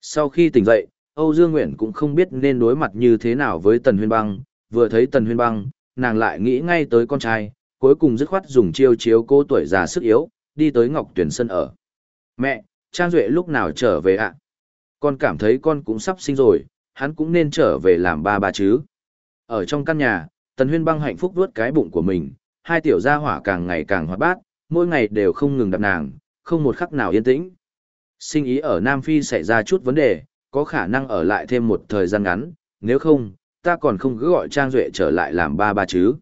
Sau khi tỉnh dậy, Âu Dương Nguyện cũng không biết nên đối mặt như thế nào với Tần Huyên Băng, vừa thấy Tần Huyên Băng, nàng lại nghĩ ngay tới con trai, cuối cùng dứt khoát dùng chiêu chiếu cô tuổi già sức yếu, đi tới Ngọc Tuyển Sân ở. Mẹ, Trang Duệ lúc nào trở về ạ? Con cảm thấy con cũng sắp sinh rồi, hắn cũng nên trở về làm ba ba chứ. Ở trong căn nhà, Tần Huyên Băng hạnh phúc vuốt cái bụng của mình, hai tiểu gia hỏa càng ngày càng hoạt bát, mỗi ngày đều không ngừng đập nàng, không một khắc nào yên tĩnh. Sinh ý ở Nam Phi xảy ra chút vấn đề, có khả năng ở lại thêm một thời gian ngắn, nếu không, ta còn không cứ gọi Trang Duệ trở lại làm ba ba chứ.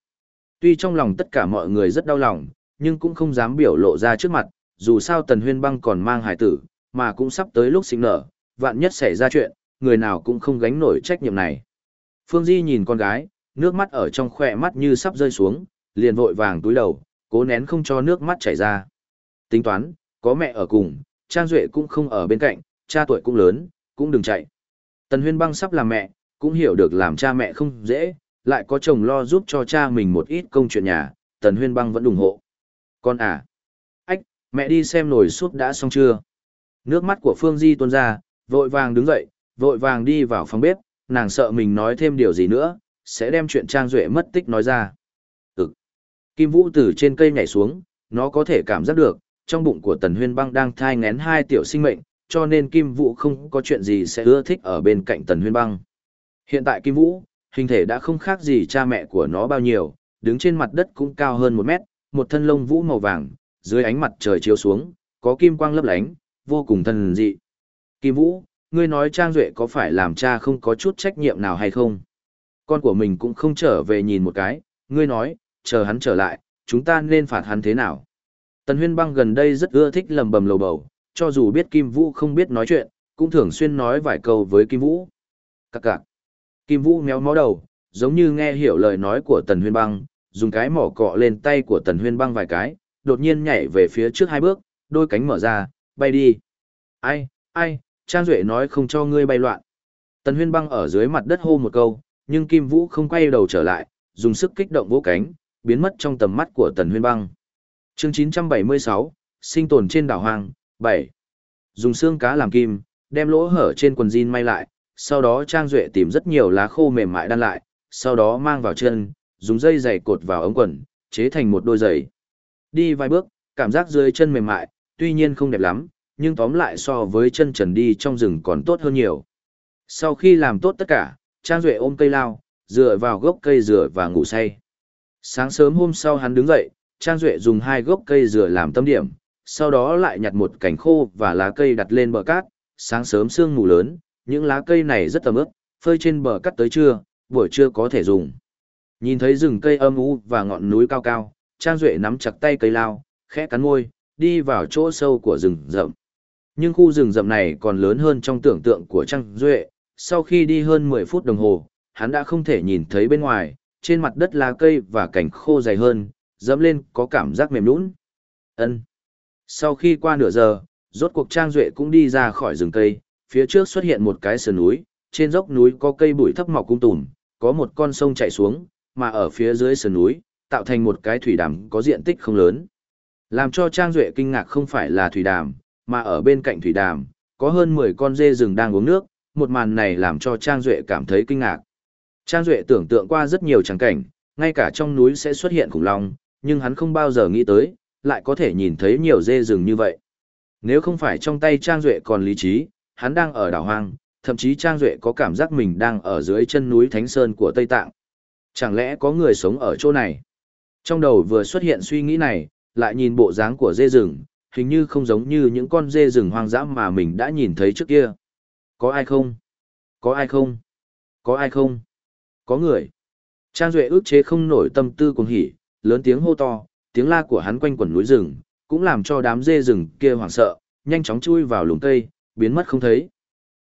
Tuy trong lòng tất cả mọi người rất đau lòng, nhưng cũng không dám biểu lộ ra trước mặt, dù sao Tần Huyên Băng còn mang hải tử, mà cũng sắp tới lúc sinh nở, vạn nhất xảy ra chuyện, người nào cũng không gánh nổi trách nhiệm này. Phương Di nhìn con gái, nước mắt ở trong khỏe mắt như sắp rơi xuống, liền vội vàng túi đầu, cố nén không cho nước mắt chảy ra. Tính toán, có mẹ ở cùng, Trang Duệ cũng không ở bên cạnh, cha tuổi cũng lớn, cũng đừng chạy. Tần Huyên Băng sắp làm mẹ, cũng hiểu được làm cha mẹ không dễ, lại có chồng lo giúp cho cha mình một ít công chuyện nhà, Tần Huyên Băng vẫn ủng hộ. Con à? Ách, mẹ đi xem nồi súp đã xong chưa? Nước mắt của Phương Di tuôn ra, vội vàng đứng dậy, vội vàng đi vào phòng bếp, nàng sợ mình nói thêm điều gì nữa, sẽ đem chuyện Trang Duệ mất tích nói ra. Ừ. Kim Vũ từ trên cây nhảy xuống, nó có thể cảm giác được, trong bụng của Tần Huyên Băng đang thai ngén hai tiểu sinh mệnh, cho nên Kim Vũ không có chuyện gì sẽ ưa thích ở bên cạnh Tần Huyên Băng. Hiện tại Kim Vũ, hình thể đã không khác gì cha mẹ của nó bao nhiêu, đứng trên mặt đất cũng cao hơn một mét, một thân lông vũ màu vàng, dưới ánh mặt trời chiếu xuống, có kim quang lấp lánh, vô cùng thần dị. Kim Vũ, ngươi nói Trang Duệ có phải làm cha không có chút trách nhiệm nào hay không? Con của mình cũng không trở về nhìn một cái, ngươi nói, chờ hắn trở lại, chúng ta nên phạt hắn thế nào? Tần Huyên Băng gần đây rất ưa thích lầm bầm lầu bầu, cho dù biết Kim Vũ không biết nói chuyện, cũng thường xuyên nói vài câu với Kim Vũ. Các cạc. Kim Vũ méo mó đầu, giống như nghe hiểu lời nói của Tần Huyên Băng, dùng cái mỏ cọ lên tay của Tần Huyên Băng vài cái, đột nhiên nhảy về phía trước hai bước, đôi cánh mở ra, bay đi. Ai, ai, Trang Duệ nói không cho ngươi bay loạn. Tần Huyên Băng ở dưới mặt đất hô một câu, nhưng Kim Vũ không quay đầu trở lại, dùng sức kích động vỗ cánh, biến mất trong tầm mắt của Tần Huyên Băng. Chương 976, sinh tồn trên đảo hoang, 7. Dùng xương cá làm kim, đem lỗ hở trên quần jean may lại, sau đó Trang Duệ tìm rất nhiều lá khô mềm mại đan lại, sau đó mang vào chân, dùng dây giày cột vào ống quần, chế thành một đôi giày. Đi vài bước, cảm giác dưới chân mềm mại, tuy nhiên không đẹp lắm, nhưng tóm lại so với chân trần đi trong rừng còn tốt hơn nhiều. Sau khi làm tốt tất cả, Trang Duệ ôm cây lao, dựa vào gốc cây rửa và ngủ say. Sáng sớm hôm sau hắn đứng dậy, Trang Duệ dùng hai gốc cây dừa làm tâm điểm, sau đó lại nhặt một cành khô và lá cây đặt lên bờ cát. Sáng sớm sương mù lớn, những lá cây này rất tầm ướp, phơi trên bờ cát tới trưa, buổi trưa có thể dùng. Nhìn thấy rừng cây âm u và ngọn núi cao cao, Trang Duệ nắm chặt tay cây lao, khẽ cắn môi, đi vào chỗ sâu của rừng rậm. Nhưng khu rừng rậm này còn lớn hơn trong tưởng tượng của Trang Duệ, sau khi đi hơn 10 phút đồng hồ, hắn đã không thể nhìn thấy bên ngoài, trên mặt đất lá cây và cảnh khô dày hơn, dẫm lên có cảm giác mềm lún. Ân. Sau khi qua nửa giờ, rốt cuộc Trang Duệ cũng đi ra khỏi rừng cây, phía trước xuất hiện một cái sườn núi, trên dốc núi có cây bụi thấp mọc cung tùm, có một con sông chảy xuống, mà ở phía dưới sườn núi, tạo thành một cái thủy đàm có diện tích không lớn. Làm cho Trang Duệ kinh ngạc không phải là thủy đàm, mà ở bên cạnh thủy đàm, có hơn 10 con dê rừng đang uống nước, một màn này làm cho Trang Duệ cảm thấy kinh ngạc. Trang Duệ tưởng tượng qua rất nhiều trắng cảnh, ngay cả trong núi sẽ xuất hiện khủng long, nhưng hắn không bao giờ nghĩ tới, lại có thể nhìn thấy nhiều dê rừng như vậy. Nếu không phải trong tay Trang Duệ còn lý trí, hắn đang ở đảo hoang, thậm chí Trang Duệ có cảm giác mình đang ở dưới chân núi Thánh Sơn của Tây Tạng. Chẳng lẽ có người sống ở chỗ này? Trong đầu vừa xuất hiện suy nghĩ này, lại nhìn bộ dáng của dê rừng, hình như không giống như những con dê rừng hoang dã mà mình đã nhìn thấy trước kia. Có ai không? Có ai không? Có ai không? Có người. Trang Duệ ước chế không nổi tâm tư cuồng hỉ, lớn tiếng hô to, tiếng la của hắn quanh quẩn núi rừng, cũng làm cho đám dê rừng kia hoảng sợ, nhanh chóng chui vào lùm cây, biến mất không thấy.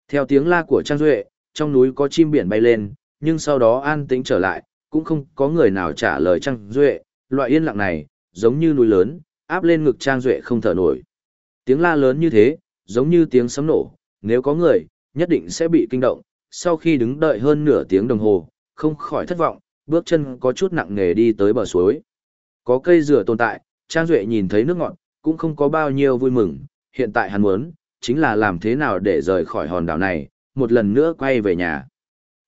Theo tiếng la của Trang Duệ, trong núi có chim biển bay lên, nhưng sau đó an tĩnh trở lại, cũng không có người nào trả lời Trang Duệ, loại yên lặng này, giống như núi lớn, áp lên ngực Trang Duệ không thở nổi. Tiếng la lớn như thế, giống như tiếng sấm nổ, nếu có người, nhất định sẽ bị kinh động, sau khi đứng đợi hơn nửa tiếng đồng hồ, không khỏi thất vọng, bước chân có chút nặng nề đi tới bờ suối. Có cây dừa tồn tại, Trang Duệ nhìn thấy nước ngọt, cũng không có bao nhiêu vui mừng, hiện tại hắn muốn, chính là làm thế nào để rời khỏi hòn đảo này, một lần nữa quay về nhà.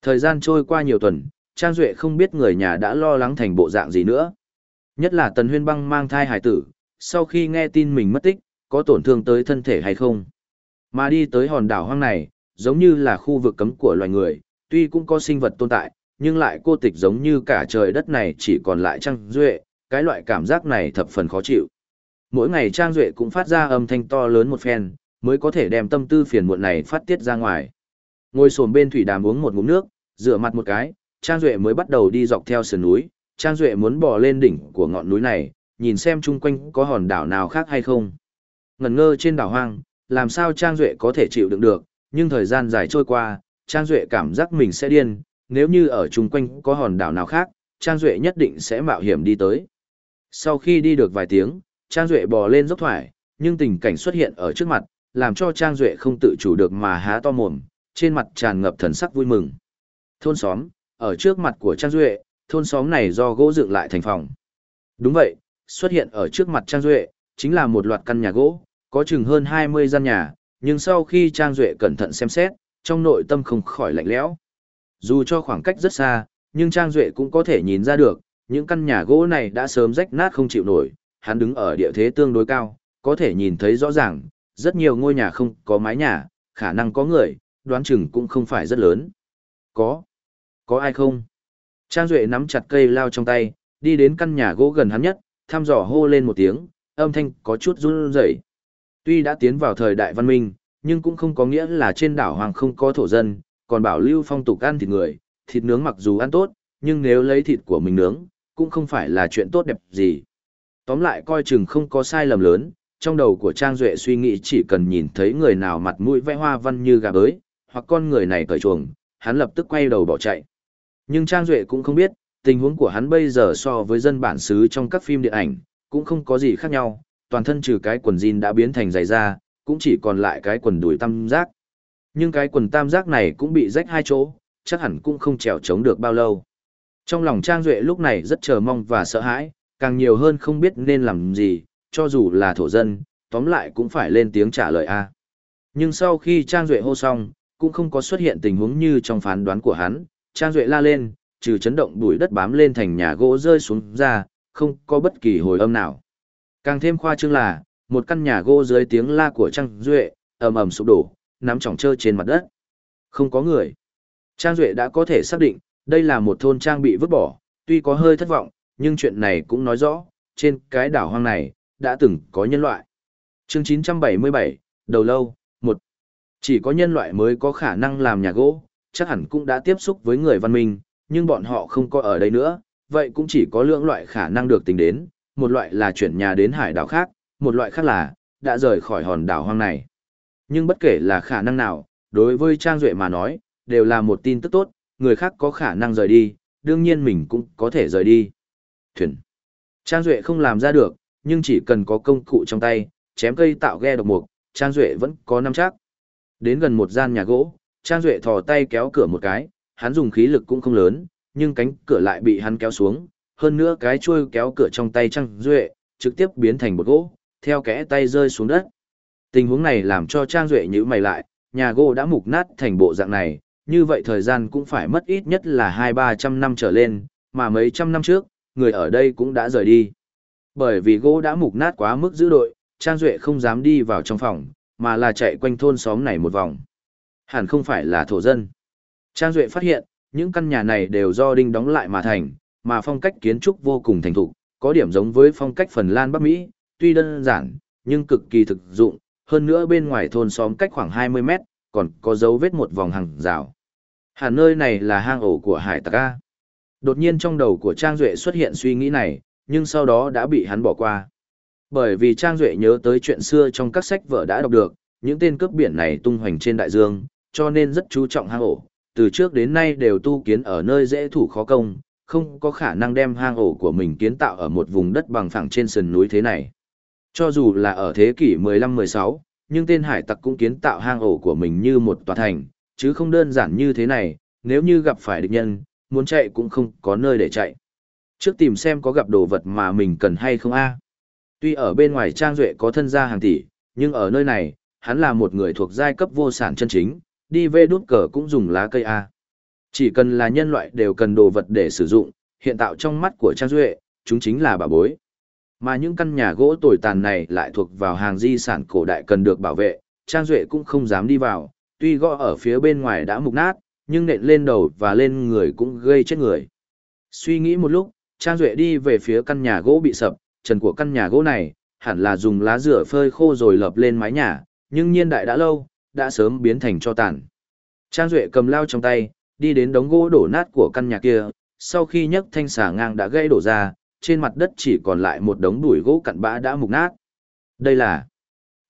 Thời gian trôi qua nhiều tuần, Trang Duệ không biết người nhà đã lo lắng thành bộ dạng gì nữa. Nhất là Tần Huyên Băng mang thai hải tử, sau khi nghe tin mình mất tích, có tổn thương tới thân thể hay không. Mà đi tới hòn đảo hoang này, giống như là khu vực cấm của loài người, tuy cũng có sinh vật tồn tại, nhưng lại cô tịch giống như cả trời đất này chỉ còn lại Trang Duệ, cái loại cảm giác này thập phần khó chịu. Mỗi ngày Trang Duệ cũng phát ra âm thanh to lớn một phen, mới có thể đem tâm tư phiền muộn này phát tiết ra ngoài. Ngồi xổm bên thủy đàm uống một ngụm nước, rửa mặt một cái, Trang Duệ mới bắt đầu đi dọc theo sườn núi, Trang Duệ muốn bò lên đỉnh của ngọn núi này, nhìn xem chung quanh có hòn đảo nào khác hay không. Ngần ngơ trên đảo hoang, làm sao Trang Duệ có thể chịu đựng được, nhưng thời gian dài trôi qua, Trang Duệ cảm giác mình sẽ điên, nếu như ở chung quanh có hòn đảo nào khác, Trang Duệ nhất định sẽ mạo hiểm đi tới. Sau khi đi được vài tiếng, Trang Duệ bò lên dốc thoải, nhưng tình cảnh xuất hiện ở trước mặt, làm cho Trang Duệ không tự chủ được mà há to mồm, trên mặt tràn ngập thần sắc vui mừng. Thôn xóm, ở trước mặt của Trang Duệ, thôn xóm này do gỗ dựng lại thành phòng. Đúng vậy, xuất hiện ở trước mặt Trang Duệ, chính là một loạt căn nhà gỗ, có chừng hơn 20 gian nhà, nhưng sau khi Trang Duệ cẩn thận xem xét, trong nội tâm không khỏi lạnh lẽo. Dù cho khoảng cách rất xa, nhưng Trang Duệ cũng có thể nhìn ra được, những căn nhà gỗ này đã sớm rách nát không chịu nổi, hắn đứng ở địa thế tương đối cao, có thể nhìn thấy rõ ràng, rất nhiều ngôi nhà không có mái nhà, khả năng có người, đoán chừng cũng không phải rất lớn. Có. Có ai không? Trang Duệ nắm chặt cây lao trong tay, đi đến căn nhà gỗ gần hắn nhất, thăm dò hô lên một tiếng, âm thanh có chút run rẩy. Tuy đã tiến vào thời đại văn minh, nhưng cũng không có nghĩa là trên đảo hoàng không có thổ dân, còn bảo lưu phong tục ăn thịt người, thịt nướng mặc dù ăn tốt, nhưng nếu lấy thịt của mình nướng, cũng không phải là chuyện tốt đẹp gì. Tóm lại coi chừng không có sai lầm lớn, trong đầu của Trang Duệ suy nghĩ chỉ cần nhìn thấy người nào mặt mũi vẽ hoa văn như gà bới, hoặc con người này cởi chuồng, hắn lập tức quay đầu bỏ chạy. Nhưng Trang Duệ cũng không biết, tình huống của hắn bây giờ so với dân bản xứ trong các phim điện ảnh, cũng không có gì khác nhau, toàn thân trừ cái quần jean đã biến thành giày da, cũng chỉ còn lại cái quần đùi tam giác. Nhưng cái quần tam giác này cũng bị rách hai chỗ, chắc hẳn cũng không trèo chống được bao lâu. Trong lòng Trang Duệ lúc này rất chờ mong và sợ hãi, càng nhiều hơn không biết nên làm gì, cho dù là thổ dân, tóm lại cũng phải lên tiếng trả lời A. Nhưng sau khi Trang Duệ hô xong, cũng không có xuất hiện tình huống như trong phán đoán của hắn, Trang Duệ la lên, trừ chấn động bụi đất bám lên thành nhà gỗ rơi xuống ra, không có bất kỳ hồi âm nào. Càng thêm khoa trương là, một căn nhà gỗ dưới tiếng la của Trang Duệ, ầm ầm sụp đổ, nắm trỏng trơ trên mặt đất. Không có người. Trang Duệ đã có thể xác định, đây là một thôn trang bị vứt bỏ, tuy có hơi thất vọng, nhưng chuyện này cũng nói rõ, trên cái đảo hoang này, đã từng có nhân loại. chương 977, đầu lâu, một Chỉ có nhân loại mới có khả năng làm nhà gỗ, chắc hẳn cũng đã tiếp xúc với người văn minh, nhưng bọn họ không có ở đây nữa, vậy cũng chỉ có lượng loại khả năng được tính đến, một loại là chuyển nhà đến hải đảo khác, một loại khác là, đã rời khỏi hòn đảo hoang này. Nhưng bất kể là khả năng nào, đối với Trang Duệ mà nói, đều là một tin tức tốt, người khác có khả năng rời đi, đương nhiên mình cũng có thể rời đi. Thuyền. Trang Duệ không làm ra được, nhưng chỉ cần có công cụ trong tay, chém cây tạo ghe độc mục, Trang Duệ vẫn có năm chắc. Đến gần một gian nhà gỗ, Trang Duệ thò tay kéo cửa một cái, hắn dùng khí lực cũng không lớn, nhưng cánh cửa lại bị hắn kéo xuống, hơn nữa cái chuôi kéo cửa trong tay Trang Duệ, trực tiếp biến thành một gỗ, theo kẽ tay rơi xuống đất. Tình huống này làm cho Trang Duệ nhữ mày lại, nhà gỗ đã mục nát thành bộ dạng này, như vậy thời gian cũng phải mất ít nhất là hai ba trăm năm trở lên, mà mấy trăm năm trước, người ở đây cũng đã rời đi. Bởi vì gỗ đã mục nát quá mức dữ đội, Trang Duệ không dám đi vào trong phòng, mà là chạy quanh thôn xóm này một vòng. Hẳn không phải là thổ dân. Trang Duệ phát hiện, những căn nhà này đều do đinh đóng lại mà thành, mà phong cách kiến trúc vô cùng thành thục, có điểm giống với phong cách Phần Lan Bắc Mỹ, tuy đơn giản, nhưng cực kỳ thực dụng, hơn nữa bên ngoài thôn xóm cách khoảng 20 mét, còn có dấu vết một vòng hàng rào. Hẳn nơi này là hang ổ của hải tặc A. Đột nhiên trong đầu của Trang Duệ xuất hiện suy nghĩ này, nhưng sau đó đã bị hắn bỏ qua. Bởi vì Trang Duệ nhớ tới chuyện xưa trong các sách vở đã đọc được, những tên cướp biển này tung hoành trên đại dương, cho nên rất chú trọng hang ổ, từ trước đến nay đều tu kiến ở nơi dễ thủ khó công, không có khả năng đem hang ổ của mình kiến tạo ở một vùng đất bằng phẳng trên sườn núi thế này. Cho dù là ở thế kỷ 15-16, nhưng tên hải tặc cũng kiến tạo hang ổ của mình như một tòa thành, chứ không đơn giản như thế này, nếu như gặp phải địch nhân, muốn chạy cũng không có nơi để chạy. Trước tìm xem có gặp đồ vật mà mình cần hay không a. Tuy ở bên ngoài Trang Duệ có thân gia hàng tỷ, nhưng ở nơi này, hắn là một người thuộc giai cấp vô sản chân chính, đi về đút cờ cũng dùng lá cây A. Chỉ cần là nhân loại đều cần đồ vật để sử dụng, hiện tạo trong mắt của Trang Duệ, chúng chính là bà bối. Mà những căn nhà gỗ tồi tàn này lại thuộc vào hàng di sản cổ đại cần được bảo vệ, Trang Duệ cũng không dám đi vào, tuy gõ ở phía bên ngoài đã mục nát, nhưng nện lên đầu và lên người cũng gây chết người. Suy nghĩ một lúc, Trang Duệ đi về phía căn nhà gỗ bị sập, trần của căn nhà gỗ này, hẳn là dùng lá rửa phơi khô rồi lợp lên mái nhà, nhưng nhiên đại đã lâu, đã sớm biến thành cho tàn. Trang Duệ cầm lao trong tay, đi đến đống gỗ đổ nát của căn nhà kia, sau khi nhấc thanh xà ngang đã gãy đổ ra, trên mặt đất chỉ còn lại một đống đùi gỗ cặn bã đã mục nát. Đây là...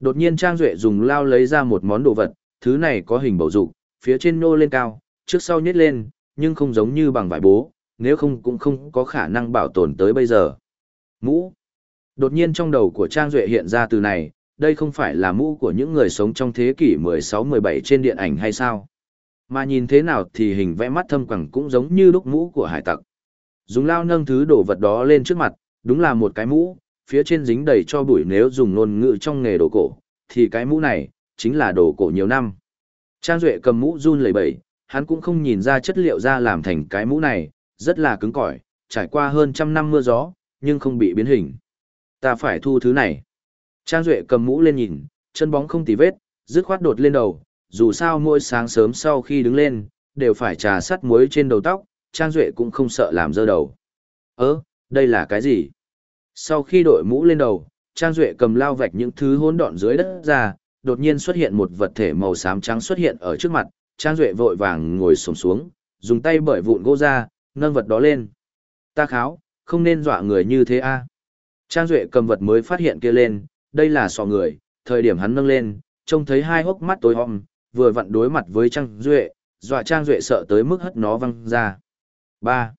Đột nhiên Trang Duệ dùng lao lấy ra một món đồ vật, thứ này có hình bầu dục, phía trên nô lên cao, trước sau nhét lên, nhưng không giống như bằng vải bố, nếu không cũng không có khả năng bảo tồn tới bây giờ. Mũ. Đột nhiên trong đầu của Trang Duệ hiện ra từ này, đây không phải là mũ của những người sống trong thế kỷ 16-17 trên điện ảnh hay sao? Mà nhìn thế nào thì hình vẽ mắt thâm quẳng cũng giống như lúc mũ của hải tặc. Dùng lao nâng thứ đồ vật đó lên trước mặt, đúng là một cái mũ, phía trên dính đầy cho bụi nếu dùng ngôn ngữ trong nghề đồ cổ, thì cái mũ này, chính là đồ cổ nhiều năm. Trang Duệ cầm mũ run lẩy bẩy, hắn cũng không nhìn ra chất liệu ra làm thành cái mũ này, rất là cứng cỏi, trải qua hơn trăm năm mưa gió, nhưng không bị biến hình. Ta phải thu thứ này. Trang Duệ cầm mũ lên nhìn, chân bóng không tì vết, dứt khoát đột lên đầu, dù sao mỗi sáng sớm sau khi đứng lên, đều phải trà sắt muối trên đầu tóc, Trang Duệ cũng không sợ làm dơ đầu. Ơ, đây là cái gì? Sau khi đội mũ lên đầu, Trang Duệ cầm lao vạch những thứ hỗn độn dưới đất ra, đột nhiên xuất hiện một vật thể màu xám trắng xuất hiện ở trước mặt, Trang Duệ vội vàng ngồi xổm xuống, dùng tay bởi vụn gỗ ra, nâng vật đó lên. Ta kháo, không nên dọa người như thế a Trang Duệ cầm vật mới phát hiện kia lên, đây là sọ người, thời điểm hắn nâng lên, trông thấy hai hốc mắt tối hòm, vừa vặn đối mặt với Trang Duệ, dọa Trang Duệ sợ tới mức hất nó văng ra. 3.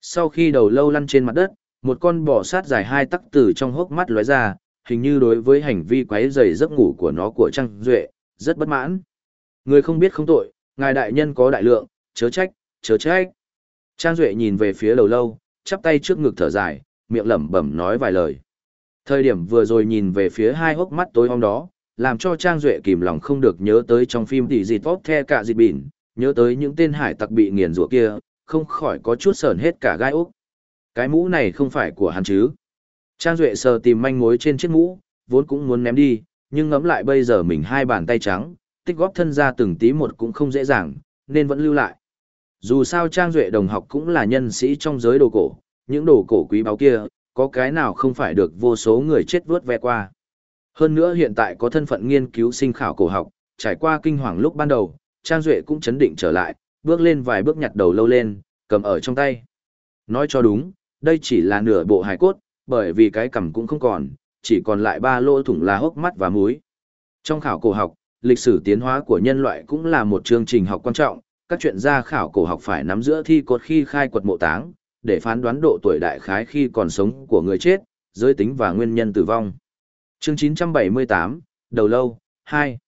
Sau khi đầu lâu lăn trên mặt đất, một con bò sát dài hai tắc từ trong hốc mắt lóe ra, hình như đối với hành vi quấy rầy giấc ngủ của nó của Trang Duệ, rất bất mãn. Người không biết không tội, ngài đại nhân có đại lượng, chớ trách, chớ trách. Trang Duệ nhìn về phía đầu lâu, chắp tay trước ngực thở dài, miệng lẩm bẩm nói vài lời. Thời điểm vừa rồi nhìn về phía hai hốc mắt tối hôm đó, làm cho Trang Duệ kìm lòng không được nhớ tới trong phim tỷ gì tốt the cả dịp bỉn, nhớ tới những tên hải tặc bị nghiền rủa kia, không khỏi có chút sờn hết cả gai úc. Cái mũ này không phải của hắn chứ. Trang Duệ sờ tìm manh mối trên chiếc mũ, vốn cũng muốn ném đi, nhưng ngẫm lại bây giờ mình hai bàn tay trắng, tích góp thân ra từng tí một cũng không dễ dàng, nên vẫn lưu lại. Dù sao Trang Duệ đồng học cũng là nhân sĩ trong giới đồ cổ, những đồ cổ quý báu kia, có cái nào không phải được vô số người chết vớt ve qua. Hơn nữa hiện tại có thân phận nghiên cứu sinh khảo cổ học, trải qua kinh hoàng lúc ban đầu, Trang Duệ cũng chấn định trở lại, bước lên vài bước nhặt đầu lâu lên, cầm ở trong tay. Nói cho đúng, đây chỉ là nửa bộ hài cốt, bởi vì cái cầm cũng không còn, chỉ còn lại ba lỗ thủng là hốc mắt và múi. Trong khảo cổ học, lịch sử tiến hóa của nhân loại cũng là một chương trình học quan trọng, các chuyện gia khảo cổ học phải nắm giữa thi cốt khi khai quật mộ táng, để phán đoán độ tuổi đại khái khi còn sống của người chết, giới tính và nguyên nhân tử vong. Chương 978, Đầu lâu, 2.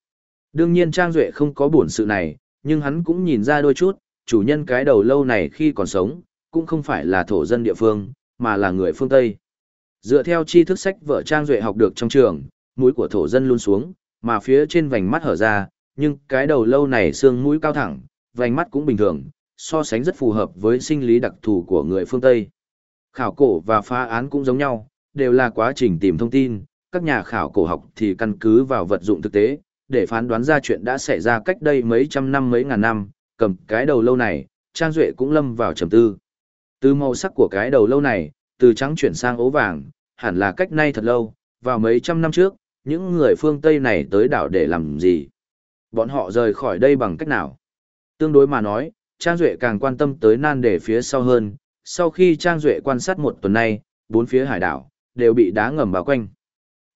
Đương nhiên Trang Duệ không có buồn sự này, nhưng hắn cũng nhìn ra đôi chút, chủ nhân cái đầu lâu này khi còn sống, cũng không phải là thổ dân địa phương, mà là người phương Tây. Dựa theo tri thức sách vợ Trang Duệ học được trong trường, mũi của thổ dân luôn xuống, mà phía trên vành mắt hở ra, nhưng cái đầu lâu này xương mũi cao thẳng, vành mắt cũng bình thường, so sánh rất phù hợp với sinh lý đặc thù của người phương Tây. Khảo cổ và phá án cũng giống nhau, đều là quá trình tìm thông tin, các nhà khảo cổ học thì căn cứ vào vật dụng thực tế, để phán đoán ra chuyện đã xảy ra cách đây mấy trăm năm mấy ngàn năm, cầm cái đầu lâu này, Trang Duệ cũng lâm vào trầm tư. Từ màu sắc của cái đầu lâu này, từ trắng chuyển sang ố vàng, hẳn là cách nay thật lâu, vào mấy trăm năm trước, những người phương Tây này tới đảo để làm gì? Bọn họ rời khỏi đây bằng cách nào? Tương đối mà nói, Trang Duệ càng quan tâm tới nan đề phía sau hơn, sau khi Trang Duệ quan sát một tuần nay, bốn phía hải đảo, đều bị đá ngầm bao quanh.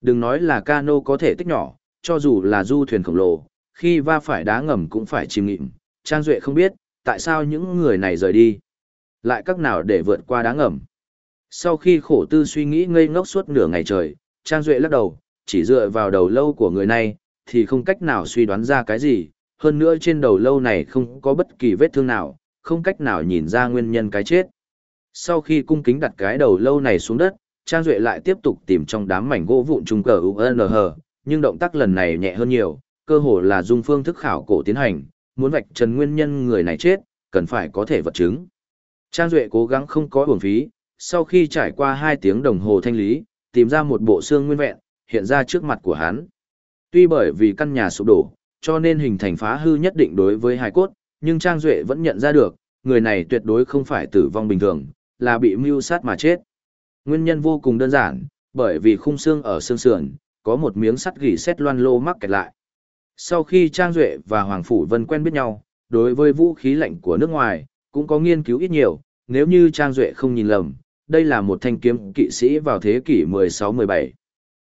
Đừng nói là cano có thể tích nhỏ, cho dù là du thuyền khổng lồ, khi va phải đá ngầm cũng phải chìm nghịm. Trang Duệ không biết, tại sao những người này rời đi. Lại các nào để vượt qua đá ngầm. Sau khi khổ tư suy nghĩ ngây ngốc suốt nửa ngày trời, Trang Duệ lắc đầu, chỉ dựa vào đầu lâu của người này, thì không cách nào suy đoán ra cái gì, hơn nữa trên đầu lâu này không có bất kỳ vết thương nào, không cách nào nhìn ra nguyên nhân cái chết. Sau khi cung kính đặt cái đầu lâu này xuống đất, Trang Duệ lại tiếp tục tìm trong đám mảnh gỗ vụn trung cờ UNH, nhưng động tác lần này nhẹ hơn nhiều, cơ hồ là dùng phương thức khảo cổ tiến hành, muốn vạch trần nguyên nhân người này chết, cần phải có thể vật chứng. Trang Duệ cố gắng không có uổng phí, sau khi trải qua 2 tiếng đồng hồ thanh lý, tìm ra một bộ xương nguyên vẹn, hiện ra trước mặt của hắn. Tuy bởi vì căn nhà sụp đổ, cho nên hình thành phá hư nhất định đối với hài cốt, nhưng Trang Duệ vẫn nhận ra được, người này tuyệt đối không phải tử vong bình thường, là bị mưu sát mà chết. Nguyên nhân vô cùng đơn giản, bởi vì khung xương ở xương sườn, có một miếng sắt gỉ xét loan lô mắc kẹt lại. Sau khi Trang Duệ và Hoàng Phủ Vân quen biết nhau, đối với vũ khí lạnh của nước ngoài, cũng có nghiên cứu ít nhiều, nếu như Trang Duệ không nhìn lầm, đây là một thanh kiếm kỵ sĩ vào thế kỷ 16-17.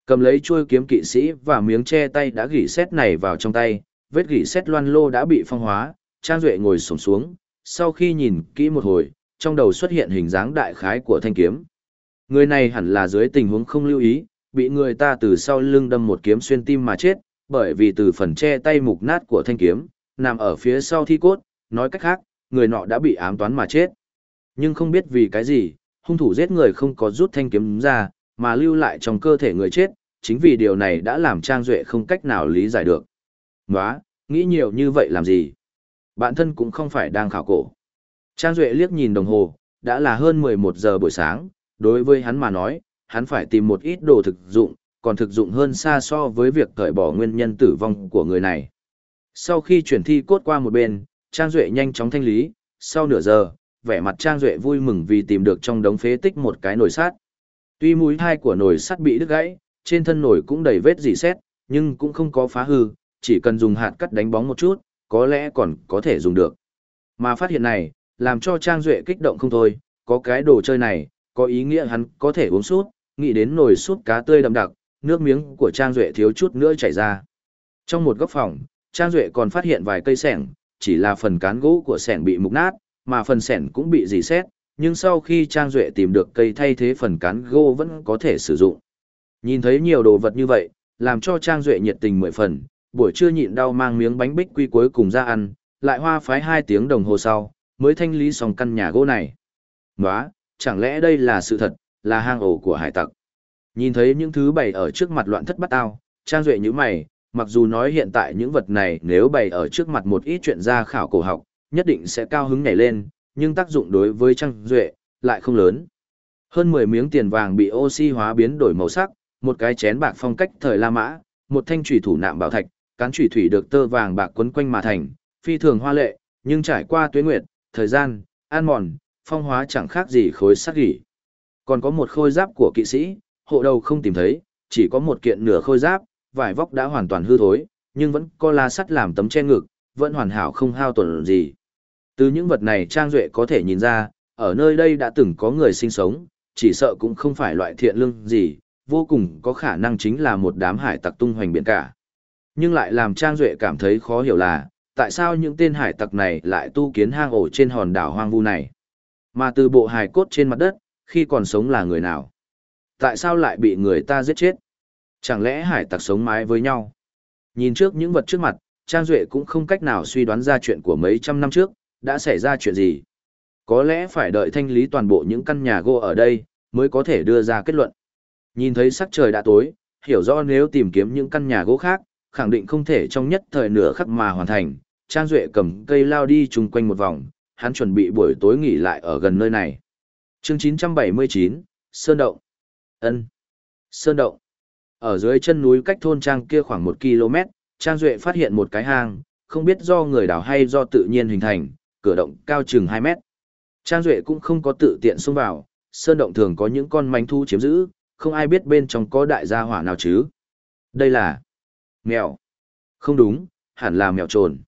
Cầm lấy chuôi kiếm kỵ sĩ và miếng che tay đã gỉ xét này vào trong tay, vết gỉ xét loan lô đã bị phong hóa, Trang Duệ ngồi sổng xuống, sau khi nhìn kỹ một hồi, trong đầu xuất hiện hình dáng đại khái của thanh kiếm. Người này hẳn là dưới tình huống không lưu ý, bị người ta từ sau lưng đâm một kiếm xuyên tim mà chết, bởi vì từ phần che tay mục nát của thanh kiếm, nằm ở phía sau thi cốt, nói cách khác, người nọ đã bị ám toán mà chết. Nhưng không biết vì cái gì, hung thủ giết người không có rút thanh kiếm ra, mà lưu lại trong cơ thể người chết, chính vì điều này đã làm Trang Duệ không cách nào lý giải được. Nóa, nghĩ nhiều như vậy làm gì? Bản thân cũng không phải đang khảo cổ. Trang Duệ liếc nhìn đồng hồ, đã là hơn 11 giờ buổi sáng, đối với hắn mà nói, hắn phải tìm một ít đồ thực dụng, còn thực dụng hơn xa so với việc cởi bỏ nguyên nhân tử vong của người này. Sau khi chuyển thi cốt qua một bên, Trang Duệ nhanh chóng thanh lý, sau nửa giờ, vẻ mặt Trang Duệ vui mừng vì tìm được trong đống phế tích một cái nồi sắt. Tuy mũi thai của nồi sắt bị đứt gãy, trên thân nồi cũng đầy vết dỉ xét, nhưng cũng không có phá hư, chỉ cần dùng hạt cắt đánh bóng một chút, có lẽ còn có thể dùng được. Mà phát hiện này, làm cho Trang Duệ kích động không thôi, có cái đồ chơi này, có ý nghĩa hắn có thể uống sút, nghĩ đến nồi sút cá tươi đậm đặc, nước miếng của Trang Duệ thiếu chút nữa chảy ra. Trong một góc phòng, Trang Duệ còn phát hiện vài cây sẻng, chỉ là phần cán gỗ của sẻng bị mục nát, mà phần sẻng cũng bị dì xét, nhưng sau khi Trang Duệ tìm được cây thay thế phần cán gỗ vẫn có thể sử dụng. Nhìn thấy nhiều đồ vật như vậy, làm cho Trang Duệ nhiệt tình mười phần, buổi trưa nhịn đau mang miếng bánh bích quy cuối cùng ra ăn, lại hoa phái 2 tiếng đồng hồ sau, mới thanh lý xong căn nhà gỗ này. Nóa, chẳng lẽ đây là sự thật, là hang ổ của hải tặc. Nhìn thấy những thứ bày ở trước mặt loạn thất bắt ao, Trang Duệ như mày, mặc dù nói hiện tại những vật này nếu bày ở trước mặt một ít chuyện gia khảo cổ học, nhất định sẽ cao hứng nhảy lên, nhưng tác dụng đối với Trang Duệ lại không lớn. Hơn 10 miếng tiền vàng bị oxy hóa biến đổi màu sắc, một cái chén bạc phong cách thời La Mã, một thanh chủy thủ nạm bảo thạch, cán chủy thủy được tơ vàng bạc quấn quanh mà thành, phi thường hoa lệ, nhưng trải qua tuế nguyệt, thời gian, an mòn, phong hóa chẳng khác gì khối sắt gỉ. Còn có một khôi giáp của kỵ sĩ, hộ đầu không tìm thấy, chỉ có một kiện nửa khôi giáp, vải vóc đã hoàn toàn hư thối, nhưng vẫn có la sắt làm tấm che ngực, vẫn hoàn hảo không hao tổn gì. Từ những vật này Trang Duệ có thể nhìn ra, ở nơi đây đã từng có người sinh sống, chỉ sợ cũng không phải loại thiện lương gì, vô cùng có khả năng chính là một đám hải tặc tung hoành biển cả. Nhưng lại làm Trang Duệ cảm thấy khó hiểu là, tại sao những tên hải tặc này lại tu kiến hang ổ trên hòn đảo hoang vu này? Mà từ bộ hài cốt trên mặt đất, khi còn sống là người nào? Tại sao lại bị người ta giết chết? Chẳng lẽ hải tặc sống mái với nhau? Nhìn trước những vật trước mặt, Trang Duệ cũng không cách nào suy đoán ra chuyện của mấy trăm năm trước, đã xảy ra chuyện gì. Có lẽ phải đợi thanh lý toàn bộ những căn nhà gỗ ở đây, mới có thể đưa ra kết luận. Nhìn thấy sắc trời đã tối, hiểu rõ nếu tìm kiếm những căn nhà gỗ khác, khẳng định không thể trong nhất thời nửa khắc mà hoàn thành. Trang Duệ cầm cây lao đi chung quanh một vòng, hắn chuẩn bị buổi tối nghỉ lại ở gần nơi này. chương 979, Sơn Động. ân Sơn Động. Ở dưới chân núi cách thôn Trang kia khoảng 1 km, Trang Duệ phát hiện một cái hang, không biết do người đào hay do tự nhiên hình thành, cửa động cao chừng 2 mét. Trang Duệ cũng không có tự tiện xông vào, Sơn Động thường có những con manh thu chiếm giữ, không ai biết bên trong có đại gia hỏa nào chứ. Đây là mèo. Không đúng, hẳn là mèo trồn.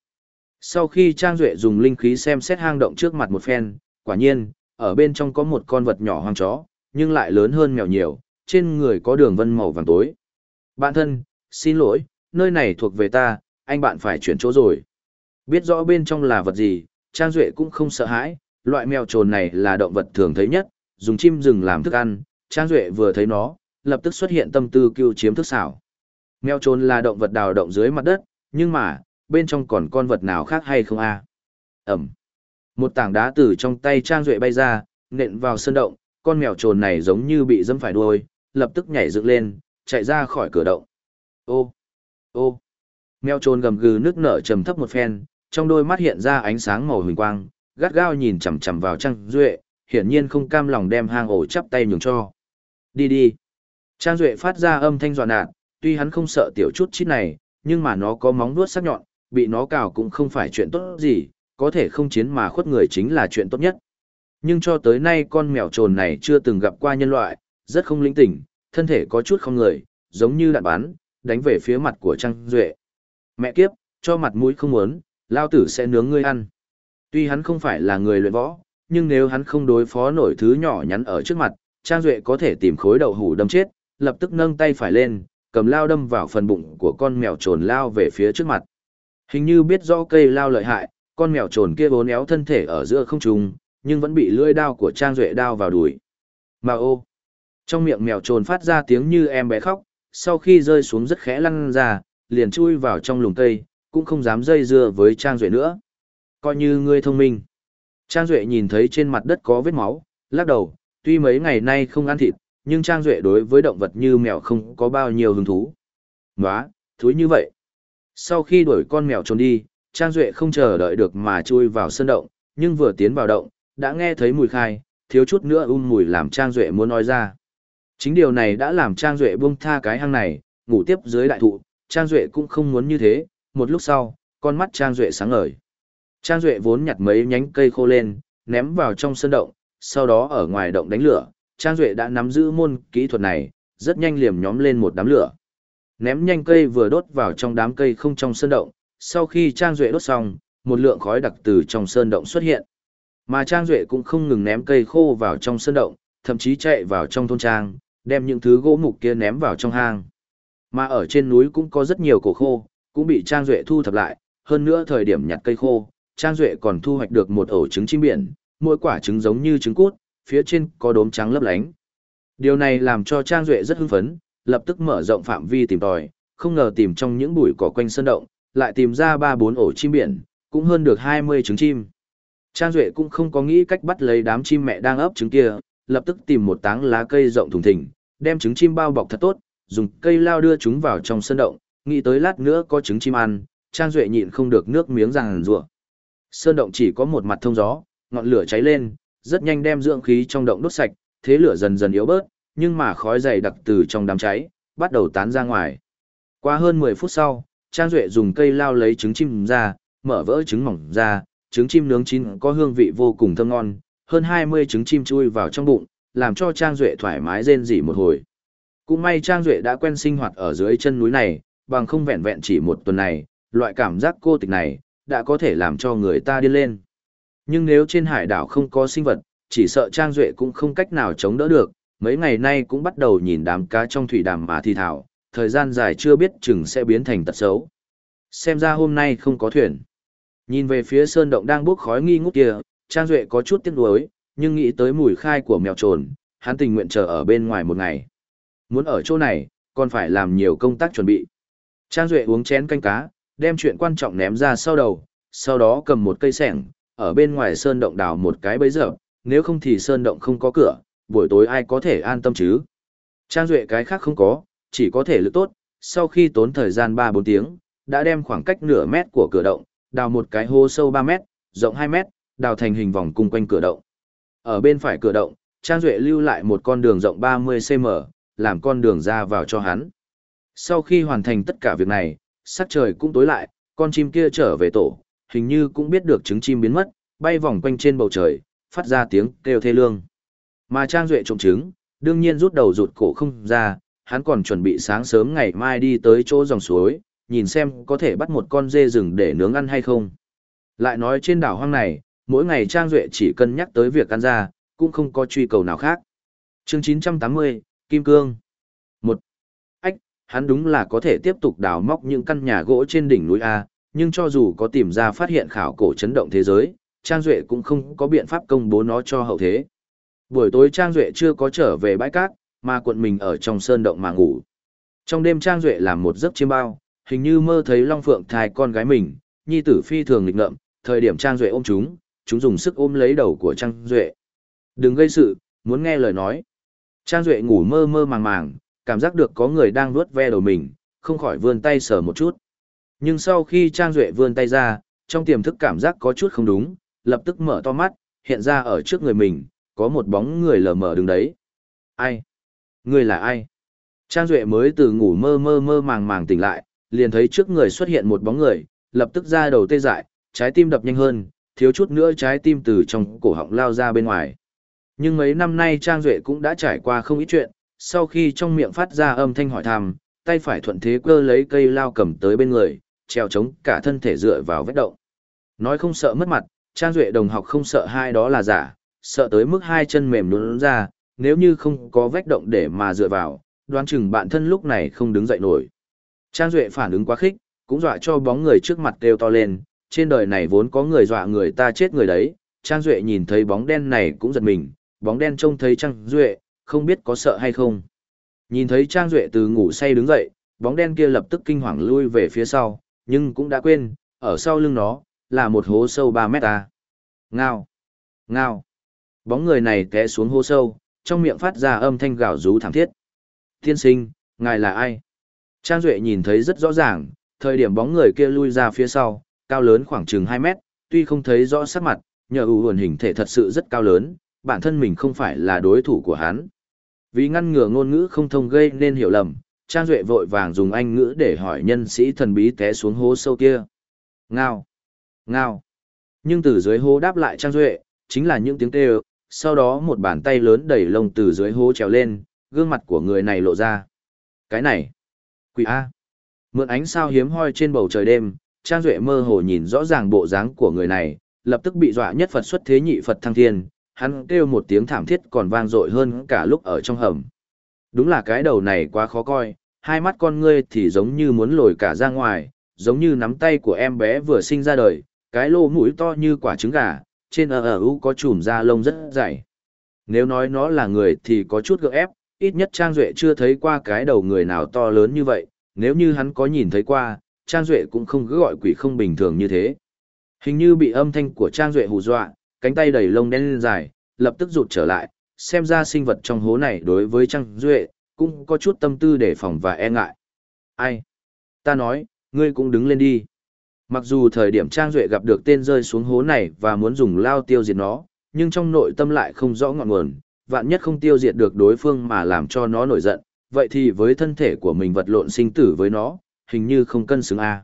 Sau khi Trang Duệ dùng linh khí xem xét hang động trước mặt một phen, quả nhiên, ở bên trong có một con vật nhỏ hoang chó, nhưng lại lớn hơn mèo nhiều, trên người có đường vân màu vàng tối. Bạn thân, xin lỗi, nơi này thuộc về ta, anh bạn phải chuyển chỗ rồi. Biết rõ bên trong là vật gì, Trang Duệ cũng không sợ hãi, loại mèo trồn này là động vật thường thấy nhất, dùng chim rừng làm thức ăn, Trang Duệ vừa thấy nó, lập tức xuất hiện tâm tư cưu chiếm thức xảo. Mèo trồn là động vật đào động dưới mặt đất, nhưng mà, bên trong còn con vật nào khác hay không a à? Ẩm. Một tảng đá từ trong tay Trang Duệ bay ra, nện vào sơn động, con mèo trồn này giống như bị dâm phải đuôi, lập tức nhảy dựng lên, chạy ra khỏi cửa động. Ô, ô, Mèo trồn gầm gừ nước nở trầm thấp một phen, trong đôi mắt hiện ra ánh sáng màu huỳnh quang, gắt gao nhìn chằm chằm vào Trang Duệ, hiển nhiên không cam lòng đem hang ổ chắp tay nhường cho. Đi đi. Trang Duệ phát ra âm thanh dọa nạt, tuy hắn không sợ tiểu chút chít này, nhưng mà nó có móng vuốt sắc nhọn, bị nó cào cũng không phải chuyện tốt gì, có thể không chiến mà khuất người chính là chuyện tốt nhất. Nhưng cho tới nay con mèo trồn này chưa từng gặp qua nhân loại, rất không linh tỉnh, thân thể có chút không người, giống như đạn bắn, đánh về phía mặt của Trang Duệ. Mẹ kiếp, cho mặt mũi không muốn, lao tử sẽ nướng ngươi ăn. Tuy hắn không phải là người luyện võ, nhưng nếu hắn không đối phó nổi thứ nhỏ nhắn ở trước mặt, Trang Duệ có thể tìm khối đậu hủ đâm chết, lập tức nâng tay phải lên, cầm lao đâm vào phần bụng của con mèo trồn lao về phía trước mặt. Hình như biết rõ cây lao lợi hại, con mèo trồn kia vốn éo thân thể ở giữa không trung, nhưng vẫn bị lưỡi đao của Trang Duệ đao vào đùi. Mà ô! Trong miệng mèo trồn phát ra tiếng như em bé khóc, sau khi rơi xuống rất khẽ lăn ra, liền chui vào trong lùm cây, cũng không dám dây dưa với Trang Duệ nữa. Coi như ngươi thông minh. Trang Duệ nhìn thấy trên mặt đất có vết máu, lắc đầu, tuy mấy ngày nay không ăn thịt, nhưng Trang Duệ đối với động vật như mèo không có bao nhiêu hứng thú. Nóa, thúi như vậy. Sau khi đuổi con mèo trốn đi, Trang Duệ không chờ đợi được mà chui vào sân động, nhưng vừa tiến vào động, đã nghe thấy mùi khai, thiếu chút nữa um mùi làm Trang Duệ muốn nói ra. Chính điều này đã làm Trang Duệ buông tha cái hang này, ngủ tiếp dưới đại thụ, Trang Duệ cũng không muốn như thế, một lúc sau, con mắt Trang Duệ sáng ngời. Trang Duệ vốn nhặt mấy nhánh cây khô lên, ném vào trong sân động, sau đó ở ngoài động đánh lửa, Trang Duệ đã nắm giữ môn kỹ thuật này, rất nhanh liềm nhóm lên một đám lửa. Ném nhanh cây vừa đốt vào trong đám cây không trong sơn động, sau khi Trang Duệ đốt xong, một lượng khói đặc từ trong sơn động xuất hiện. Mà Trang Duệ cũng không ngừng ném cây khô vào trong sơn động, thậm chí chạy vào trong thôn trang, đem những thứ gỗ mục kia ném vào trong hang. Mà ở trên núi cũng có rất nhiều cổ khô, cũng bị Trang Duệ thu thập lại, hơn nữa thời điểm nhặt cây khô, Trang Duệ còn thu hoạch được một ổ trứng chim biển, mỗi quả trứng giống như trứng cút, phía trên có đốm trắng lấp lánh. Điều này làm cho Trang Duệ rất hưng phấn, lập tức mở rộng phạm vi tìm tòi, không ngờ tìm trong những bụi cỏ quanh sân động, lại tìm ra 3-4 ổ chim biển, cũng hơn được 20 trứng chim. Trang Duệ cũng không có nghĩ cách bắt lấy đám chim mẹ đang ấp trứng kia, lập tức tìm một táng lá cây rộng thùng thình, đem trứng chim bao bọc thật tốt, dùng cây lao đưa chúng vào trong sân động, nghĩ tới lát nữa có trứng chim ăn, Trang Duệ nhịn không được nước miếng ràng rùa. Sơn động chỉ có một mặt thông gió, ngọn lửa cháy lên, rất nhanh đem dưỡng khí trong động đốt sạch, thế lửa dần dần yếu bớt, nhưng mà khói dày đặc từ trong đám cháy, bắt đầu tán ra ngoài. Qua hơn 10 phút sau, Trang Duệ dùng cây lao lấy trứng chim ra, mở vỡ trứng mỏng ra, trứng chim nướng chín có hương vị vô cùng thơm ngon, hơn 20 trứng chim chui vào trong bụng, làm cho Trang Duệ thoải mái rên rỉ một hồi. Cũng may Trang Duệ đã quen sinh hoạt ở dưới chân núi này, bằng không vẹn vẹn chỉ một tuần này, loại cảm giác cô tịch này, đã có thể làm cho người ta điên lên. Nhưng nếu trên hải đảo không có sinh vật, chỉ sợ Trang Duệ cũng không cách nào chống đỡ được, mấy ngày nay cũng bắt đầu nhìn đám cá trong thủy đàm mà thi thảo, thời gian dài chưa biết chừng sẽ biến thành tật xấu. Xem ra hôm nay không có thuyền. Nhìn về phía sơn động đang bốc khói nghi ngút kia, Trang Duệ có chút tiếc nuối, nhưng nghĩ tới mùi khai của mèo trồn, hắn tình nguyện chờ ở bên ngoài một ngày. Muốn ở chỗ này, còn phải làm nhiều công tác chuẩn bị. Trang Duệ uống chén canh cá, đem chuyện quan trọng ném ra sau đầu, sau đó cầm một cây sẻng, ở bên ngoài sơn động đào một cái bấy giờ, nếu không thì sơn động không có cửa, buổi tối ai có thể an tâm chứ. Trang Duệ cái khác không có, chỉ có thể lực tốt, sau khi tốn thời gian 3-4 tiếng, đã đem khoảng cách nửa mét của cửa động, đào một cái hố sâu 3 mét, rộng 2 mét, đào thành hình vòng cung quanh cửa động. Ở bên phải cửa động, Trang Duệ lưu lại một con đường rộng 30cm, làm con đường ra vào cho hắn. Sau khi hoàn thành tất cả việc này, sắc trời cũng tối lại, con chim kia trở về tổ, hình như cũng biết được trứng chim biến mất, bay vòng quanh trên bầu trời, phát ra tiếng kêu thê lương. Mà Trang Duệ trộm chứng đương nhiên rút đầu rụt cổ không ra, hắn còn chuẩn bị sáng sớm ngày mai đi tới chỗ dòng suối, nhìn xem có thể bắt một con dê rừng để nướng ăn hay không. Lại nói trên đảo hoang này, mỗi ngày Trang Duệ chỉ cân nhắc tới việc ăn ra, cũng không có truy cầu nào khác. chương 980, Kim Cương. một Ách, hắn đúng là có thể tiếp tục đào móc những căn nhà gỗ trên đỉnh núi A, nhưng cho dù có tìm ra phát hiện khảo cổ chấn động thế giới, Trang Duệ cũng không có biện pháp công bố nó cho hậu thế. Buổi tối Trang Duệ chưa có trở về bãi cát, mà cuộn mình ở trong sơn động mà ngủ. Trong đêm Trang Duệ làm một giấc chiêm bao, hình như mơ thấy Long Phượng thai con gái mình, nhi tử phi thường lịch ngợm, thời điểm Trang Duệ ôm chúng, chúng dùng sức ôm lấy đầu của Trang Duệ. Đừng gây sự, muốn nghe lời nói. Trang Duệ ngủ mơ mơ màng màng, cảm giác được có người đang nuốt ve đầu mình, không khỏi vươn tay sờ một chút. Nhưng sau khi Trang Duệ vươn tay ra, trong tiềm thức cảm giác có chút không đúng, lập tức mở to mắt, hiện ra ở trước người mình, có một bóng người lờ mờ đứng đấy. Ai? Người là ai? Trang Duệ mới từ ngủ mơ mơ mơ màng màng tỉnh lại, liền thấy trước người xuất hiện một bóng người, lập tức ra đầu tê dại, trái tim đập nhanh hơn, thiếu chút nữa trái tim từ trong cổ họng lao ra bên ngoài. Nhưng mấy năm nay Trang Duệ cũng đã trải qua không ít chuyện, sau khi trong miệng phát ra âm thanh hỏi thăm, tay phải thuận thế cơ lấy cây lao cầm tới bên người, treo chống cả thân thể dựa vào vết động. Nói không sợ mất mặt, Trang Duệ đồng học không sợ hai đó là giả, sợ tới mức hai chân mềm nhũn ra, nếu như không có vách động để mà dựa vào, đoán chừng bạn thân lúc này không đứng dậy nổi. Trang Duệ phản ứng quá khích, cũng dọa cho bóng người trước mặt kêu to lên, trên đời này vốn có người dọa người ta chết người đấy, Trang Duệ nhìn thấy bóng đen này cũng giật mình, bóng đen trông thấy Trang Duệ, không biết có sợ hay không. Nhìn thấy Trang Duệ từ ngủ say đứng dậy, bóng đen kia lập tức kinh hoàng lui về phía sau, nhưng cũng đã quên, ở sau lưng nó, là một hố sâu 3 mét ta. Ngao! Ngao! Bóng người này té xuống hố sâu, trong miệng phát ra âm thanh gào rú thảm thiết. Tiên sinh, ngài là ai? Trang Duệ nhìn thấy rất rõ ràng, thời điểm bóng người kia lui ra phía sau, cao lớn khoảng chừng 2 mét, tuy không thấy rõ sắc mặt, nhờ ưu hồn hình thể thật sự rất cao lớn, bản thân mình không phải là đối thủ của hắn. Vì ngăn ngừa ngôn ngữ không thông gây nên hiểu lầm, Trang Duệ vội vàng dùng anh ngữ để hỏi nhân sĩ thần bí té xuống hố sâu kia. Ngao! Ngao! Nhưng từ dưới hố đáp lại Trang Duệ, chính là những tiếng kêu, sau đó một bàn tay lớn đẩy lông từ dưới hố trèo lên, gương mặt của người này lộ ra. Cái này! Quỷ A! Mượn ánh sao hiếm hoi trên bầu trời đêm, Trang Duệ mơ hồ nhìn rõ ràng bộ dáng của người này, lập tức bị dọa nhất Phật xuất thế nhị Phật thăng thiên, hắn kêu một tiếng thảm thiết còn vang dội hơn cả lúc ở trong hầm. Đúng là cái đầu này quá khó coi, hai mắt con ngươi thì giống như muốn lồi cả ra ngoài, giống như nắm tay của em bé vừa sinh ra đời, cái lô mũi to như quả trứng gà, trên ở ở u có chùm da lông rất dày. Nếu nói nó là người thì có chút gượng ép, ít nhất Trang Duệ chưa thấy qua cái đầu người nào to lớn như vậy, nếu như hắn có nhìn thấy qua, Trang Duệ cũng không cứ gọi quỷ không bình thường như thế. Hình như bị âm thanh của Trang Duệ hù dọa, cánh tay đầy lông đen lên dài, lập tức rụt trở lại, xem ra sinh vật trong hố này đối với Trang Duệ, cũng có chút tâm tư để phòng và e ngại. Ai? Ta nói, ngươi cũng đứng lên đi. Mặc dù thời điểm Trang Duệ gặp được tên rơi xuống hố này và muốn dùng lao tiêu diệt nó, nhưng trong nội tâm lại không rõ ngọn nguồn, vạn nhất không tiêu diệt được đối phương mà làm cho nó nổi giận, vậy thì với thân thể của mình vật lộn sinh tử với nó, hình như không cân xứng A.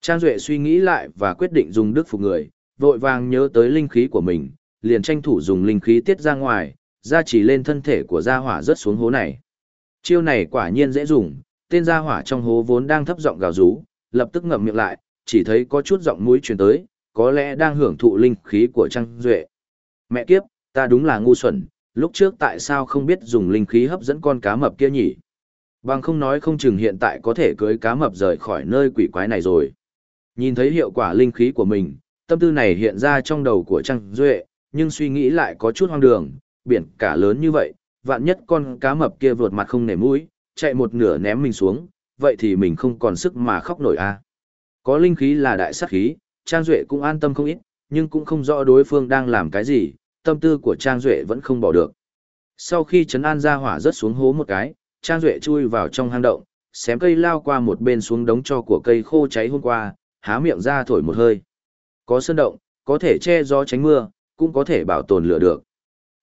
Trang Duệ suy nghĩ lại và quyết định dùng đức phục người, vội vàng nhớ tới linh khí của mình, liền tranh thủ dùng linh khí tiết ra ngoài, ra chỉ lên thân thể của gia hỏa rớt xuống hố này. Chiêu này quả nhiên dễ dùng, tên gia hỏa trong hố vốn đang thấp giọng gào rú, lập tức ngậm miệng lại, chỉ thấy có chút giọng mũi truyền tới, có lẽ đang hưởng thụ linh khí của Trang Duệ. Mẹ kiếp, ta đúng là ngu xuẩn, lúc trước tại sao không biết dùng linh khí hấp dẫn con cá mập kia nhỉ? Bằng không nói không chừng hiện tại có thể cưới cá mập rời khỏi nơi quỷ quái này rồi. Nhìn thấy hiệu quả linh khí của mình, tâm tư này hiện ra trong đầu của Trang Duệ, nhưng suy nghĩ lại có chút hoang đường, biển cả lớn như vậy, vạn nhất con cá mập kia vượt mặt không nể mũi, chạy một nửa ném mình xuống, vậy thì mình không còn sức mà khóc nổi a. À. Có linh khí là đại sát khí, Trang Duệ cũng an tâm không ít, nhưng cũng không rõ đối phương đang làm cái gì, tâm tư của Trang Duệ vẫn không bỏ được. Sau khi chấn an ra hỏa rớt xuống hố một cái, Trang Duệ chui vào trong hang động, xém cây lao qua một bên xuống đống cho của cây khô cháy hôm qua, há miệng ra thổi một hơi. Có sơn động, có thể che gió tránh mưa, cũng có thể bảo tồn lửa được.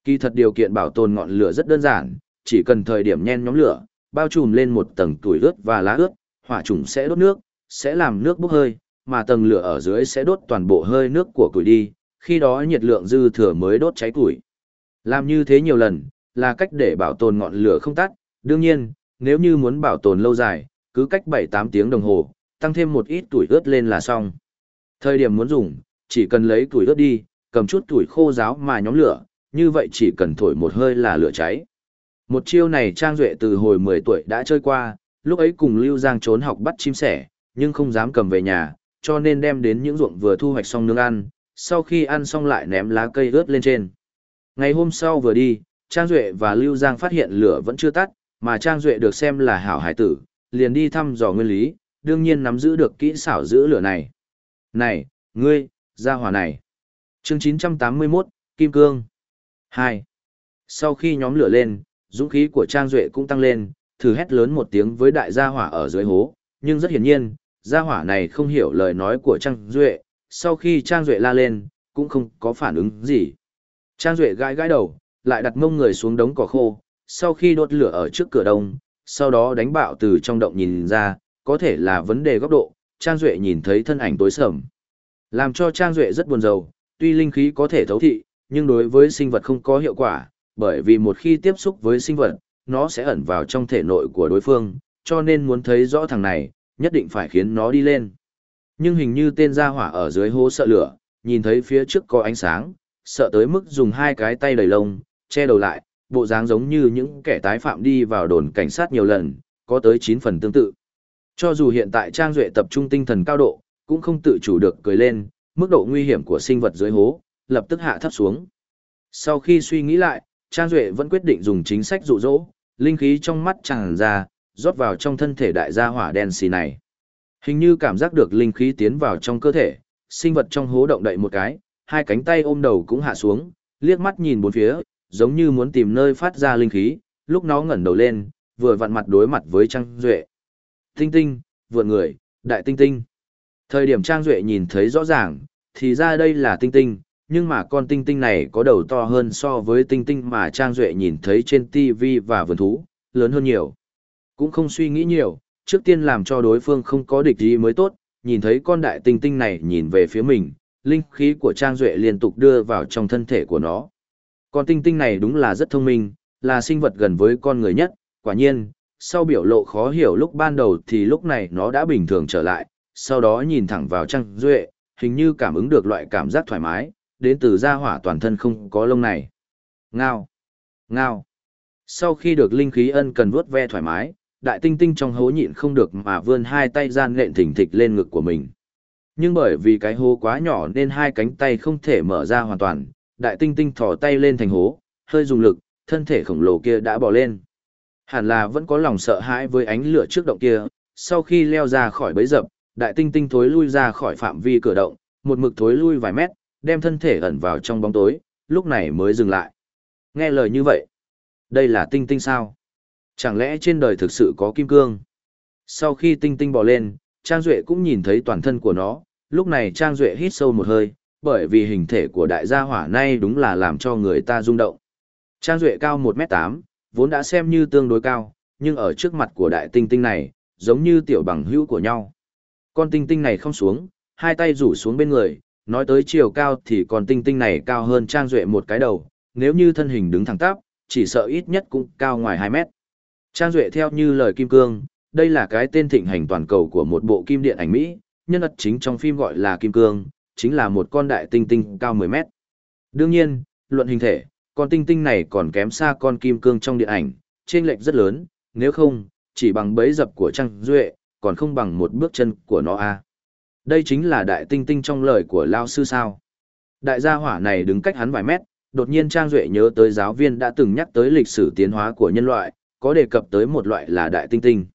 Kỳ thật điều kiện bảo tồn ngọn lửa rất đơn giản, chỉ cần thời điểm nhen nhóm lửa, bao trùm lên một tầng tuổi ướt và lá ướt, hỏa trùng sẽ đốt nước, sẽ làm nước bốc hơi, mà tầng lửa ở dưới sẽ đốt toàn bộ hơi nước của củi đi, khi đó nhiệt lượng dư thừa mới đốt cháy củi. Làm như thế nhiều lần, là cách để bảo tồn ngọn lửa không tắt, đương nhiên, nếu như muốn bảo tồn lâu dài, cứ cách 7-8 tiếng đồng hồ, tăng thêm một ít tuổi ướt lên là xong. Thời điểm muốn dùng, chỉ cần lấy tuổi ướt đi, cầm chút tuổi khô ráo mà nhóm lửa, như vậy chỉ cần thổi một hơi là lửa cháy. Một chiêu này Trang Duệ từ hồi 10 tuổi đã chơi qua, lúc ấy cùng Lưu Giang trốn học bắt chim sẻ, nhưng không dám cầm về nhà, cho nên đem đến những ruộng vừa thu hoạch xong nướng ăn, sau khi ăn xong lại ném lá cây ướt lên trên. Ngày hôm sau vừa đi, Trang Duệ và Lưu Giang phát hiện lửa vẫn chưa tắt, mà Trang Duệ được xem là hảo hải tử, liền đi thăm dò nguyên lý, đương nhiên nắm giữ được kỹ xảo giữ lửa này. Này, ngươi, ra hỏa này. chương 981, Kim Cương. 2. Sau khi nhóm lửa lên, dũng khí của Trang Duệ cũng tăng lên, thử hét lớn một tiếng với đại gia hỏa ở dưới hố, nhưng rất hiển nhiên, gia hỏa này không hiểu lời nói của Trang Duệ, sau khi Trang Duệ la lên, cũng không có phản ứng gì. Trang Duệ gãi gãi đầu, lại đặt mông người xuống đống cỏ khô, sau khi đốt lửa ở trước cửa đông, sau đó đánh bạo từ trong động nhìn ra, có thể là vấn đề góc độ, Trang Duệ nhìn thấy thân ảnh tối sầm. Làm cho Trang Duệ rất buồn rầu, tuy linh khí có thể thấu thị, nhưng đối với sinh vật không có hiệu quả, bởi vì một khi tiếp xúc với sinh vật, nó sẽ ẩn vào trong thể nội của đối phương, cho nên muốn thấy rõ thằng này, nhất định phải khiến nó đi lên. Nhưng hình như tên gia hỏa ở dưới hố sợ lửa, nhìn thấy phía trước có ánh sáng, sợ tới mức dùng hai cái tay đầy lông, che đầu lại, bộ dáng giống như những kẻ tái phạm đi vào đồn cảnh sát nhiều lần, có tới 9 phần tương tự. Cho dù hiện tại Trang Duệ tập trung tinh thần cao độ, cũng không tự chủ được cười lên, mức độ nguy hiểm của sinh vật dưới hố, lập tức hạ thấp xuống. Sau khi suy nghĩ lại, Trang Duệ vẫn quyết định dùng chính sách dụ dỗ, linh khí trong mắt tràn ra, rót vào trong thân thể đại gia hỏa đen xì này. Hình như cảm giác được linh khí tiến vào trong cơ thể, sinh vật trong hố động đậy một cái, hai cánh tay ôm đầu cũng hạ xuống, liếc mắt nhìn bốn phía, giống như muốn tìm nơi phát ra linh khí, lúc nó ngẩn đầu lên, vừa vặn mặt đối mặt với Trang Duệ. Tinh tinh, vượn người, đại tinh tinh. Thời điểm Trang Duệ nhìn thấy rõ ràng, thì ra đây là tinh tinh, nhưng mà con tinh tinh này có đầu to hơn so với tinh tinh mà Trang Duệ nhìn thấy trên TV và vườn thú, lớn hơn nhiều. Cũng không suy nghĩ nhiều, trước tiên làm cho đối phương không có địch gì mới tốt, nhìn thấy con đại tinh tinh này nhìn về phía mình, linh khí của Trang Duệ liên tục đưa vào trong thân thể của nó. Con tinh tinh này đúng là rất thông minh, là sinh vật gần với con người nhất, quả nhiên, sau biểu lộ khó hiểu lúc ban đầu thì lúc này nó đã bình thường trở lại, sau đó nhìn thẳng vào Trang Duệ, hình như cảm ứng được loại cảm giác thoải mái, đến từ gia hỏa toàn thân không có lông này. Ngao! Ngao! Sau khi được linh khí ân cần vuốt ve thoải mái, đại tinh tinh trong hố nhịn không được mà vươn hai tay gian nện thỉnh thịch lên ngực của mình. Nhưng bởi vì cái hố quá nhỏ nên hai cánh tay không thể mở ra hoàn toàn, đại tinh tinh thò tay lên thành hố, hơi dùng lực, thân thể khổng lồ kia đã bỏ lên. Hẳn là vẫn có lòng sợ hãi với ánh lửa trước động kia, sau khi leo ra khỏi bấy dập, đại tinh tinh thối lui ra khỏi phạm vi cửa động, một mực thối lui vài mét, đem thân thể ẩn vào trong bóng tối, lúc này mới dừng lại. Nghe lời như vậy, đây là tinh tinh sao? Chẳng lẽ trên đời thực sự có kim cương? Sau khi tinh tinh bò lên, Trang Duệ cũng nhìn thấy toàn thân của nó, lúc này Trang Duệ hít sâu một hơi, bởi vì hình thể của đại gia hỏa nay đúng là làm cho người ta rung động. Trang Duệ cao 1m8, vốn đã xem như tương đối cao, nhưng ở trước mặt của đại tinh tinh này, giống như tiểu bằng hữu của nhau. Con tinh tinh này không xuống, hai tay rủ xuống bên người, nói tới chiều cao thì con tinh tinh này cao hơn Trang Duệ một cái đầu, nếu như thân hình đứng thẳng tắp, chỉ sợ ít nhất cũng cao ngoài 2 mét. Trang Duệ theo như lời Kim Cương, đây là cái tên thịnh hành toàn cầu của một bộ kim điện ảnh Mỹ, nhân vật chính trong phim gọi là Kim Cương, chính là một con đại tinh tinh cao 10 mét. Đương nhiên, luận hình thể, con tinh tinh này còn kém xa con Kim Cương trong điện ảnh, trên lệch rất lớn, nếu không, chỉ bằng bấy dập của Trang Duệ, còn không bằng một bước chân của nó a Đây chính là đại tinh tinh trong lời của Lao Sư sao. Đại gia hỏa này đứng cách hắn vài mét, đột nhiên Trang Duệ nhớ tới giáo viên đã từng nhắc tới lịch sử tiến hóa của nhân loại, có đề cập tới một loại là đại tinh tinh.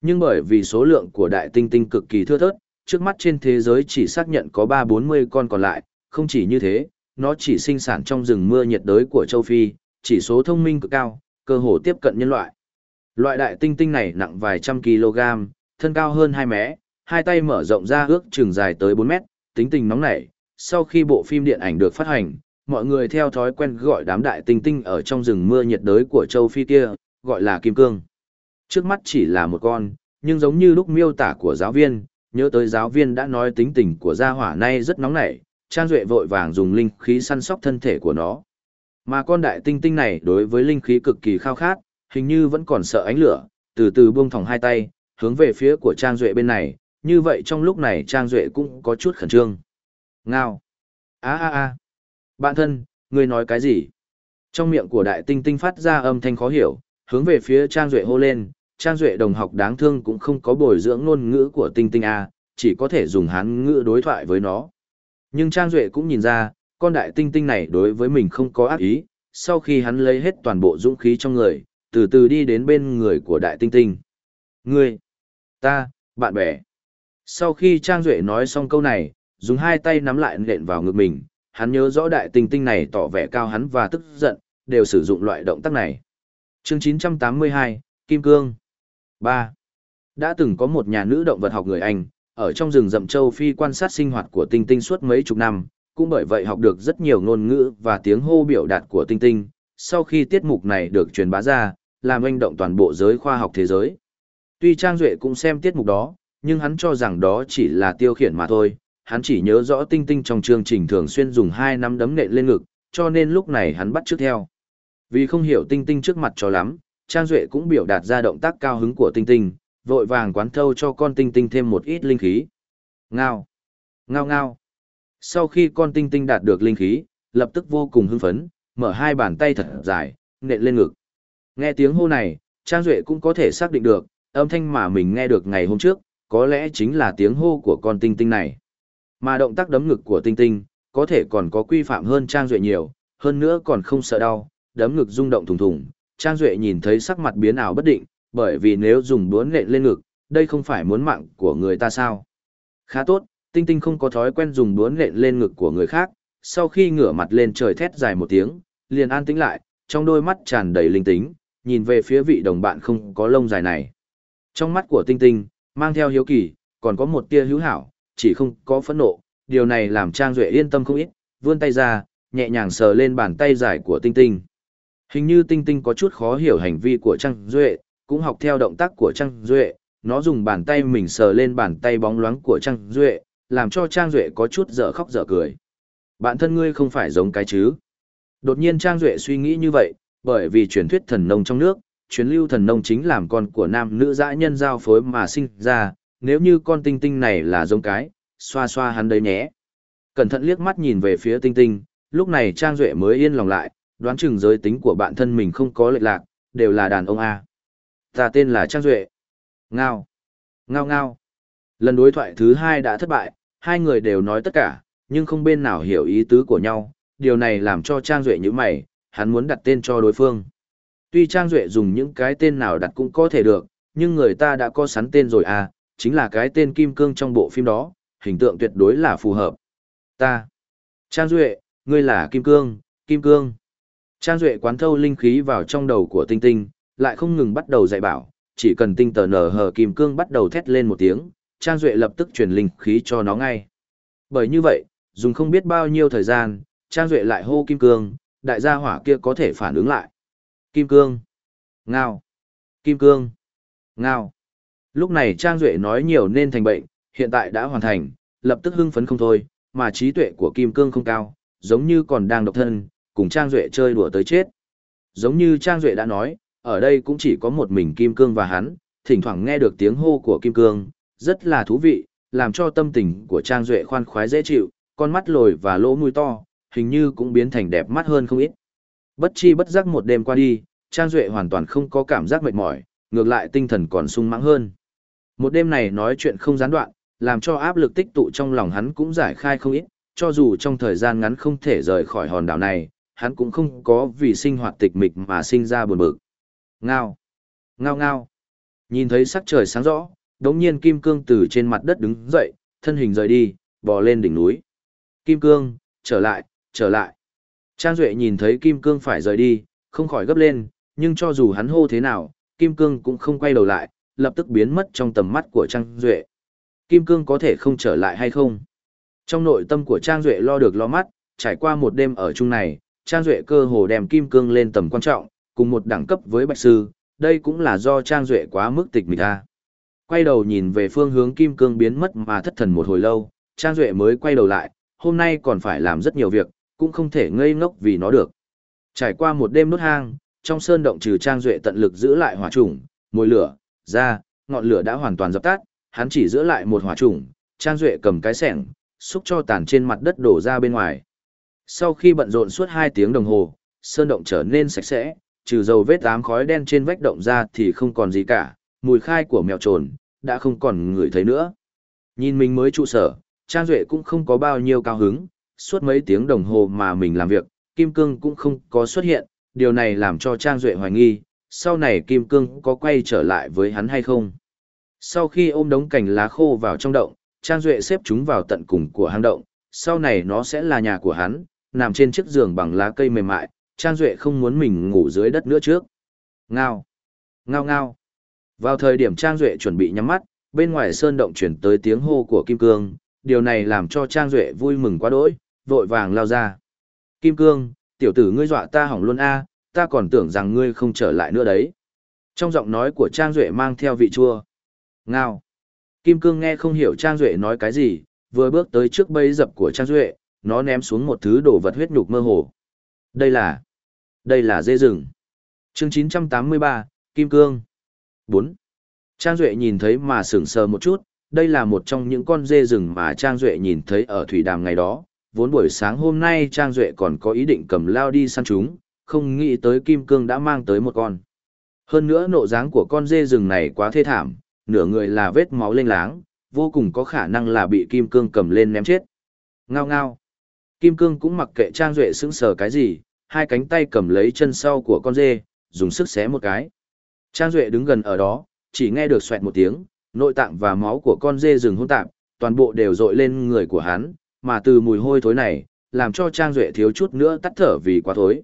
Nhưng bởi vì số lượng của đại tinh tinh cực kỳ thưa thớt, trước mắt trên thế giới chỉ xác nhận có 3-40 con còn lại, không chỉ như thế, nó chỉ sinh sản trong rừng mưa nhiệt đới của châu Phi, chỉ số thông minh cực cao, cơ hồ tiếp cận nhân loại. Loại đại tinh tinh này nặng vài trăm kg, thân cao hơn 2 mé, hai tay mở rộng ra ước chừng dài tới 4 mét, tính tình nóng nảy. Sau khi bộ phim điện ảnh được phát hành, mọi người theo thói quen gọi đám đại tinh tinh ở trong rừng mưa nhiệt đới của châu Phi kia, gọi là kim cương. Trước mắt chỉ là một con, nhưng giống như lúc miêu tả của giáo viên, nhớ tới giáo viên đã nói tính tình của gia hỏa này rất nóng nảy, Trang Duệ vội vàng dùng linh khí săn sóc thân thể của nó. Mà con đại tinh tinh này đối với linh khí cực kỳ khao khát, hình như vẫn còn sợ ánh lửa, từ từ buông thòng hai tay, hướng về phía của Trang Duệ bên này, như vậy trong lúc này Trang Duệ cũng có chút khẩn trương. Ngao! a a a Bạn thân, người nói cái gì? Trong miệng của đại tinh tinh phát ra âm thanh khó hiểu, hướng về phía Trang Duệ hô lên, Trang Duệ đồng học đáng thương cũng không có bồi dưỡng ngôn ngữ của tinh tinh A, chỉ có thể dùng hán ngữ đối thoại với nó. Nhưng Trang Duệ cũng nhìn ra, con đại tinh tinh này đối với mình không có ác ý, sau khi hắn lấy hết toàn bộ dũng khí trong người, từ từ đi đến bên người của đại tinh tinh. người, ta, bạn bè. Sau khi Trang Duệ nói xong câu này, dùng hai tay nắm lại nện vào ngực mình, hắn nhớ rõ đại tinh tinh này tỏ vẻ cao hắn và tức giận, đều sử dụng loại động tác này chương 982, Kim Cương 3. Đã từng có một nhà nữ động vật học người Anh, ở trong rừng rậm châu Phi quan sát sinh hoạt của tinh tinh suốt mấy chục năm, cũng bởi vậy học được rất nhiều ngôn ngữ và tiếng hô biểu đạt của tinh tinh. Sau khi tiết mục này được truyền bá ra, làm anh động toàn bộ giới khoa học thế giới. Tuy Trang Duệ cũng xem tiết mục đó, nhưng hắn cho rằng đó chỉ là tiêu khiển mà thôi. Hắn chỉ nhớ rõ tinh tinh trong chương trình thường xuyên dùng hai nắm đấm nện lên ngực, cho nên lúc này hắn bắt trước theo. Vì không hiểu tinh tinh trước mặt cho lắm, Trang Duệ cũng biểu đạt ra động tác cao hứng của tinh tinh, vội vàng quán thâu cho con tinh tinh thêm một ít linh khí. Ngao! Ngao ngao! Sau khi con tinh tinh đạt được linh khí, lập tức vô cùng hưng phấn, mở hai bàn tay thật dài, nện lên ngực. Nghe tiếng hô này, Trang Duệ cũng có thể xác định được, âm thanh mà mình nghe được ngày hôm trước, có lẽ chính là tiếng hô của con tinh tinh này. Mà động tác đấm ngực của tinh tinh, có thể còn có quy phạm hơn Trang Duệ nhiều, hơn nữa còn không sợ đau, đấm ngực rung động thùng thùng. Trang Duệ nhìn thấy sắc mặt biến ảo bất định, bởi vì nếu dùng búa nện lên ngực, đây không phải muốn mạng của người ta sao. Khá tốt, tinh tinh không có thói quen dùng búa nện lên ngực của người khác, sau khi ngửa mặt lên trời thét dài một tiếng, liền an tĩnh lại, trong đôi mắt tràn đầy linh tính, nhìn về phía vị đồng bạn không có lông dài này. Trong mắt của tinh tinh, mang theo hiếu kỳ, còn có một tia hữu hảo, chỉ không có phẫn nộ, điều này làm Trang Duệ yên tâm không ít, vươn tay ra, nhẹ nhàng sờ lên bàn tay dài của tinh tinh. Hình như tinh tinh có chút khó hiểu hành vi của Trang Duệ, cũng học theo động tác của Trang Duệ, nó dùng bàn tay mình sờ lên bàn tay bóng loáng của Trang Duệ, làm cho Trang Duệ có chút dở khóc dở cười. Bạn thân ngươi không phải giống cái chứ. Đột nhiên Trang Duệ suy nghĩ như vậy, bởi vì truyền thuyết thần nông trong nước, truyền lưu thần nông chính làm con của nam nữ dã nhân giao phối mà sinh ra, nếu như con tinh tinh này là giống cái, xoa xoa hắn đấy nhé. Cẩn thận liếc mắt nhìn về phía tinh tinh, lúc này Trang Duệ mới yên lòng lại, đoán chừng giới tính của bạn thân mình không có lệch lạc, đều là đàn ông A. Ta tên là Trang Duệ. Ngao. Ngao ngao. Lần đối thoại thứ hai đã thất bại, hai người đều nói tất cả, nhưng không bên nào hiểu ý tứ của nhau, điều này làm cho Trang Duệ như mày, hắn muốn đặt tên cho đối phương. Tuy Trang Duệ dùng những cái tên nào đặt cũng có thể được, nhưng người ta đã có sẵn tên rồi à, chính là cái tên Kim Cương trong bộ phim đó, hình tượng tuyệt đối là phù hợp. Ta. Trang Duệ, ngươi là Kim Cương, Kim Cương. Trang Duệ quán thâu linh khí vào trong đầu của Tinh Tinh, lại không ngừng bắt đầu dạy bảo, chỉ cần tinh tờ nở hờ Kim Cương bắt đầu thét lên một tiếng, Trang Duệ lập tức truyền linh khí cho nó ngay. Bởi như vậy, dùng không biết bao nhiêu thời gian, Trang Duệ lại hô Kim Cương, đại gia hỏa kia có thể phản ứng lại. Kim Cương. Ngao. Kim Cương. Ngao. Lúc này Trang Duệ nói nhiều nên thành bệnh, hiện tại đã hoàn thành, lập tức hưng phấn không thôi, mà trí tuệ của Kim Cương không cao, giống như còn đang độc thân, cùng Trang Duệ chơi đùa tới chết. Giống như Trang Duệ đã nói, ở đây cũng chỉ có một mình Kim Cương và hắn, thỉnh thoảng nghe được tiếng hô của Kim Cương, rất là thú vị, làm cho tâm tình của Trang Duệ khoan khoái dễ chịu, con mắt lồi và lỗ mũi to, hình như cũng biến thành đẹp mắt hơn không ít. Bất chi bất giác một đêm qua đi, Trang Duệ hoàn toàn không có cảm giác mệt mỏi, ngược lại tinh thần còn sung mãng hơn. Một đêm này nói chuyện không gián đoạn, làm cho áp lực tích tụ trong lòng hắn cũng giải khai không ít, cho dù trong thời gian ngắn không thể rời khỏi hòn đảo này, hắn cũng không có vì sinh hoạt tịch mịch mà sinh ra buồn bực. Ngao! Ngao ngao! Nhìn thấy sắc trời sáng rõ, đống nhiên Kim Cương từ trên mặt đất đứng dậy, thân hình rời đi, bò lên đỉnh núi. Kim Cương, trở lại, trở lại. Trang Duệ nhìn thấy Kim Cương phải rời đi, không khỏi gấp lên, nhưng cho dù hắn hô thế nào, Kim Cương cũng không quay đầu lại, lập tức biến mất trong tầm mắt của Trang Duệ. Kim Cương có thể không trở lại hay không? Trong nội tâm của Trang Duệ lo được lo mắt, trải qua một đêm ở chung này, Trang Duệ cơ hồ đem Kim Cương lên tầm quan trọng, cùng một đẳng cấp với Bạch Sư, đây cũng là do Trang Duệ quá mức tịch mịch ra. Quay đầu nhìn về phương hướng Kim Cương biến mất mà thất thần một hồi lâu, Trang Duệ mới quay đầu lại, hôm nay còn phải làm rất nhiều việc, cũng không thể ngây ngốc vì nó được. Trải qua một đêm nốt hang, trong sơn động trừ Trang Duệ tận lực giữ lại hỏa trùng, mồi lửa, ra, ngọn lửa đã hoàn toàn dập tắt, hắn chỉ giữ lại một hỏa trùng, Trang Duệ cầm cái sẻng, xúc cho tàn trên mặt đất đổ ra bên ngoài. Sau khi bận rộn suốt 2 tiếng đồng hồ, sơn động trở nên sạch sẽ, trừ dầu vết ám khói đen trên vách động ra thì không còn gì cả, mùi khai của mèo trồn, đã không còn ngửi thấy nữa. Nhìn mình mới trụ sở, Trang Duệ cũng không có bao nhiêu cao hứng, suốt mấy tiếng đồng hồ mà mình làm việc, Kim Cương cũng không có xuất hiện, điều này làm cho Trang Duệ hoài nghi, sau này Kim Cương có quay trở lại với hắn hay không. Sau khi ôm đống cành lá khô vào trong động, Trang Duệ xếp chúng vào tận cùng của hang động, sau này nó sẽ là nhà của hắn, nằm trên chiếc giường bằng lá cây mềm mại, Trang Duệ không muốn mình ngủ dưới đất nữa trước. Ngao! Ngao ngao! Vào thời điểm Trang Duệ chuẩn bị nhắm mắt, Bên ngoài sơn động chuyển tới tiếng hô của Kim Cương, điều này làm cho Trang Duệ vui mừng quá đỗi, vội vàng lao ra. Kim Cương, tiểu tử ngươi dọa ta hỏng luôn a ta còn tưởng rằng ngươi không trở lại nữa đấy. Trong giọng nói của Trang Duệ mang theo vị chua. Ngao. Kim Cương nghe không hiểu Trang Duệ nói cái gì, vừa bước tới trước bấy dập của Trang Duệ, nó ném xuống một thứ đồ vật huyết nhục mơ hồ. Đây là... Đây là dê rừng. chương 983, Kim Cương. 4. Trang Duệ nhìn thấy mà sửng sờ một chút, đây là một trong những con dê rừng mà Trang Duệ nhìn thấy ở Thủy Đàm ngày đó. Vốn buổi sáng hôm nay Trang Duệ còn có ý định cầm lao đi săn chúng, không nghĩ tới Kim Cương đã mang tới một con. Hơn nữa nộ dáng của con dê rừng này quá thê thảm, nửa người là vết máu lênh láng, vô cùng có khả năng là bị Kim Cương cầm lên ném chết. Ngao ngao. Kim Cương cũng mặc kệ Trang Duệ sững sờ cái gì, hai cánh tay cầm lấy chân sau của con dê, dùng sức xé một cái. Trang Duệ đứng gần ở đó, chỉ nghe được xoẹt một tiếng, nội tạng và máu của con dê rừng hỗn tạp, toàn bộ đều dội lên người của hắn, mà từ mùi hôi thối này, làm cho Trang Duệ thiếu chút nữa tắt thở vì quá thối.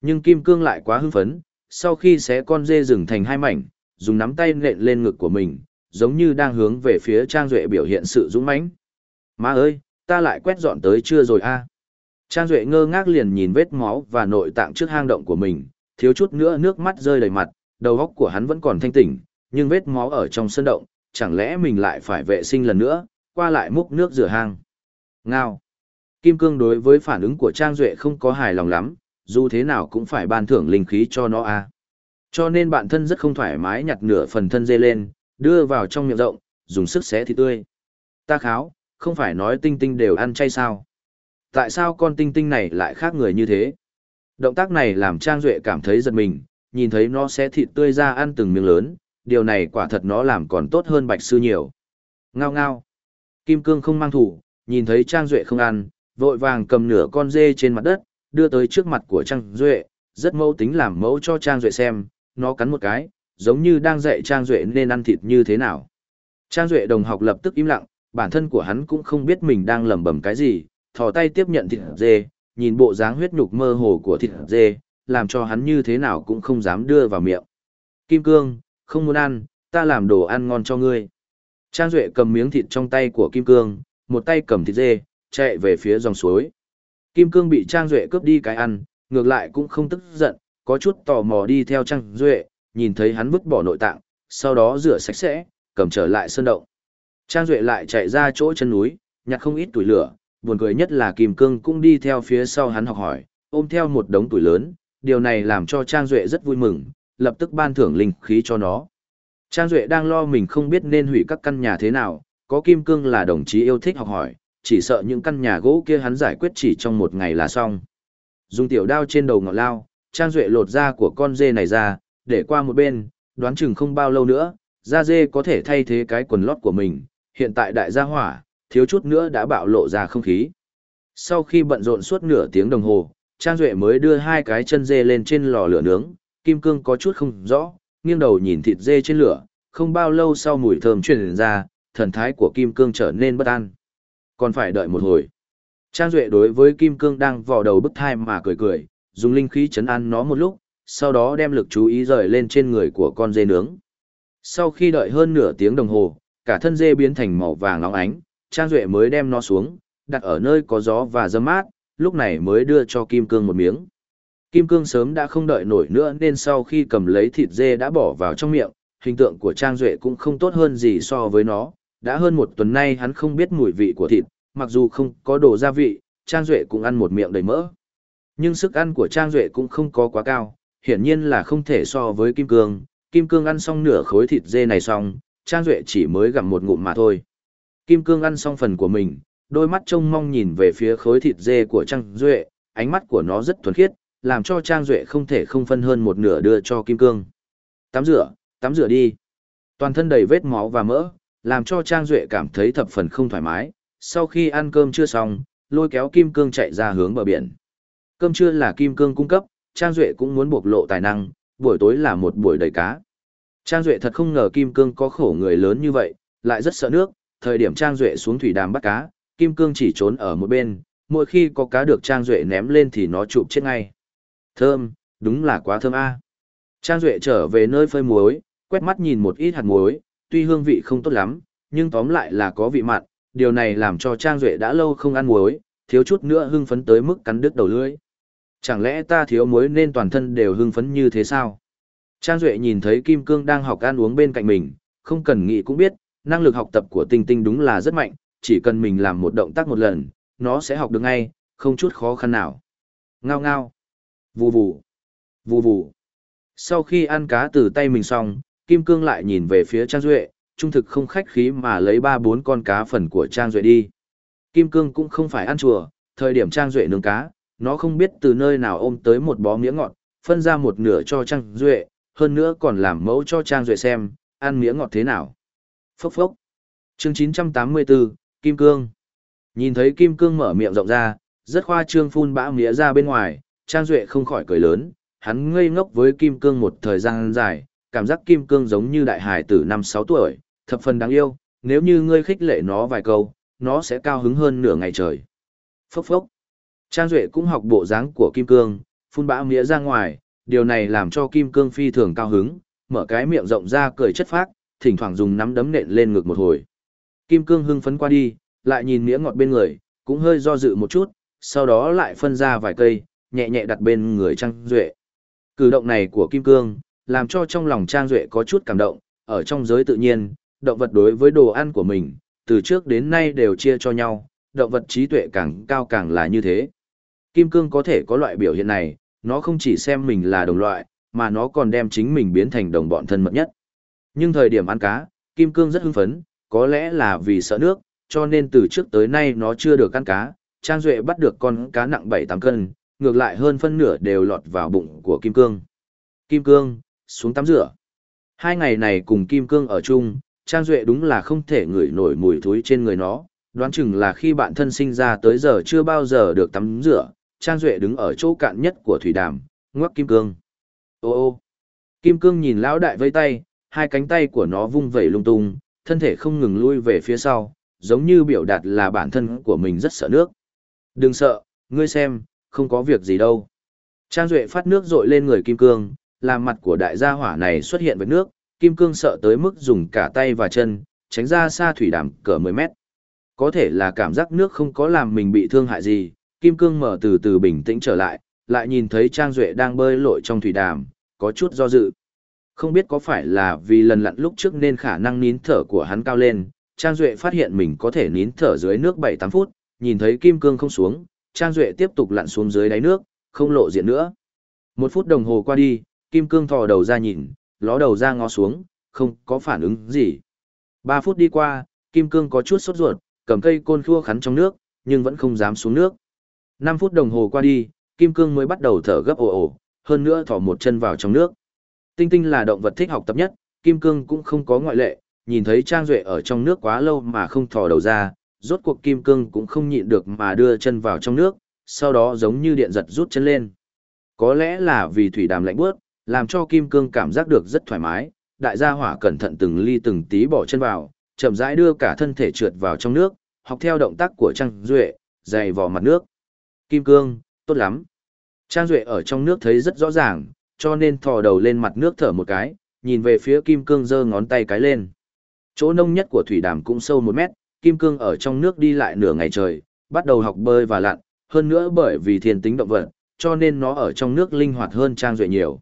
Nhưng Kim Cương lại quá hưng phấn, sau khi xé con dê rừng thành hai mảnh, dùng nắm tay nện lên ngực của mình, giống như đang hướng về phía Trang Duệ biểu hiện sự dũng mãnh. Má ơi, ta lại quét dọn tới chưa rồi a Trang Duệ ngơ ngác liền nhìn vết máu và nội tạng trước hang động của mình, thiếu chút nữa nước mắt rơi đầy mặt, đầu óc của hắn vẫn còn thanh tỉnh, nhưng vết máu ở trong sân động, chẳng lẽ mình lại phải vệ sinh lần nữa, qua lại múc nước rửa hang. Ngao. Kim Cương đối với phản ứng của Trang Duệ không có hài lòng lắm, dù thế nào cũng phải ban thưởng linh khí cho nó a Cho nên bản thân rất không thoải mái nhặt nửa phần thân dê lên, đưa vào trong miệng rộng, dùng sức xé thịt tươi. Ta kháo, không phải nói tinh tinh đều ăn chay sao? Tại sao con tinh tinh này lại khác người như thế? Động tác này làm Trang Duệ cảm thấy giật mình, nhìn thấy nó xé thịt tươi ra ăn từng miếng lớn, điều này quả thật nó làm còn tốt hơn bạch sư nhiều. Ngao ngao. Kim cương không mang thủ, nhìn thấy Trang Duệ không ăn, vội vàng cầm nửa con dê trên mặt đất, đưa tới trước mặt của Trang Duệ, rất mẫu tính làm mẫu cho Trang Duệ xem, nó cắn một cái, giống như đang dạy Trang Duệ nên ăn thịt như thế nào. Trang Duệ đồng học lập tức im lặng, bản thân của hắn cũng không biết mình đang lẩm bẩm cái gì, thò tay tiếp nhận thịt dê, nhìn bộ dáng huyết nhục mơ hồ của thịt dê, làm cho hắn như thế nào cũng không dám đưa vào miệng. Kim Cương, không muốn ăn, ta làm đồ ăn ngon cho ngươi. Trang Duệ cầm miếng thịt trong tay của Kim Cương, một tay cầm thịt dê, chạy về phía dòng suối. Kim Cương bị Trang Duệ cướp đi cái ăn, ngược lại cũng không tức giận, có chút tò mò đi theo Trang Duệ, nhìn thấy hắn vứt bỏ nội tạng, sau đó rửa sạch sẽ, cầm trở lại sơn động. Trang Duệ lại chạy ra chỗ chân núi, nhặt không ít tuổi lửa, buồn cười nhất là Kim Cương cũng đi theo phía sau hắn học hỏi, ôm theo một đống tuổi lớn, điều này làm cho Trang Duệ rất vui mừng, lập tức ban thưởng linh khí cho nó. Trang Duệ đang lo mình không biết nên hủy các căn nhà thế nào, có Kim Cương là đồng chí yêu thích học hỏi, chỉ sợ những căn nhà gỗ kia hắn giải quyết chỉ trong một ngày là xong. Dùng tiểu đao trên đầu ngọt lao, Trang Duệ lột da của con dê này ra, để qua một bên, đoán chừng không bao lâu nữa, da dê có thể thay thế cái quần lót của mình, hiện tại đại gia hỏa, thiếu chút nữa đã bạo lộ ra không khí. Sau khi bận rộn suốt nửa tiếng đồng hồ, Trang Duệ mới đưa hai cái chân dê lên trên lò lửa nướng, Kim Cương có chút không rõ, nghiêng đầu nhìn thịt dê trên lửa, không bao lâu sau mùi thơm truyền ra, thần thái của Kim Cương trở nên bất an. Còn phải đợi một hồi. Trang Duệ đối với Kim Cương đang vò đầu bức thai mà cười cười, dùng linh khí chấn an nó một lúc, sau đó đem lực chú ý rời lên trên người của con dê nướng. Sau khi đợi hơn nửa tiếng đồng hồ, cả thân dê biến thành màu vàng óng ánh, Trang Duệ mới đem nó xuống, đặt ở nơi có gió và dâm mát, lúc này mới đưa cho Kim Cương một miếng. Kim Cương sớm đã không đợi nổi nữa nên sau khi cầm lấy thịt dê đã bỏ vào trong miệng, hình tượng của Trang Duệ cũng không tốt hơn gì so với nó. Đã hơn một tuần nay hắn không biết mùi vị của thịt, mặc dù không có đồ gia vị, Trang Duệ cũng ăn một miệng đầy mỡ. Nhưng sức ăn của Trang Duệ cũng không có quá cao, hiển nhiên là không thể so với Kim Cương. Kim Cương ăn xong nửa khối thịt dê này xong, Trang Duệ chỉ mới gặm một ngụm mà thôi. Kim Cương ăn xong phần của mình, đôi mắt trông mong nhìn về phía khối thịt dê của Trang Duệ, ánh mắt của nó rất thuần khiết, làm cho Trang Duệ không thể không phân hơn một nửa đưa cho Kim Cương. Tắm rửa, tắm rửa đi. Toàn thân đầy vết máu và mỡ, làm cho Trang Duệ cảm thấy thập phần không thoải mái. Sau khi ăn cơm chưa xong, lôi kéo Kim Cương chạy ra hướng bờ biển. Cơm trưa là Kim Cương cung cấp, Trang Duệ cũng muốn bộc lộ tài năng, buổi tối là một buổi đầy cá. Trang Duệ thật không ngờ Kim Cương có khổ người lớn như vậy, lại rất sợ nước, thời điểm Trang Duệ xuống thủy đàm bắt cá, Kim Cương chỉ trốn ở một bên, mỗi khi có cá được Trang Duệ ném lên thì nó chụp chết ngay. Thơm, đúng là quá thơm a. Trang Duệ trở về nơi phơi muối, quét mắt nhìn một ít hạt muối, tuy hương vị không tốt lắm, nhưng tóm lại là có vị mặn, điều này làm cho Trang Duệ đã lâu không ăn muối, thiếu chút nữa hưng phấn tới mức cắn đứt đầu lưỡi. Chẳng lẽ ta thiếu muối nên toàn thân đều hưng phấn như thế sao? Trang Duệ nhìn thấy Kim Cương đang học ăn uống bên cạnh mình, không cần nghĩ cũng biết, năng lực học tập của Tinh Tinh đúng là rất mạnh, chỉ cần mình làm một động tác một lần, nó sẽ học được ngay, không chút khó khăn nào. Ngao ngao. Vù vù. Vù vù. Sau khi ăn cá từ tay mình xong, Kim Cương lại nhìn về phía Trang Duệ, trung thực không khách khí mà lấy ba bốn con cá phần của Trang Duệ đi. Kim Cương cũng không phải ăn chùa, thời điểm Trang Duệ nướng cá, nó không biết từ nơi nào ôm tới một bó miếng ngọt, phân ra một nửa cho Trang Duệ, hơn nữa còn làm mẫu cho Trang Duệ xem, ăn miếng ngọt thế nào. Phốc phốc. chương 984, Kim Cương. Nhìn thấy Kim Cương mở miệng rộng ra, rất khoa trương phun bã mía ra bên ngoài, Trang Duệ không khỏi cười lớn, hắn ngây ngốc với Kim Cương một thời gian dài, cảm giác Kim Cương giống như đại hải tử năm sáu tuổi, thập phần đáng yêu, nếu như ngươi khích lệ nó vài câu, nó sẽ cao hứng hơn nửa ngày trời. Phốc phốc. Trang Duệ cũng học bộ dáng của Kim Cương, phun bã mía ra ngoài, điều này làm cho Kim Cương phi thường cao hứng, mở cái miệng rộng ra cười chất phác, thỉnh thoảng dùng nắm đấm nện lên ngực một hồi. Kim Cương hưng phấn qua đi, lại nhìn mía ngọt bên người, cũng hơi do dự một chút, sau đó lại phân ra vài cây, nhẹ nhẹ đặt bên người Trang Duệ. Cử động này của Kim Cương, làm cho trong lòng Trang Duệ có chút cảm động, ở trong giới tự nhiên, động vật đối với đồ ăn của mình, từ trước đến nay đều chia cho nhau, động vật trí tuệ càng cao càng là như thế. Kim cương có thể có loại biểu hiện này, nó không chỉ xem mình là đồng loại, mà nó còn đem chính mình biến thành đồng bọn thân mật nhất. Nhưng thời điểm ăn cá, Kim cương rất hưng phấn, có lẽ là vì sợ nước, cho nên từ trước tới nay nó chưa được ăn cá. Trang Duệ bắt được con cá nặng 7-8 cân, ngược lại hơn phân nửa đều lọt vào bụng của Kim Cương. Kim Cương, xuống tắm rửa. Hai ngày này cùng Kim Cương ở chung, Trang Duệ đúng là không thể ngửi nổi mùi thúi trên người nó, đoán chừng là khi bạn thân sinh ra tới giờ chưa bao giờ được tắm rửa, Trang Duệ đứng ở chỗ cạn nhất của thủy đàm, ngoắc Kim Cương. Ô ô! Kim Cương nhìn lão đại vây tay, hai cánh tay của nó vung vẩy lung tung, thân thể không ngừng lui về phía sau, giống như biểu đạt là bản thân của mình rất sợ nước. Đừng sợ, ngươi xem, không có việc gì đâu. Trang Duệ phát nước rội lên người Kim Cương, làm mặt của đại gia hỏa này xuất hiện với nước, Kim Cương sợ tới mức dùng cả tay và chân, tránh ra xa thủy đàm cỡ 10 mét. Có thể là cảm giác nước không có làm mình bị thương hại gì, Kim Cương mở từ từ bình tĩnh trở lại, lại nhìn thấy Trang Duệ đang bơi lội trong thủy đàm, có chút do dự. Không biết có phải là vì lần lặn lúc trước nên khả năng nín thở của hắn cao lên, Trang Duệ phát hiện mình có thể nín thở dưới nước 7-8 phút, nhìn thấy Kim Cương không xuống, Trang Duệ tiếp tục lặn xuống dưới đáy nước, không lộ diện nữa. Một phút đồng hồ qua đi, Kim Cương thò đầu ra nhìn, ló đầu ra ngó xuống, không có phản ứng gì. Ba phút đi qua, Kim Cương có chút sốt ruột, cầm cây côn khua khắn trong nước, nhưng vẫn không dám xuống nước. Năm phút đồng hồ qua đi, Kim Cương mới bắt đầu thở gấp ồ ồ, hơn nữa thỏ một chân vào trong nước. Tinh Tinh là động vật thích học tập nhất, Kim Cương cũng không có ngoại lệ, nhìn thấy Trang Duệ ở trong nước quá lâu mà không thò đầu ra, rốt cuộc Kim Cương cũng không nhịn được mà đưa chân vào trong nước, sau đó giống như điện giật rút chân lên. Có lẽ là vì thủy đàm lạnh bước, làm cho Kim Cương cảm giác được rất thoải mái, đại gia hỏa cẩn thận từng ly từng tí bỏ chân vào, chậm rãi đưa cả thân thể trượt vào trong nước, học theo động tác của Trang Duệ, dày vò mặt nước. Kim Cương, tốt lắm. Trang Duệ ở trong nước thấy rất rõ ràng, cho nên thò đầu lên mặt nước thở một cái, nhìn về phía Kim Cương giơ ngón tay cái lên. Chỗ nông nhất của thủy đàm cũng sâu một mét, Kim Cương ở trong nước đi lại nửa ngày trời, bắt đầu học bơi và lặn, hơn nữa bởi vì thiên tính động vật, cho nên nó ở trong nước linh hoạt hơn Trang Duệ nhiều.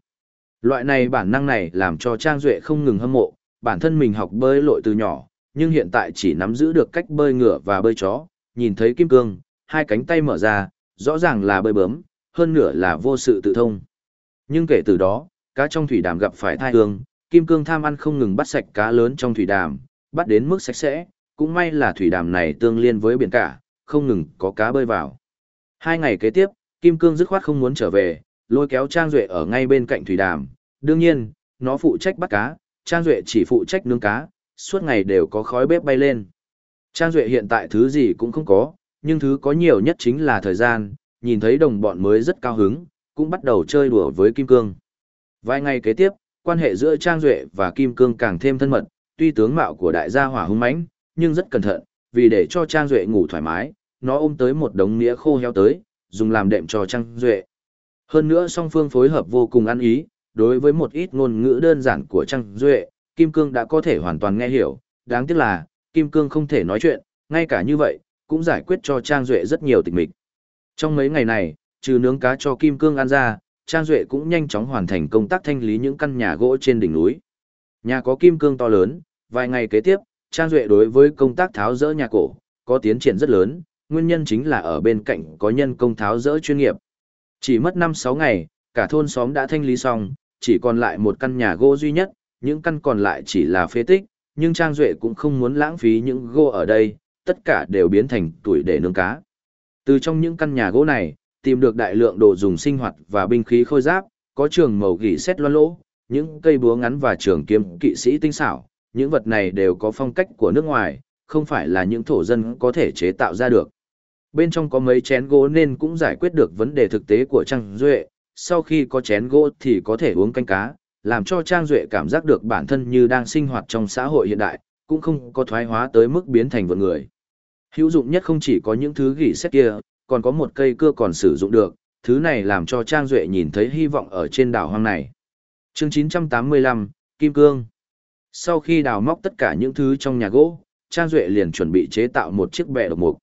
Loại này bản năng này làm cho Trang Duệ không ngừng hâm mộ, bản thân mình học bơi lội từ nhỏ, nhưng hiện tại chỉ nắm giữ được cách bơi ngựa và bơi chó, nhìn thấy kim cương, hai cánh tay mở ra, rõ ràng là bơi bướm, hơn nửa là vô sự tự thông. Nhưng kể từ đó, cá trong thủy đàm gặp phải thai hương, kim cương tham ăn không ngừng bắt sạch cá lớn trong thủy đàm, bắt đến mức sạch sẽ, cũng may là thủy đàm này tương liên với biển cả, không ngừng có cá bơi vào. Hai ngày kế tiếp, kim cương dứt khoát không muốn trở về, lôi kéo Trang Duệ ở ngay bên cạnh thủy đàm. Đương nhiên, nó phụ trách bắt cá, Trang Duệ chỉ phụ trách nướng cá, suốt ngày đều có khói bếp bay lên. Trang Duệ hiện tại thứ gì cũng không có, nhưng thứ có nhiều nhất chính là thời gian, nhìn thấy đồng bọn mới rất cao hứng, cũng bắt đầu chơi đùa với Kim Cương. Vài ngày kế tiếp, quan hệ giữa Trang Duệ và Kim Cương càng thêm thân mật, tuy tướng mạo của đại gia hỏa hung mãnh, nhưng rất cẩn thận, vì để cho Trang Duệ ngủ thoải mái, nó ôm tới một đống nĩa khô heo tới, dùng làm đệm cho Trang Duệ. Hơn nữa song phương phối hợp vô cùng ăn ý, đối với một ít ngôn ngữ đơn giản của Trang Duệ, Kim Cương đã có thể hoàn toàn nghe hiểu, đáng tiếc là, Kim Cương không thể nói chuyện, ngay cả như vậy, cũng giải quyết cho Trang Duệ rất nhiều tịch mịch. Trong mấy ngày này, trừ nướng cá cho Kim Cương ăn ra, Trang Duệ cũng nhanh chóng hoàn thành công tác thanh lý những căn nhà gỗ trên đỉnh núi. Nhà có Kim Cương to lớn, vài ngày kế tiếp, Trang Duệ đối với công tác tháo rỡ nhà cổ, có tiến triển rất lớn, nguyên nhân chính là ở bên cạnh có nhân công tháo rỡ chuyên nghiệp. Chỉ mất 5-6 ngày, cả thôn xóm đã thanh lý xong, chỉ còn lại một căn nhà gỗ duy nhất, những căn còn lại chỉ là phế tích, nhưng Trang Duệ cũng không muốn lãng phí những gỗ ở đây, tất cả đều biến thành tuổi để nướng cá. Từ trong những căn nhà gỗ này, tìm được đại lượng đồ dùng sinh hoạt và binh khí khôi giáp, có trường màu gỉ xét loan lỗ, những cây búa ngắn và trường kiếm kỵ sĩ tinh xảo, những vật này đều có phong cách của nước ngoài, không phải là những thổ dân có thể chế tạo ra được. Bên trong có mấy chén gỗ nên cũng giải quyết được vấn đề thực tế của Trang Duệ, sau khi có chén gỗ thì có thể uống canh cá, làm cho Trang Duệ cảm giác được bản thân như đang sinh hoạt trong xã hội hiện đại, cũng không có thoái hóa tới mức biến thành vợ người. Hữu dụng nhất không chỉ có những thứ gỉ xét kia, còn có một cây cưa còn sử dụng được, thứ này làm cho Trang Duệ nhìn thấy hy vọng ở trên đảo hoang này. chương 985, Kim Cương Sau khi đào móc tất cả những thứ trong nhà gỗ, Trang Duệ liền chuẩn bị chế tạo một chiếc bè độc mục.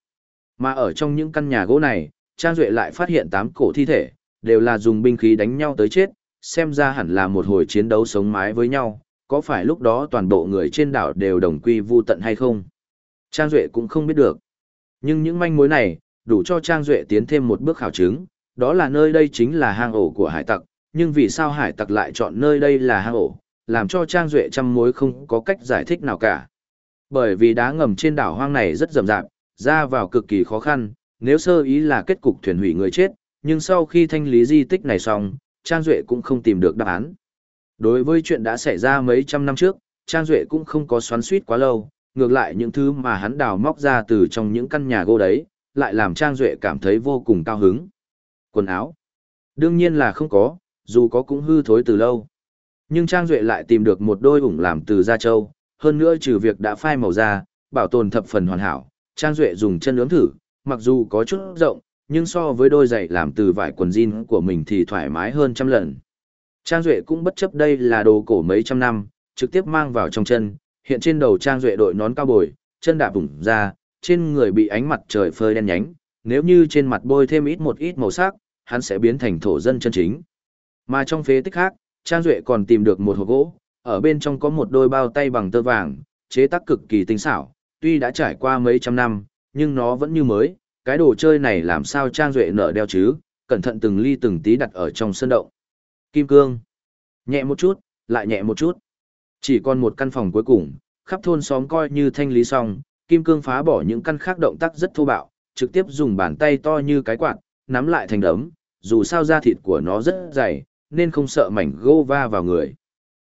Mà ở trong những căn nhà gỗ này, Trang Duệ lại phát hiện 8 cổ thi thể, đều là dùng binh khí đánh nhau tới chết, xem ra hẳn là một hồi chiến đấu sống mái với nhau, có phải lúc đó toàn bộ người trên đảo đều đồng quy vu tận hay không? Trang Duệ cũng không biết được. Nhưng những manh mối này, đủ cho Trang Duệ tiến thêm một bước khảo chứng, đó là nơi đây chính là hang ổ của hải tặc, nhưng vì sao hải tặc lại chọn nơi đây là hang ổ, làm cho Trang Duệ trăm mối không có cách giải thích nào cả. Bởi vì đá ngầm trên đảo hoang này rất rầm rạp, ra vào cực kỳ khó khăn, nếu sơ ý là kết cục thuyền hủy người chết, nhưng sau khi thanh lý di tích này xong, Trang Duệ cũng không tìm được đáp án. Đối với chuyện đã xảy ra mấy trăm năm trước, Trang Duệ cũng không có xoắn suýt quá lâu, ngược lại những thứ mà hắn đào móc ra từ trong những căn nhà gỗ đấy, lại làm Trang Duệ cảm thấy vô cùng cao hứng. Quần áo? Đương nhiên là không có, dù có cũng hư thối từ lâu. Nhưng Trang Duệ lại tìm được một đôi ủng làm từ da trâu, hơn nữa trừ việc đã phai màu da, bảo tồn thập phần hoàn hảo, Trang Duệ dùng chân ướm thử, mặc dù có chút rộng, nhưng so với đôi giày làm từ vải quần jean của mình thì thoải mái hơn trăm lần. Trang Duệ cũng bất chấp đây là đồ cổ mấy trăm năm, trực tiếp mang vào trong chân, hiện trên đầu Trang Duệ đội nón cao bồi, chân đạp vùng ra, trên người bị ánh mặt trời phơi đen nhánh, nếu như trên mặt bôi thêm ít một ít màu sắc, hắn sẽ biến thành thổ dân chân chính. Mà trong phế tích khác, Trang Duệ còn tìm được một hộp gỗ, ở bên trong có một đôi bao tay bằng tơ vàng, chế tác cực kỳ tinh xảo, tuy đã trải qua mấy trăm năm, nhưng nó vẫn như mới, cái đồ chơi này làm sao Trang Duệ nở đeo chứ, cẩn thận từng ly từng tí đặt ở trong sân động. Kim cương. Nhẹ một chút, lại nhẹ một chút. Chỉ còn một căn phòng cuối cùng, khắp thôn xóm coi như thanh lý xong, Kim cương phá bỏ những căn khác động tác rất thô bạo, trực tiếp dùng bàn tay to như cái quạt, nắm lại thành đấm, dù sao da thịt của nó rất dày, nên không sợ mảnh gô va vào người.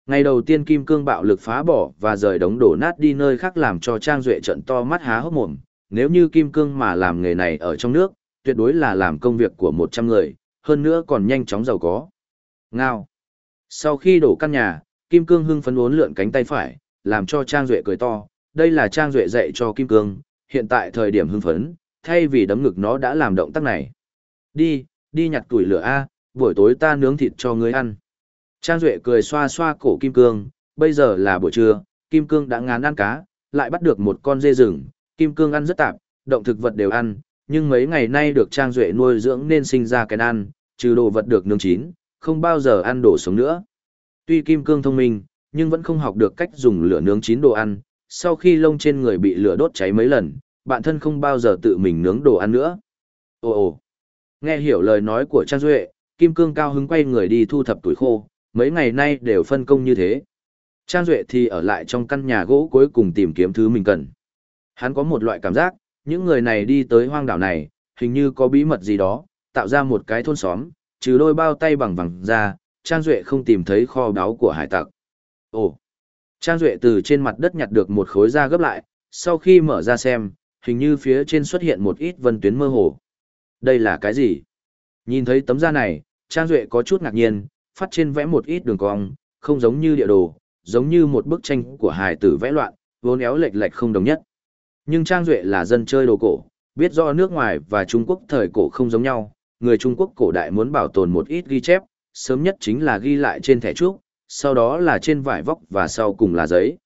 Ngày đầu tiên kim cương bạo lực phá bỏ và rời đống đổ nát đi nơi khác làm cho Trang Duệ trận to mắt há hốc mồm, nếu như kim cương mà làm nghề này ở trong nước, tuyệt đối là làm công việc của 100 người, hơn nữa còn nhanh chóng giàu có. Ngao. Sau khi đổ căn nhà, kim cương hưng phấn uốn lượn cánh tay phải, làm cho Trang Duệ cười to, đây là Trang Duệ dạy cho kim cương, hiện tại thời điểm hưng phấn, thay vì đấm ngực nó đã làm động tác này. Đi, đi nhặt tuổi lửa A, buổi tối ta nướng thịt cho ngươi ăn. Trang Duệ cười xoa xoa cổ kim cương, bây giờ là buổi trưa, kim cương đã ngán ăn cá, lại bắt được một con dê rừng, kim cương ăn rất tạp, động thực vật đều ăn, nhưng mấy ngày nay được Trang Duệ nuôi dưỡng nên sinh ra cái ăn, trừ đồ vật được nướng chín, không bao giờ ăn đồ sống nữa. Tuy kim cương thông minh, nhưng vẫn không học được cách dùng lửa nướng chín đồ ăn, sau khi lông trên người bị lửa đốt cháy mấy lần, bạn thân không bao giờ tự mình nướng đồ ăn nữa. Ồ ồ, nghe hiểu lời nói của Trang Duệ, Kim Cương cao hứng quay người đi thu thập tuổi khô, mấy ngày nay đều phân công như thế. Trang Duệ thì ở lại trong căn nhà gỗ cuối cùng tìm kiếm thứ mình cần. Hắn có một loại cảm giác, những người này đi tới hoang đảo này, hình như có bí mật gì đó, tạo ra một cái thôn xóm, trừ đôi bao tay bằng vàng ra, Trang Duệ không tìm thấy kho báu của hải tặc. Ồ! Trang Duệ từ trên mặt đất nhặt được một khối da gấp lại, sau khi mở ra xem, hình như phía trên xuất hiện một ít vân tuyến mơ hồ. Đây là cái gì? Nhìn thấy tấm da này, Trang Duệ có chút ngạc nhiên, phát trên vẽ một ít đường cong, không giống như địa đồ, giống như một bức tranh của hài tử vẽ loạn, vốn éo lệch lệch không đồng nhất. Nhưng Trang Duệ là dân chơi đồ cổ, biết rõ nước ngoài và Trung Quốc thời cổ không giống nhau, người Trung Quốc cổ đại muốn bảo tồn một ít ghi chép, sớm nhất chính là ghi lại trên thẻ trúc, sau đó là trên vải vóc và sau cùng là giấy.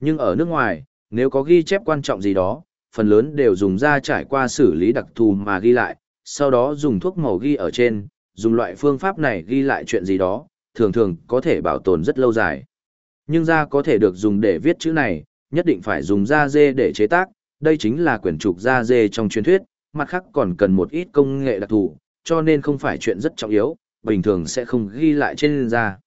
Nhưng ở nước ngoài, nếu có ghi chép quan trọng gì đó, phần lớn đều dùng da trải qua xử lý đặc thù mà ghi lại, sau đó dùng thuốc màu ghi ở trên, dùng loại phương pháp này ghi lại chuyện gì đó, thường thường có thể bảo tồn rất lâu dài. Nhưng da có thể được dùng để viết chữ này, nhất định phải dùng da dê để chế tác, đây chính là quyển trục da dê trong truyền thuyết, mặt khác còn cần một ít công nghệ đặc thù, cho nên không phải chuyện rất trọng yếu, bình thường sẽ không ghi lại trên da.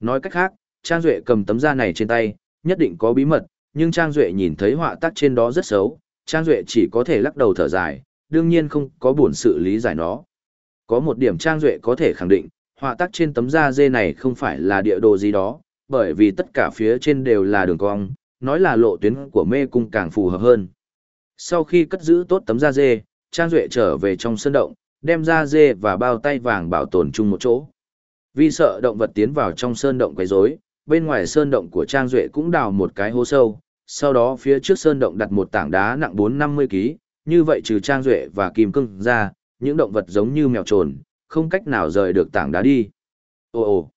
Nói cách khác, Trang Duệ cầm tấm da này trên tay, nhất định có bí mật, nhưng Trang Duệ nhìn thấy họa tác trên đó rất xấu, Trang Duệ chỉ có thể lắc đầu thở dài, đương nhiên không có buồn sự lý giải nó. Có một điểm Trang Duệ có thể khẳng định, họa tác trên tấm da dê này không phải là địa đồ gì đó, bởi vì tất cả phía trên đều là đường cong, nói là lộ tuyến của mê cung càng phù hợp hơn. Sau khi cất giữ tốt tấm da dê, Trang Duệ trở về trong sân động, đem da dê và bao tay vàng bảo tồn chung một chỗ. Vì sợ động vật tiến vào trong sơn động quấy rối, bên ngoài sơn động của Trang Duệ cũng đào một cái hố sâu, sau đó phía trước sơn động đặt một tảng đá nặng 450 kg, như vậy trừ Trang Duệ và Kim Cưng ra, những động vật giống như mèo trồn, không cách nào rời được tảng đá đi. Ồ ồ,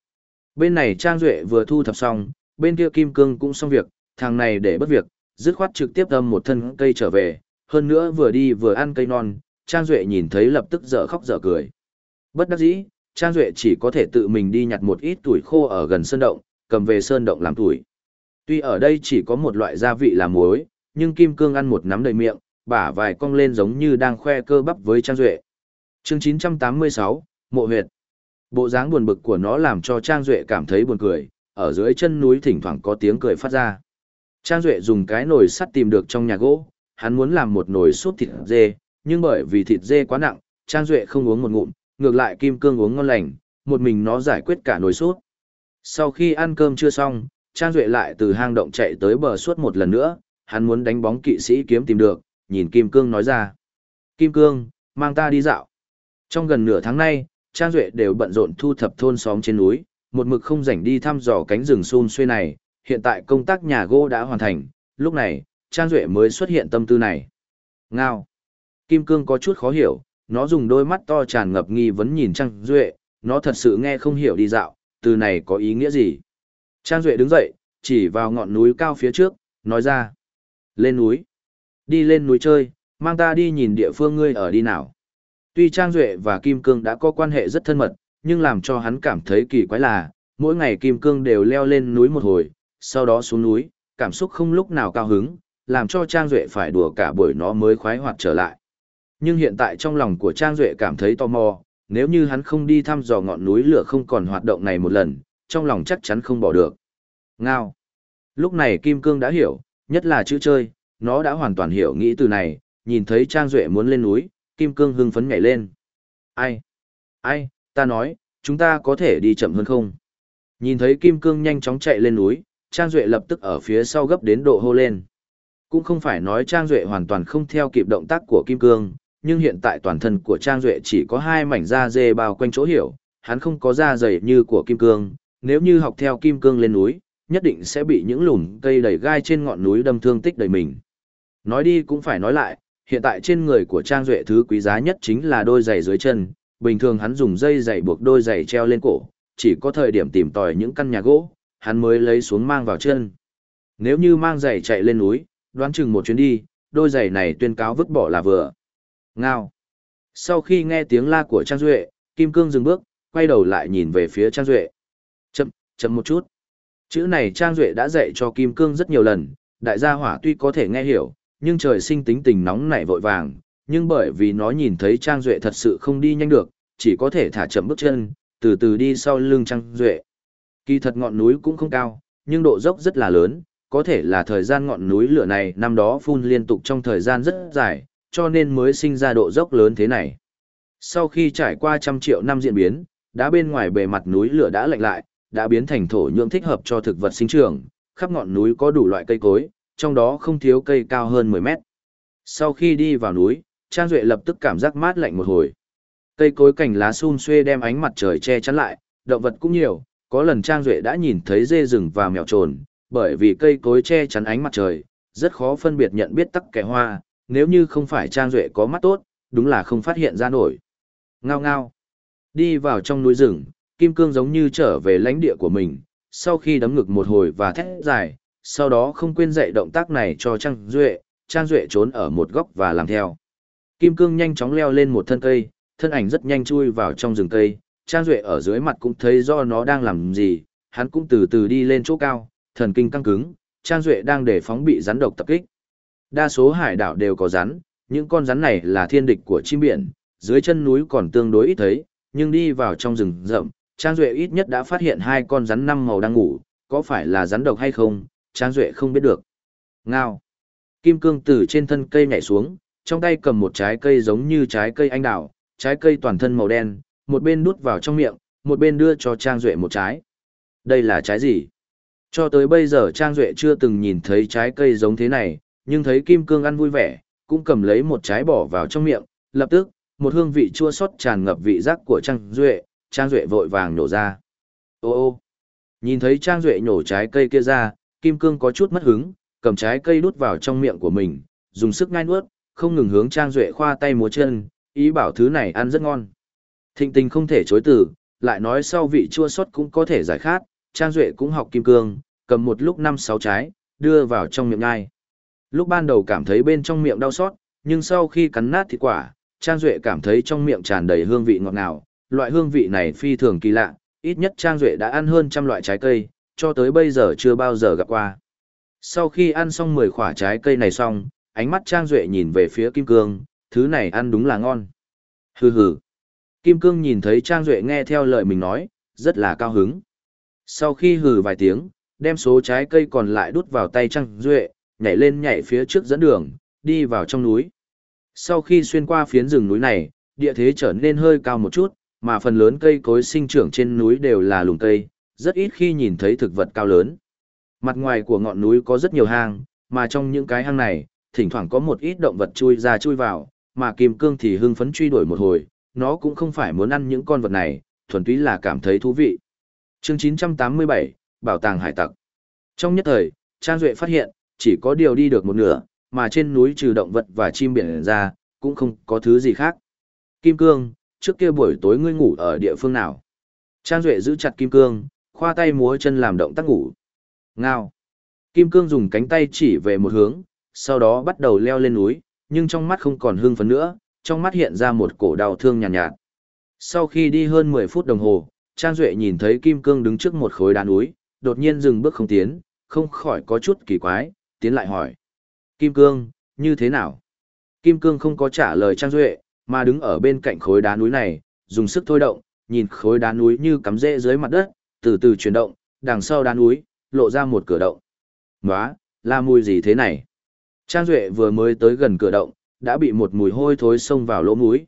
bên này Trang Duệ vừa thu thập xong, bên kia Kim Cương cũng xong việc, thằng này để bất việc, dứt khoát trực tiếp đâm một thân cây trở về, hơn nữa vừa đi vừa ăn cây non, Trang Duệ nhìn thấy lập tức dở khóc dở cười. Bất đắc dĩ, Trang Duệ chỉ có thể tự mình đi nhặt một ít tuổi khô ở gần sơn động, cầm về sơn động làm tuổi. Tuy ở đây chỉ có một loại gia vị là muối, nhưng Kim Cương ăn một nắm đầy miệng, bả vài cong lên giống như đang khoe cơ bắp với Trang Duệ. chương 986, Mộ huyệt. Bộ dáng buồn bực của nó làm cho Trang Duệ cảm thấy buồn cười, ở dưới chân núi thỉnh thoảng có tiếng cười phát ra. Trang Duệ dùng cái nồi sắt tìm được trong nhà gỗ, hắn muốn làm một nồi súp thịt dê, nhưng bởi vì thịt dê quá nặng, Trang Duệ không uống một ngụm, ngược lại Kim Cương uống ngon lành, một mình nó giải quyết cả nồi sốt. Sau khi ăn cơm chưa xong, Trang Duệ lại từ hang động chạy tới bờ suốt một lần nữa, hắn muốn đánh bóng kỵ sĩ kiếm tìm được, nhìn Kim Cương nói ra. Kim Cương, mang ta đi dạo. Trong gần nửa tháng nay, Trang Duệ đều bận rộn thu thập thôn xóm trên núi, một mực không rảnh đi thăm dò cánh rừng xun xuê này, hiện tại công tác nhà gỗ đã hoàn thành, lúc này, Trang Duệ mới xuất hiện tâm tư này. Ngao. Kim Cương có chút khó hiểu, nó dùng đôi mắt to tràn ngập nghi vấn nhìn Trang Duệ, nó thật sự nghe không hiểu đi dạo, từ này có ý nghĩa gì. Trang Duệ đứng dậy, chỉ vào ngọn núi cao phía trước, nói ra. Lên núi. Đi lên núi chơi, mang ta đi nhìn địa phương ngươi ở đi nào. Tuy Trang Duệ và Kim Cương đã có quan hệ rất thân mật, nhưng làm cho hắn cảm thấy kỳ quái là, mỗi ngày Kim Cương đều leo lên núi một hồi, sau đó xuống núi, cảm xúc không lúc nào cao hứng, làm cho Trang Duệ phải đùa cả buổi nó mới khoái hoạt trở lại. Nhưng hiện tại trong lòng của Trang Duệ cảm thấy tò mò, nếu như hắn không đi thăm dò ngọn núi lửa không còn hoạt động này một lần, trong lòng chắc chắn không bỏ được. Ngao. Lúc này Kim Cương đã hiểu, nhất là chữ chơi, nó đã hoàn toàn hiểu nghĩ từ này, nhìn thấy Trang Duệ muốn lên núi, Kim Cương hưng phấn nhảy lên. Ai? Ai, ta nói, chúng ta có thể đi chậm hơn không? Nhìn thấy Kim Cương nhanh chóng chạy lên núi, Trang Duệ lập tức ở phía sau gấp đến độ hô lên. Cũng không phải nói Trang Duệ hoàn toàn không theo kịp động tác của Kim Cương, nhưng hiện tại toàn thân của Trang Duệ chỉ có hai mảnh da dê bao quanh chỗ hiểu, hắn không có da dày như của Kim Cương, nếu như học theo Kim Cương lên núi, nhất định sẽ bị những lùm cây đầy gai trên ngọn núi đâm thương tích đầy mình. Nói đi cũng phải nói lại, hiện tại trên người của Trang Duệ thứ quý giá nhất chính là đôi giày dưới chân, bình thường hắn dùng dây giày buộc đôi giày treo lên cổ, chỉ có thời điểm tìm tòi những căn nhà gỗ, hắn mới lấy xuống mang vào chân. Nếu như mang giày chạy lên núi, đoán chừng một chuyến đi, đôi giày này tuyên cáo vứt bỏ là vừa. Ngao. Sau khi nghe tiếng la của Trang Duệ, Kim Cương dừng bước, quay đầu lại nhìn về phía Trang Duệ. Chậm, chậm một chút. Chữ này Trang Duệ đã dạy cho Kim Cương rất nhiều lần, đại gia hỏa tuy có thể nghe hiểu, nhưng trời sinh tính tình nóng nảy vội vàng, nhưng bởi vì nó nhìn thấy Trang Duệ thật sự không đi nhanh được, chỉ có thể thả chậm bước chân, từ từ đi sau lưng Trang Duệ. Kỳ thật ngọn núi cũng không cao, nhưng độ dốc rất là lớn, có thể là thời gian ngọn núi lửa này năm đó phun liên tục trong thời gian rất dài, cho nên mới sinh ra độ dốc lớn thế này. Sau khi trải qua trăm triệu năm diễn biến, đá bên ngoài bề mặt núi lửa đã lạnh lại, đã biến thành thổ nhưỡng thích hợp cho thực vật sinh trưởng, khắp ngọn núi có đủ loại cây cối, trong đó không thiếu cây cao hơn 10 mét. Sau khi đi vào núi, Trang Duệ lập tức cảm giác mát lạnh một hồi. Cây cối cành lá sum xuê đem ánh mặt trời che chắn lại, động vật cũng nhiều, có lần Trang Duệ đã nhìn thấy dê rừng và mèo trồn, bởi vì cây cối che chắn ánh mặt trời, rất khó phân biệt nhận biết tắc kẻ hoa, nếu như không phải Trang Duệ có mắt tốt, đúng là không phát hiện ra nổi. Ngao ngao. Đi vào trong núi rừng, Kim Cương giống như trở về lãnh địa của mình, sau khi đấm ngực một hồi và thét dài, sau đó không quên dạy động tác này cho Trang Duệ, Trang Duệ trốn ở một góc và làm theo. Kim Cương nhanh chóng leo lên một thân cây, thân ảnh rất nhanh chui vào trong rừng cây, Trang Duệ ở dưới mặt cũng thấy do nó đang làm gì, hắn cũng từ từ đi lên chỗ cao, thần kinh căng cứng, Trang Duệ đang để phóng bị rắn độc tập kích. Đa số hải đảo đều có rắn, những con rắn này là thiên địch của chim biển, dưới chân núi còn tương đối ít thấy, nhưng đi vào trong rừng rậm, Trang Duệ ít nhất đã phát hiện hai con rắn năm màu đang ngủ, có phải là rắn độc hay không, Trang Duệ không biết được. Ngao. Kim cương từ trên thân cây nhảy xuống, trong tay cầm một trái cây giống như trái cây anh đào, trái cây toàn thân màu đen, một bên đút vào trong miệng, một bên đưa cho Trang Duệ một trái. Đây là trái gì? Cho tới bây giờ Trang Duệ chưa từng nhìn thấy trái cây giống thế này, nhưng thấy Kim Cương ăn vui vẻ, cũng cầm lấy một trái bỏ vào trong miệng, lập tức, một hương vị chua xót tràn ngập vị giác của Trang Duệ, Trang Duệ vội vàng nhổ ra. Ô ô! Nhìn thấy Trang Duệ nhổ trái cây kia ra, Kim Cương có chút mất hứng, cầm trái cây đút vào trong miệng của mình, dùng sức ngai nuốt, không ngừng hướng Trang Duệ khoa tay múa chân, ý bảo thứ này ăn rất ngon. Thịnh tình không thể chối từ, lại nói sau vị chua xót cũng có thể giải khát, Trang Duệ cũng học kim cương, cầm một lúc năm sáu trái, đưa vào trong miệng ngai. Lúc ban đầu cảm thấy bên trong miệng đau xót, nhưng sau khi cắn nát thịt quả, Trang Duệ cảm thấy trong miệng tràn đầy hương vị ngọt ngào, loại hương vị này phi thường kỳ lạ, ít nhất Trang Duệ đã ăn hơn trăm loại trái cây, cho tới bây giờ chưa bao giờ gặp qua. Sau khi ăn xong 10 quả trái cây này xong, ánh mắt Trang Duệ nhìn về phía Kim Cương, thứ này ăn đúng là ngon. Hừ hừ. Kim Cương nhìn thấy Trang Duệ nghe theo lời mình nói, rất là cao hứng. Sau khi hừ vài tiếng, đem số trái cây còn lại đút vào tay Trang Duệ, nhảy lên nhảy phía trước dẫn đường, đi vào trong núi. Sau khi xuyên qua phiến rừng núi này, địa thế trở nên hơi cao một chút, mà phần lớn cây cối sinh trưởng trên núi đều là lùm cây, rất ít khi nhìn thấy thực vật cao lớn. Mặt ngoài của ngọn núi có rất nhiều hang, mà trong những cái hang này, thỉnh thoảng có một ít động vật chui ra chui vào, mà Kim Cương thì hưng phấn truy đuổi một hồi, nó cũng không phải muốn ăn những con vật này, thuần túy là cảm thấy thú vị. Chương 987, Bảo tàng hải tặc. Trong nhất thời, Trang Duệ phát hiện, chỉ có điều đi được một nửa, mà trên núi trừ động vật và chim biển ra, cũng không có thứ gì khác. Kim Cương, trước kia buổi tối ngươi ngủ ở địa phương nào? Trang Duệ giữ chặt Kim Cương, khoa tay múa chân làm động tác ngủ. Ngao. Kim Cương dùng cánh tay chỉ về một hướng, sau đó bắt đầu leo lên núi, nhưng trong mắt không còn hương phấn nữa, trong mắt hiện ra một cổ đau thương nhàn nhạt, nhạt. Sau khi đi hơn 10 phút đồng hồ, Trang Duệ nhìn thấy Kim Cương đứng trước một khối đá núi, đột nhiên dừng bước không tiến, không khỏi có chút kỳ quái, tiến lại hỏi. Kim Cương, như thế nào? Kim Cương không có trả lời Trang Duệ, mà đứng ở bên cạnh khối đá núi này, dùng sức thôi động, nhìn khối đá núi như cắm rễ dưới mặt đất, từ từ chuyển động, đằng sau đá núi, lộ ra một cửa động. Nóa, là mùi gì thế này? Trang Duệ vừa mới tới gần cửa động, đã bị một mùi hôi thối xông vào lỗ mũi.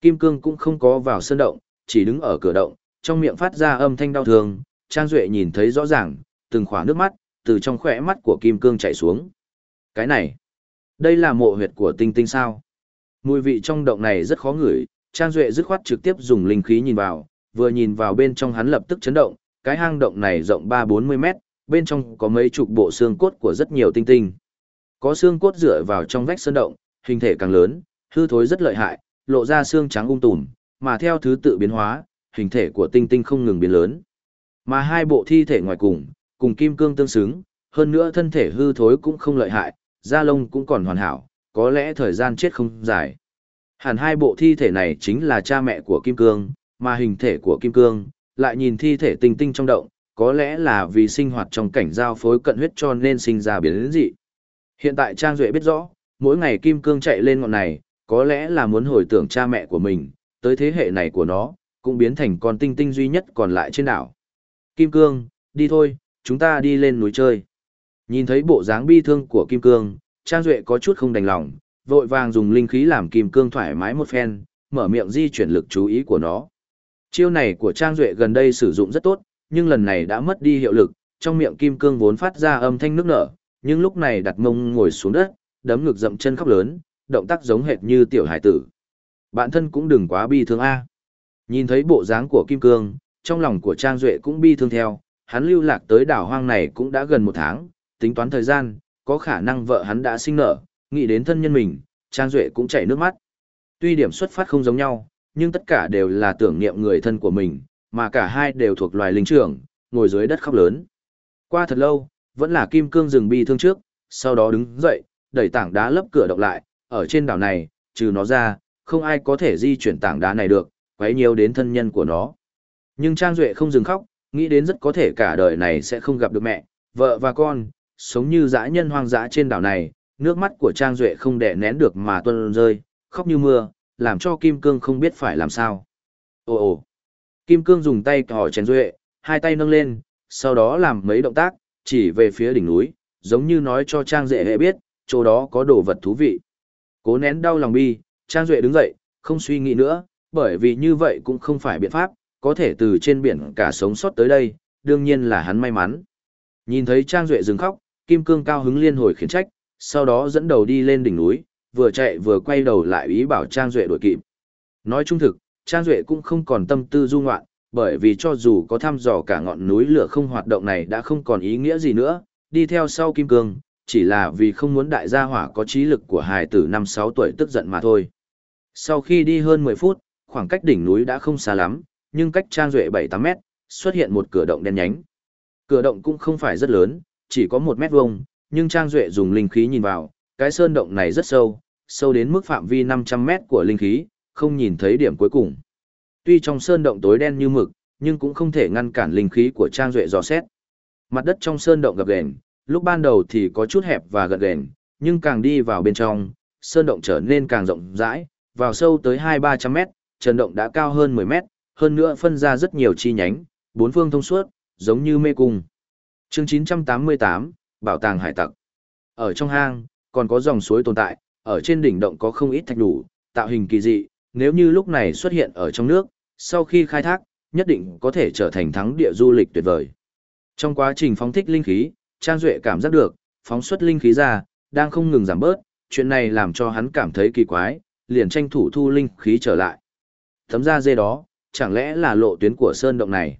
Kim Cương cũng không có vào sơn động, chỉ đứng ở cửa động, trong miệng phát ra âm thanh đau thương, Trang Duệ nhìn thấy rõ ràng, từng khỏa nước mắt, từ trong khỏe mắt của Kim Cương chảy xuống. Cái này, đây là mộ huyệt của tinh tinh sao? Mùi vị trong động này rất khó ngửi, Trang Duệ dứt khoát trực tiếp dùng linh khí nhìn vào, vừa nhìn vào bên trong hắn lập tức chấn động, cái hang động này rộng 3-40 mét, bên trong có mấy chục bộ xương cốt của rất nhiều tinh tinh. Có xương cốt dựa vào trong vách sơn động, hình thể càng lớn, hư thối rất lợi hại, lộ ra xương trắng ung tùm, mà theo thứ tự biến hóa, hình thể của tinh tinh không ngừng biến lớn. Mà hai bộ thi thể ngoài cùng, cùng kim cương tương xứng, hơn nữa thân thể hư thối cũng không lợi hại, da lông cũng còn hoàn hảo, có lẽ thời gian chết không dài. Hẳn hai bộ thi thể này chính là cha mẹ của kim cương, mà hình thể của kim cương, lại nhìn thi thể tinh tinh trong động, có lẽ là vì sinh hoạt trong cảnh giao phối cận huyết cho nên sinh ra biến dị. Hiện tại Trang Duệ biết rõ, mỗi ngày Kim Cương chạy lên ngọn này, có lẽ là muốn hồi tưởng cha mẹ của mình, tới thế hệ này của nó, cũng biến thành con tinh tinh duy nhất còn lại trên đảo. Kim Cương, đi thôi, chúng ta đi lên núi chơi. Nhìn thấy bộ dáng bi thương của Kim Cương, Trang Duệ có chút không đành lòng, vội vàng dùng linh khí làm Kim Cương thoải mái một phen, mở miệng di chuyển lực chú ý của nó. Chiêu này của Trang Duệ gần đây sử dụng rất tốt, nhưng lần này đã mất đi hiệu lực, trong miệng Kim Cương vốn phát ra âm thanh nước nở, nhưng lúc này đặt mông ngồi xuống đất, đấm ngực dậm chân khóc lớn, động tác giống hệt như tiểu hải tử. Bạn thân cũng đừng quá bi thương a. Nhìn thấy bộ dáng của Kim Cương, trong lòng của Trang Duệ cũng bi thương theo, hắn lưu lạc tới đảo hoang này cũng đã gần một tháng, tính toán thời gian, có khả năng vợ hắn đã sinh nở, nghĩ đến thân nhân mình, Trang Duệ cũng chảy nước mắt. Tuy điểm xuất phát không giống nhau, nhưng tất cả đều là tưởng niệm người thân của mình, mà cả hai đều thuộc loài linh trưởng, ngồi dưới đất khóc lớn. Qua thật lâu, vẫn là kim cương dừng bi thương trước, sau đó đứng dậy, đẩy tảng đá lấp cửa động lại, ở trên đảo này, trừ nó ra, không ai có thể di chuyển tảng đá này được, quấy nhiều đến thân nhân của nó. Nhưng Trang Duệ không dừng khóc, nghĩ đến rất có thể cả đời này sẽ không gặp được mẹ, vợ và con, sống như dã nhân hoang dã trên đảo này, nước mắt của Trang Duệ không đè nén được mà tuôn rơi, khóc như mưa, làm cho Kim Cương không biết phải làm sao. Ồ ồ! Kim Cương dùng tay hỏi chén Duệ, hai tay nâng lên, sau đó làm mấy động tác, chỉ về phía đỉnh núi, giống như nói cho Trang Duệ hệ biết, chỗ đó có đồ vật thú vị. Cố nén đau lòng bi, Trang Duệ đứng dậy, không suy nghĩ nữa, bởi vì như vậy cũng không phải biện pháp, có thể từ trên biển cả sống sót tới đây, đương nhiên là hắn may mắn. Nhìn thấy Trang Duệ dừng khóc, Kim Cương cao hứng liên hồi khiển trách, sau đó dẫn đầu đi lên đỉnh núi, vừa chạy vừa quay đầu lại ý bảo Trang Duệ đuổi kịp. Nói trung thực, Trang Duệ cũng không còn tâm tư du ngoạn, bởi vì cho dù có thăm dò cả ngọn núi lửa không hoạt động này đã không còn ý nghĩa gì nữa, đi theo sau Kim Cương, chỉ là vì không muốn đại gia hỏa có trí lực của hài tử 5-6 tuổi tức giận mà thôi. Sau khi đi hơn 10 phút, khoảng cách đỉnh núi đã không xa lắm, nhưng cách Trang Duệ 7-8 mét, xuất hiện một cửa động đen nhánh. Cửa động cũng không phải rất lớn, chỉ có 1 mét vuông, nhưng Trang Duệ dùng linh khí nhìn vào, cái sơn động này rất sâu, sâu đến mức phạm vi 500 mét của linh khí, không nhìn thấy điểm cuối cùng. Tuy trong sơn động tối đen như mực, nhưng cũng không thể ngăn cản linh khí của Trang Duệ dò xét. Mặt đất trong sơn động gập ghềnh, lúc ban đầu thì có chút hẹp và gập ghềnh, nhưng càng đi vào bên trong, sơn động trở nên càng rộng rãi, vào sâu tới 2-300 mét, trần động đã cao hơn 10 mét, hơn nữa phân ra rất nhiều chi nhánh, bốn phương thông suốt, giống như mê cung. Chương 988, Bảo tàng hải tặc. Ở trong hang, còn có dòng suối tồn tại, ở trên đỉnh động có không ít thạch đủ, tạo hình kỳ dị, nếu như lúc này xuất hiện ở trong nước, sau khi khai thác, nhất định có thể trở thành thắng địa du lịch tuyệt vời. Trong quá trình phóng thích linh khí, Trang Duệ cảm giác được, phóng xuất linh khí ra, đang không ngừng giảm bớt, chuyện này làm cho hắn cảm thấy kỳ quái, liền tranh thủ thu linh khí trở lại. Thấm ra dê đó, chẳng lẽ là lộ tuyến của sơn động này?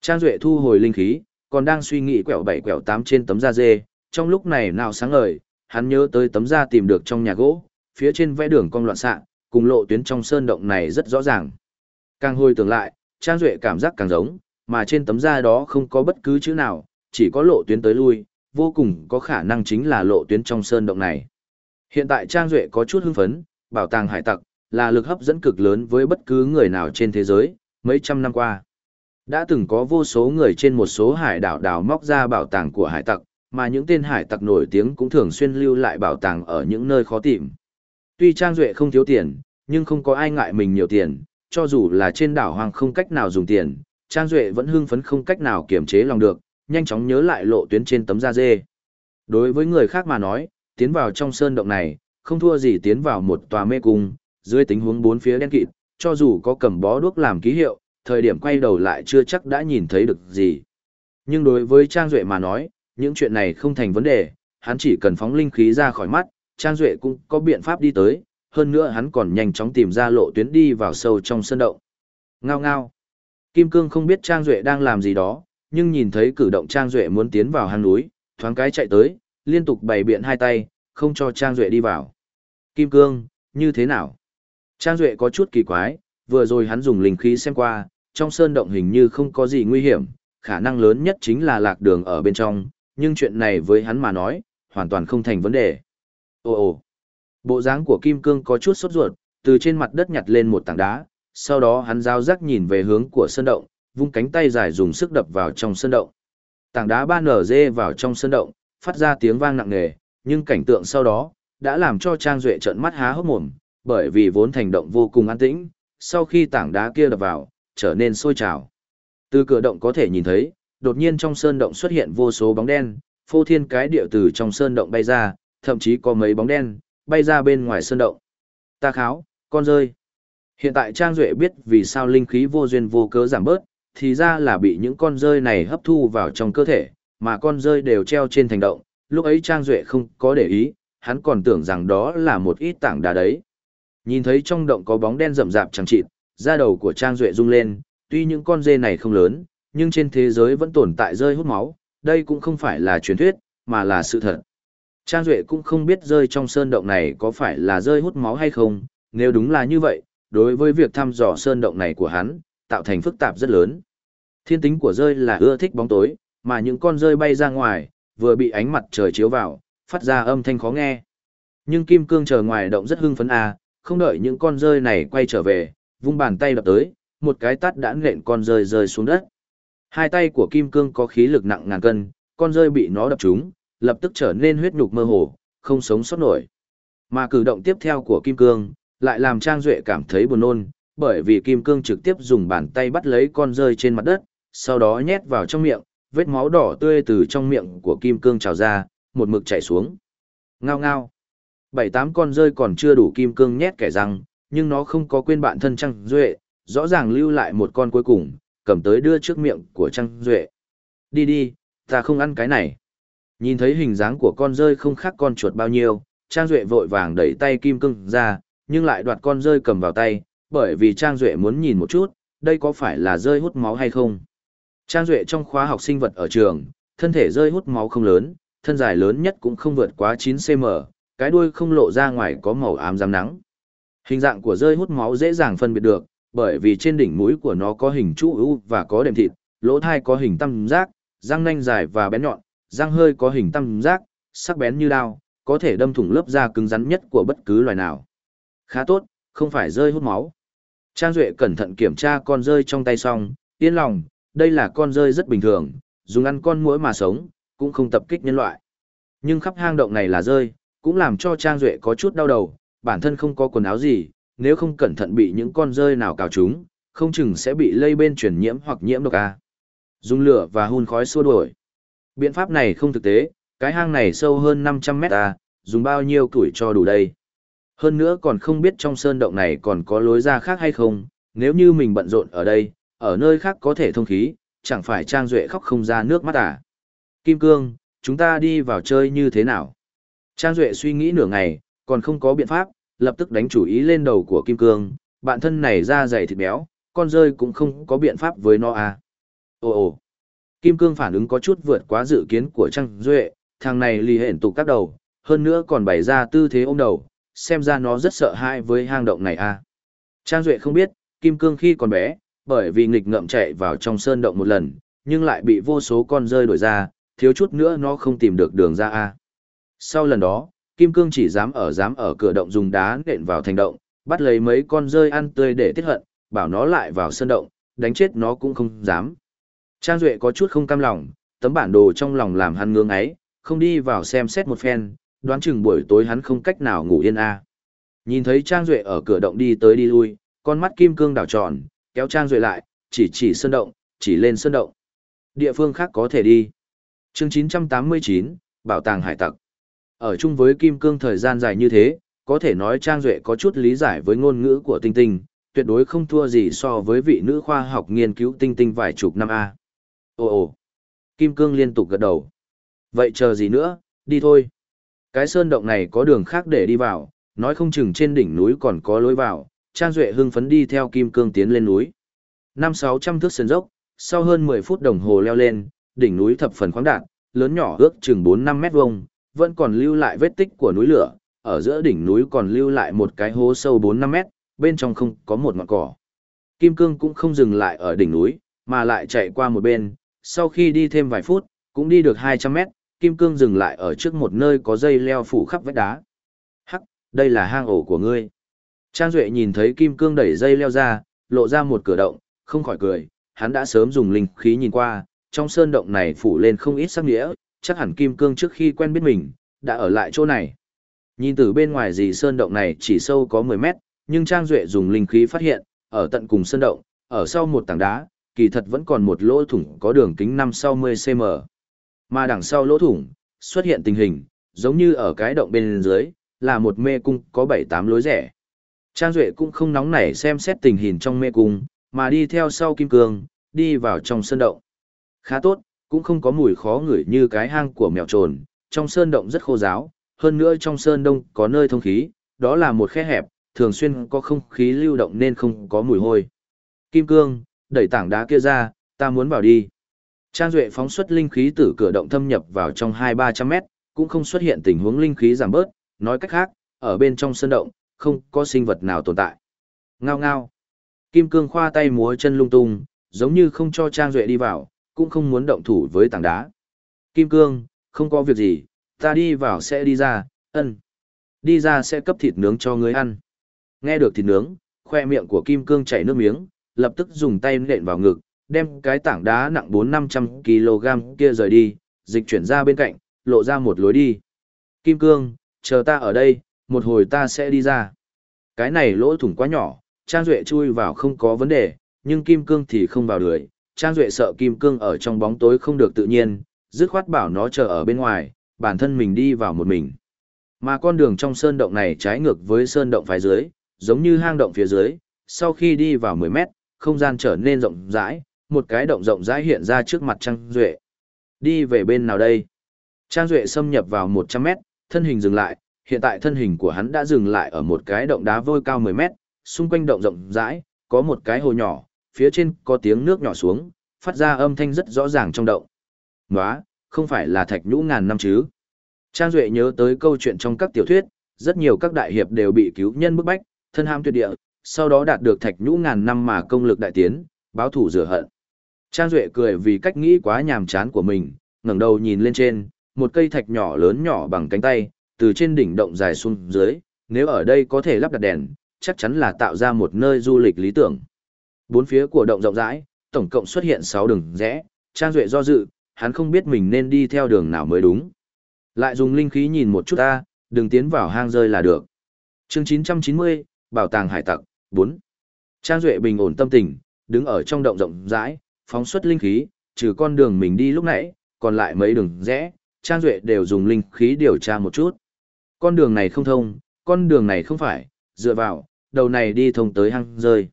Trang Duệ thu hồi linh khí, còn đang suy nghĩ quẹo bảy quẹo tám trên tấm da dê, trong lúc này nào sáng ngời, hắn nhớ tới tấm da tìm được trong nhà gỗ, phía trên vẽ đường cong loạn xạ, cùng lộ tuyến trong sơn động này rất rõ ràng. Càng hồi tưởng lại, Trang Duệ cảm giác càng giống, mà trên tấm da đó không có bất cứ chữ nào, chỉ có lộ tuyến tới lui, vô cùng có khả năng chính là lộ tuyến trong sơn động này. Hiện tại Trang Duệ có chút hưng phấn, bảo tàng hải tặc, là lực hấp dẫn cực lớn với bất cứ người nào trên thế giới, mấy trăm năm qua. Đã từng có vô số người trên một số hải đảo đào móc ra bảo tàng của hải tặc, mà những tên hải tặc nổi tiếng cũng thường xuyên lưu lại bảo tàng ở những nơi khó tìm. Tuy Trang Duệ không thiếu tiền, nhưng không có ai ngại mình nhiều tiền, cho dù là trên đảo hoang không cách nào dùng tiền, Trang Duệ vẫn hưng phấn không cách nào kiềm chế lòng được, nhanh chóng nhớ lại lộ tuyến trên tấm da dê. Đối với người khác mà nói, tiến vào trong sơn động này, không thua gì tiến vào một tòa mê cung, dưới tình huống bốn phía đen kịt, cho dù có cầm bó đuốc làm ký hiệu, thời điểm quay đầu lại chưa chắc đã nhìn thấy được gì. Nhưng đối với Trang Duệ mà nói, những chuyện này không thành vấn đề, hắn chỉ cần phóng linh khí ra khỏi mắt, Trang Duệ cũng có biện pháp đi tới, hơn nữa hắn còn nhanh chóng tìm ra lộ tuyến đi vào sâu trong sân động. Ngao ngao. Kim Cương không biết Trang Duệ đang làm gì đó, nhưng nhìn thấy cử động Trang Duệ muốn tiến vào hang núi, thoáng cái chạy tới, liên tục bày biện hai tay, không cho Trang Duệ đi vào. Kim Cương, như thế nào? Trang Duệ có chút kỳ quái, vừa rồi hắn dùng linh khí xem qua, trong sơn động hình như không có gì nguy hiểm, khả năng lớn nhất chính là lạc đường ở bên trong, nhưng chuyện này với hắn mà nói, hoàn toàn không thành vấn đề. Ồ ồ, bộ dáng của Kim Cương có chút sốt ruột, từ trên mặt đất nhặt lên một tảng đá, sau đó hắn giao rắc nhìn về hướng của sơn động, vung cánh tay dài dùng sức đập vào trong sơn động. Tảng đá ba nở dê vào trong sơn động, phát ra tiếng vang nặng nề, nhưng cảnh tượng sau đó, đã làm cho Trang Duệ trợn mắt há hốc mồm, bởi vì vốn thành động vô cùng an tĩnh, sau khi tảng đá kia đập vào, trở nên sôi trào. Từ cửa động có thể nhìn thấy, đột nhiên trong sơn động xuất hiện vô số bóng đen, phô thiên cái điệu từ trong sơn động bay ra, thậm chí có mấy bóng đen, bay ra bên ngoài sơn động. Ta kháo, con rơi. Hiện tại Trang Duệ biết vì sao linh khí vô duyên vô cớ giảm bớt, thì ra là bị những con rơi này hấp thu vào trong cơ thể, mà con rơi đều treo trên thành động, lúc ấy Trang Duệ không có để ý, hắn còn tưởng rằng đó là một ít tảng đá đấy. Nhìn thấy trong động có bóng đen rậm rạp chẳng chịt, da đầu của Trang Duệ rung lên, tuy những con dê này không lớn, nhưng trên thế giới vẫn tồn tại rơi hút máu, đây cũng không phải là truyền thuyết, mà là sự thật. Trang Duệ cũng không biết rơi trong sơn động này có phải là rơi hút máu hay không, nếu đúng là như vậy, đối với việc thăm dò sơn động này của hắn, tạo thành phức tạp rất lớn. Thiên tính của rơi là ưa thích bóng tối, mà những con rơi bay ra ngoài, vừa bị ánh mặt trời chiếu vào, phát ra âm thanh khó nghe. Nhưng kim cương chờ ngoài động rất hưng phấn à, không đợi những con rơi này quay trở về, vung bàn tay đập tới, một cái tát đã nện con rơi rơi xuống đất. Hai tay của kim cương có khí lực nặng ngàn cân, con rơi bị nó đập trúng, lập tức trở nên huyết nhục mơ hồ, không sống sót nổi. Mà cử động tiếp theo của kim cương, lại làm Trang Duệ cảm thấy buồn nôn, bởi vì kim cương trực tiếp dùng bàn tay bắt lấy con rơi trên mặt đất, sau đó nhét vào trong miệng, vết máu đỏ tươi từ trong miệng của kim cương trào ra, một mực chảy xuống. Ngao ngao. Bảy tám con rơi còn chưa đủ kim cương nhét kẻ răng, nhưng nó không có quên bạn thân Trang Duệ, rõ ràng lưu lại một con cuối cùng, cầm tới đưa trước miệng của Trang Duệ. Đi đi, ta không ăn cái này. Nhìn thấy hình dáng của con rơi không khác con chuột bao nhiêu, Trang Duệ vội vàng đẩy tay kim cương ra, nhưng lại đoạt con rơi cầm vào tay, bởi vì Trang Duệ muốn nhìn một chút, đây có phải là rơi hút máu hay không. Trang Duệ trong khóa học sinh vật ở trường, thân thể rơi hút máu không lớn, thân dài lớn nhất cũng không vượt quá 9cm, cái đuôi không lộ ra ngoài có màu ám giám nắng. Hình dạng của rơi hút máu dễ dàng phân biệt được, bởi vì trên đỉnh mũi của nó có hình trụ u và có đệm thịt, lỗ thai có hình tam giác, răng nanh dài và bén nhọn, răng hơi có hình tam giác, sắc bén như đao, có thể đâm thủng lớp da cứng rắn nhất của bất cứ loài nào. Khá tốt, không phải rơi hút máu. Trang Duệ cẩn thận kiểm tra con rơi trong tay xong, yên lòng, đây là con rơi rất bình thường, dùng ăn con muỗi mà sống, cũng không tập kích nhân loại. Nhưng khắp hang động này là rơi, cũng làm cho Trang Duệ có chút đau đầu, bản thân không có quần áo gì, nếu không cẩn thận bị những con rơi nào cào chúng, không chừng sẽ bị lây bên truyền nhiễm hoặc nhiễm độc A. Dùng lửa và hun khói xua đuổi. Biện pháp này không thực tế, cái hang này sâu hơn 500 mét A, dùng bao nhiêu tuổi cho đủ đây. Hơn nữa còn không biết trong sơn động này còn có lối ra khác hay không, nếu như mình bận rộn ở đây, ở nơi khác có thể thông khí, chẳng phải Trang Duệ khóc không ra nước mắt à. Kim Cương, chúng ta đi vào chơi như thế nào? Trang Duệ suy nghĩ nửa ngày, còn không có biện pháp, lập tức đánh chủ ý lên đầu của Kim Cương, bạn thân này ra dày thịt béo, con rơi cũng không có biện pháp với nó à. Ồ ồ, Kim Cương phản ứng có chút vượt quá dự kiến của Trang Duệ, thằng này lì hển tục các đầu, hơn nữa còn bày ra tư thế ôm đầu, xem ra nó rất sợ hãi với hang động này à. Trang Duệ không biết, Kim Cương khi còn bé, bởi vì nghịch ngợm chạy vào trong sơn động một lần, nhưng lại bị vô số con rơi đuổi ra, thiếu chút nữa nó không tìm được đường ra a. Sau lần đó, Kim Cương chỉ dám ở dám ở cửa động dùng đá nện vào thành động, bắt lấy mấy con rơi ăn tươi để tiết hận, bảo nó lại vào sơn động, đánh chết nó cũng không dám. Trang Duệ có chút không cam lòng, tấm bản đồ trong lòng làm hắn ngưỡng ấy, không đi vào xem xét một phen, đoán chừng buổi tối hắn không cách nào ngủ yên a. Nhìn thấy Trang Duệ ở cửa động đi tới đi lui, con mắt kim cương đảo tròn, kéo Trang Duệ lại, chỉ chỉ sơn động, chỉ lên sơn động. Địa phương khác có thể đi. chương 989, Bảo tàng hải tặc. Ở chung với kim cương thời gian dài như thế, có thể nói Trang Duệ có chút lý giải với ngôn ngữ của tinh tinh, tuyệt đối không thua gì so với vị nữ khoa học nghiên cứu tinh tinh vài chục năm A. Ồ ồ, Kim Cương liên tục gật đầu. Vậy chờ gì nữa, đi thôi. Cái sơn động này có đường khác để đi vào, nói không chừng trên đỉnh núi còn có lối vào, Trang Duệ hưng phấn đi theo Kim Cương tiến lên núi. Năm sáu trăm thước sườn dốc, sau hơn mười phút đồng hồ leo lên, đỉnh núi thập phần khoáng đạt, lớn nhỏ ước chừng bốn năm mét vuông, vẫn còn lưu lại vết tích của núi lửa, ở giữa đỉnh núi còn lưu lại một cái hố sâu bốn năm mét, bên trong không có một ngọn cỏ. Kim Cương cũng không dừng lại ở đỉnh núi, mà lại chạy qua một bên, sau khi đi thêm vài phút, cũng đi được hai trăm mét, Kim Cương dừng lại ở trước một nơi có dây leo phủ khắp vách đá. Hắc, đây là hang ổ của ngươi. Trang Duệ nhìn thấy Kim Cương đẩy dây leo ra, lộ ra một cửa động, không khỏi cười, hắn đã sớm dùng linh khí nhìn qua, trong sơn động này phủ lên không ít sắc nghĩa, chắc hẳn Kim Cương trước khi quen biết mình, đã ở lại chỗ này. Nhìn từ bên ngoài gì sơn động này chỉ sâu có 10 mét, nhưng Trang Duệ dùng linh khí phát hiện, ở tận cùng sơn động, ở sau một tảng đá, kỳ thật vẫn còn một lỗ thủng có đường kính 5-60cm. Mà đằng sau lỗ thủng, xuất hiện tình hình, giống như ở cái động bên dưới, là một mê cung có 7-8 lối rẻ. Trang Duệ cũng không nóng nảy xem xét tình hình trong mê cung, mà đi theo sau kim cương, đi vào trong sơn động. Khá tốt, cũng không có mùi khó ngửi như cái hang của mèo trồn, trong sơn động rất khô giáo, hơn nữa trong sơn đông có nơi thông khí, đó là một khe hẹp, thường xuyên có không khí lưu động nên không có mùi hôi. Kim cương, đẩy tảng đá kia ra, ta muốn vào đi. Trang Duệ phóng xuất linh khí từ cửa động thâm nhập vào trong 2-300 mét, cũng không xuất hiện tình huống linh khí giảm bớt, nói cách khác, ở bên trong sơn động, không có sinh vật nào tồn tại. Ngao ngao. Kim cương khoa tay múa chân lung tung, giống như không cho Trang Duệ đi vào, cũng không muốn động thủ với tảng đá. Kim Cương, không có việc gì, ta đi vào sẽ đi ra, ân. Đi ra sẽ cấp thịt nướng cho ngươi ăn. Nghe được thịt nướng, khoe miệng của Kim Cương chảy nước miếng, lập tức dùng tay nện vào ngực, đem cái tảng đá nặng 4-500 kg kia rời đi, dịch chuyển ra bên cạnh, lộ ra một lối đi. Kim Cương, chờ ta ở đây, một hồi ta sẽ đi ra. Cái này lỗ thủng quá nhỏ, Trang Duệ chui vào không có vấn đề, nhưng Kim Cương thì không vào được. Trang Duệ sợ Kim Cương ở trong bóng tối không được tự nhiên, dứt khoát bảo nó chờ ở bên ngoài, bản thân mình đi vào một mình. Mà con đường trong sơn động này trái ngược với sơn động phía dưới, giống như hang động phía dưới, sau khi đi vào 10 mét, không gian trở nên rộng rãi, một cái động rộng rãi hiện ra trước mặt Trang Duệ. Đi về bên nào đây? Trang Duệ xâm nhập vào 100 mét, thân hình dừng lại, hiện tại thân hình của hắn đã dừng lại ở một cái động đá vôi cao 10 mét, xung quanh động rộng rãi, có một cái hồ nhỏ, phía trên có tiếng nước nhỏ xuống, phát ra âm thanh rất rõ ràng trong động. Nóa, không phải là thạch nhũ ngàn năm chứ. Trang Duệ nhớ tới câu chuyện trong các tiểu thuyết, rất nhiều các đại hiệp đều bị cứu nhân bức bách, thân ham tuyệt địa, sau đó đạt được thạch nhũ ngàn năm mà công lực đại tiến, báo thủ rửa hận. Trang Duệ cười vì cách nghĩ quá nhàm chán của mình, ngẩng đầu nhìn lên trên, một cây thạch nhỏ lớn nhỏ bằng cánh tay, từ trên đỉnh động dài xuống dưới, nếu ở đây có thể lắp đặt đèn, chắc chắn là tạo ra một nơi du lịch lý tưởng. Bốn phía của động rộng rãi, tổng cộng xuất hiện 6 đường rẽ, Trang Duệ do dự, hắn không biết mình nên đi theo đường nào mới đúng. Lại dùng linh khí nhìn một chút ta, đừng tiến vào hang rơi là được. chương 990, Bảo tàng hải tặc, 4. Trang Duệ bình ổn tâm tình, đứng ở trong động rộng rãi, phóng xuất linh khí, trừ con đường mình đi lúc nãy, còn lại mấy đường rẽ, Trang Duệ đều dùng linh khí điều tra một chút. Con đường này không thông, con đường này không phải, dựa vào, đầu này đi thông tới hang rơi.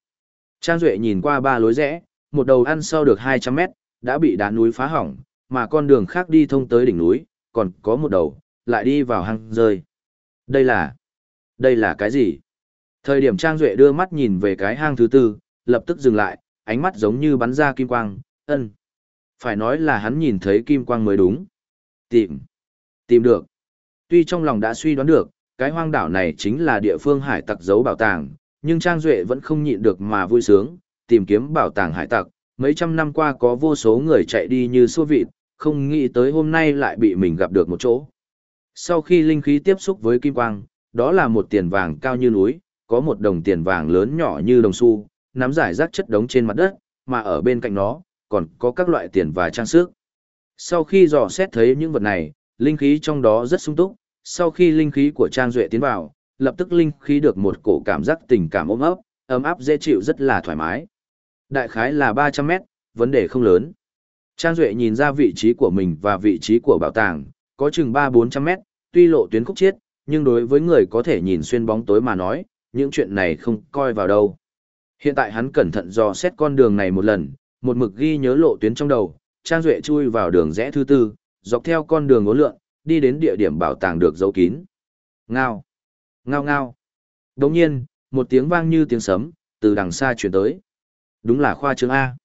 Trang Duệ nhìn qua ba lối rẽ, một đầu ăn sau được 200 mét, đã bị đá núi phá hỏng, mà con đường khác đi thông tới đỉnh núi, còn có một đầu, lại đi vào hang rơi. Đây là... Đây là cái gì? Thời điểm Trang Duệ đưa mắt nhìn về cái hang thứ tư, lập tức dừng lại, ánh mắt giống như bắn ra kim quang, ân. Phải nói là hắn nhìn thấy kim quang mới đúng. Tìm. Tìm được. Tuy trong lòng đã suy đoán được, cái hoang đảo này chính là địa phương hải tặc giấu bảo tàng, nhưng Trang Duệ vẫn không nhịn được mà vui sướng, tìm kiếm bảo tàng hải tặc. Mấy trăm năm qua có vô số người chạy đi như xua vịt, không nghĩ tới hôm nay lại bị mình gặp được một chỗ. Sau khi linh khí tiếp xúc với kim quang, đó là một tiền vàng cao như núi, có một đồng tiền vàng lớn nhỏ như đồng xu, nắm giải rác chất đống trên mặt đất, mà ở bên cạnh nó, còn có các loại tiền và trang sức. Sau khi dò xét thấy những vật này, linh khí trong đó rất sung túc, sau khi linh khí của Trang Duệ tiến vào, lập tức linh khí được một cổ cảm giác tình cảm ôm ấp, ấm áp dễ chịu rất là thoải mái. Đại khái là 300 mét, vấn đề không lớn. Trang Duệ nhìn ra vị trí của mình và vị trí của bảo tàng, có chừng 3-400 mét, tuy lộ tuyến khúc chiết, nhưng đối với người có thể nhìn xuyên bóng tối mà nói, những chuyện này không coi vào đâu. Hiện tại hắn cẩn thận dò xét con đường này một lần, một mực ghi nhớ lộ tuyến trong đầu, Trang Duệ chui vào đường rẽ thứ tư, dọc theo con đường ngốn lượn, đi đến địa điểm bảo tàng được giấu kín. Ngao! Ngao ngao! Đồng nhiên, một tiếng vang như tiếng sấm, từ đằng xa chuyển tới. Đúng là khoa trương A.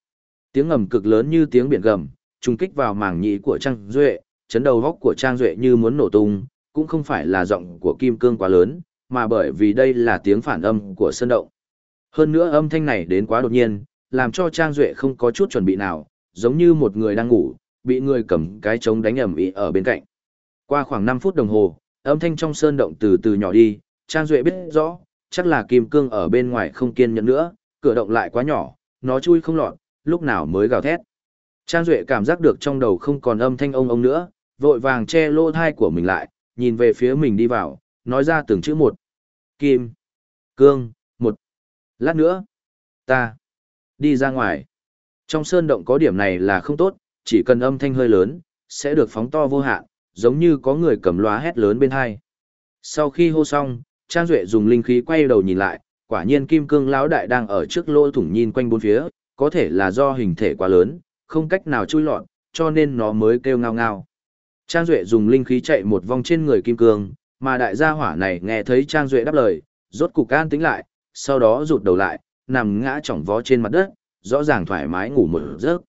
Tiếng ngầm cực lớn như tiếng biển gầm, trùng kích vào màng nhĩ của Trang Duệ, chấn đầu góc của Trang Duệ như muốn nổ tung, cũng không phải là giọng của kim cương quá lớn, mà bởi vì đây là tiếng phản âm của sơn động. Hơn nữa âm thanh này đến quá đột nhiên, làm cho Trang Duệ không có chút chuẩn bị nào, giống như một người đang ngủ, bị người cầm cái trống đánh ầm ĩ ở bên cạnh. Qua khoảng 5 phút đồng hồ, âm thanh trong sơn động từ từ nhỏ đi, Trang Duệ biết rõ, chắc là kim cương ở bên ngoài không kiên nhẫn nữa, cửa động lại quá nhỏ, nó chui không lọt, lúc nào mới gào thét. Trang Duệ cảm giác được trong đầu không còn âm thanh ông ông nữa, vội vàng che lô thai của mình lại, nhìn về phía mình đi vào, nói ra từng chữ một. Kim, cương, một. Lát nữa, ta, đi ra ngoài. Trong sơn động có điểm này là không tốt, chỉ cần âm thanh hơi lớn, sẽ được phóng to vô hạn, giống như có người cầm loa hét lớn bên hai. Sau khi hô xong, Trang Duệ dùng linh khí quay đầu nhìn lại, quả nhiên kim cương lão đại đang ở trước lỗ thủng nhìn quanh bốn phía, có thể là do hình thể quá lớn, không cách nào chui lọt, cho nên nó mới kêu ngao ngao. Trang Duệ dùng linh khí chạy một vòng trên người kim cương, mà đại gia hỏa này nghe thấy Trang Duệ đáp lời, rốt cục can tính lại, sau đó rụt đầu lại, nằm ngã chỏng vó trên mặt đất, rõ ràng thoải mái ngủ một giấc.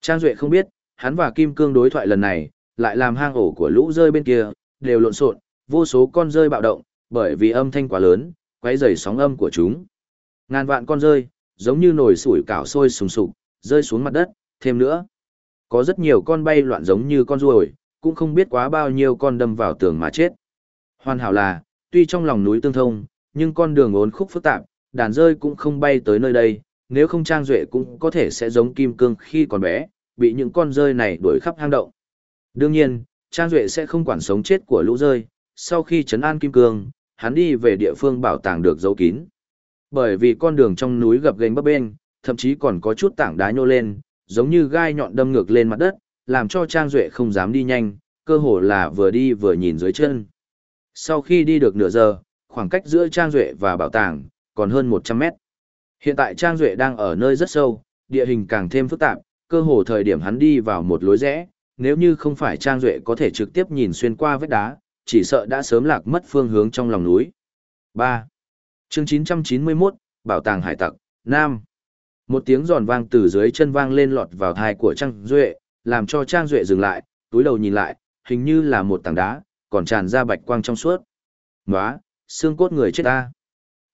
Trang Duệ không biết, hắn và Kim Cương đối thoại lần này, lại làm hang ổ của lũ rơi bên kia, đều lộn xộn, vô số con rơi bạo động, bởi vì âm thanh quá lớn, quấy rầy sóng âm của chúng. Ngàn vạn con rơi, giống như nồi sủi cảo sôi sùng sục, rơi xuống mặt đất, thêm nữa. Có rất nhiều con bay loạn giống như con ruồi, cũng không biết quá bao nhiêu con đâm vào tường mà chết. Hoàn hảo là, tuy trong lòng núi tương thông, nhưng con đường ốn khúc phức tạp, đàn rơi cũng không bay tới nơi đây, nếu không Trang Duệ cũng có thể sẽ giống kim cương khi còn bé, bị những con rơi này đuổi khắp hang động. Đương nhiên, Trang Duệ sẽ không quản sống chết của lũ rơi, sau khi trấn an kim cương, hắn đi về địa phương bảo tàng được giấu kín. Bởi vì con đường trong núi gập ghềnh bấp bênh, thậm chí còn có chút tảng đá nhô lên, giống như gai nhọn đâm ngược lên mặt đất, làm cho Trang Duệ không dám đi nhanh, cơ hồ là vừa đi vừa nhìn dưới chân. Sau khi đi được nửa giờ, khoảng cách giữa Trang Duệ và bảo tàng còn hơn 100 mét. Hiện tại Trang Duệ đang ở nơi rất sâu, địa hình càng thêm phức tạp, cơ hồ thời điểm hắn đi vào một lối rẽ, nếu như không phải Trang Duệ có thể trực tiếp nhìn xuyên qua vết đá, chỉ sợ đã sớm lạc mất phương hướng trong lòng núi. 3. chương 991, Bảo tàng Hải tặc, Nam. Một tiếng giòn vang từ dưới chân vang lên lọt vào thai của Trang Duệ, làm cho Trang Duệ dừng lại, túi đầu nhìn lại, hình như là một tảng đá, còn tràn ra bạch quang trong suốt. Nóa, xương cốt người chết ta.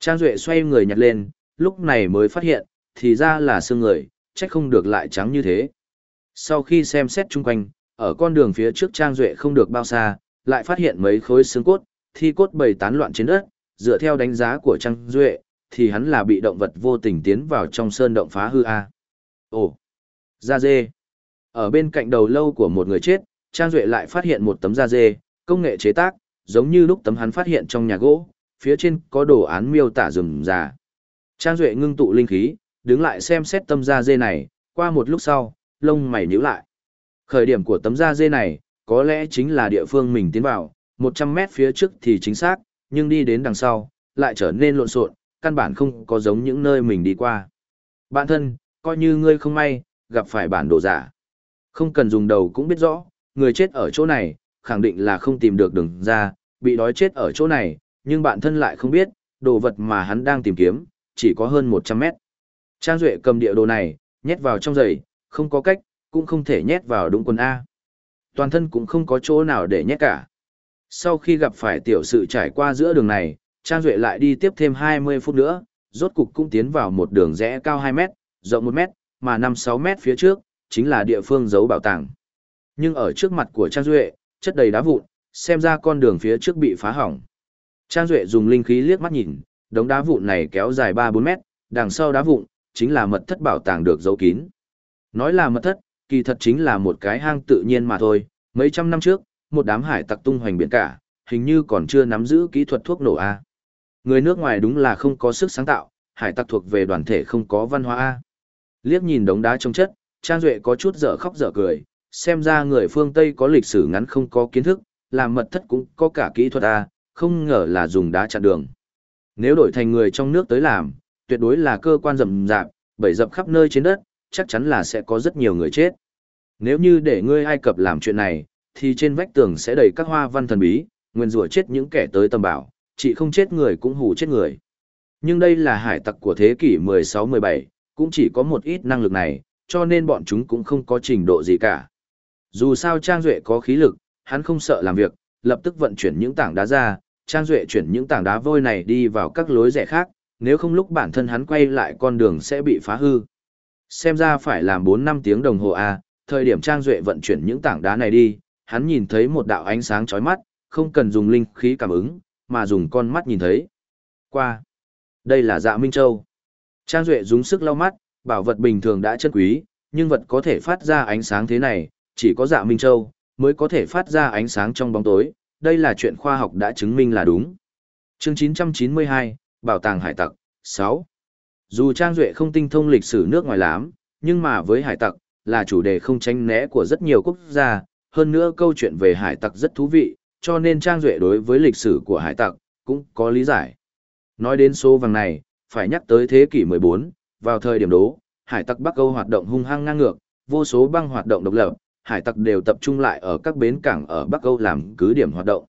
Trang Duệ xoay người nhặt lên, lúc này mới phát hiện, thì ra là xương người, trách không được lại trắng như thế. Sau khi xem xét chung quanh, ở con đường phía trước Trang Duệ không được bao xa, lại phát hiện mấy khối xương cốt, thi cốt bầy tán loạn trên đất, dựa theo đánh giá của Trang Duệ, thì hắn là bị động vật vô tình tiến vào trong sơn động phá hư A. Ồ, da dê. Ở bên cạnh đầu lâu của một người chết, Trang Duệ lại phát hiện một tấm da dê, công nghệ chế tác, giống như lúc tấm hắn phát hiện trong nhà gỗ, phía trên có đồ án miêu tả rừng già. Trang Duệ ngưng tụ linh khí, đứng lại xem xét tấm da dê này, qua một lúc sau, lông mày nhíu lại. Khởi điểm của tấm da dê này, có lẽ chính là địa phương mình tiến vào, 100 mét phía trước thì chính xác, nhưng đi đến đằng sau, lại trở nên lộn xộn, căn bản không có giống những nơi mình đi qua. Bạn thân, coi như ngươi không may, gặp phải bản đồ giả. Không cần dùng đầu cũng biết rõ, người chết ở chỗ này, khẳng định là không tìm được đường ra, bị đói chết ở chỗ này, nhưng bạn thân lại không biết, đồ vật mà hắn đang tìm kiếm, chỉ có hơn 100 mét. Trang Duệ cầm địa đồ này, nhét vào trong giày, không có cách, cũng không thể nhét vào đúng quần A. Toàn thân cũng không có chỗ nào để nhét cả. Sau khi gặp phải tiểu sự trải qua giữa đường này, Trang Duệ lại đi tiếp thêm 20 phút nữa, rốt cục cũng tiến vào một đường rẽ cao 2 mét, rộng 1 mét, mà 5-6 mét phía trước, chính là địa phương giấu bảo tàng. Nhưng ở trước mặt của Trang Duệ, chất đầy đá vụn, xem ra con đường phía trước bị phá hỏng. Trang Duệ dùng linh khí liếc mắt nhìn, đống đá vụn này kéo dài 3-4 mét, đằng sau đá vụn, chính là mật thất bảo tàng được giấu kín. Nói là mật thất, kỳ thật chính là một cái hang tự nhiên mà thôi, mấy trăm năm trước, một đám hải tặc tung hoành biển cả, hình như còn chưa nắm giữ kỹ thuật thuốc nổ A. Người nước ngoài đúng là không có sức sáng tạo, hải tặc thuộc về đoàn thể không có văn hóa A. Liếc nhìn đống đá trong chất, Trang Duệ có chút dở khóc dở cười, xem ra người phương Tây có lịch sử ngắn không có kiến thức, làm mật thất cũng có cả kỹ thuật A, không ngờ là dùng đá chặn đường. Nếu đổi thành người trong nước tới làm, tuyệt đối là cơ quan rầm rạp, bầy dập khắp nơi trên đất, chắc chắn là sẽ có rất nhiều người chết. Nếu như để ngươi Ai Cập làm chuyện này, thì trên vách tường sẽ đầy các hoa văn thần bí, nguyên rủa chết những kẻ tới tầm bảo, chỉ không chết người cũng hù chết người. Nhưng đây là hải tặc của thế kỷ 16-17, cũng chỉ có một ít năng lực này, cho nên bọn chúng cũng không có trình độ gì cả. Dù sao Trang Duệ có khí lực, hắn không sợ làm việc, lập tức vận chuyển những tảng đá ra, Trang Duệ chuyển những tảng đá vôi này đi vào các lối rẽ khác, nếu không lúc bản thân hắn quay lại con đường sẽ bị phá hư. Xem ra phải làm 4 năm tiếng đồng hồ A, thời điểm Trang Duệ vận chuyển những tảng đá này đi, hắn nhìn thấy một đạo ánh sáng chói mắt, không cần dùng linh khí cảm ứng, mà dùng con mắt nhìn thấy. Qua. Đây là dạ Minh Châu. Trang Duệ dùng sức lau mắt, bảo vật bình thường đã chân quý, nhưng vật có thể phát ra ánh sáng thế này, chỉ có dạ Minh Châu, mới có thể phát ra ánh sáng trong bóng tối. Đây là chuyện khoa học đã chứng minh là đúng. chương 992, Bảo tàng hải tặc, 6. Dù Trang Duệ không tinh thông lịch sử nước ngoài lắm, nhưng mà với hải tặc, là chủ đề không tránh né của rất nhiều quốc gia, hơn nữa câu chuyện về hải tặc rất thú vị, cho nên Trang Duệ đối với lịch sử của hải tặc, cũng có lý giải. Nói đến số vàng này, phải nhắc tới thế kỷ 14, vào thời điểm đó, hải tặc Bắc Âu hoạt động hung hăng ngang ngược, vô số băng hoạt động độc lập, hải tặc đều tập trung lại ở các bến cảng ở Bắc Âu làm cứ điểm hoạt động.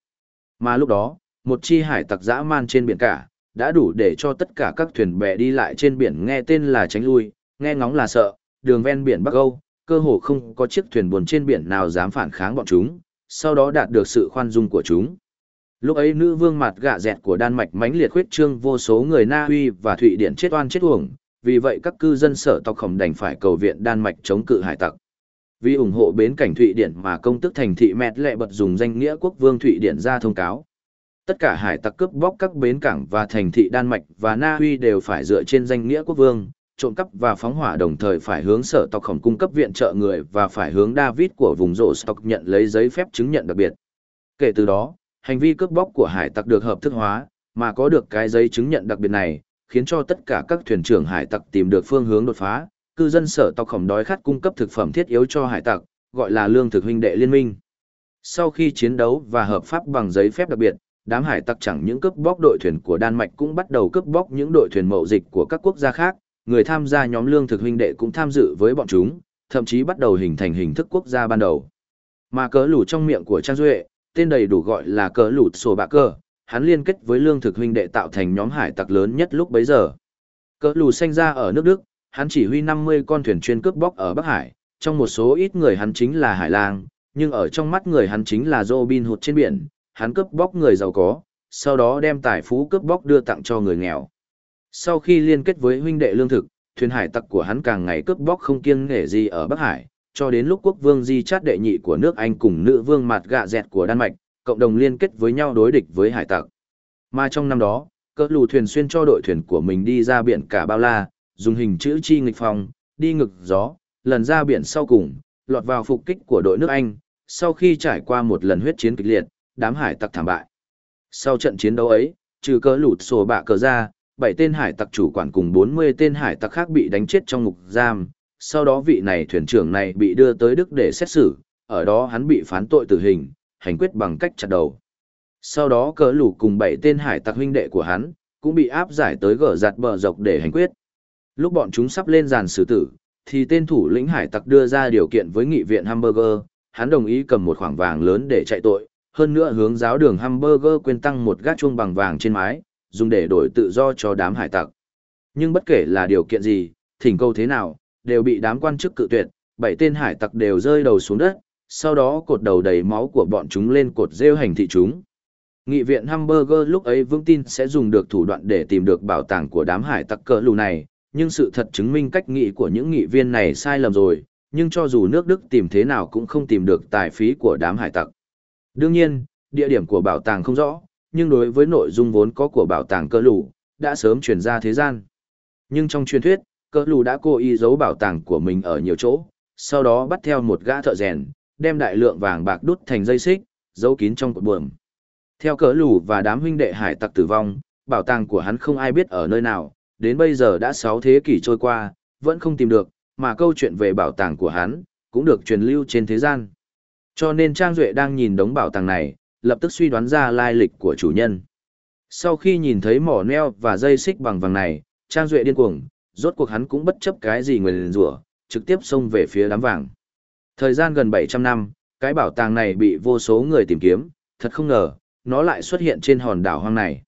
Mà lúc đó, một chi hải tặc dã man trên biển cả, đã đủ để cho tất cả các thuyền bè đi lại trên biển nghe tên là tránh lui, nghe ngóng là sợ, đường ven biển Bắc Âu, cơ hồ không có chiếc thuyền buồn trên biển nào dám phản kháng bọn chúng, sau đó đạt được sự khoan dung của chúng. Lúc ấy nữ vương mặt gạ dẹt của Đan Mạch mãnh liệt khuyết trương vô số người Na Uy và Thụy Điển chết oan chết uổng, vì vậy các cư dân sở tộc khổng đành phải cầu viện Đan Mạch chống cự hải tặc. Vì ủng hộ bến cảnh Thụy Điển mà công tức thành thị mẹt lệ bật dùng danh nghĩa quốc vương Thụy Điển ra thông cáo. Tất cả hải tặc cướp bóc các bến cảng và thành thị Đan Mạch và Na Uy đều phải dựa trên danh nghĩa quốc vương, trộm cắp và phóng hỏa đồng thời phải hướng sở tộc khổng cung cấp viện trợ người và phải hướng David của vùng rổ stock nhận lấy giấy phép chứng nhận đặc biệt. Kể từ đó, hành vi cướp bóc của hải tặc được hợp thức hóa, mà có được cái giấy chứng nhận đặc biệt này, khiến cho tất cả các thuyền trưởng hải tặc tìm được phương hướng đột phá, cư dân sở tộc khổng đói khát cung cấp thực phẩm thiết yếu cho hải tặc, gọi là lương thực huynh đệ liên minh. Sau khi chiến đấu và hợp pháp bằng giấy phép đặc biệt, đám hải tặc chẳng những cướp bóc đội thuyền của Đan Mạch cũng bắt đầu cướp bóc những đội thuyền mậu dịch của các quốc gia khác, người tham gia nhóm lương thực huynh đệ cũng tham dự với bọn chúng, thậm chí bắt đầu hình thành hình thức quốc gia ban đầu. Mà cớ lủ trong miệng của Trang Duệ, tên đầy đủ gọi là cớ lụt sổ bạc cơ, hắn liên kết với lương thực huynh đệ tạo thành nhóm hải tặc lớn nhất lúc bấy giờ. Cớ lù sinh ra ở nước Đức, hắn chỉ huy 50 con thuyền chuyên cướp bóc ở Bắc Hải, trong một số ít người hắn chính là Hải Lang, nhưng ở trong mắt người hắn chính là Robin Hood trên biển, hắn cướp bóc người giàu có, sau đó đem tài phú cướp bóc đưa tặng cho người nghèo. Sau khi liên kết với huynh đệ lương thực, thuyền hải tặc của hắn càng ngày cướp bóc không kiêng nể gì ở Bắc Hải, cho đến lúc quốc vương Di Chát đệ nhị của nước Anh cùng nữ vương Mạt Gạ Dẹt của Đan Mạch, cộng đồng liên kết với nhau đối địch với hải tặc. Mà trong năm đó, cỡ lù thuyền xuyên cho đội thuyền của mình đi ra biển cả bao la, dùng hình chữ chi nghịch phòng, đi ngực gió, lần ra biển sau cùng, lọt vào phục kích của đội nước Anh, sau khi trải qua một lần huyết chiến kịch liệt, đám hải tặc thảm bại. Sau trận chiến đấu ấy, trừ cỡ lụt sổ bạ cờ ra, bảy tên hải tặc chủ quản cùng 40 tên hải tặc khác bị đánh chết trong ngục giam, sau đó vị này thuyền trưởng này bị đưa tới Đức để xét xử, ở đó hắn bị phán tội tử hình, hành quyết bằng cách chặt đầu. Sau đó cỡ lụt cùng bảy tên hải tặc huynh đệ của hắn, cũng bị áp giải tới gở giặt bờ dọc để hành quyết. Lúc bọn chúng sắp lên giàn xử tử, thì tên thủ lĩnh hải tặc đưa ra điều kiện với nghị viện hamburger, hắn đồng ý cầm một khoản vàng lớn để chạy tội, hơn nữa hướng giáo đường hamburger quên tăng một gác chuông bằng vàng trên mái, dùng để đổi tự do cho đám hải tặc. Nhưng bất kể là điều kiện gì, thỉnh cầu thế nào, đều bị đám quan chức cự tuyệt, bảy tên hải tặc đều rơi đầu xuống đất, sau đó cột đầu đầy máu của bọn chúng lên cột rêu hành thị chúng. Nghị viện Hamburger lúc ấy vững tin sẽ dùng được thủ đoạn để tìm được bảo tàng của đám hải tặc cỡ lù này, nhưng sự thật chứng minh cách nghĩ của những nghị viên này sai lầm rồi, nhưng cho dù nước Đức tìm thế nào cũng không tìm được tài phí của đám hải tặc. Đương nhiên, địa điểm của bảo tàng không rõ, nhưng đối với nội dung vốn có của bảo tàng cơ lù, đã sớm truyền ra thế gian. Nhưng trong truyền thuyết, cơ lù đã cố ý giấu bảo tàng của mình ở nhiều chỗ, sau đó bắt theo một gã thợ rèn, đem đại lượng vàng bạc đút thành dây xích, giấu kín trong cột buồm. Theo cỡ lù và đám huynh đệ hải tặc tử vong, bảo tàng của hắn không ai biết ở nơi nào, đến bây giờ đã 6 thế kỷ trôi qua, vẫn không tìm được, mà câu chuyện về bảo tàng của hắn, cũng được truyền lưu trên thế gian. Cho nên Trang Duệ đang nhìn đống bảo tàng này, lập tức suy đoán ra lai lịch của chủ nhân. Sau khi nhìn thấy mỏ neo và dây xích bằng vàng này, Trang Duệ điên cuồng, rốt cuộc hắn cũng bất chấp cái gì người liền rủa trực tiếp xông về phía đám vàng. Thời gian gần 700 năm, cái bảo tàng này bị vô số người tìm kiếm, thật không ngờ, nó lại xuất hiện trên hòn đảo hoang này.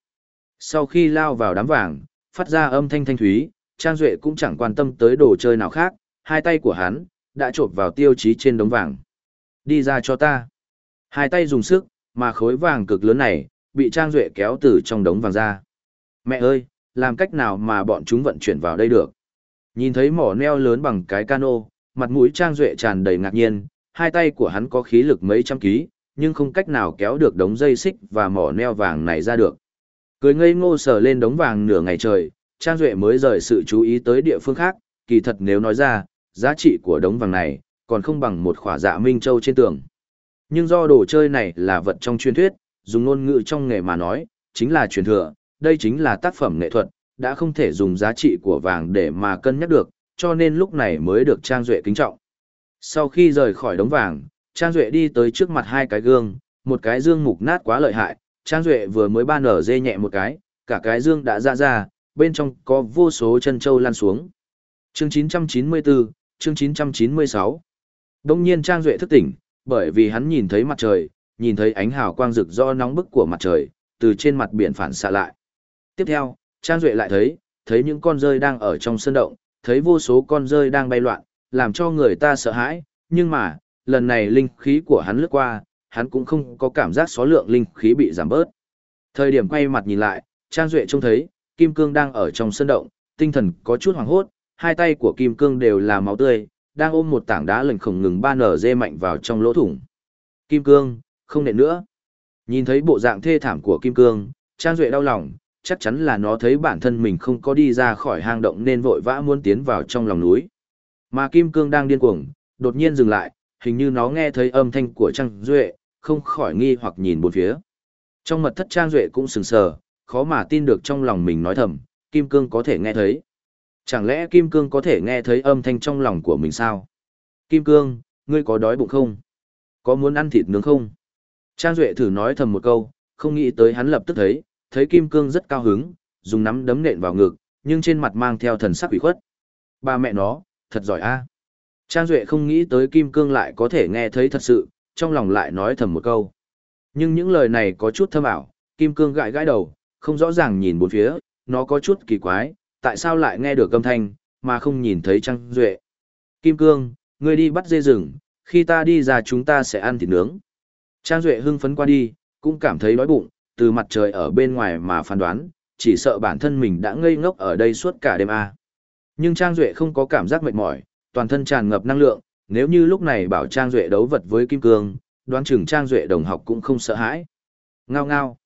Sau khi lao vào đám vàng, phát ra âm thanh thanh thúy, Trang Duệ cũng chẳng quan tâm tới đồ chơi nào khác, hai tay của hắn, đã trộn vào tiêu chí trên đống vàng. Đi ra cho ta. Hai tay dùng sức, mà khối vàng cực lớn này, bị Trang Duệ kéo từ trong đống vàng ra. Mẹ ơi, làm cách nào mà bọn chúng vận chuyển vào đây được? Nhìn thấy mỏ neo lớn bằng cái cano, mặt mũi Trang Duệ tràn đầy ngạc nhiên, hai tay của hắn có khí lực mấy trăm ký, nhưng không cách nào kéo được đống dây xích và mỏ neo vàng này ra được. Cười ngây ngô sờ lên đống vàng nửa ngày trời, Trang Duệ mới rời sự chú ý tới địa phương khác, kỳ thật nếu nói ra, giá trị của đống vàng này, còn không bằng một khỏa dạ minh châu trên tường. Nhưng do đồ chơi này là vật trong truyền thuyết, dùng ngôn ngữ trong nghề mà nói, chính là truyền thừa, đây chính là tác phẩm nghệ thuật, đã không thể dùng giá trị của vàng để mà cân nhắc được, cho nên lúc này mới được Trang Duệ kính trọng. Sau khi rời khỏi đống vàng, Trang Duệ đi tới trước mặt hai cái gương, một cái dương mục nát quá lợi hại, Trang Duệ vừa mới ban ở dê nhẹ một cái, cả cái dương đã ra ra, bên trong có vô số chân châu lan xuống. Chương 994, chương 996 Đông nhiên Trang Duệ thức tỉnh, bởi vì hắn nhìn thấy mặt trời, nhìn thấy ánh hào quang rực do nóng bức của mặt trời, từ trên mặt biển phản xạ lại. Tiếp theo, Trang Duệ lại thấy, thấy những con rơi đang ở trong sân động, thấy vô số con rơi đang bay loạn, làm cho người ta sợ hãi, nhưng mà, lần này linh khí của hắn lướt qua, hắn cũng không có cảm giác số lượng linh khí bị giảm bớt. Thời điểm quay mặt nhìn lại, Trang Duệ trông thấy, Kim Cương đang ở trong sân động, tinh thần có chút hoảng hốt, hai tay của Kim Cương đều là máu tươi, đang ôm một tảng đá lệnh khổng ngừng ba nở dê mạnh vào trong lỗ thủng. Kim Cương, không nện nữa. Nhìn thấy bộ dạng thê thảm của Kim Cương, Trang Duệ đau lòng, chắc chắn là nó thấy bản thân mình không có đi ra khỏi hang động nên vội vã muốn tiến vào trong lòng núi. Mà Kim Cương đang điên cuồng, đột nhiên dừng lại, hình như nó nghe thấy âm thanh của Trang Duệ, không khỏi nghi hoặc nhìn bốn phía. Trong mật thất Trang Duệ cũng sừng sờ, khó mà tin được trong lòng mình nói thầm, Kim Cương có thể nghe thấy. Chẳng lẽ Kim Cương có thể nghe thấy âm thanh trong lòng của mình sao? Kim Cương, ngươi có đói bụng không? Có muốn ăn thịt nướng không? Trang Duệ thử nói thầm một câu, không nghĩ tới hắn lập tức thấy, thấy Kim Cương rất cao hứng, dùng nắm đấm nện vào ngực, nhưng trên mặt mang theo thần sắc ủy khuất. Ba mẹ nó, thật giỏi a. Trang Duệ không nghĩ tới Kim Cương lại có thể nghe thấy thật sự, trong lòng lại nói thầm một câu. Nhưng những lời này có chút thâm ảo, Kim Cương gãi gãi đầu, không rõ ràng nhìn bốn phía, nó có chút kỳ quái, tại sao lại nghe được âm thanh, mà không nhìn thấy Trang Duệ. Kim Cương, ngươi đi bắt dê rừng, khi ta đi ra chúng ta sẽ ăn thịt nướng. Trang Duệ hưng phấn qua đi, cũng cảm thấy đói bụng, từ mặt trời ở bên ngoài mà phán đoán, chỉ sợ bản thân mình đã ngây ngốc ở đây suốt cả đêm a. Nhưng Trang Duệ không có cảm giác mệt mỏi, toàn thân tràn ngập năng lượng, nếu như lúc này bảo Trang Duệ đấu vật với Kim Cương, đoán chừng Trang Duệ đồng học cũng không sợ hãi. Ngao ngao.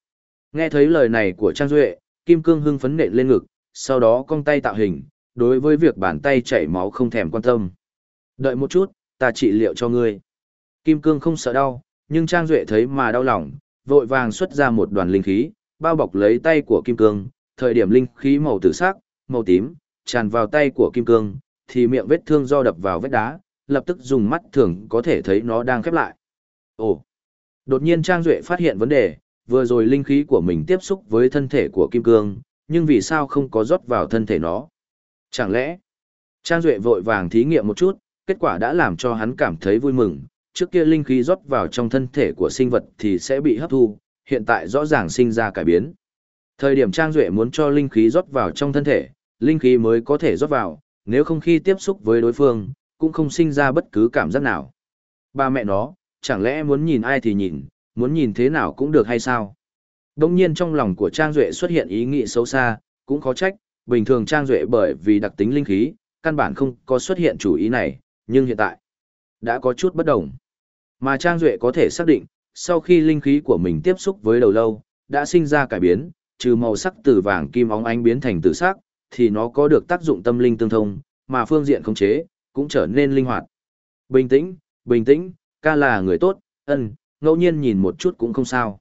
Nghe thấy lời này của Trang Duệ, Kim Cương hưng phấn nện lên ngực, sau đó cong tay tạo hình, đối với việc bàn tay chảy máu không thèm quan tâm. Đợi một chút, ta trị liệu cho ngươi. Kim Cương không sợ đau, nhưng Trang Duệ thấy mà đau lòng, vội vàng xuất ra một đoàn linh khí, bao bọc lấy tay của Kim Cương, thời điểm linh khí màu tử sắc, màu tím, tràn vào tay của Kim Cương, thì miệng vết thương do đập vào vết đá, lập tức dùng mắt thường có thể thấy nó đang khép lại. Ồ! Đột nhiên Trang Duệ phát hiện vấn đề, vừa rồi linh khí của mình tiếp xúc với thân thể của Kim Cương, nhưng vì sao không có rót vào thân thể nó? Chẳng lẽ? Trang Duệ vội vàng thí nghiệm một chút, kết quả đã làm cho hắn cảm thấy vui mừng, trước kia linh khí rót vào trong thân thể của sinh vật thì sẽ bị hấp thu, hiện tại rõ ràng sinh ra cải biến. Thời điểm Trang Duệ muốn cho linh khí rót vào trong thân thể, linh khí mới có thể rót vào, nếu không khi tiếp xúc với đối phương, cũng không sinh ra bất cứ cảm giác nào. Ba mẹ nó, chẳng lẽ muốn nhìn ai thì nhìn, muốn nhìn thế nào cũng được hay sao? Đông nhiên trong lòng của Trang Duệ xuất hiện ý nghĩ xấu xa, cũng khó trách, bình thường Trang Duệ bởi vì đặc tính linh khí, căn bản không có xuất hiện chủ ý này, nhưng hiện tại, đã có chút bất đồng. Mà Trang Duệ có thể xác định, sau khi linh khí của mình tiếp xúc với đầu lâu, đã sinh ra cải biến, trừ màu sắc từ vàng kim óng ánh biến thành tử sắc, thì nó có được tác dụng tâm linh tương thông, mà phương diện khống chế, cũng trở nên linh hoạt. Bình tĩnh, bình tĩnh, ca là người tốt, ân, ngẫu nhiên nhìn một chút cũng không sao.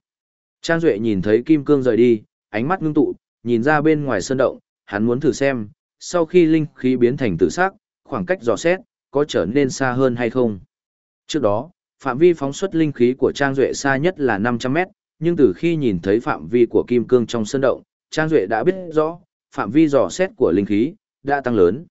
Trang Duệ nhìn thấy Kim Cương rời đi, ánh mắt ngưng tụ, nhìn ra bên ngoài sơn động, hắn muốn thử xem, sau khi linh khí biến thành tử sắc, khoảng cách dò xét, có trở nên xa hơn hay không. Trước đó, phạm vi phóng xuất linh khí của Trang Duệ xa nhất là 500 mét, nhưng từ khi nhìn thấy phạm vi của kim cương trong sơn động, Trang Duệ đã biết rõ, phạm vi dò xét của linh khí đã tăng lớn.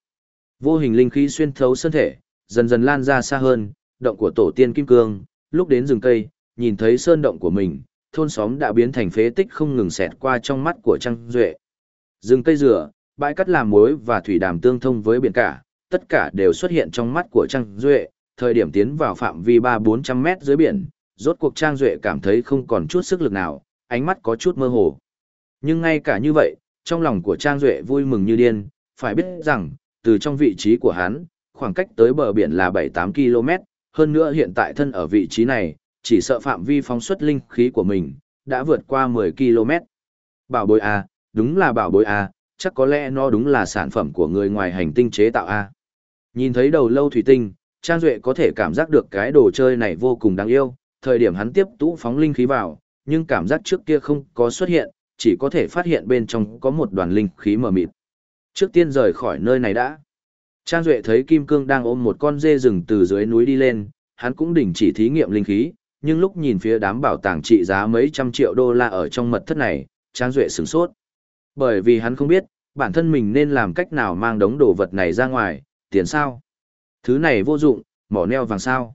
Vô hình linh khí xuyên thấu sơn thể, dần dần lan ra xa hơn, động của tổ tiên kim cương, lúc đến rừng cây, nhìn thấy sơn động của mình, thôn xóm đã biến thành phế tích không ngừng xẹt qua trong mắt của Trang Duệ. Rừng cây rửa, bãi cắt làm muối và thủy đàm tương thông với biển cả, tất cả đều xuất hiện trong mắt của Trang Duệ, thời điểm tiến vào phạm vi ba bốn trăm mét dưới biển, rốt cuộc Trang Duệ cảm thấy không còn chút sức lực nào, ánh mắt có chút mơ hồ. Nhưng ngay cả như vậy, trong lòng của Trang Duệ vui mừng như điên, phải biết rằng, từ trong vị trí của hắn, khoảng cách tới bờ biển là bảy tám km, hơn nữa hiện tại thân ở vị trí này, chỉ sợ phạm vi phóng xuất linh khí của mình, đã vượt qua mười km. Bảo bối A, đúng là bảo bối A, chắc có lẽ nó đúng là sản phẩm của người ngoài hành tinh chế tạo A. Nhìn thấy đầu lâu thủy tinh, Trang Duệ có thể cảm giác được cái đồ chơi này vô cùng đáng yêu, thời điểm hắn tiếp tũ phóng linh khí vào, nhưng cảm giác trước kia không có xuất hiện, chỉ có thể phát hiện bên trong có một đoàn linh khí mờ mịt. Trước tiên rời khỏi nơi này đã. Trang Duệ thấy Kim Cương đang ôm một con dê rừng từ dưới núi đi lên, hắn cũng đình chỉ thí nghiệm linh khí, nhưng lúc nhìn phía đám bảo tàng trị giá mấy trăm triệu đô la ở trong mật thất này, Trang Duệ sửng sốt. Bởi vì hắn không biết, bản thân mình nên làm cách nào mang đống đồ vật này ra ngoài, tiền sao? Thứ này vô dụng, mỏ neo vàng sao.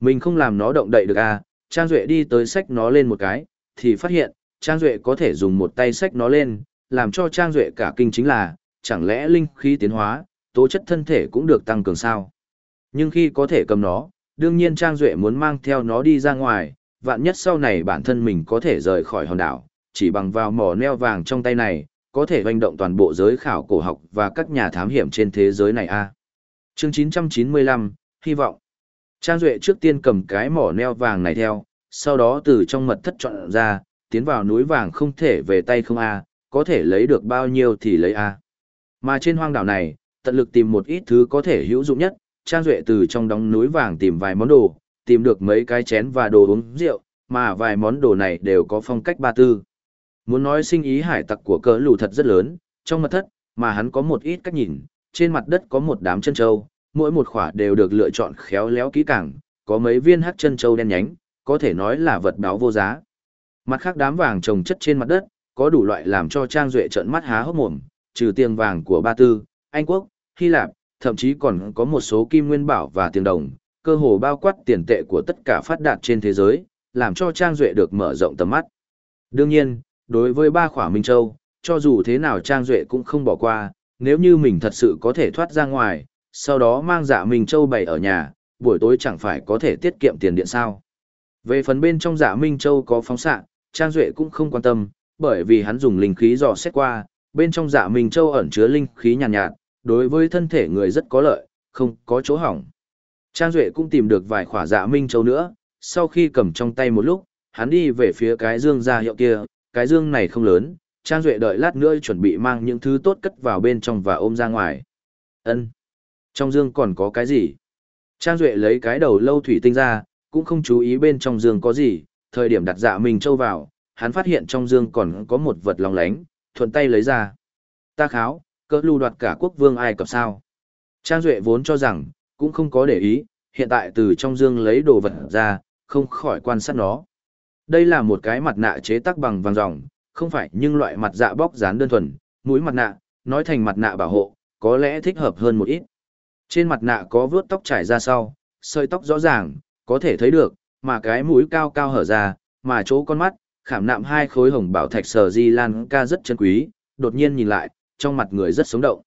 Mình không làm nó động đậy được à, Trang Duệ đi tới sách nó lên một cái, thì phát hiện, Trang Duệ có thể dùng một tay sách nó lên, làm cho Trang Duệ cả kinh chính là, chẳng lẽ linh khí tiến hóa, tố chất thân thể cũng được tăng cường sao. Nhưng khi có thể cầm nó, đương nhiên Trang Duệ muốn mang theo nó đi ra ngoài, vạn nhất sau này bản thân mình có thể rời khỏi hòn đảo, chỉ bằng vào mỏ neo vàng trong tay này, có thể hoành động toàn bộ giới khảo cổ học và các nhà thám hiểm trên thế giới này a. Chương 995, hy vọng. Trang Duệ trước tiên cầm cái mỏ neo vàng này theo, sau đó từ trong mật thất chọn ra, tiến vào núi vàng không thể về tay không a, có thể lấy được bao nhiêu thì lấy a. Mà trên hoang đảo này, tận lực tìm một ít thứ có thể hữu dụng nhất, Trang Duệ từ trong đống núi vàng tìm vài món đồ, tìm được mấy cái chén và đồ uống rượu, mà vài món đồ này đều có phong cách ba tư. Muốn nói sinh ý hải tặc của cỡ lù thật rất lớn, trong mật thất, mà hắn có một ít cách nhìn, trên mặt đất có một đám chân trâu, mỗi một khỏa đều được lựa chọn khéo léo kỹ càng, có mấy viên hắc chân trâu đen nhánh, có thể nói là vật báo vô giá. Mặt khác đám vàng trồng chất trên mặt đất, có đủ loại làm cho Trang Duệ trợn mắt há hốc mồm, trừ tiền vàng của Ba Tư, Anh Quốc, Hy Lạp, thậm chí còn có một số kim nguyên bảo và tiền đồng, cơ hồ bao quát tiền tệ của tất cả phát đạt trên thế giới, làm cho Trang Duệ được mở rộng tầm mắt. Đương nhiên, đối với ba khỏa Minh Châu, cho dù thế nào Trang Duệ cũng không bỏ qua, nếu như mình thật sự có thể thoát ra ngoài, sau đó mang dạ Minh Châu bày ở nhà, buổi tối chẳng phải có thể tiết kiệm tiền điện sao. Về phần bên trong dạ Minh Châu có phóng xạ, Trang Duệ cũng không quan tâm, bởi vì hắn dùng linh khí dò xét qua, bên trong dạ Minh Châu ẩn chứa linh khí nhàn nhạt, nhạt, đối với thân thể người rất có lợi, không có chỗ hỏng. Trang Duệ cũng tìm được vài khỏa dạ Minh Châu nữa, sau khi cầm trong tay một lúc, hắn đi về phía cái dương ra hiệu kia, cái dương này không lớn, Trang Duệ đợi lát nữa chuẩn bị mang những thứ tốt cất vào bên trong và ôm ra ngoài. ân Trong dương còn có cái gì? Trang Duệ lấy cái đầu lâu thủy tinh ra, cũng không chú ý bên trong dương có gì, thời điểm đặt dạ mình trâu vào, hắn phát hiện trong dương còn có một vật lòng lánh, thuận tay lấy ra. Ta kháo, cỡ lưu đoạt cả quốc vương ai cập sao. Trang Duệ vốn cho rằng, cũng không có để ý, hiện tại từ trong dương lấy đồ vật ra, không khỏi quan sát nó. Đây là một cái mặt nạ chế tác bằng vàng ròng, không phải nhưng loại mặt dạ bóc dán đơn thuần, mũi mặt nạ, nói thành mặt nạ bảo hộ, có lẽ thích hợp hơn một ít. Trên mặt nạ có vớt tóc trải ra sau, sợi tóc rõ ràng, có thể thấy được, mà cái mũi cao cao hở ra, mà chỗ con mắt, khảm nạm hai khối hồng bảo thạch sờ di lan ca rất chân quý, đột nhiên nhìn lại, trong mặt người rất sống động.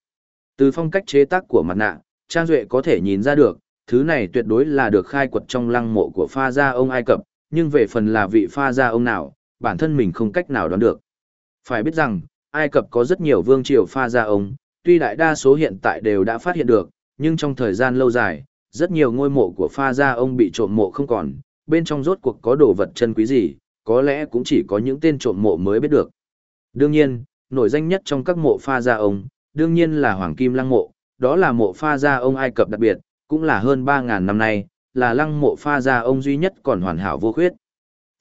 Từ phong cách chế tác của mặt nạ, Trang Duệ có thể nhìn ra được, thứ này tuyệt đối là được khai quật trong lăng mộ của pha gia ông Ai Cập, nhưng về phần là vị pha gia ông nào, bản thân mình không cách nào đoán được. Phải biết rằng, Ai Cập có rất nhiều vương triều pha gia ông, tuy đại đa số hiện tại đều đã phát hiện được, nhưng trong thời gian lâu dài, rất nhiều ngôi mộ của pha gia ông bị trộm mộ không còn, bên trong rốt cuộc có đồ vật chân quý gì, có lẽ cũng chỉ có những tên trộm mộ mới biết được. Đương nhiên, nổi danh nhất trong các mộ pha gia ông, đương nhiên là Hoàng Kim Lăng Mộ, đó là mộ pha gia ông Ai Cập đặc biệt, cũng là hơn 3.000 năm nay, là lăng mộ pha gia ông duy nhất còn hoàn hảo vô khuyết.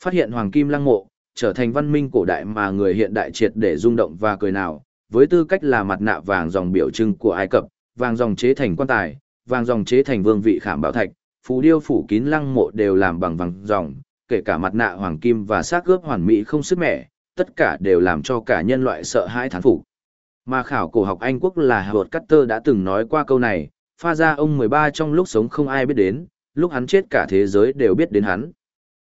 Phát hiện Hoàng Kim Lăng Mộ, trở thành văn minh cổ đại mà người hiện đại triệt để rung động và cười nào, với tư cách là mặt nạ vàng dòng biểu trưng của Ai Cập, vàng dòng chế thành quan tài, vàng dòng chế thành vương vị khảm bảo thạch, phù điêu phủ kín lăng mộ đều làm bằng vàng dòng, kể cả mặt nạ hoàng kim và xác gớp hoàn mỹ không sức mẻ, tất cả đều làm cho cả nhân loại sợ hãi thán phục. Mà khảo cổ học Anh quốc là Howard Carter đã từng nói qua câu này, pha ra ông 13 trong lúc sống không ai biết đến, lúc hắn chết cả thế giới đều biết đến hắn.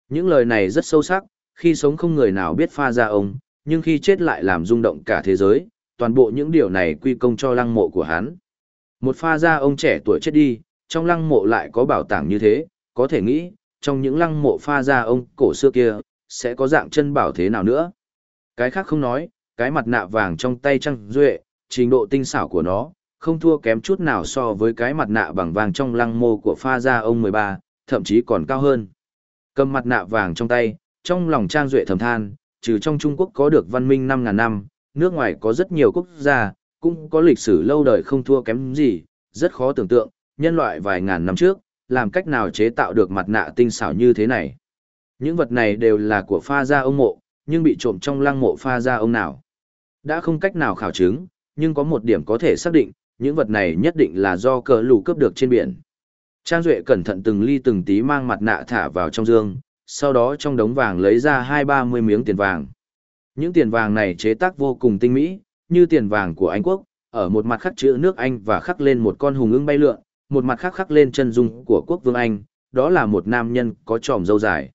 Những lời này rất sâu sắc, khi sống không người nào biết pha ra ông, nhưng khi chết lại làm rung động cả thế giới, toàn bộ những điều này quy công cho lăng mộ của hắn. Một pha ra ông trẻ tuổi chết đi, trong lăng mộ lại có bảo tàng như thế, có thể nghĩ, trong những lăng mộ pha ra ông cổ xưa kia, sẽ có dạng chân bảo thế nào nữa. Cái khác không nói, cái mặt nạ vàng trong tay trăng duệ, trình độ tinh xảo của nó, không thua kém chút nào so với cái mặt nạ bằng vàng trong lăng mộ của pha Gia ông 13, thậm chí còn cao hơn. Cầm mặt nạ vàng trong tay, trong lòng trang duệ thầm than, trừ trong Trung Quốc có được văn minh 5.000 năm, nước ngoài có rất nhiều quốc gia, cũng có lịch sử lâu đời không thua kém gì, rất khó tưởng tượng, nhân loại vài ngàn năm trước, làm cách nào chế tạo được mặt nạ tinh xảo như thế này. Những vật này đều là của pha gia ông mộ, nhưng bị trộm trong lăng mộ pha ra ông nào. Đã không cách nào khảo chứng, nhưng có một điểm có thể xác định, những vật này nhất định là do cờ lù cướp được trên biển. Trang Duệ cẩn thận từng ly từng tí mang mặt nạ thả vào trong dương, sau đó trong đống vàng lấy ra hai ba mươi miếng tiền vàng. Những tiền vàng này chế tác vô cùng tinh mỹ, như tiền vàng của Anh quốc, ở một mặt khắc chữ nước Anh và khắc lên một con hùng ưng bay lượn, một mặt khác khắc lên chân dung của quốc vương Anh, đó là một nam nhân có tròm dâu dài.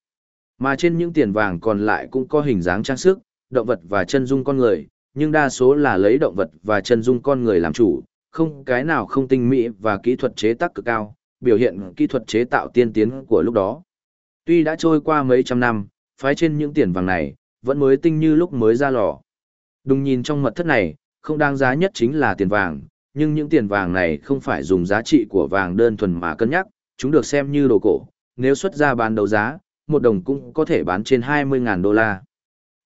Mà trên những tiền vàng còn lại cũng có hình dáng trang sức, động vật và chân dung con người, nhưng đa số là lấy động vật và chân dung con người làm chủ, không cái nào không tinh mỹ và kỹ thuật chế tác cực cao, biểu hiện kỹ thuật chế tạo tiên tiến của lúc đó. Tuy đã trôi qua mấy trăm năm, phái trên những tiền vàng này, vẫn mới tinh như lúc mới ra lò. Đừng nhìn trong mật thất này, không đáng giá nhất chính là tiền vàng, nhưng những tiền vàng này không phải dùng giá trị của vàng đơn thuần mà cân nhắc, chúng được xem như đồ cổ, nếu xuất ra bán đấu giá, một đồng cũng có thể bán trên 20.000 đô la.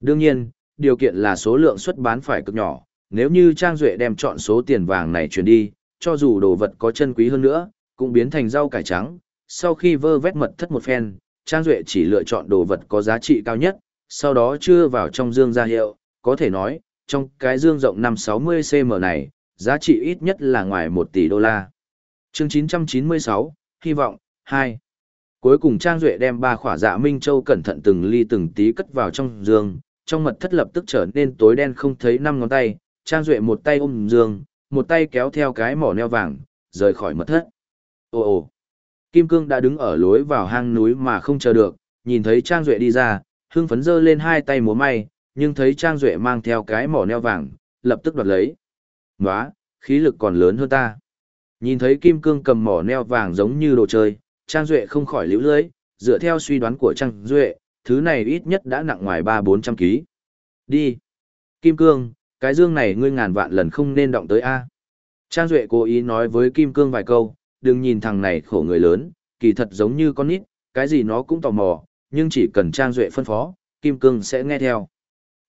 Đương nhiên, điều kiện là số lượng xuất bán phải cực nhỏ, nếu như Trang Duệ đem chọn số tiền vàng này chuyển đi, cho dù đồ vật có chân quý hơn nữa, cũng biến thành rau cải trắng. Sau khi vơ vét mật thất một phen, Trang Duệ chỉ lựa chọn đồ vật có giá trị cao nhất, sau đó chưa vào trong dương gia hiệu, có thể nói, trong cái dương rộng 560cm này, giá trị ít nhất là ngoài 1 tỷ đô la. chương 996, hy vọng, 2. Cuối cùng Trang Duệ đem ba khỏa dạ Minh Châu cẩn thận từng ly từng tí cất vào trong giường, trong mật thất lập tức trở nên tối đen không thấy năm ngón tay, Trang Duệ một tay ôm giường, một tay kéo theo cái mỏ neo vàng, rời khỏi mật thất. Ồ ồ! Kim Cương đã đứng ở lối vào hang núi mà không chờ được, nhìn thấy Trang Duệ đi ra, hưng phấn dơ lên hai tay múa may, nhưng thấy Trang Duệ mang theo cái mỏ neo vàng, lập tức đoạt lấy. Nóa, khí lực còn lớn hơn ta. Nhìn thấy Kim Cương cầm mỏ neo vàng giống như đồ chơi, Trang Duệ không khỏi liễu lưới, dựa theo suy đoán của Trang Duệ, thứ này ít nhất đã nặng ngoài 3-400 kg. Đi. Kim Cương, cái dương này ngươi ngàn vạn lần không nên động tới A. Trang Duệ cố ý nói với Kim Cương vài câu, đừng nhìn thằng này khổ người lớn, kỳ thật giống như con nít, cái gì nó cũng tò mò, nhưng chỉ cần Trang Duệ phân phó, Kim Cương sẽ nghe theo.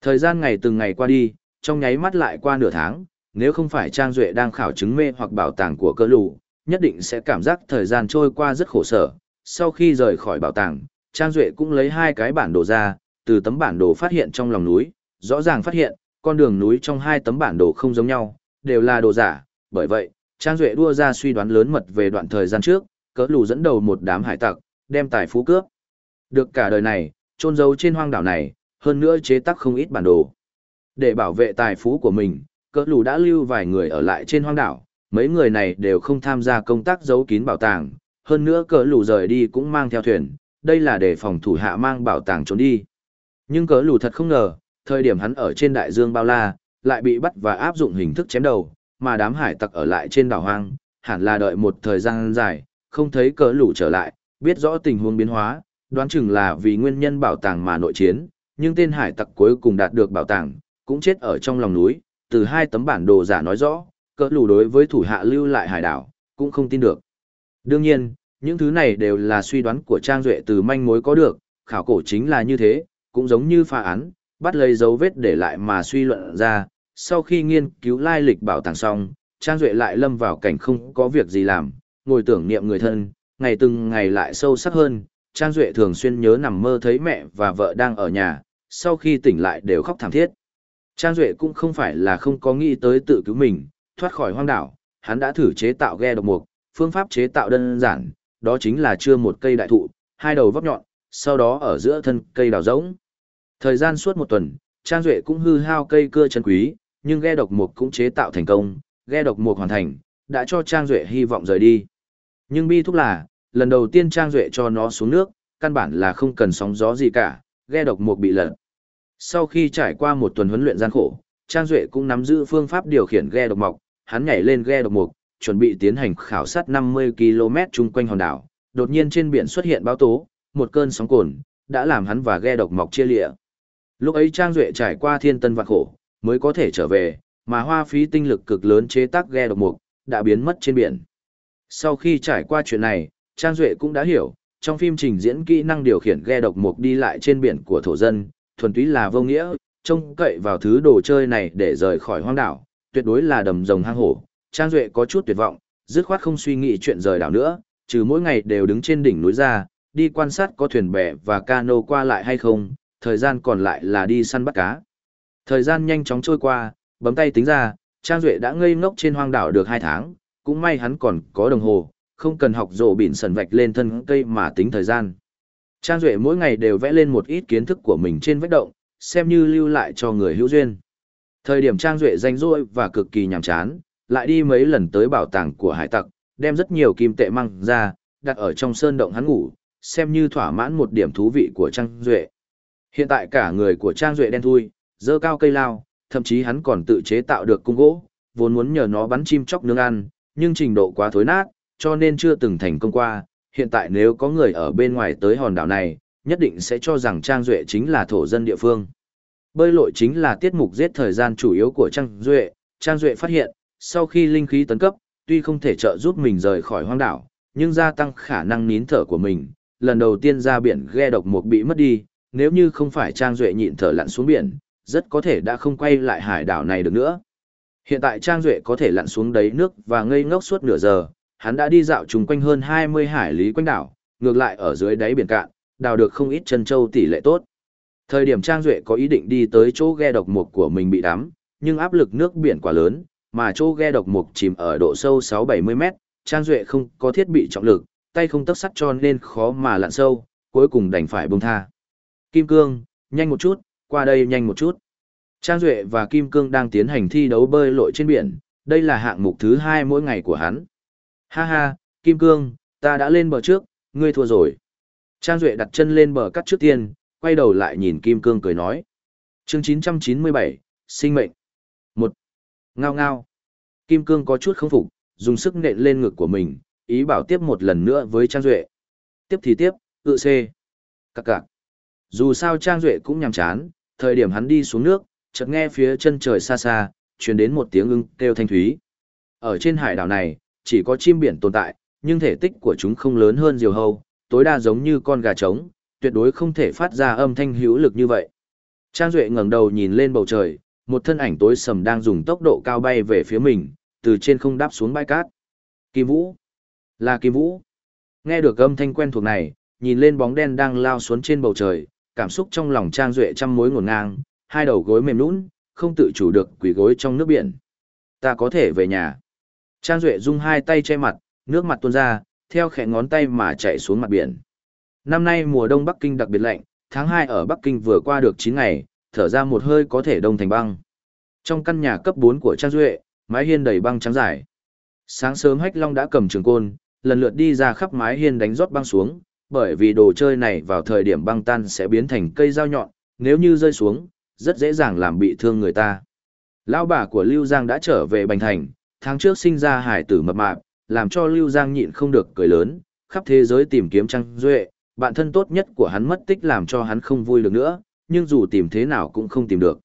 Thời gian ngày từng ngày qua đi, trong nháy mắt lại qua nửa tháng, nếu không phải Trang Duệ đang khảo chứng mê hoặc bảo tàng của cơ lù, nhất định sẽ cảm giác thời gian trôi qua rất khổ sở. Sau khi rời khỏi bảo tàng, Trang Duệ cũng lấy hai cái bản đồ ra, từ tấm bản đồ phát hiện trong lòng núi, rõ ràng phát hiện, con đường núi trong hai tấm bản đồ không giống nhau, đều là đồ giả, bởi vậy, Trang Duệ đua ra suy đoán lớn mật về đoạn thời gian trước, cỡ lù dẫn đầu một đám hải tặc, đem tài phú cướp. Được cả đời này, trôn giấu trên hoang đảo này, hơn nữa chế tác không ít bản đồ. Để bảo vệ tài phú của mình, cỡ lù đã lưu vài người ở lại trên hoang đảo, mấy người này đều không tham gia công tác giấu kín bảo tàng, hơn nữa cỡ lù rời đi cũng mang theo thuyền, đây là để phòng thủ hạ mang bảo tàng trốn đi. Nhưng cỡ lù thật không ngờ, thời điểm hắn ở trên đại dương bao la, lại bị bắt và áp dụng hình thức chém đầu, mà đám hải tặc ở lại trên đảo hoang, hẳn là đợi một thời gian dài, không thấy cỡ lù trở lại, biết rõ tình huống biến hóa, đoán chừng là vì nguyên nhân bảo tàng mà nội chiến, nhưng tên hải tặc cuối cùng đạt được bảo tàng, cũng chết ở trong lòng núi, từ hai tấm bản đồ giả nói rõ, cỡ lù đối với thủ hạ lưu lại hải đảo, cũng không tin được. Đương nhiên, những thứ này đều là suy đoán của Trang Duệ từ manh mối có được, khảo cổ chính là như thế, cũng giống như phá án, bắt lấy dấu vết để lại mà suy luận ra, sau khi nghiên cứu lai lịch bảo tàng xong, Trang Duệ lại lâm vào cảnh không có việc gì làm, ngồi tưởng niệm người thân, ngày từng ngày lại sâu sắc hơn, Trang Duệ thường xuyên nhớ nằm mơ thấy mẹ và vợ đang ở nhà, sau khi tỉnh lại đều khóc thảm thiết. Trang Duệ cũng không phải là không có nghĩ tới tự cứu mình, thoát khỏi hoang đảo, hắn đã thử chế tạo ghe độc mục, phương pháp chế tạo đơn giản, đó chính là chưa một cây đại thụ, hai đầu vóc nhọn, sau đó ở giữa thân cây đào rỗng. Thời gian suốt một tuần, Trang Duệ cũng hư hao cây cưa chân quý, nhưng ghe độc mục cũng chế tạo thành công, ghe độc mục hoàn thành, đã cho Trang Duệ hy vọng rời đi. Nhưng bi thúc là, lần đầu tiên Trang Duệ cho nó xuống nước, căn bản là không cần sóng gió gì cả, ghe độc mục bị lật. Sau khi trải qua một tuần huấn luyện gian khổ, Trang Duệ cũng nắm giữ phương pháp điều khiển ghe độc mộc, hắn nhảy lên ghe độc mục, chuẩn bị tiến hành khảo sát 50 km chung quanh hòn đảo. Đột nhiên trên biển xuất hiện báo tố, một cơn sóng cồn, đã làm hắn và ghe độc mộc chia lịa. Lúc ấy Trang Duệ trải qua thiên tân vạn khổ, mới có thể trở về, mà hoa phí tinh lực cực lớn chế tác ghe độc mục, đã biến mất trên biển. Sau khi trải qua chuyện này, Trang Duệ cũng đã hiểu, trong phim trình diễn kỹ năng điều khiển ghe độc mục đi lại trên biển của thổ dân, thuần túy là vô nghĩa, trông cậy vào thứ đồ chơi này để rời khỏi hoang đảo, tuyệt đối là đầm rồng hang hổ. Trang Duệ có chút tuyệt vọng, dứt khoát không suy nghĩ chuyện rời đảo nữa, trừ mỗi ngày đều đứng trên đỉnh núi ra, đi quan sát có thuyền bè và cano qua lại hay không, thời gian còn lại là đi săn bắt cá. Thời gian nhanh chóng trôi qua, bấm tay tính ra, Trang Duệ đã ngây ngốc trên hoang đảo được 2 tháng, cũng may hắn còn có đồng hồ, không cần học rộ bỉn sần vạch lên thân cây mà tính thời gian. Trang Duệ mỗi ngày đều vẽ lên một ít kiến thức của mình trên vách động, xem như lưu lại cho người hữu duyên. Thời điểm Trang Duệ danh rỗi và cực kỳ nhàm chán, lại đi mấy lần tới bảo tàng của hải tặc, đem rất nhiều kim tệ mang ra, đặt ở trong sơn động hắn ngủ, xem như thỏa mãn một điểm thú vị của Trang Duệ. Hiện tại cả người của Trang Duệ đen thui, dơ cao cây lao, thậm chí hắn còn tự chế tạo được cung gỗ, vốn muốn nhờ nó bắn chim chóc nướng ăn, nhưng trình độ quá thối nát, cho nên chưa từng thành công qua. Hiện tại nếu có người ở bên ngoài tới hòn đảo này, nhất định sẽ cho rằng Trang Duệ chính là thổ dân địa phương. Bơi lội chính là tiết mục giết thời gian chủ yếu của Trang Duệ, Trang Duệ phát hiện, sau khi linh khí tấn cấp, tuy không thể trợ giúp mình rời khỏi hoang đảo, nhưng gia tăng khả năng nín thở của mình. Lần đầu tiên ra biển ghe độc mục bị mất đi, nếu như không phải Trang Duệ nhịn thở lặn xuống biển, rất có thể đã không quay lại hải đảo này được nữa. Hiện tại Trang Duệ có thể lặn xuống đáy nước và ngây ngốc suốt nửa giờ, hắn đã đi dạo chung quanh hơn 20 hải lý quanh đảo, ngược lại ở dưới đáy biển cạn, đào được không ít chân châu tỷ lệ tốt. Thời điểm Trang Duệ có ý định đi tới chỗ ghe độc mục của mình bị đắm, nhưng áp lực nước biển quá lớn, mà chỗ ghe độc mục chìm ở độ sâu 6-70 mét, Trang Duệ không có thiết bị trọng lực, tay không tấc sắt cho nên khó mà lặn sâu, cuối cùng đành phải buông tha. Kim Cương, nhanh một chút, qua đây nhanh một chút. Trang Duệ và Kim Cương đang tiến hành thi đấu bơi lội trên biển, đây là hạng mục thứ hai mỗi ngày của hắn. Ha ha, Kim Cương, ta đã lên bờ trước, ngươi thua rồi. Trang Duệ đặt chân lên bờ cắt trước tiên, quay đầu lại nhìn Kim Cương cười nói. chương 997, sinh mệnh. một Ngao ngao. Kim Cương có chút không phục, dùng sức nện lên ngực của mình, ý bảo tiếp một lần nữa với Trang Duệ. Tiếp thì tiếp, tự c. Cạc cạc. Dù sao Trang Duệ cũng nhằm chán, thời điểm hắn đi xuống nước, chợt nghe phía chân trời xa xa, truyền đến một tiếng ưng kêu thanh thúy. Ở trên hải đảo này, chỉ có chim biển tồn tại, nhưng thể tích của chúng không lớn hơn diều hâu, tối đa giống như con gà trống, tuyệt đối không thể phát ra âm thanh hữu lực như vậy. Trang Duệ ngẩng đầu nhìn lên bầu trời, một thân ảnh tối sầm đang dùng tốc độ cao bay về phía mình, từ trên không đáp xuống bãi cát. Kim Vũ. Là Kim Vũ. Nghe được âm thanh quen thuộc này, nhìn lên bóng đen đang lao xuống trên bầu trời, cảm xúc trong lòng Trang Duệ trăm mối ngổn ngang, hai đầu gối mềm nũng, không tự chủ được quỷ gối trong nước biển. Ta có thể về nhà. Trang Duệ dung hai tay che mặt, nước mặt tuôn ra, theo khẽ ngón tay mà chạy xuống mặt biển. Năm nay mùa đông Bắc Kinh đặc biệt lạnh, tháng 2 ở Bắc Kinh vừa qua được 9 ngày, thở ra một hơi có thể đông thành băng. Trong căn nhà cấp 4 của Trang Duệ, mái hiên đầy băng trắng dài. Sáng sớm Hách Long đã cầm trường côn, lần lượt đi ra khắp mái hiên đánh rót băng xuống, bởi vì đồ chơi này vào thời điểm băng tan sẽ biến thành cây dao nhọn, nếu như rơi xuống, rất dễ dàng làm bị thương người ta. Lão bà của Lưu Giang đã trở về Bành Thành, tháng trước sinh ra hải tử mập mạp, làm cho Lưu Giang nhịn không được cười lớn, khắp thế giới tìm kiếm Trang Duệ, bạn thân tốt nhất của hắn mất tích làm cho hắn không vui được nữa, nhưng dù tìm thế nào cũng không tìm được.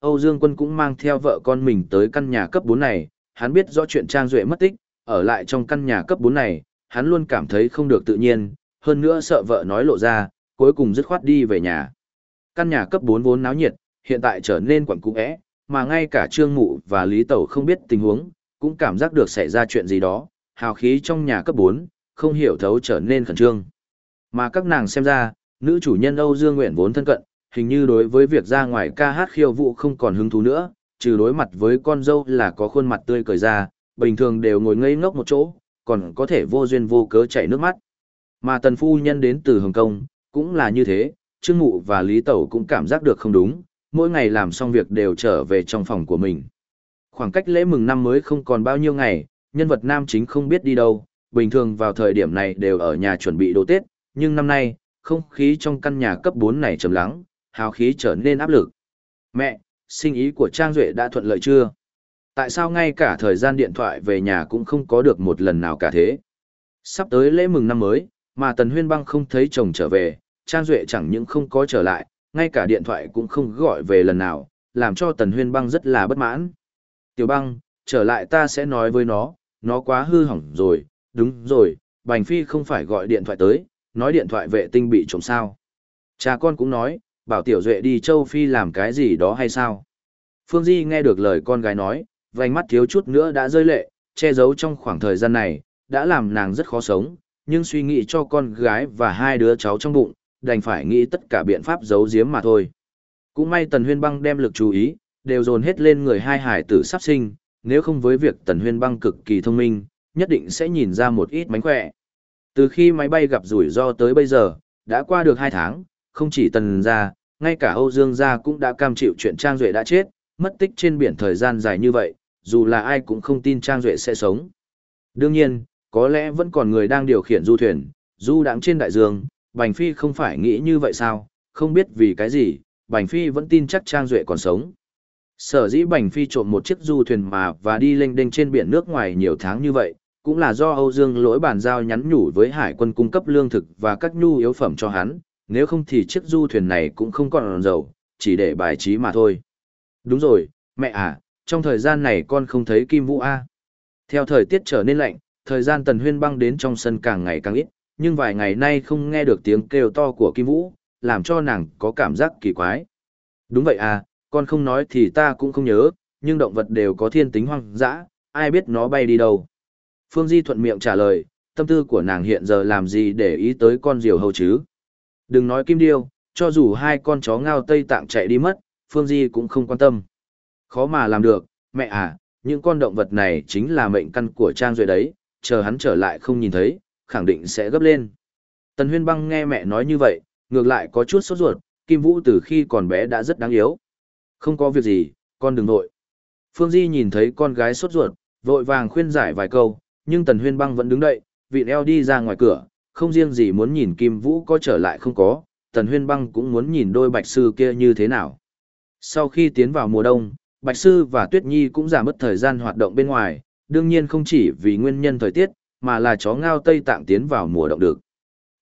Âu Dương Quân cũng mang theo vợ con mình tới căn nhà cấp 4 này, hắn biết rõ chuyện Trang Duệ mất tích, ở lại trong căn nhà cấp 4 này, hắn luôn cảm thấy không được tự nhiên, hơn nữa sợ vợ nói lộ ra, cuối cùng dứt khoát đi về nhà. Căn nhà cấp 4 vốn náo nhiệt, hiện tại trở nên quẩn cũ ẽ, mà ngay cả Trương Mụ và Lý Tẩu không biết tình huống, cũng cảm giác được xảy ra chuyện gì đó, hào khí trong nhà cấp 4, không hiểu thấu trở nên khẩn trương. Mà các nàng xem ra, nữ chủ nhân Âu Dương Nguyện vốn thân cận, hình như đối với việc ra ngoài ca hát khiêu vũ không còn hứng thú nữa, trừ đối mặt với con dâu là có khuôn mặt tươi cười ra, bình thường đều ngồi ngây ngốc một chỗ, còn có thể vô duyên vô cớ chảy nước mắt. Mà tần phu nhân đến từ Hồng Kông, cũng là như thế, Trương Mụ và Lý Tẩu cũng cảm giác được không đúng, mỗi ngày làm xong việc đều trở về trong phòng của mình. Khoảng cách lễ mừng năm mới không còn bao nhiêu ngày, nhân vật nam chính không biết đi đâu, bình thường vào thời điểm này đều ở nhà chuẩn bị đồ Tết, nhưng năm nay, không khí trong căn nhà cấp 4 này trầm lắng, hào khí trở nên áp lực. Mẹ, sinh ý của Trang Duệ đã thuận lợi chưa? Tại sao ngay cả thời gian điện thoại về nhà cũng không có được một lần nào cả thế? Sắp tới lễ mừng năm mới, mà Tần Huyên Băng không thấy chồng trở về, Trang Duệ chẳng những không có trở lại, ngay cả điện thoại cũng không gọi về lần nào, làm cho Tần Huyên Băng rất là bất mãn. Tiểu Băng, trở lại ta sẽ nói với nó, nó quá hư hỏng rồi, đúng rồi, Bành Phi không phải gọi điện thoại tới, nói điện thoại vệ tinh bị trộm sao. Cha con cũng nói, bảo Tiểu Duệ đi châu Phi làm cái gì đó hay sao. Phương Di nghe được lời con gái nói, vành mắt thiếu chút nữa đã rơi lệ, che giấu trong khoảng thời gian này, đã làm nàng rất khó sống, nhưng suy nghĩ cho con gái và hai đứa cháu trong bụng, đành phải nghĩ tất cả biện pháp giấu giếm mà thôi. Cũng may Tần Huyên Băng đem lực chú ý, đều dồn hết lên người hai hải tử sắp sinh, nếu không với việc Tần Huyên Băng cực kỳ thông minh, nhất định sẽ nhìn ra một ít mánh khỏe. Từ khi máy bay gặp rủi ro tới bây giờ, đã qua được hai tháng, không chỉ Tần ra, ngay cả Âu Dương gia cũng đã cam chịu chuyện Trang Duệ đã chết, mất tích trên biển thời gian dài như vậy, dù là ai cũng không tin Trang Duệ sẽ sống. Đương nhiên, có lẽ vẫn còn người đang điều khiển du thuyền, du đáng trên đại dương, Bành Phi không phải nghĩ như vậy sao, không biết vì cái gì, Bành Phi vẫn tin chắc Trang Duệ còn sống. Sở dĩ Bành Phi trộm một chiếc du thuyền mà và đi lênh đênh trên biển nước ngoài nhiều tháng như vậy, cũng là do Âu Dương lỗi bàn giao nhắn nhủ với hải quân cung cấp lương thực và các nhu yếu phẩm cho hắn, nếu không thì chiếc du thuyền này cũng không còn dầu, chỉ để bài trí mà thôi. Đúng rồi, mẹ à, trong thời gian này con không thấy Kim Vũ A. Theo thời tiết trở nên lạnh, thời gian Tần Huyên băng đến trong sân càng ngày càng ít, nhưng vài ngày nay không nghe được tiếng kêu to của Kim Vũ, làm cho nàng có cảm giác kỳ quái. Đúng vậy à, con không nói thì ta cũng không nhớ, nhưng động vật đều có thiên tính hoang dã, ai biết nó bay đi đâu. Phương Di thuận miệng trả lời, tâm tư của nàng hiện giờ làm gì để ý tới con diều hầu chứ. Đừng nói kim điêu, cho dù hai con chó ngao Tây Tạng chạy đi mất, Phương Di cũng không quan tâm. Khó mà làm được, mẹ à, những con động vật này chính là mệnh căn của Trang Duệ đấy, chờ hắn trở lại không nhìn thấy, khẳng định sẽ gấp lên. Tần Huyên Băng nghe mẹ nói như vậy, ngược lại có chút sốt ruột, Kim Vũ từ khi còn bé đã rất đáng yếu. Không có việc gì, con đừng nội. Phương Di nhìn thấy con gái sốt ruột, vội vàng khuyên giải vài câu, nhưng Tần Huyên Băng vẫn đứng đậy, vị eo đi ra ngoài cửa, không riêng gì muốn nhìn Kim Vũ có trở lại không có, Tần Huyên Băng cũng muốn nhìn đôi bạch sư kia như thế nào. Sau khi tiến vào mùa đông, Bạch Sư và Tuyết Nhi cũng giảm mất thời gian hoạt động bên ngoài, đương nhiên không chỉ vì nguyên nhân thời tiết, mà là chó ngao Tây Tạng tiến vào mùa động được.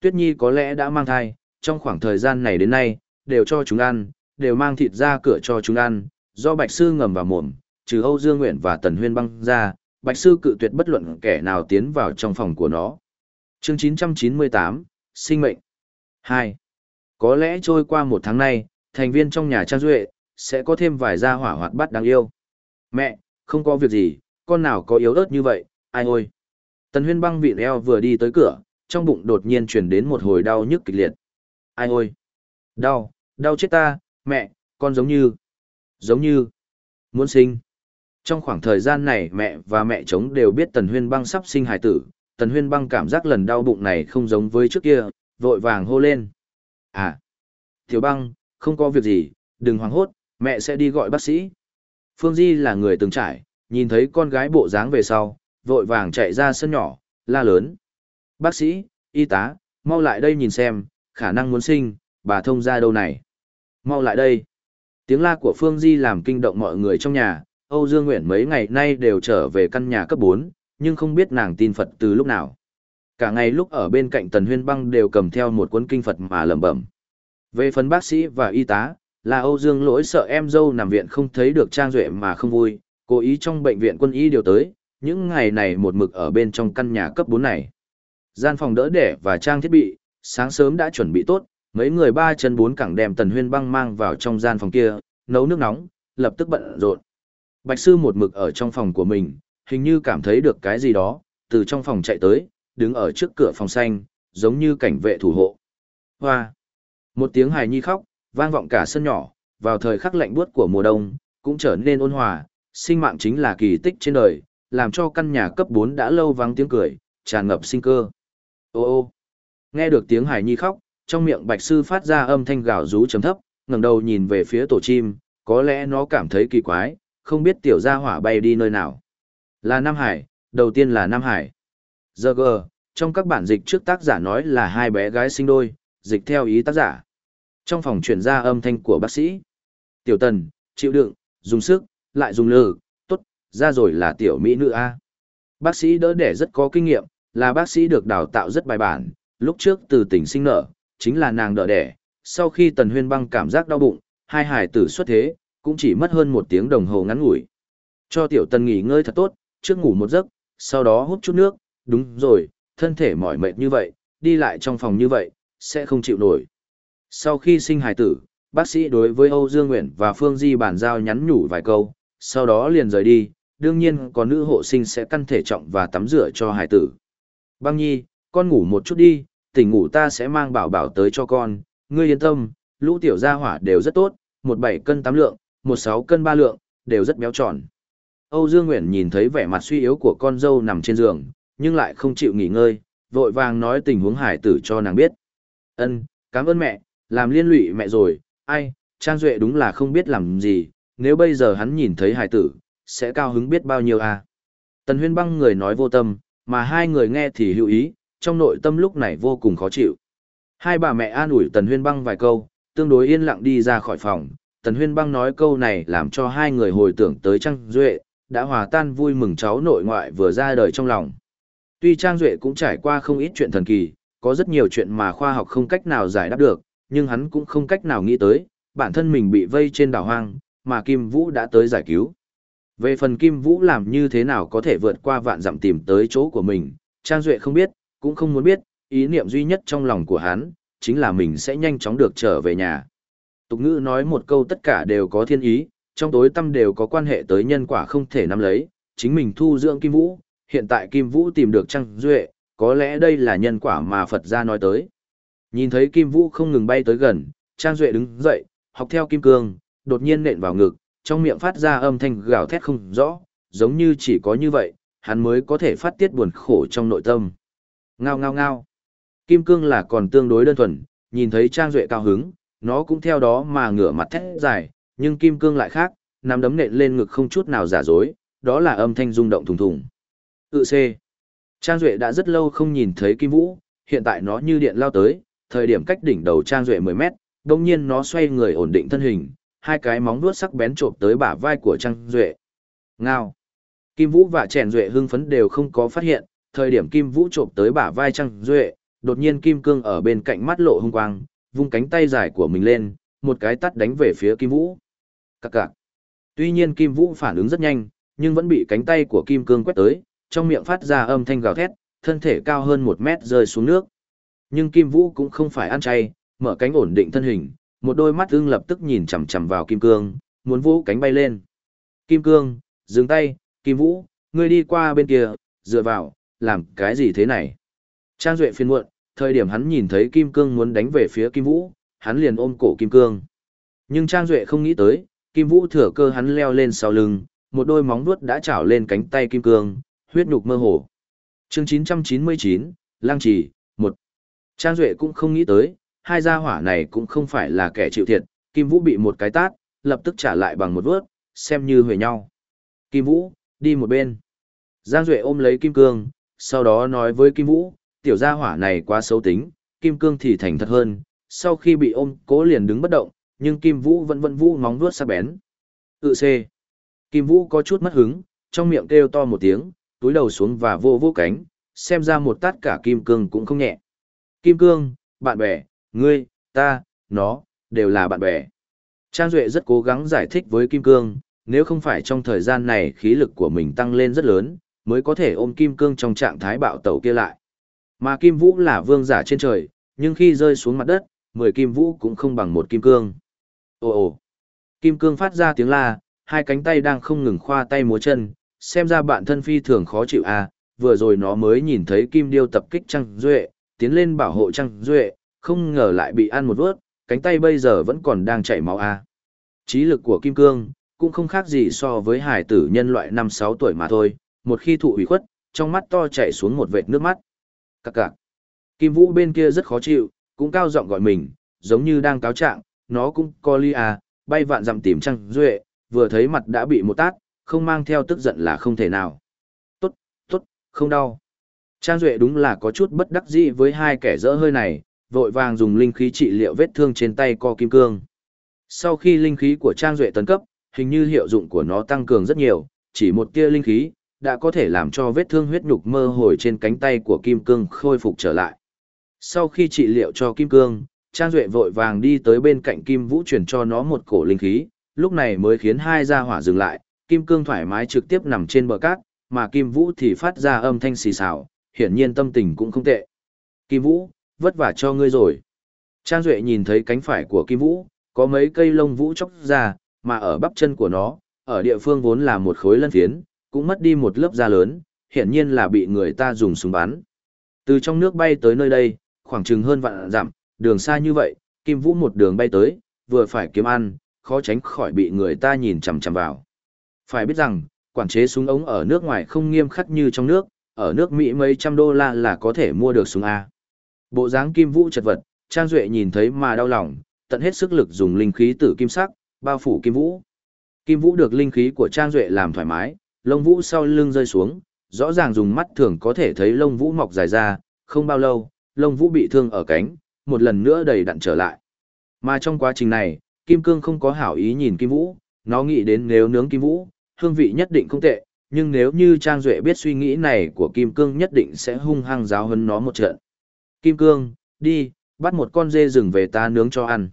Tuyết Nhi có lẽ đã mang thai, trong khoảng thời gian này đến nay, đều cho chúng ăn, đều mang thịt ra cửa cho chúng ăn, do Bạch Sư ngầm vào mồm, trừ Âu Dương Nguyện và Tần Huyên băng ra, Bạch Sư cự tuyệt bất luận kẻ nào tiến vào trong phòng của nó. Chương 998, Sinh mệnh 2. Có lẽ trôi qua một tháng nay, thành viên trong nhà Trang Duệ, sẽ có thêm vài gia hỏa hoạt bát đáng yêu. Mẹ, không có việc gì, con nào có yếu ớt như vậy, ai ôi. Tần huyên băng vịn eo vừa đi tới cửa, trong bụng đột nhiên truyền đến một hồi đau nhức kịch liệt. Ai ôi. Đau, đau chết ta, mẹ, con giống như, giống như, muốn sinh. Trong khoảng thời gian này mẹ và mẹ chống đều biết Tần Huyên Băng sắp sinh hài tử, Tần Huyên Băng cảm giác lần đau bụng này không giống với trước kia, vội vàng hô lên. À, Tiểu Băng, không có việc gì, đừng hoảng hốt, mẹ sẽ đi gọi bác sĩ. Phương Di là người từng trải, nhìn thấy con gái bộ dáng về sau, vội vàng chạy ra sân nhỏ, la lớn. Bác sĩ, y tá, mau lại đây nhìn xem, khả năng muốn sinh, bà thông ra đâu này. Mau lại đây. Tiếng la của Phương Di làm kinh động mọi người trong nhà, Âu Dương Nguyện mấy ngày nay đều trở về căn nhà cấp 4, nhưng không biết nàng tin Phật từ lúc nào. Cả ngày lúc ở bên cạnh Tần Huyên Băng đều cầm theo một cuốn kinh Phật mà lẩm bẩm. Về phần bác sĩ và y tá, là Âu Dương lỗi sợ em dâu nằm viện không thấy được Trang Duệ mà không vui, cố ý trong bệnh viện quân y điều tới, những ngày này một mực ở bên trong căn nhà cấp 4 này. Gian phòng đỡ đẻ và trang thiết bị, sáng sớm đã chuẩn bị tốt, mấy người ba chân bốn cẳng đem tần huyên băng mang vào trong gian phòng kia, nấu nước nóng, lập tức bận rộn. Bạch sư một mực ở trong phòng của mình, hình như cảm thấy được cái gì đó, từ trong phòng chạy tới, đứng ở trước cửa phòng xanh, giống như cảnh vệ thủ hộ. Hoa! Một tiếng hài nhi khóc, vang vọng cả sân nhỏ, vào thời khắc lạnh buốt của mùa đông, cũng trở nên ôn hòa, sinh mạng chính là kỳ tích trên đời, làm cho căn nhà cấp 4 đã lâu vắng tiếng cười, tràn ngập sinh cơ. Ô ô, nghe được tiếng hài nhi khóc, trong miệng bạch sư phát ra âm thanh gào rú chấm thấp, ngẩng đầu nhìn về phía tổ chim, có lẽ nó cảm thấy kỳ quái, không biết tiểu gia hỏa bay đi nơi nào. Là Nam Hải, đầu tiên là Nam Hải. Giờ gờ, trong các bản dịch trước tác giả nói là hai bé gái sinh đôi, dịch theo ý tác giả. Trong phòng chuyển ra âm thanh của bác sĩ. Tiểu tần, chịu đựng, dùng sức, lại dùng lử, tốt, ra rồi là tiểu mỹ nữ A. Bác sĩ đỡ đẻ rất có kinh nghiệm, là bác sĩ được đào tạo rất bài bản, lúc trước từ tỉnh sinh nở, chính là nàng đỡ đẻ. Sau khi tần huyên băng cảm giác đau bụng, hai hải tử xuất thế, cũng chỉ mất hơn một tiếng đồng hồ ngắn ngủi. Cho tiểu tần nghỉ ngơi thật tốt, trước ngủ một giấc, sau đó hút chút nước, đúng rồi, thân thể mỏi mệt như vậy, đi lại trong phòng như vậy, sẽ không chịu nổi. Sau khi sinh hài tử, bác sĩ đối với Âu Dương nguyễn và Phương Di bản giao nhắn nhủ vài câu, sau đó liền rời đi, đương nhiên có nữ hộ sinh sẽ căn thể trọng và tắm rửa cho hài tử. Băng nhi, con ngủ một chút đi, tỉnh ngủ ta sẽ mang bảo bảo tới cho con, ngươi yên tâm, lũ tiểu gia hỏa đều rất tốt, một bảy cân tám lượng, một sáu cân ba lượng, đều rất béo tròn. Âu Dương Nguyện nhìn thấy vẻ mặt suy yếu của con dâu nằm trên giường, nhưng lại không chịu nghỉ ngơi, vội vàng nói tình huống hải tử cho nàng biết. Ân, cảm ơn mẹ, làm liên lụy mẹ rồi, ai, Trang Duệ đúng là không biết làm gì, nếu bây giờ hắn nhìn thấy Hải tử, sẽ cao hứng biết bao nhiêu à. Tần huyên băng người nói vô tâm, mà hai người nghe thì hữu ý, trong nội tâm lúc này vô cùng khó chịu. Hai bà mẹ an ủi Tần huyên băng vài câu, tương đối yên lặng đi ra khỏi phòng. Tần huyên băng nói câu này làm cho hai người hồi tưởng tới Trang Duệ, đã hòa tan vui mừng cháu nội ngoại vừa ra đời trong lòng. Tuy Trang Duệ cũng trải qua không ít chuyện thần kỳ, có rất nhiều chuyện mà khoa học không cách nào giải đáp được, nhưng hắn cũng không cách nào nghĩ tới, bản thân mình bị vây trên đảo hoang, mà Kim Vũ đã tới giải cứu. Về phần Kim Vũ làm như thế nào có thể vượt qua vạn dặm tìm tới chỗ của mình, Trang Duệ không biết, cũng không muốn biết, ý niệm duy nhất trong lòng của hắn, chính là mình sẽ nhanh chóng được trở về nhà. Tục ngữ nói một câu tất cả đều có thiên ý, trong tối tâm đều có quan hệ tới nhân quả không thể nắm lấy, chính mình thu dưỡng Kim Vũ, hiện tại Kim Vũ tìm được Trang Duệ, có lẽ đây là nhân quả mà Phật gia nói tới. Nhìn thấy Kim Vũ không ngừng bay tới gần, Trang Duệ đứng dậy, học theo Kim Cương, đột nhiên nện vào ngực, trong miệng phát ra âm thanh gào thét không rõ, giống như chỉ có như vậy, hắn mới có thể phát tiết buồn khổ trong nội tâm. Ngao ngao ngao. Kim Cương là còn tương đối đơn thuần, nhìn thấy Trang Duệ cao hứng, nó cũng theo đó mà ngửa mặt thét dài, nhưng Kim Cương lại khác, nắm đấm nện lên ngực không chút nào giả dối, đó là âm thanh rung động thùng thùng. Tự C. Trang Duệ đã rất lâu không nhìn thấy Kim Vũ, hiện tại nó như điện lao tới, thời điểm cách đỉnh đầu Trang Duệ 10 mét, đồng nhiên nó xoay người ổn định thân hình, hai cái móng vuốt sắc bén trộm tới bả vai của Trang Duệ. Ngao. Kim Vũ và Trèn Duệ hưng phấn đều không có phát hiện, thời điểm Kim Vũ trộm tới bả vai Trang Duệ, đột nhiên Kim Cương ở bên cạnh mắt lộ hung quang, vung cánh tay dài của mình lên, một cái tắt đánh về phía Kim Vũ. Cạc cạc. Tuy nhiên Kim Vũ phản ứng rất nhanh, nhưng vẫn bị cánh tay của Kim Cương quét tới, trong miệng phát ra âm thanh gào thét, thân thể cao hơn một mét rơi xuống nước. Nhưng Kim Vũ cũng không phải ăn chay, mở cánh ổn định thân hình, một đôi mắt ưng lập tức nhìn chằm chằm vào Kim Cương, muốn vũ cánh bay lên. Kim Cương, dừng tay, Kim Vũ, ngươi đi qua bên kia, dựa vào, làm cái gì thế này? Trang Duệ phiền muộn, thời điểm hắn nhìn thấy Kim Cương muốn đánh về phía Kim Vũ, hắn liền ôm cổ Kim Cương. Nhưng Trang Duệ không nghĩ tới, Kim Vũ thừa cơ hắn leo lên sau lưng, một đôi móng vuốt đã chảo lên cánh tay Kim Cương, huyết nhục mơ hồ. chương 999, Lang Trì, 1. Trang Duệ cũng không nghĩ tới, hai gia hỏa này cũng không phải là kẻ chịu thiệt, Kim Vũ bị một cái tát, lập tức trả lại bằng một vớt, xem như huề nhau. Kim Vũ, đi một bên. Giang Duệ ôm lấy Kim Cương, sau đó nói với Kim Vũ, tiểu gia hỏa này quá xấu tính, Kim Cương thì thành thật hơn, sau khi bị ôm cố liền đứng bất động, nhưng Kim Vũ vẫn vẫn vũ móng vuốt sắc bén. Tự C. Kim Vũ có chút mất hứng, trong miệng kêu to một tiếng, túi đầu xuống và vô vô cánh, xem ra một tát cả Kim Cương cũng không nhẹ. Kim Cương, bạn bè, ngươi, ta, nó, đều là bạn bè. Trang Duệ rất cố gắng giải thích với Kim Cương, nếu không phải trong thời gian này khí lực của mình tăng lên rất lớn, mới có thể ôm Kim Cương trong trạng thái bạo tẩu kia lại. Mà Kim Vũ là vương giả trên trời, nhưng khi rơi xuống mặt đất, 10 Kim Vũ cũng không bằng một Kim Cương. Ồ ồ! Kim Cương phát ra tiếng la, hai cánh tay đang không ngừng khoa tay múa chân, xem ra bạn thân phi thường khó chịu à, vừa rồi nó mới nhìn thấy Kim Điêu tập kích Trăng Duệ, tiến lên bảo hộ Trăng Duệ, không ngờ lại bị ăn một vớt, cánh tay bây giờ vẫn còn đang chảy máu. À. Trí lực của Kim Cương cũng không khác gì so với hải tử nhân loại 5-6 tuổi mà thôi, một khi thụ ủy khuất, trong mắt to chảy xuống một vệt nước mắt cặc cặc. Kim Vũ bên kia rất khó chịu, cũng cao giọng gọi mình, giống như đang cáo trạng, nó cũng co ly à, bay vạn dặm tìm trăng duệ, vừa thấy mặt đã bị một tát, không mang theo tức giận là không thể nào. Tốt, tốt, không đau. Trang Duệ đúng là có chút bất đắc dĩ với hai kẻ dỡ hơi này, vội vàng dùng linh khí trị liệu vết thương trên tay co kim cương. Sau khi linh khí của Trang Duệ tấn cấp, hình như hiệu dụng của nó tăng cường rất nhiều, chỉ một tia linh khí, đã có thể làm cho vết thương huyết nhục mơ hồi trên cánh tay của kim cương khôi phục trở lại. Sau khi trị liệu cho kim cương, Trang Duệ vội vàng đi tới bên cạnh kim vũ chuyển cho nó một cổ linh khí, lúc này mới khiến hai gia hỏa dừng lại, kim cương thoải mái trực tiếp nằm trên bờ cát, mà kim vũ thì phát ra âm thanh xì xào, hiển nhiên tâm tình cũng không tệ. Kim vũ, vất vả cho ngươi rồi. Trang Duệ nhìn thấy cánh phải của Kim Vũ, có mấy cây lông vũ chóc ra, mà ở bắp chân của nó, ở địa phương vốn là một khối lân phiến, cũng mất đi một lớp da lớn, hiển nhiên là bị người ta dùng súng bắn. Từ trong nước bay tới nơi đây, khoảng chừng hơn vạn dặm, đường xa như vậy, Kim Vũ một đường bay tới, vừa phải kiếm ăn, khó tránh khỏi bị người ta nhìn chằm chằm vào. Phải biết rằng, quản chế súng ống ở nước ngoài không nghiêm khắc như trong nước, ở nước Mỹ mấy trăm đô la là có thể mua được súng A. Bộ dáng kim vũ chật vật, Trang Duệ nhìn thấy mà đau lòng, tận hết sức lực dùng linh khí tử kim sắc, bao phủ kim vũ. Kim vũ được linh khí của Trang Duệ làm thoải mái, lông vũ sau lưng rơi xuống, rõ ràng dùng mắt thường có thể thấy lông vũ mọc dài ra, không bao lâu, lông vũ bị thương ở cánh, một lần nữa đầy đặn trở lại. Mà trong quá trình này, Kim Cương không có hảo ý nhìn Kim Vũ, nó nghĩ đến nếu nướng Kim Vũ, hương vị nhất định không tệ, nhưng nếu như Trang Duệ biết suy nghĩ này của Kim Cương nhất định sẽ hung hăng giáo hấn nó một trận. Kim Cương, đi, bắt một con dê rừng về ta nướng cho ăn.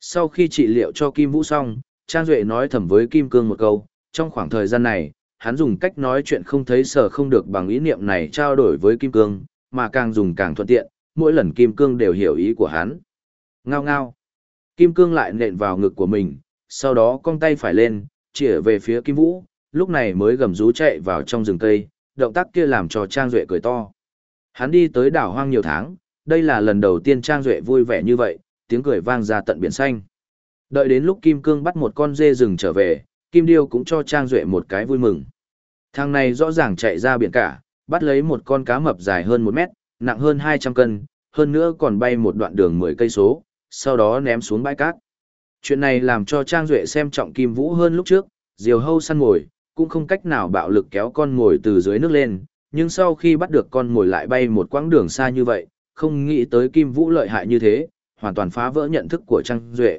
Sau khi trị liệu cho Kim Vũ xong, Trang Duệ nói thầm với Kim Cương một câu, trong khoảng thời gian này, hắn dùng cách nói chuyện không thấy sở không được bằng ý niệm này trao đổi với Kim Cương, mà càng dùng càng thuận tiện, mỗi lần Kim Cương đều hiểu ý của hắn. Ngao ngao. Kim Cương lại nện vào ngực của mình, sau đó cong tay phải lên, chĩa về phía Kim Vũ, lúc này mới gầm rú chạy vào trong rừng cây, động tác kia làm cho Trang Duệ cười to. Hắn đi tới đảo hoang nhiều tháng, đây là lần đầu tiên Trang Duệ vui vẻ như vậy, tiếng cười vang ra tận biển xanh. Đợi đến lúc Kim Cương bắt một con dê rừng trở về, Kim Điêu cũng cho Trang Duệ một cái vui mừng. Thằng này rõ ràng chạy ra biển cả, bắt lấy một con cá mập dài hơn 1 mét, nặng hơn 200 cân, hơn nữa còn bay một đoạn đường 10 cây số, sau đó ném xuống bãi cát. Chuyện này làm cho Trang Duệ xem trọng Kim Vũ hơn lúc trước, diều hâu săn mồi, cũng không cách nào bạo lực kéo con mồi từ dưới nước lên, nhưng sau khi bắt được con mồi lại bay một quãng đường xa như vậy, không nghĩ tới Kim Vũ lợi hại như thế, hoàn toàn phá vỡ nhận thức của Trang Duệ.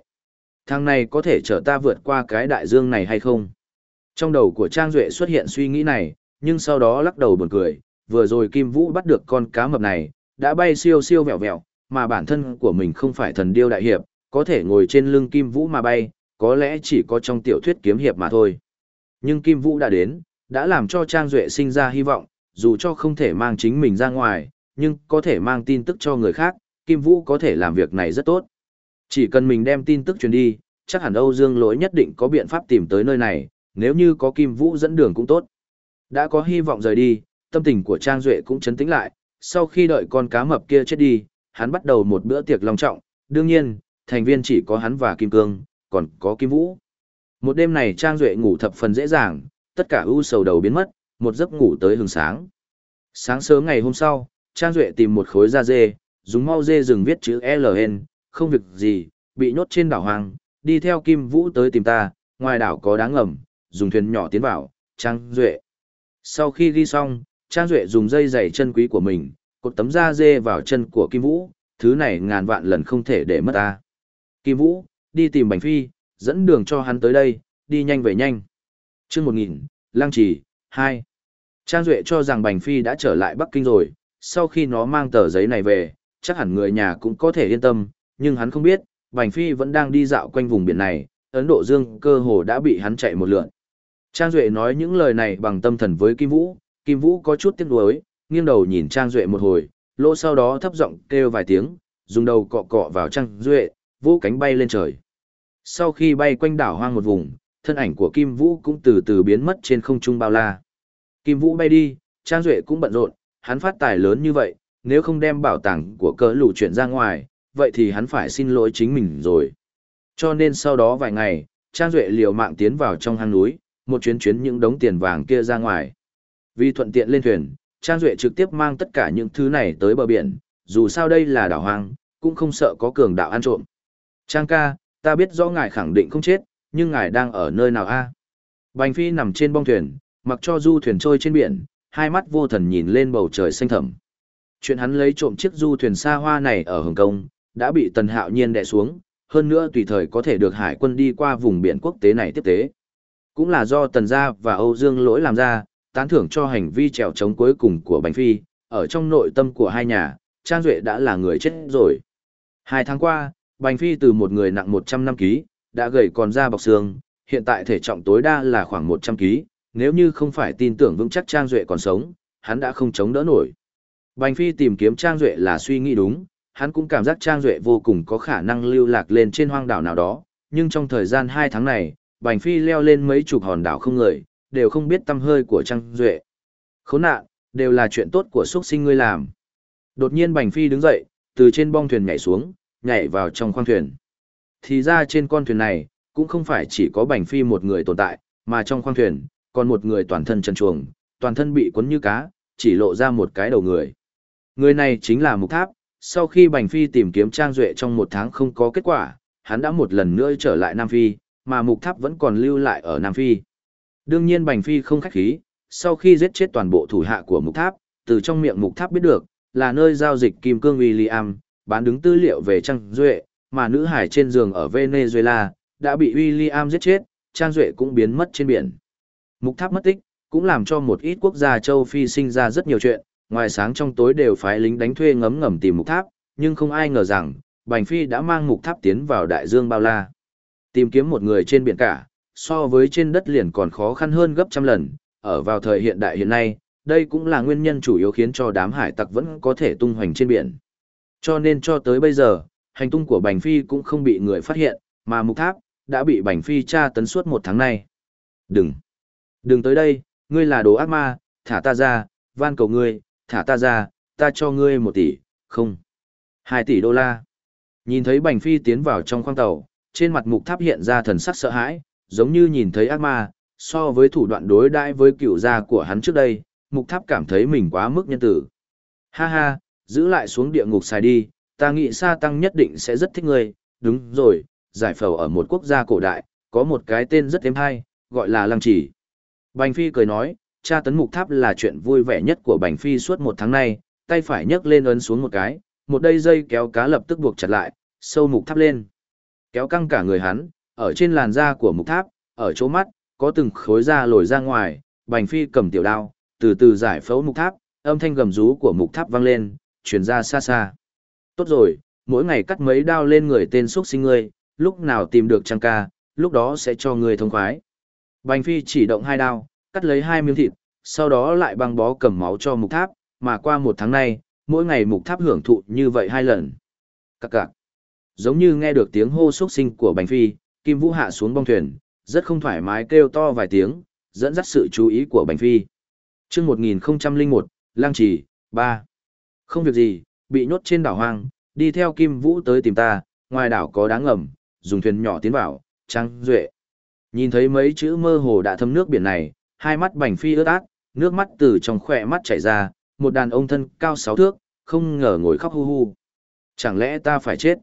Thằng này có thể chở ta vượt qua cái đại dương này hay không? Trong đầu của Trang Duệ xuất hiện suy nghĩ này, nhưng sau đó lắc đầu buồn cười, vừa rồi Kim Vũ bắt được con cá mập này, đã bay siêu siêu vẹo vẹo, mà bản thân của mình không phải thần điêu đại hiệp, có thể ngồi trên lưng Kim Vũ mà bay, có lẽ chỉ có trong tiểu thuyết kiếm hiệp mà thôi. Nhưng Kim Vũ đã đến, đã làm cho Trang Duệ sinh ra hy vọng, dù cho không thể mang chính mình ra ngoài, nhưng có thể mang tin tức cho người khác, Kim Vũ có thể làm việc này rất tốt. Chỉ cần mình đem tin tức truyền đi, chắc hẳn Âu Dương lỗi nhất định có biện pháp tìm tới nơi này, nếu như có Kim Vũ dẫn đường cũng tốt. Đã có hy vọng rời đi, tâm tình của Trang Duệ cũng chấn tĩnh lại, sau khi đợi con cá mập kia chết đi, hắn bắt đầu một bữa tiệc long trọng, đương nhiên, thành viên chỉ có hắn và Kim Cương, còn có Kim Vũ. Một đêm này Trang Duệ ngủ thập phần dễ dàng, tất cả ưu sầu đầu biến mất, một giấc ngủ tới hừng sáng. Sáng sớm ngày hôm sau, Trang Duệ tìm một khối da dê, dùng mau dê rừng viết chữ LN, không việc gì, bị nhốt trên đảo hoang, đi theo Kim Vũ tới tìm ta, ngoài đảo có đáng ngầm, dùng thuyền nhỏ tiến vào, Trang Duệ. Sau khi ghi xong, Trang Duệ dùng dây giày chân quý của mình, cột tấm da dê vào chân của Kim Vũ, thứ này ngàn vạn lần không thể để mất ta. Kim Vũ, đi tìm Bành Phi, dẫn đường cho hắn tới đây, đi nhanh về nhanh. chương 1000, Lăng Trì, 2. Trang Duệ cho rằng Bành Phi đã trở lại Bắc Kinh rồi, sau khi nó mang tờ giấy này về, chắc hẳn người nhà cũng có thể yên tâm, nhưng hắn không biết, Bành Phi vẫn đang đi dạo quanh vùng biển này, Ấn Độ Dương cơ hồ đã bị hắn chạy một lượn. Trang Duệ nói những lời này bằng tâm thần với Kim Vũ, Kim Vũ có chút tiếc nuối, nghiêng đầu nhìn Trang Duệ một hồi, lỗ sau đó thấp giọng kêu vài tiếng, dùng đầu cọ cọ vào Trang Duệ, vũ cánh bay lên trời. Sau khi bay quanh đảo hoang một vùng, thân ảnh của Kim Vũ cũng từ từ biến mất trên không trung bao la. Kim Vũ bay đi, Trang Duệ cũng bận rộn, hắn phát tài lớn như vậy, nếu không đem bảo tàng của cỡ lũ chuyển ra ngoài, vậy thì hắn phải xin lỗi chính mình rồi. Cho nên sau đó vài ngày, Trang Duệ liều mạng tiến vào trong hang núi, một chuyến chuyến những đống tiền vàng kia ra ngoài. Vì thuận tiện lên thuyền, Trang Duệ trực tiếp mang tất cả những thứ này tới bờ biển, dù sao đây là đảo hoang, cũng không sợ có cường đạo ăn trộm. Trang ca, ta biết rõ ngài khẳng định không chết, nhưng ngài đang ở nơi nào a Bành Phi nằm trên bong thuyền, mặc cho du thuyền trôi trên biển, hai mắt vô thần nhìn lên bầu trời xanh thẳm. Chuyện hắn lấy trộm chiếc du thuyền xa hoa này ở Hồng Kông, đã bị Tần Hạo Nhiên đè xuống, hơn nữa tùy thời có thể được hải quân đi qua vùng biển quốc tế này tiếp tế. Cũng là do Tần Gia và Âu Dương Lỗi làm ra, tán thưởng cho hành vi trèo chống cuối cùng của Bành Phi, ở trong nội tâm của hai nhà, Trang Duệ đã là người chết rồi. Hai tháng qua, Bành Phi từ một người nặng 100 năm ký, đã gầy còn da bọc xương, hiện tại thể trọng tối đa là khoảng 100 ký, nếu như không phải tin tưởng vững chắc Trang Duệ còn sống, hắn đã không chống đỡ nổi. Bành Phi tìm kiếm Trang Duệ là suy nghĩ đúng, hắn cũng cảm giác Trang Duệ vô cùng có khả năng lưu lạc lên trên hoang đảo nào đó, nhưng trong thời gian 2 tháng này, Bành Phi leo lên mấy chục hòn đảo không người, đều không biết tâm hơi của Trang Duệ. Khốn nạn, đều là chuyện tốt của xuất sinh ngươi làm. Đột nhiên Bành Phi đứng dậy, từ trên bong thuyền nhảy xuống, nhảy vào trong khoang thuyền. Thì ra trên con thuyền này, cũng không phải chỉ có Bành Phi một người tồn tại, mà trong khoang thuyền, còn một người toàn thân trần chuồng, toàn thân bị cuốn như cá, chỉ lộ ra một cái đầu người. Người này chính là Mục Tháp, sau khi Bành Phi tìm kiếm Trang Duệ trong một tháng không có kết quả, hắn đã một lần nữa trở lại Nam Phi, mà Mục Tháp vẫn còn lưu lại ở Nam Phi. Đương nhiên Bành Phi không khách khí, sau khi giết chết toàn bộ thủ hạ của Mục Tháp, từ trong miệng Mục Tháp biết được, là nơi giao dịch kim cương William, bán đứng tư liệu về Trang Duệ, mà nữ hải trên giường ở Venezuela, đã bị William giết chết, Trang Duệ cũng biến mất trên biển. Mục Tháp mất tích, cũng làm cho một ít quốc gia châu Phi sinh ra rất nhiều chuyện, ngoài sáng trong tối đều phái lính đánh thuê ngấm ngầm tìm Mục Tháp, nhưng không ai ngờ rằng, Bành Phi đã mang mục tháp tiến vào đại dương bao la. Tìm kiếm một người trên biển cả, so với trên đất liền còn khó khăn hơn gấp trăm lần, ở vào thời hiện đại hiện nay, đây cũng là nguyên nhân chủ yếu khiến cho đám hải tặc vẫn có thể tung hoành trên biển. Cho nên cho tới bây giờ, hành tung của Bành Phi cũng không bị người phát hiện, mà mục tháp, đã bị Bành Phi tra tấn suốt một tháng nay. Đừng! Đừng tới đây, ngươi là đồ ác ma, thả ta ra, van cầu ngươi, thả ta ra, ta cho ngươi một tỷ, không. Hai tỷ đô la. Nhìn thấy Bành Phi tiến vào trong khoang tàu, trên mặt mục tháp hiện ra thần sắc sợ hãi, giống như nhìn thấy ác ma, so với thủ đoạn đối đãi với cựu gia của hắn trước đây, mục tháp cảm thấy mình quá mức nhân tử. Ha ha, giữ lại xuống địa ngục xài đi, ta nghĩ sa tăng nhất định sẽ rất thích ngươi, đúng rồi, giải phẫu ở một quốc gia cổ đại, có một cái tên rất êm hay, gọi là lăng chỉ. Bành Phi cười nói, tra tấn mục tháp là chuyện vui vẻ nhất của Bành Phi suốt một tháng nay, tay phải nhấc lên ấn xuống một cái, một đây dây kéo cá lập tức buộc chặt lại, sâu mục tháp lên. Kéo căng cả người hắn, ở trên làn da của mục tháp, ở chỗ mắt, có từng khối da lồi ra ngoài, Bành Phi cầm tiểu đao, từ từ giải phẫu mục tháp, âm thanh gầm rú của mục tháp vang lên, truyền ra xa xa. Tốt rồi, mỗi ngày cắt mấy đao lên người tên xuất sinh ngươi, lúc nào tìm được trang ca, lúc đó sẽ cho ngươi thông khoái. Bành Phi chỉ động hai đao, cắt lấy hai miếng thịt, sau đó lại băng bó cầm máu cho mục tháp, mà qua một tháng nay, mỗi ngày mục tháp hưởng thụ như vậy hai lần. Các cạc. Giống như nghe được tiếng hô xuất sinh của Bành Phi, Kim Vũ hạ xuống bong thuyền, rất không thoải mái kêu to vài tiếng, dẫn dắt sự chú ý của Bành Phi. Trước 1001, Lang Trì, 3. Không việc gì, bị nhốt trên đảo hoang, đi theo Kim Vũ tới tìm ta, ngoài đảo có đáng ngầm, dùng thuyền nhỏ tiến vào, trăng, Duệ. Nhìn thấy mấy chữ mơ hồ đã thâm nước biển này, hai mắt Bành Phi ướt át, nước mắt từ trong khỏe mắt chảy ra, một đàn ông thân cao sáu thước, không ngờ ngồi khóc hu hu. Chẳng lẽ ta phải chết?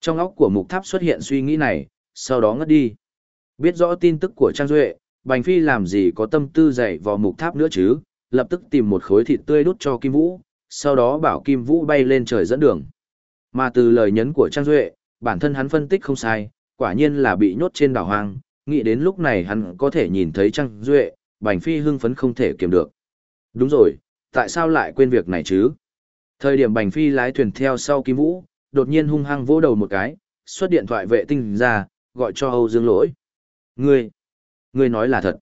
Trong óc của mục tháp xuất hiện suy nghĩ này, sau đó ngất đi. Biết rõ tin tức của Trang Duệ, Bành Phi làm gì có tâm tư dạy vào mục tháp nữa chứ, lập tức tìm một khối thịt tươi đút cho Kim Vũ, sau đó bảo Kim Vũ bay lên trời dẫn đường. Mà từ lời nhấn của Trang Duệ, bản thân hắn phân tích không sai, quả nhiên là bị nhốt trên đảo hoang, nghĩ đến lúc này hắn có thể nhìn thấy Trang Duệ, Bành Phi hưng phấn không thể kiềm được. Đúng rồi, tại sao lại quên việc này chứ? Thời điểm Bành Phi lái thuyền theo sau Kim Vũ, đột nhiên hung hăng vỗ đầu một cái, xuất điện thoại vệ tinh ra, gọi cho Âu Dương Lỗi. Ngươi, ngươi nói là thật.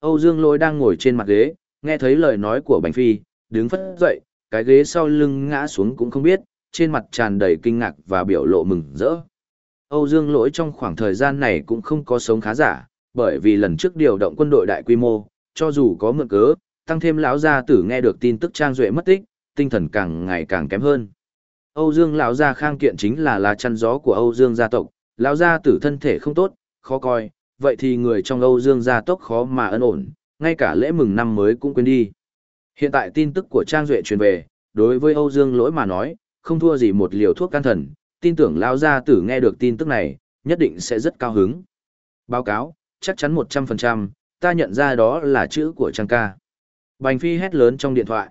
Âu Dương Lỗi đang ngồi trên mặt ghế, nghe thấy lời nói của Bành Phi, đứng phất dậy, cái ghế sau lưng ngã xuống cũng không biết, trên mặt tràn đầy kinh ngạc và biểu lộ mừng rỡ. Âu Dương Lỗi trong khoảng thời gian này cũng không có sống khá giả, bởi vì lần trước điều động quân đội đại quy mô, cho dù có mượn cớ, tăng thêm lão gia tử nghe được tin tức Trang Duệ mất tích, tinh thần càng ngày càng kém hơn. Âu Dương lão gia khang kiện chính là lá chăn gió của Âu Dương gia tộc, lão gia tử thân thể không tốt, khó coi, vậy thì người trong Âu Dương gia tộc khó mà ân ổn, ngay cả lễ mừng năm mới cũng quên đi. Hiện tại tin tức của Trang Duệ truyền về, đối với Âu Dương lỗi mà nói, không thua gì một liều thuốc can thần, tin tưởng lão gia tử nghe được tin tức này, nhất định sẽ rất cao hứng. Báo cáo, chắc chắn 100%, ta nhận ra đó là chữ của Trang ca. Bành Phi hét lớn trong điện thoại.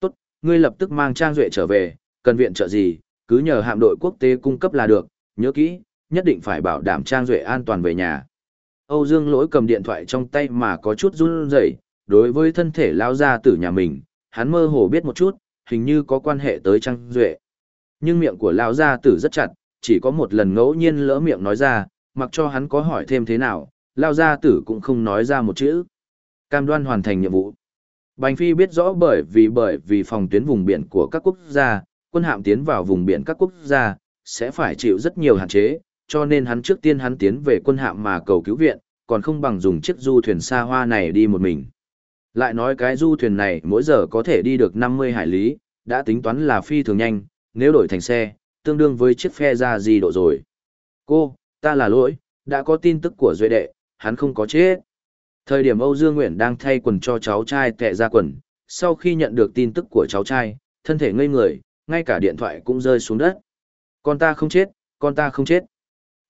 Tốt, ngươi lập tức mang Trang Duệ trở về, cần viện trợ gì, cứ nhờ hạm đội quốc tế cung cấp là được, nhớ kỹ, nhất định phải bảo đảm Trang Duệ an toàn về nhà. Âu Dương lỗi cầm điện thoại trong tay mà có chút run rẩy đối với thân thể lao ra Tử nhà mình, hắn mơ hồ biết một chút, hình như có quan hệ tới Trang Duệ. Nhưng miệng của lao gia tử rất chặt, chỉ có một lần ngẫu nhiên lỡ miệng nói ra, mặc cho hắn có hỏi thêm thế nào, lao gia tử cũng không nói ra một chữ. Cam đoan hoàn thành nhiệm vụ. Bành Phi biết rõ bởi vì bởi vì phòng tuyến vùng biển của các quốc gia, quân hạm tiến vào vùng biển các quốc gia, sẽ phải chịu rất nhiều hạn chế, cho nên hắn trước tiên hắn tiến về quân hạm mà cầu cứu viện, còn không bằng dùng chiếc du thuyền xa hoa này đi một mình. Lại nói cái du thuyền này mỗi giờ có thể đi được 50 hải lý, đã tính toán là phi thường nhanh, nếu đổi thành xe, tương đương với chiếc phe ra gì độ rồi. Cô, ta là lỗi, đã có tin tức của Duệ Đệ, hắn không có chết. Thời điểm Âu Dương Nguyện đang thay quần cho cháu trai tệ ra quần, sau khi nhận được tin tức của cháu trai, thân thể ngây người, ngay cả điện thoại cũng rơi xuống đất. Con ta không chết, con ta không chết.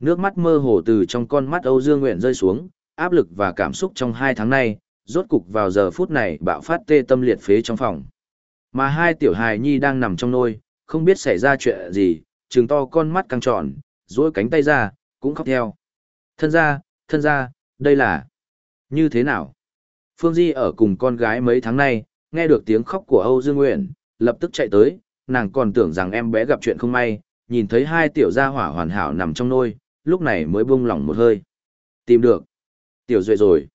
Nước mắt mơ hồ từ trong con mắt Âu Dương Nguyện rơi xuống, áp lực và cảm xúc trong hai tháng nay, rốt cục vào giờ phút này bạo phát tê tâm liệt phế trong phòng. Mà hai tiểu hài nhi đang nằm trong nôi, không biết xảy ra chuyện gì, trừng to con mắt căng tròn, duỗi cánh tay ra, cũng khóc theo. Thân ra, thân ra, đây là... Như thế nào? Phương Di ở cùng con gái mấy tháng nay, nghe được tiếng khóc của Âu Dương Nguyện, lập tức chạy tới, nàng còn tưởng rằng em bé gặp chuyện không may, nhìn thấy hai tiểu gia hỏa hoàn hảo nằm trong nôi, lúc này mới buông lỏng một hơi. Tìm được. Tiểu Duệ rồi.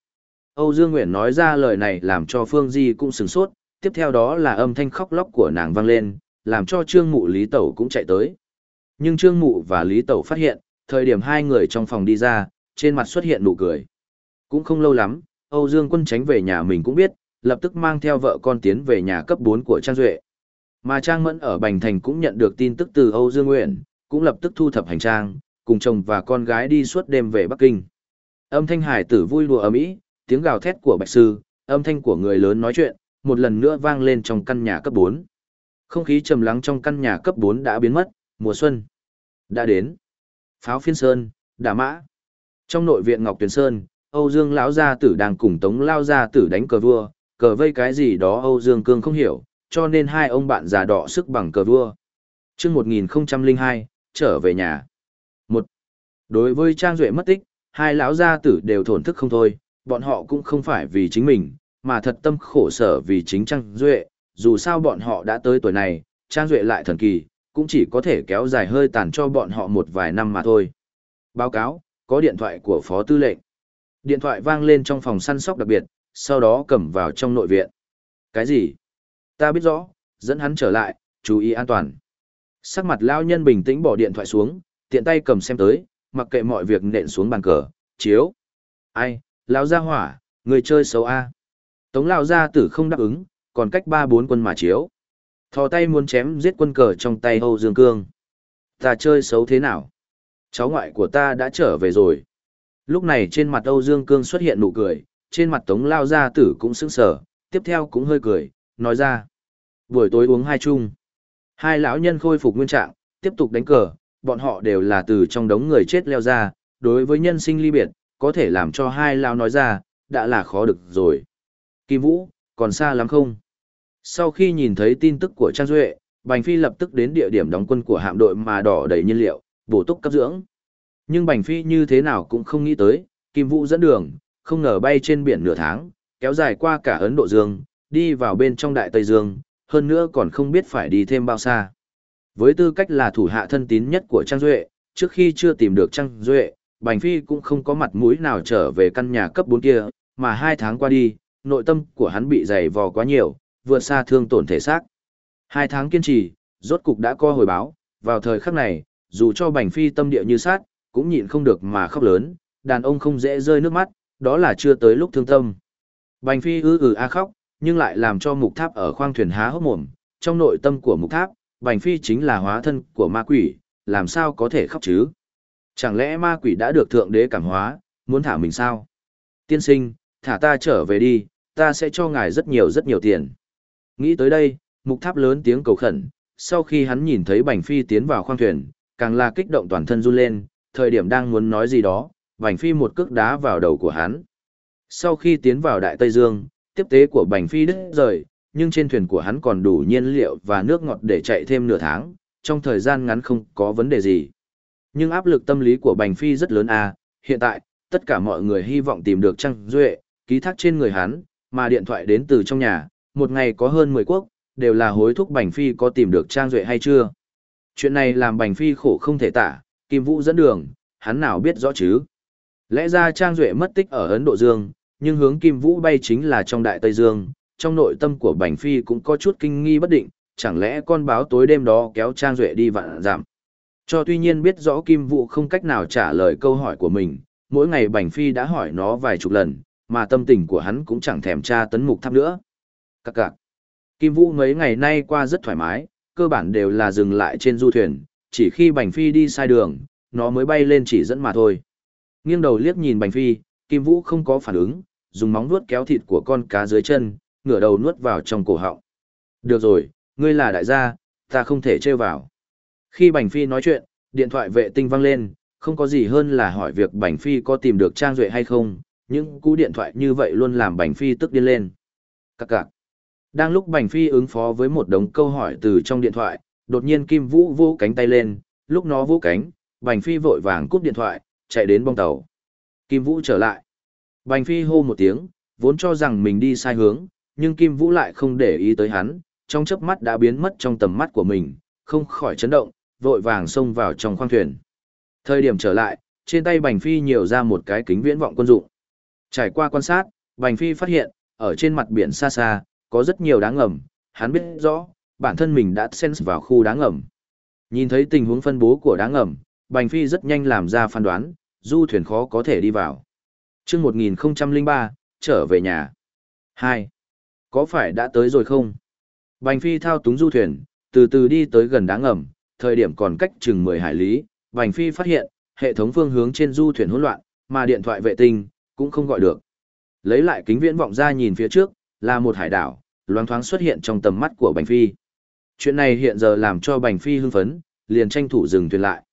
Âu Dương Nguyện nói ra lời này làm cho Phương Di cũng sửng sốt, tiếp theo đó là âm thanh khóc lóc của nàng vang lên, làm cho Trương Mụ Lý Tẩu cũng chạy tới. Nhưng Trương Mụ và Lý Tẩu phát hiện, thời điểm hai người trong phòng đi ra, trên mặt xuất hiện nụ cười. Cũng không lâu lắm, Âu Dương Quân tránh về nhà mình cũng biết, lập tức mang theo vợ con tiến về nhà cấp 4 của Trang Duệ. Mà Trang Mẫn ở Bành Thành cũng nhận được tin tức từ Âu Dương Nguyện, cũng lập tức thu thập hành trang, cùng chồng và con gái đi suốt đêm về Bắc Kinh. Âm thanh hải tử vui đùa ầm ĩ, tiếng gào thét của bạch sư, âm thanh của người lớn nói chuyện, một lần nữa vang lên trong căn nhà cấp 4. Không khí trầm lắng trong căn nhà cấp 4 đã biến mất, mùa xuân đã đến. Pháo phiên sơn, đà mã. Trong nội viện Ngọc Tuyền Sơn, Âu Dương lão gia tử đang cùng Tống Lão gia tử đánh cờ vua, cờ vây cái gì đó Âu Dương Cương không hiểu, cho nên hai ông bạn già đỏ sức bằng cờ vua. Chương 1002, trở về nhà. Một. Đối với Trang Duệ mất tích, hai lão gia tử đều thổn thức không thôi, bọn họ cũng không phải vì chính mình, mà thật tâm khổ sở vì chính Trang Duệ, dù sao bọn họ đã tới tuổi này, Trang Duệ lại thần kỳ, cũng chỉ có thể kéo dài hơi tàn cho bọn họ một vài năm mà thôi. Báo cáo, có điện thoại của Phó Tư lệnh. Điện thoại vang lên trong phòng săn sóc đặc biệt, sau đó cầm vào trong nội viện. Cái gì? Ta biết rõ, dẫn hắn trở lại, chú ý an toàn. Sắc mặt lão nhân bình tĩnh bỏ điện thoại xuống, tiện tay cầm xem tới, mặc kệ mọi việc nện xuống bàn cờ, chiếu. Ai, lão gia hỏa, người chơi xấu a. Tống lão gia tử không đáp ứng, còn cách ba bốn quân mà chiếu. Thò tay muốn chém giết quân cờ trong tay Âu Dương Cương. Ta chơi xấu thế nào? Cháu ngoại của ta đã trở về rồi. Lúc này trên mặt Âu Dương Cương xuất hiện nụ cười, trên mặt Tống Lao Gia Tử cũng sững sờ, tiếp theo cũng hơi cười, nói ra. Buổi tối uống hai chung. Hai lão nhân khôi phục nguyên trạng, tiếp tục đánh cờ, bọn họ đều là từ trong đống người chết leo ra, đối với nhân sinh ly biệt, có thể làm cho hai lão nói ra, đã là khó được rồi. Kim Vũ, còn xa lắm không? Sau khi nhìn thấy tin tức của Trang Duệ, Bành Phi lập tức đến địa điểm đóng quân của hạm đội mà đỏ đầy nhiên liệu, bổ túc cấp dưỡng. Nhưng Bành Phi như thế nào cũng không nghĩ tới, Kim Vũ dẫn đường, không ngờ bay trên biển nửa tháng, kéo dài qua cả Ấn Độ Dương, đi vào bên trong Đại Tây Dương, hơn nữa còn không biết phải đi thêm bao xa. Với tư cách là thủ hạ thân tín nhất của Trang Duệ, trước khi chưa tìm được Trang Duệ, Bành Phi cũng không có mặt mũi nào trở về căn nhà cấp 4 kia, mà hai tháng qua đi, nội tâm của hắn bị dày vò quá nhiều, vượt xa thương tổn thể xác. Hai tháng kiên trì, rốt cục đã co hồi báo, vào thời khắc này, dù cho Bành Phi tâm địa như sát, cũng nhịn không được mà khóc lớn, đàn ông không dễ rơi nước mắt, đó là chưa tới lúc thương tâm. Bành Phi ư ư a khóc, nhưng lại làm cho mục tháp ở khoang thuyền há hốc mồm, trong nội tâm của mục tháp, Bành Phi chính là hóa thân của ma quỷ, làm sao có thể khóc chứ? Chẳng lẽ ma quỷ đã được thượng đế cảm hóa, muốn thả mình sao? Tiên sinh, thả ta trở về đi, ta sẽ cho ngài rất nhiều rất nhiều tiền. Nghĩ tới đây, mục tháp lớn tiếng cầu khẩn, sau khi hắn nhìn thấy Bành Phi tiến vào khoang thuyền, càng là kích động toàn thân run lên, thời điểm đang muốn nói gì đó, Bành Phi một cước đá vào đầu của hắn. Sau khi tiến vào Đại Tây Dương, tiếp tế của Bành Phi đứt rời, nhưng trên thuyền của hắn còn đủ nhiên liệu và nước ngọt để chạy thêm nửa tháng, trong thời gian ngắn không có vấn đề gì. Nhưng áp lực tâm lý của Bành Phi rất lớn à, hiện tại, tất cả mọi người hy vọng tìm được Trăng Duệ, ký thác trên người hắn, mà điện thoại đến từ trong nhà, một ngày có hơn 10 quốc, đều là hối thúc Bành Phi có tìm được Trang Duệ hay chưa. Chuyện này làm Bành Phi khổ không thể tả, Kim Vũ dẫn đường, hắn nào biết rõ chứ. Lẽ ra Trang Duệ mất tích ở Ấn Độ Dương, nhưng hướng Kim Vũ bay chính là trong Đại Tây Dương, trong nội tâm của Bành Phi cũng có chút kinh nghi bất định, chẳng lẽ con báo tối đêm đó kéo Trang Duệ đi vạn giảm. Cho tuy nhiên biết rõ Kim Vũ không cách nào trả lời câu hỏi của mình, mỗi ngày Bành Phi đã hỏi nó vài chục lần, mà tâm tình của hắn cũng chẳng thèm tra tấn mục tháp nữa. Các cạc. Kim Vũ mấy ngày nay qua rất thoải mái, cơ bản đều là dừng lại trên du thuyền, chỉ khi Bành Phi đi sai đường, nó mới bay lên chỉ dẫn mà thôi. Nghiêng đầu liếc nhìn Bành Phi, Kim Vũ không có phản ứng, dùng móng vuốt kéo thịt của con cá dưới chân, ngửa đầu nuốt vào trong cổ họng. Được rồi, ngươi là đại gia, ta không thể trêu vào. Khi Bành Phi nói chuyện, điện thoại vệ tinh vang lên, không có gì hơn là hỏi việc Bành Phi có tìm được Trang Duệ hay không, những cú điện thoại như vậy luôn làm Bành Phi tức điên lên. Các cạc. Đang lúc Bành Phi ứng phó với một đống câu hỏi từ trong điện thoại, đột nhiên Kim Vũ vô cánh tay lên, lúc nó vô cánh, Bành Phi vội vàng cúp điện thoại, chạy đến bong tàu. Kim Vũ trở lại. Bành Phi hô một tiếng, vốn cho rằng mình đi sai hướng, nhưng Kim Vũ lại không để ý tới hắn, trong chớp mắt đã biến mất trong tầm mắt của mình, không khỏi chấn động, vội vàng xông vào trong khoang thuyền. Thời điểm trở lại, trên tay Bành Phi nhiều ra một cái kính viễn vọng quân dụng. Trải qua quan sát, Bành Phi phát hiện, ở trên mặt biển xa xa, có rất nhiều đá ngầm, hắn biết rõ, bản thân mình đã sense vào khu đá ngầm. Nhìn thấy tình huống phân bố của đá ngầm, Bành Phi rất nhanh làm ra phán đoán, du thuyền khó có thể đi vào. Trước 1003, trở về nhà. 2. Có phải đã tới rồi không? Bành Phi thao túng du thuyền, từ từ đi tới gần đá ngầm, thời điểm còn cách chừng 10 hải lý, Bành Phi phát hiện, hệ thống phương hướng trên du thuyền hỗn loạn, mà điện thoại vệ tinh cũng không gọi được. Lấy lại kính viễn vọng ra nhìn phía trước, là một hải đảo, loáng thoáng xuất hiện trong tầm mắt của Bành Phi. Chuyện này hiện giờ làm cho Bành Phi hưng phấn, liền tranh thủ dừng thuyền lại.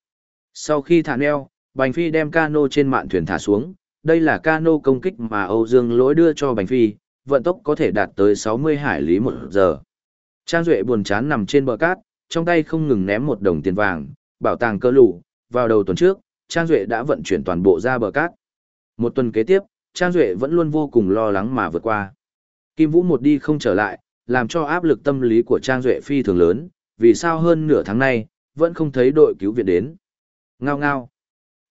Sau khi thả neo, Bành Phi đem cano trên mạn thuyền thả xuống, đây là cano công kích mà Âu Dương lỗi đưa cho Bành Phi, vận tốc có thể đạt tới 60 hải lý một giờ. Trang Duệ buồn chán nằm trên bờ cát, trong tay không ngừng ném một đồng tiền vàng, bảo tàng cơ lũ, vào đầu tuần trước, Trang Duệ đã vận chuyển toàn bộ ra bờ cát. Một tuần kế tiếp, Trang Duệ vẫn luôn vô cùng lo lắng mà vượt qua. Kim Vũ một đi không trở lại, làm cho áp lực tâm lý của Trang Duệ phi thường lớn, vì sao hơn nửa tháng nay, vẫn không thấy đội cứu viện đến. Ngao ngao.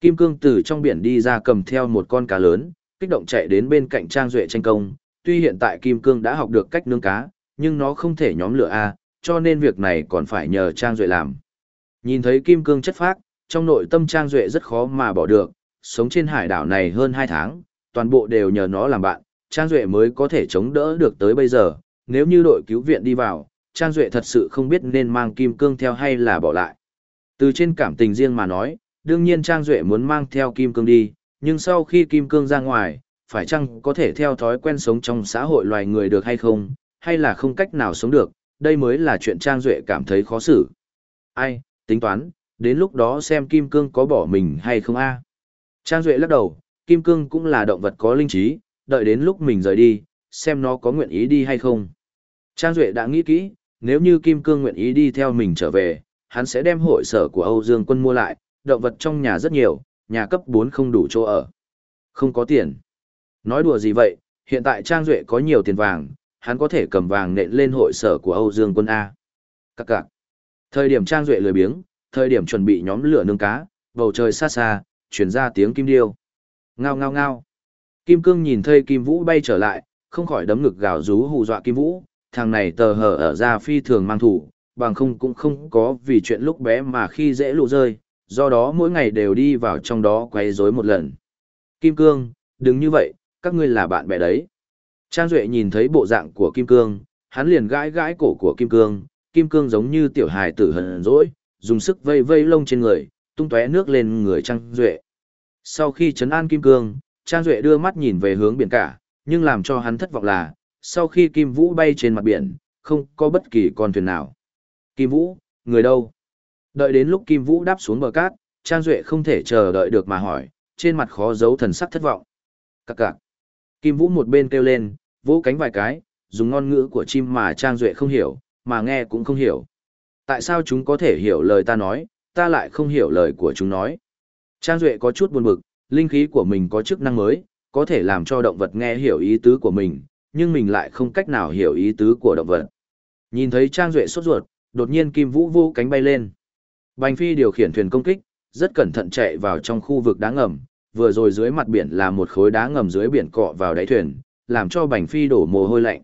Kim Cương từ trong biển đi ra cầm theo một con cá lớn, kích động chạy đến bên cạnh Trang Duệ tranh công. Tuy hiện tại Kim Cương đã học được cách nướng cá, nhưng nó không thể nhóm lửa A, cho nên việc này còn phải nhờ Trang Duệ làm. Nhìn thấy Kim Cương chất phác, trong nội tâm Trang Duệ rất khó mà bỏ được, sống trên hải đảo này hơn 2 tháng, toàn bộ đều nhờ nó làm bạn, Trang Duệ mới có thể chống đỡ được tới bây giờ, nếu như đội cứu viện đi vào, Trang Duệ thật sự không biết nên mang Kim Cương theo hay là bỏ lại. Từ trên cảm tình riêng mà nói, đương nhiên Trang Duệ muốn mang theo Kim Cương đi, nhưng sau khi Kim Cương ra ngoài, phải chăng có thể theo thói quen sống trong xã hội loài người được hay không, hay là không cách nào sống được, đây mới là chuyện Trang Duệ cảm thấy khó xử. Ai, tính toán, đến lúc đó xem Kim Cương có bỏ mình hay không a Trang Duệ lắc đầu, Kim Cương cũng là động vật có linh trí, đợi đến lúc mình rời đi, xem nó có nguyện ý đi hay không. Trang Duệ đã nghĩ kỹ, nếu như Kim Cương nguyện ý đi theo mình trở về, hắn sẽ đem hội sở của Âu Dương quân mua lại, động vật trong nhà rất nhiều, nhà cấp 4 không đủ chỗ ở. Không có tiền. Nói đùa gì vậy, hiện tại Trang Duệ có nhiều tiền vàng, hắn có thể cầm vàng nện lên hội sở của Âu Dương quân A. Các cạc. Thời điểm Trang Duệ lười biếng, thời điểm chuẩn bị nhóm lửa nướng cá, bầu trời xa xa, chuyển ra tiếng kim điêu. Ngao ngao ngao. Kim Cương nhìn thấy Kim Vũ bay trở lại, không khỏi đấm ngực gào rú hù dọa Kim Vũ, thằng này tờ hở ở ra phi thường mang thủ, bằng không cũng không có vì chuyện lúc bé mà khi dễ lụ rơi, do đó mỗi ngày đều đi vào trong đó quấy rối một lần. Kim Cương, đừng như vậy, các ngươi là bạn bè đấy. Trang Duệ nhìn thấy bộ dạng của Kim Cương, hắn liền gãi gãi cổ của Kim Cương, Kim Cương giống như tiểu hài tử hờn dỗi, dùng sức vây vây lông trên người, tung tóe nước lên người Trang Duệ. Sau khi chấn an Kim Cương, Trang Duệ đưa mắt nhìn về hướng biển cả, nhưng làm cho hắn thất vọng là, sau khi Kim Vũ bay trên mặt biển, không có bất kỳ con thuyền nào. Kim Vũ, người đâu? Đợi đến lúc Kim Vũ đáp xuống bờ cát, Trang Duệ không thể chờ đợi được mà hỏi, trên mặt khó giấu thần sắc thất vọng. Các cạc. Kim Vũ một bên kêu lên, vỗ cánh vài cái, dùng ngôn ngữ của chim mà Trang Duệ không hiểu, mà nghe cũng không hiểu. Tại sao chúng có thể hiểu lời ta nói, ta lại không hiểu lời của chúng nói? Trang Duệ có chút buồn bực, linh khí của mình có chức năng mới, có thể làm cho động vật nghe hiểu ý tứ của mình, nhưng mình lại không cách nào hiểu ý tứ của động vật. Nhìn thấy Trang Duệ sốt ruột, đột nhiên Kim Vũ vô cánh bay lên. Bành Phi điều khiển thuyền công kích, rất cẩn thận chạy vào trong khu vực đá ngầm, vừa rồi dưới mặt biển là một khối đá ngầm dưới biển cọ vào đáy thuyền, làm cho Bành Phi đổ mồ hôi lạnh.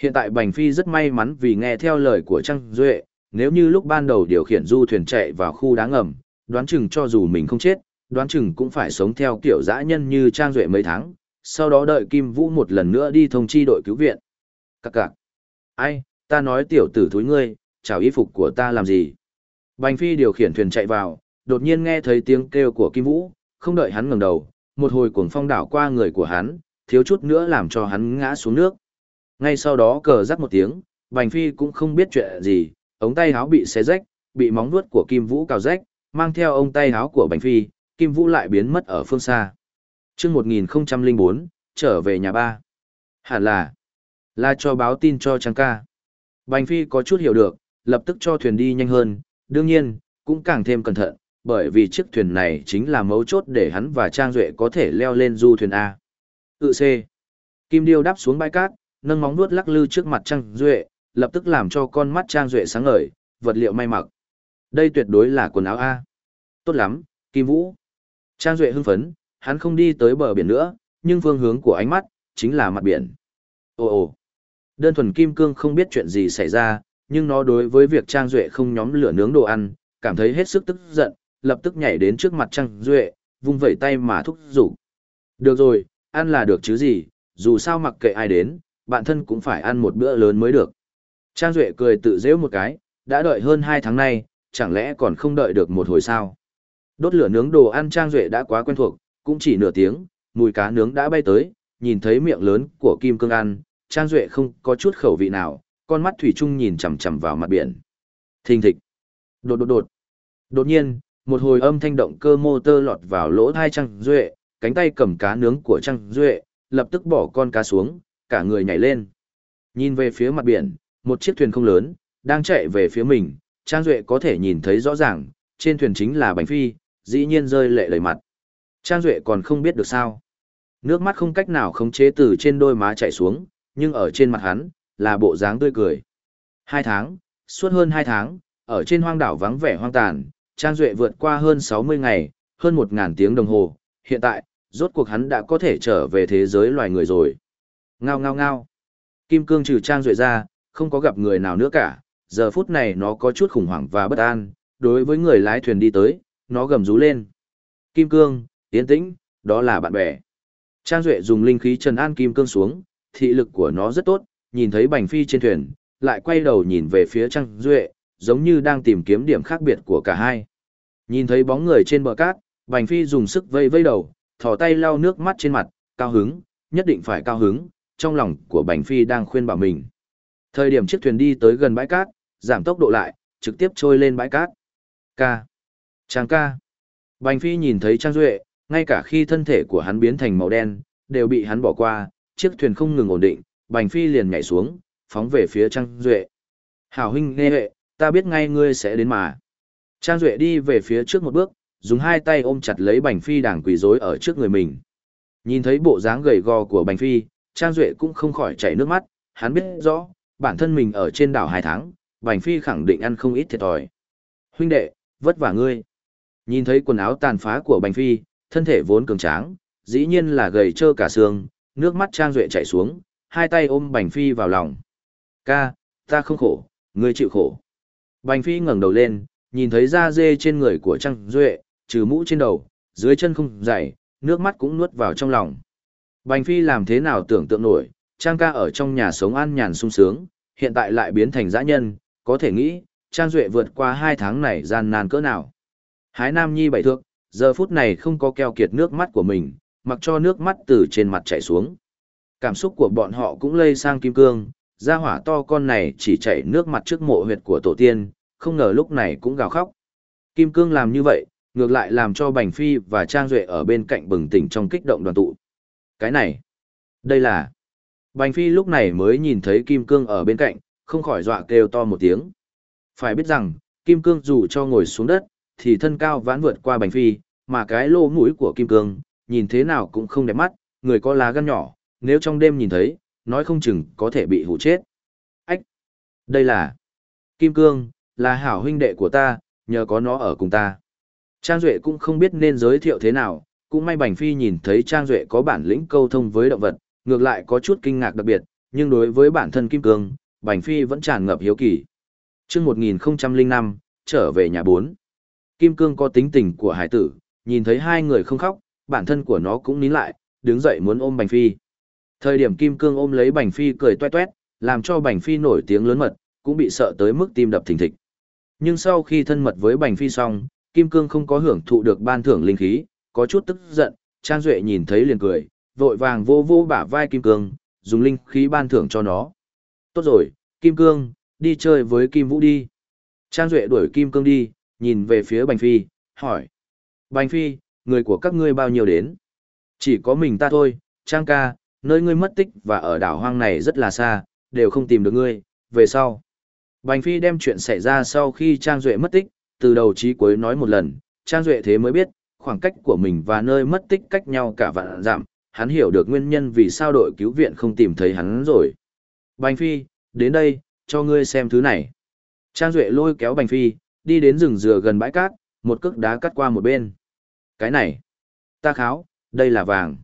Hiện tại Bành Phi rất may mắn vì nghe theo lời của Trang Duệ, nếu như lúc ban đầu điều khiển du thuyền chạy vào khu đá ngầm, đoán chừng cho dù mình không chết, đoán chừng cũng phải sống theo kiểu dã nhân như Trang Duệ mấy tháng, sau đó đợi Kim Vũ một lần nữa đi thông chi đội cứu viện. Các cạc. Ai, ta nói tiểu tử thúi ngươi, chào y phục của ta làm gì? Bành Phi điều khiển thuyền chạy vào, đột nhiên nghe thấy tiếng kêu của Kim Vũ, không đợi hắn ngẩng đầu, một hồi cuồng phong đảo qua người của hắn, thiếu chút nữa làm cho hắn ngã xuống nước. Ngay sau đó cờ rắc một tiếng, Bành Phi cũng không biết chuyện gì, ống tay áo bị xé rách, bị móng vuốt của Kim Vũ cào rách, mang theo ống tay áo của Bành Phi, Kim Vũ lại biến mất ở phương xa. Chương 1004, trở về nhà ba. Hẳn là là cho báo tin cho Trang ca. Bành Phi có chút hiểu được, lập tức cho thuyền đi nhanh hơn, đương nhiên, cũng càng thêm cẩn thận, bởi vì chiếc thuyền này chính là mấu chốt để hắn và Trang Duệ có thể leo lên du thuyền A. Tự C. Kim Điêu đáp xuống bãi cát, nâng móng nuốt lắc lư trước mặt Trang Duệ, lập tức làm cho con mắt Trang Duệ sáng ngời, vật liệu may mặc. Đây tuyệt đối là quần áo A. Tốt lắm, Kim Vũ. Trang Duệ hưng phấn, hắn không đi tới bờ biển nữa, nhưng phương hướng của ánh mắt, chính là mặt biển. Ồ ồ. Đơn thuần Kim Cương không biết chuyện gì xảy ra, nhưng nó đối với việc Trang Duệ không nhóm lửa nướng đồ ăn, cảm thấy hết sức tức giận, lập tức nhảy đến trước mặt Trang Duệ, vung vẩy tay mà thúc giục. Được rồi, ăn là được chứ gì, dù sao mặc kệ ai đến, bạn thân cũng phải ăn một bữa lớn mới được. Trang Duệ cười tự dễ một cái, đã đợi hơn 2 tháng nay, chẳng lẽ còn không đợi được một hồi sao? Đốt lửa nướng đồ ăn Trang Duệ đã quá quen thuộc, cũng chỉ nửa tiếng, mùi cá nướng đã bay tới, nhìn thấy miệng lớn của Kim Cương ăn, Trang Duệ không có chút khẩu vị nào, con mắt thủy chung nhìn chằm chằm vào mặt biển. Thình thịch. Đột đột đột. Đột nhiên, một hồi âm thanh động cơ motor lọt vào lỗ thai Trang Duệ, cánh tay cầm cá nướng của Trang Duệ, lập tức bỏ con cá xuống, cả người nhảy lên. Nhìn về phía mặt biển, một chiếc thuyền không lớn, đang chạy về phía mình, Trang Duệ có thể nhìn thấy rõ ràng, trên thuyền chính là bánh phi, dĩ nhiên rơi lệ đầy mặt. Trang Duệ còn không biết được sao. Nước mắt không cách nào khống chế từ trên đôi má chạy xuống, nhưng ở trên mặt hắn, là bộ dáng tươi cười. Hai tháng, suốt hơn hai tháng, ở trên hoang đảo vắng vẻ hoang tàn, Trang Duệ vượt qua hơn 60 ngày, hơn 1.000 tiếng đồng hồ, hiện tại, rốt cuộc hắn đã có thể trở về thế giới loài người rồi. Ngao ngao ngao. Kim cương trừ Trang Duệ ra, không có gặp người nào nữa cả, giờ phút này nó có chút khủng hoảng và bất an, đối với người lái thuyền đi tới, nó gầm rú lên. Kim cương, tiến tĩnh, đó là bạn bè. Trang Duệ dùng linh khí trần an Kim cương xuống, thị lực của nó rất tốt, nhìn thấy bành phi trên thuyền, lại quay đầu nhìn về phía Trang Duệ, giống như đang tìm kiếm điểm khác biệt của cả hai. Nhìn thấy bóng người trên bờ cát, bành phi dùng sức vây vây đầu, thò tay lau nước mắt trên mặt, cao hứng, nhất định phải cao hứng, trong lòng của bành phi đang khuyên bảo mình. Thời điểm chiếc thuyền đi tới gần bãi cát, giảm tốc độ lại, trực tiếp trôi lên bãi cát. Ca. Trang ca. Bành phi nhìn thấy Trang Duệ, ngay cả khi thân thể của hắn biến thành màu đen, đều bị hắn bỏ qua, chiếc thuyền không ngừng ổn định, Bành Phi liền nhảy xuống, phóng về phía Trang Duệ. Hảo huynh nghe hệ, ta biết ngay ngươi sẽ đến mà. Trang Duệ đi về phía trước một bước, dùng hai tay ôm chặt lấy Bành Phi đang quỳ rối ở trước người mình. Nhìn thấy bộ dáng gầy gò của Bành Phi, Trang Duệ cũng không khỏi chảy nước mắt, hắn biết rõ, bản thân mình ở trên đảo hai tháng, Bành Phi khẳng định ăn không ít thiệt thòi. Huynh đệ, vất vả ngươi. Nhìn thấy quần áo tàn phá của Bành Phi, thân thể vốn cường tráng, dĩ nhiên là gầy trơ cả xương, nước mắt Trang Duệ chảy xuống, hai tay ôm Bành Phi vào lòng. Ca, ta không khổ, ngươi chịu khổ. Bành Phi ngẩng đầu lên, nhìn thấy da dê trên người của Trang Duệ, trừ mũ trên đầu, dưới chân không dày, nước mắt cũng nuốt vào trong lòng. Bành Phi làm thế nào tưởng tượng nổi, Trang ca ở trong nhà sống an nhàn sung sướng, hiện tại lại biến thành dã nhân, có thể nghĩ, Trang Duệ vượt qua hai tháng này gian nan cỡ nào. Hái Nam Nhi bảy thước, giờ phút này không có keo kiệt nước mắt của mình, mặc cho nước mắt từ trên mặt chảy xuống. Cảm xúc của bọn họ cũng lây sang kim cương, gia hỏa to con này chỉ chảy nước mặt trước mộ huyệt của tổ tiên, không ngờ lúc này cũng gào khóc. Kim cương làm như vậy, ngược lại làm cho Bành Phi và Trang Duệ ở bên cạnh bừng tỉnh trong kích động đoàn tụ. Cái này, đây là... Bành Phi lúc này mới nhìn thấy Kim Cương ở bên cạnh, không khỏi dọa kêu to một tiếng. Phải biết rằng, Kim Cương dù cho ngồi xuống đất, thì thân cao vãn vượt qua Bành Phi, mà cái lỗ mũi của Kim Cương, nhìn thế nào cũng không đẹp mắt, người có lá gan nhỏ, nếu trong đêm nhìn thấy, nói không chừng có thể bị hủ chết. Ách! Đây là... Kim Cương, là hảo huynh đệ của ta, nhờ có nó ở cùng ta. Trang Duệ cũng không biết nên giới thiệu thế nào, cũng may Bành Phi nhìn thấy Trang Duệ có bản lĩnh câu thông với động vật, ngược lại có chút kinh ngạc đặc biệt, nhưng đối với bản thân Kim Cương, Bành Phi vẫn tràn ngập hiếu kỳ. chương 1005, trở về nhà 4. Kim Cương có tính tình của hải tử, nhìn thấy hai người không khóc, bản thân của nó cũng nín lại, đứng dậy muốn ôm Bành Phi. Thời điểm Kim Cương ôm lấy Bành Phi cười toe toét, làm cho Bành Phi nổi tiếng lớn mật, cũng bị sợ tới mức tim đập thình thịch. Nhưng sau khi thân mật với Bành Phi xong, Kim Cương không có hưởng thụ được ban thưởng linh khí, có chút tức giận, Trang Duệ nhìn thấy liền cười, vội vàng vô vô bả vai Kim Cương, dùng linh khí ban thưởng cho nó. Tốt rồi, Kim Cương, đi chơi với Kim Vũ đi. Trang Duệ đuổi Kim Cương đi, nhìn về phía Bành Phi, hỏi. Bành Phi, người của các ngươi bao nhiêu đến? Chỉ có mình ta thôi, Trang ca, nơi ngươi mất tích và ở đảo hoang này rất là xa, đều không tìm được ngươi, về sau. Bành Phi đem chuyện xảy ra sau khi Trang Duệ mất tích, từ đầu chí cuối nói một lần, Trang Duệ thế mới biết, khoảng cách của mình và nơi mất tích cách nhau cả vạn giảm, hắn hiểu được nguyên nhân vì sao đội cứu viện không tìm thấy hắn rồi. Bành Phi, đến đây, cho ngươi xem thứ này. Trang Duệ lôi kéo Bành Phi, đi đến rừng dừa gần bãi cát, một cước đá cắt qua một bên. Cái này, ta kháo, đây là vàng.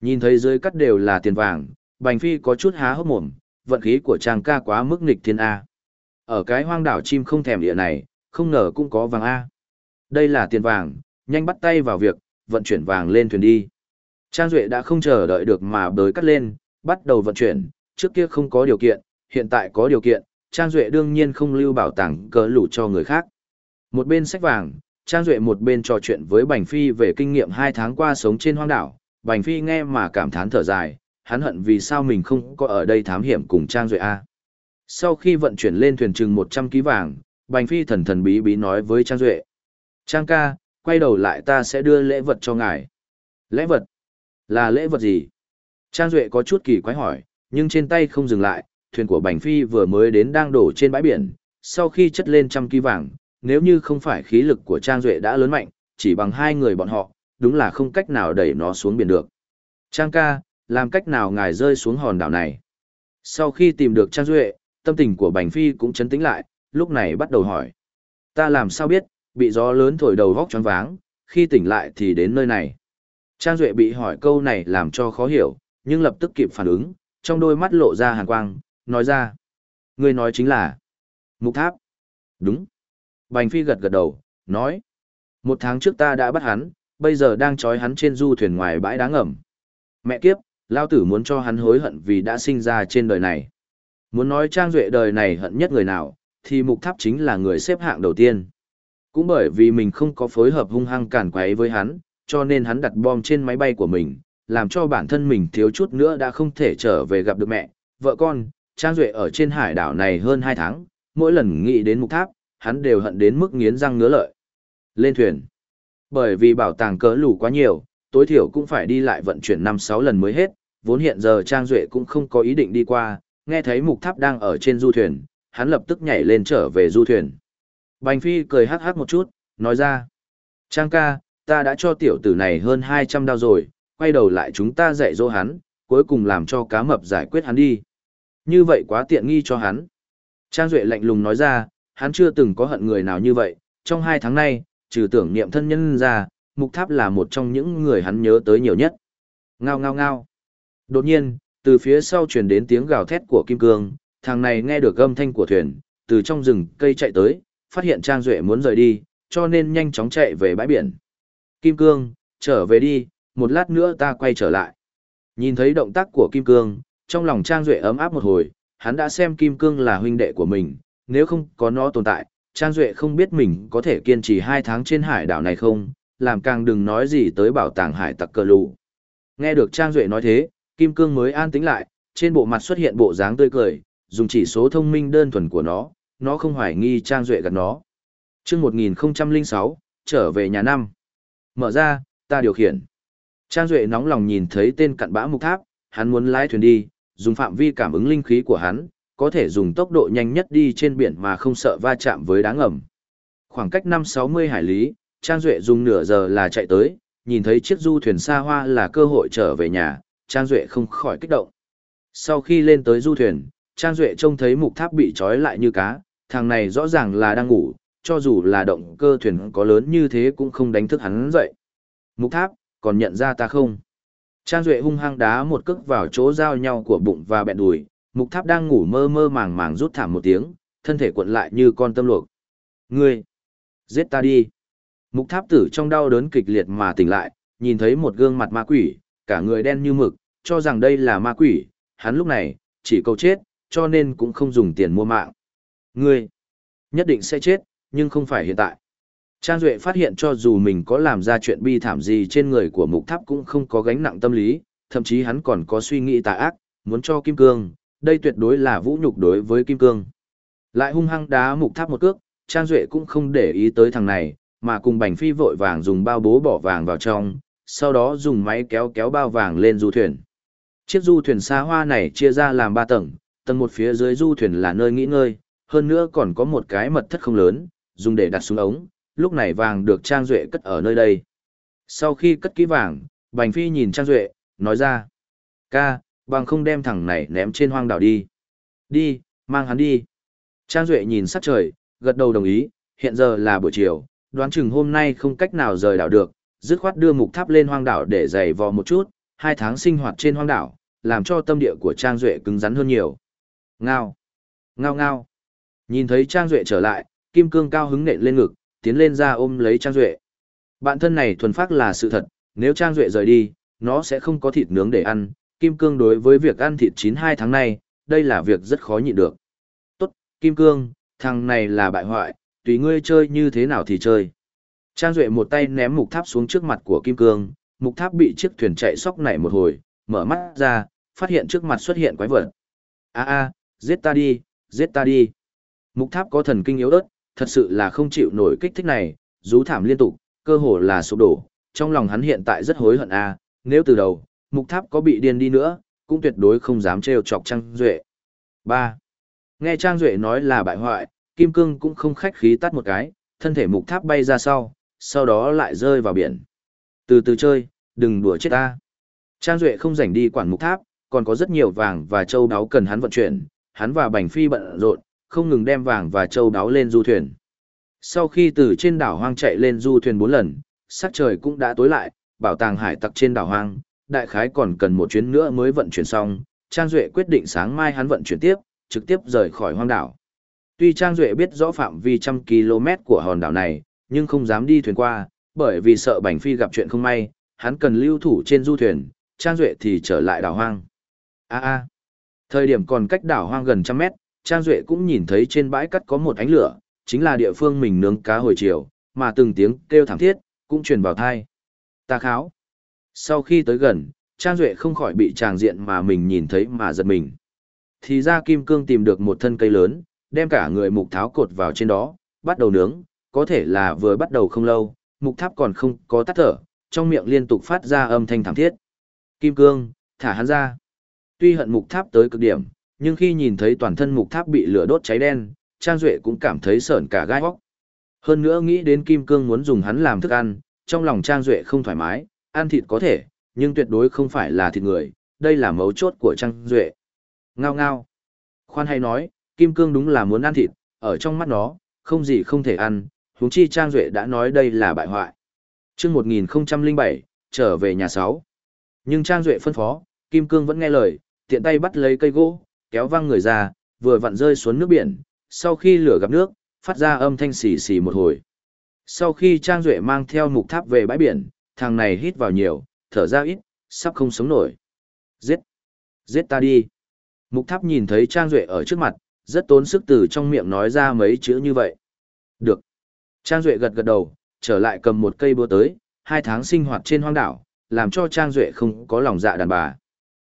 Nhìn thấy dưới cắt đều là tiền vàng, Bành Phi có chút há hốc mồm, vận khí của chàng ca quá mức nghịch thiên A. Ở cái hoang đảo chim không thèm địa này, không ngờ cũng có vàng A. Đây là tiền vàng, nhanh bắt tay vào việc, vận chuyển vàng lên thuyền đi. Trang Duệ đã không chờ đợi được mà bới cắt lên, bắt đầu vận chuyển, trước kia không có điều kiện, hiện tại có điều kiện, Trang Duệ đương nhiên không lưu bảo tàng cờ lũ cho người khác. Một bên sách vàng, Trang Duệ một bên trò chuyện với Bành Phi về kinh nghiệm 2 tháng qua sống trên hoang đảo. Bành Phi nghe mà cảm thán thở dài, hắn hận vì sao mình không có ở đây thám hiểm cùng Trang Duệ A. Sau khi vận chuyển lên thuyền chừng 100 ký vàng, Bành Phi thần thần bí bí nói với Trang Duệ. Trang ca, quay đầu lại ta sẽ đưa lễ vật cho ngài. Lễ vật? Là lễ vật gì? Trang Duệ có chút kỳ quái hỏi, nhưng trên tay không dừng lại, thuyền của Bành Phi vừa mới đến đang đổ trên bãi biển, sau khi chất lên trăm ký vàng, nếu như không phải khí lực của Trang Duệ đã lớn mạnh, chỉ bằng hai người bọn họ, đúng là không cách nào đẩy nó xuống biển được. Trang ca, làm cách nào ngài rơi xuống hòn đảo này? Sau khi tìm được Trang Duệ, tâm tình của Bành Phi cũng chấn tĩnh lại, lúc này bắt đầu hỏi. Ta làm sao biết, bị gió lớn thổi đầu vóc choáng váng, khi tỉnh lại thì đến nơi này. Trang Duệ bị hỏi câu này làm cho khó hiểu, nhưng lập tức kịp phản ứng, trong đôi mắt lộ ra hàn quang, nói ra. ngươi nói chính là Mục Tháp. Đúng. Bành Phi gật gật đầu, nói. Một tháng trước ta đã bắt hắn, bây giờ đang trói hắn trên du thuyền ngoài bãi đá ngầm. Mẹ kiếp, Lao tử muốn cho hắn hối hận vì đã sinh ra trên đời này. Muốn nói Trang Duệ đời này hận nhất người nào, thì Mục Tháp chính là người xếp hạng đầu tiên. Cũng bởi vì mình không có phối hợp hung hăng cản quấy với hắn, cho nên hắn đặt bom trên máy bay của mình, làm cho bản thân mình thiếu chút nữa đã không thể trở về gặp được mẹ, vợ con, Trang Duệ ở trên hải đảo này hơn 2 tháng, mỗi lần nghĩ đến mục tháp, hắn đều hận đến mức nghiến răng ngứa lợi. Lên thuyền. Bởi vì bảo tàng cỡ lù quá nhiều, tối thiểu cũng phải đi lại vận chuyển 5-6 lần mới hết, vốn hiện giờ Trang Duệ cũng không có ý định đi qua, nghe thấy mục tháp đang ở trên du thuyền, hắn lập tức nhảy lên trở về du thuyền. Bành Phi cười hắc hắc một chút, nói ra. Trang ca, ta đã cho tiểu tử này hơn 200 đao rồi, quay đầu lại chúng ta dạy dỗ hắn, cuối cùng làm cho cá mập giải quyết hắn đi. Như vậy quá tiện nghi cho hắn. Trang Duệ lạnh lùng nói ra, hắn chưa từng có hận người nào như vậy, trong hai tháng nay, trừ tưởng niệm thân nhân ra, mục tháp là một trong những người hắn nhớ tới nhiều nhất. Ngao ngao ngao. Đột nhiên, từ phía sau truyền đến tiếng gào thét của Kim Cương, thằng này nghe được âm thanh của thuyền, từ trong rừng cây chạy tới, phát hiện Trang Duệ muốn rời đi, cho nên nhanh chóng chạy về bãi biển. Kim Cương, trở về đi, một lát nữa ta quay trở lại. Nhìn thấy động tác của Kim Cương, trong lòng Trang Duệ ấm áp một hồi, hắn đã xem Kim Cương là huynh đệ của mình, nếu không có nó tồn tại, Trang Duệ không biết mình có thể kiên trì hai tháng trên hải đảo này không, làm càng đừng nói gì tới bảo tàng hải tặc cờ lù. Nghe được Trang Duệ nói thế, Kim Cương mới an tĩnh lại, trên bộ mặt xuất hiện bộ dáng tươi cười, dùng chỉ số thông minh đơn thuần của nó, nó không hoài nghi Trang Duệ gạt nó. chương 1006, trở về nhà năm. Mở ra, ta điều khiển. Trang Duệ nóng lòng nhìn thấy tên cặn bã mục tháp, hắn muốn lái thuyền đi, dùng phạm vi cảm ứng linh khí của hắn, có thể dùng tốc độ nhanh nhất đi trên biển mà không sợ va chạm với đá ngầm. Khoảng cách 5-60 hải lý, Trang Duệ dùng nửa giờ là chạy tới, nhìn thấy chiếc du thuyền xa hoa là cơ hội trở về nhà, Trang Duệ không khỏi kích động. Sau khi lên tới du thuyền, Trang Duệ trông thấy mục tháp bị trói lại như cá, thằng này rõ ràng là đang ngủ, cho dù là động cơ thuyền có lớn như thế cũng không đánh thức hắn dậy. Mục tháp, còn nhận ra ta không? Trang Duệ hung hăng đá một cước vào chỗ giao nhau của bụng và bẹn đùi, mục tháp đang ngủ mơ mơ màng màng rút thảm một tiếng, thân thể cuộn lại như con tâm luộc. Ngươi! Giết ta đi! Mục tháp tử trong đau đớn kịch liệt mà tỉnh lại, nhìn thấy một gương mặt ma quỷ, cả người đen như mực, cho rằng đây là ma quỷ, hắn lúc này, chỉ cầu chết, cho nên cũng không dùng tiền mua mạng. Ngươi! Nhất định sẽ chết, nhưng không phải hiện tại. Trang Duệ phát hiện cho dù mình có làm ra chuyện bi thảm gì trên người của mục tháp cũng không có gánh nặng tâm lý, thậm chí hắn còn có suy nghĩ tà ác, muốn cho Kim Cương, đây tuyệt đối là vũ nhục đối với Kim Cương. Lại hung hăng đá mục tháp một cước, Trang Duệ cũng không để ý tới thằng này, mà cùng Bành Phi vội vàng dùng bao bố bỏ vàng vào trong, sau đó dùng máy kéo kéo bao vàng lên du thuyền. Chiếc du thuyền xa hoa này chia ra làm ba tầng, tầng một phía dưới du thuyền là nơi nghỉ ngơi, hơn nữa còn có một cái mật thất không lớn, dùng để đặt xuống ống, lúc này vàng được Trang Duệ cất ở nơi đây. Sau khi cất kỹ vàng, Bành Phi nhìn Trang Duệ, nói ra. Ca, bằng không đem thằng này ném trên hoang đảo đi. Đi, mang hắn đi. Trang Duệ nhìn sắc trời, gật đầu đồng ý, hiện giờ là buổi chiều, đoán chừng hôm nay không cách nào rời đảo được, dứt khoát đưa mục tháp lên hoang đảo để giày vò một chút, hai tháng sinh hoạt trên hoang đảo, làm cho tâm địa của Trang Duệ cứng rắn hơn nhiều. Ngao, ngao ngao. Nhìn thấy Trang Duệ trở lại, Kim Cương cao hứng nện lên ngực, tiến lên ra ôm lấy Trang Duệ. Bạn thân này thuần phát là sự thật, nếu Trang Duệ rời đi, nó sẽ không có thịt nướng để ăn. Kim Cương đối với việc ăn thịt chín hai tháng này, đây là việc rất khó nhịn được. Tốt, Kim Cương, thằng này là bại hoại, tùy ngươi chơi như thế nào thì chơi. Trang Duệ một tay ném mục tháp xuống trước mặt của Kim Cương, mục tháp bị chiếc thuyền chạy sóc nảy một hồi, mở mắt ra, phát hiện trước mặt xuất hiện quái vật. A a, giết ta đi, giết ta đi. Mục tháp có thần kinh yếu ớt, thật sự là không chịu nổi kích thích này, rú thảm liên tục, cơ hồ là sụp đổ, trong lòng hắn hiện tại rất hối hận a, nếu từ đầu, mục tháp có bị điên đi nữa, cũng tuyệt đối không dám trêu chọc Trang Duệ. 3. Nghe Trang Duệ nói là bại hoại, Kim Cương cũng không khách khí tắt một cái, thân thể mục tháp bay ra sau, sau đó lại rơi vào biển. Từ từ chơi, đừng đùa chết ta. Trang Duệ không rảnh đi quản mục tháp, còn có rất nhiều vàng và châu đáo cần hắn vận chuyển, hắn và Bành Phi bận rộn, không ngừng đem vàng và châu đáo lên du thuyền. Sau khi từ trên đảo hoang chạy lên du thuyền 4 lần, sắc trời cũng đã tối lại, bảo tàng hải tặc trên đảo hoang, đại khái còn cần một chuyến nữa mới vận chuyển xong, Trang Duệ quyết định sáng mai hắn vận chuyển tiếp, trực tiếp rời khỏi hoang đảo. Tuy Trang Duệ biết rõ phạm vi trăm km của hòn đảo này, nhưng không dám đi thuyền qua, bởi vì sợ Bành Phi gặp chuyện không may, hắn cần lưu thủ trên du thuyền, Trang Duệ thì trở lại đảo hoang. A a. Thời điểm còn cách đảo hoang gần trăm mét, Trang Duệ cũng nhìn thấy trên bãi cắt có một ánh lửa, chính là địa phương mình nướng cá hồi chiều, mà từng tiếng kêu thảm thiết, cũng truyền vào thai. Ta kháo. Sau khi tới gần, Trang Duệ không khỏi bị tràng diện mà mình nhìn thấy mà giật mình. Thì ra Kim Cương tìm được một thân cây lớn, đem cả người mục tháo cột vào trên đó, bắt đầu nướng, có thể là vừa bắt đầu không lâu, mục tháp còn không có tắt thở, trong miệng liên tục phát ra âm thanh thảm thiết. Kim Cương, thả hắn ra. Tuy hận mục tháp tới cực điểm, nhưng khi nhìn thấy toàn thân mục tháp bị lửa đốt cháy đen, Trang Duệ cũng cảm thấy sởn cả gai góc. Hơn nữa nghĩ đến Kim Cương muốn dùng hắn làm thức ăn, trong lòng Trang Duệ không thoải mái, ăn thịt có thể, nhưng tuyệt đối không phải là thịt người, đây là mấu chốt của Trang Duệ. Ngao ngao. Khoan hay nói, Kim Cương đúng là muốn ăn thịt, ở trong mắt nó, không gì không thể ăn, huống chi Trang Duệ đã nói đây là bại hoại. chương 1007, trở về nhà 6. Nhưng Trang Duệ phân phó, Kim Cương vẫn nghe lời, tiện tay bắt lấy cây gỗ, kéo văng người ra, vừa vặn rơi xuống nước biển, sau khi lửa gặp nước, phát ra âm thanh xì xì một hồi. Sau khi Trang Duệ mang theo mục tháp về bãi biển, thằng này hít vào nhiều, thở ra ít, sắp không sống nổi. Giết! Giết ta đi! Mục tháp nhìn thấy Trang Duệ ở trước mặt, rất tốn sức từ trong miệng nói ra mấy chữ như vậy. Được! Trang Duệ gật gật đầu, trở lại cầm một cây búa tới, hai tháng sinh hoạt trên hoang đảo, làm cho Trang Duệ không có lòng dạ đàn bà.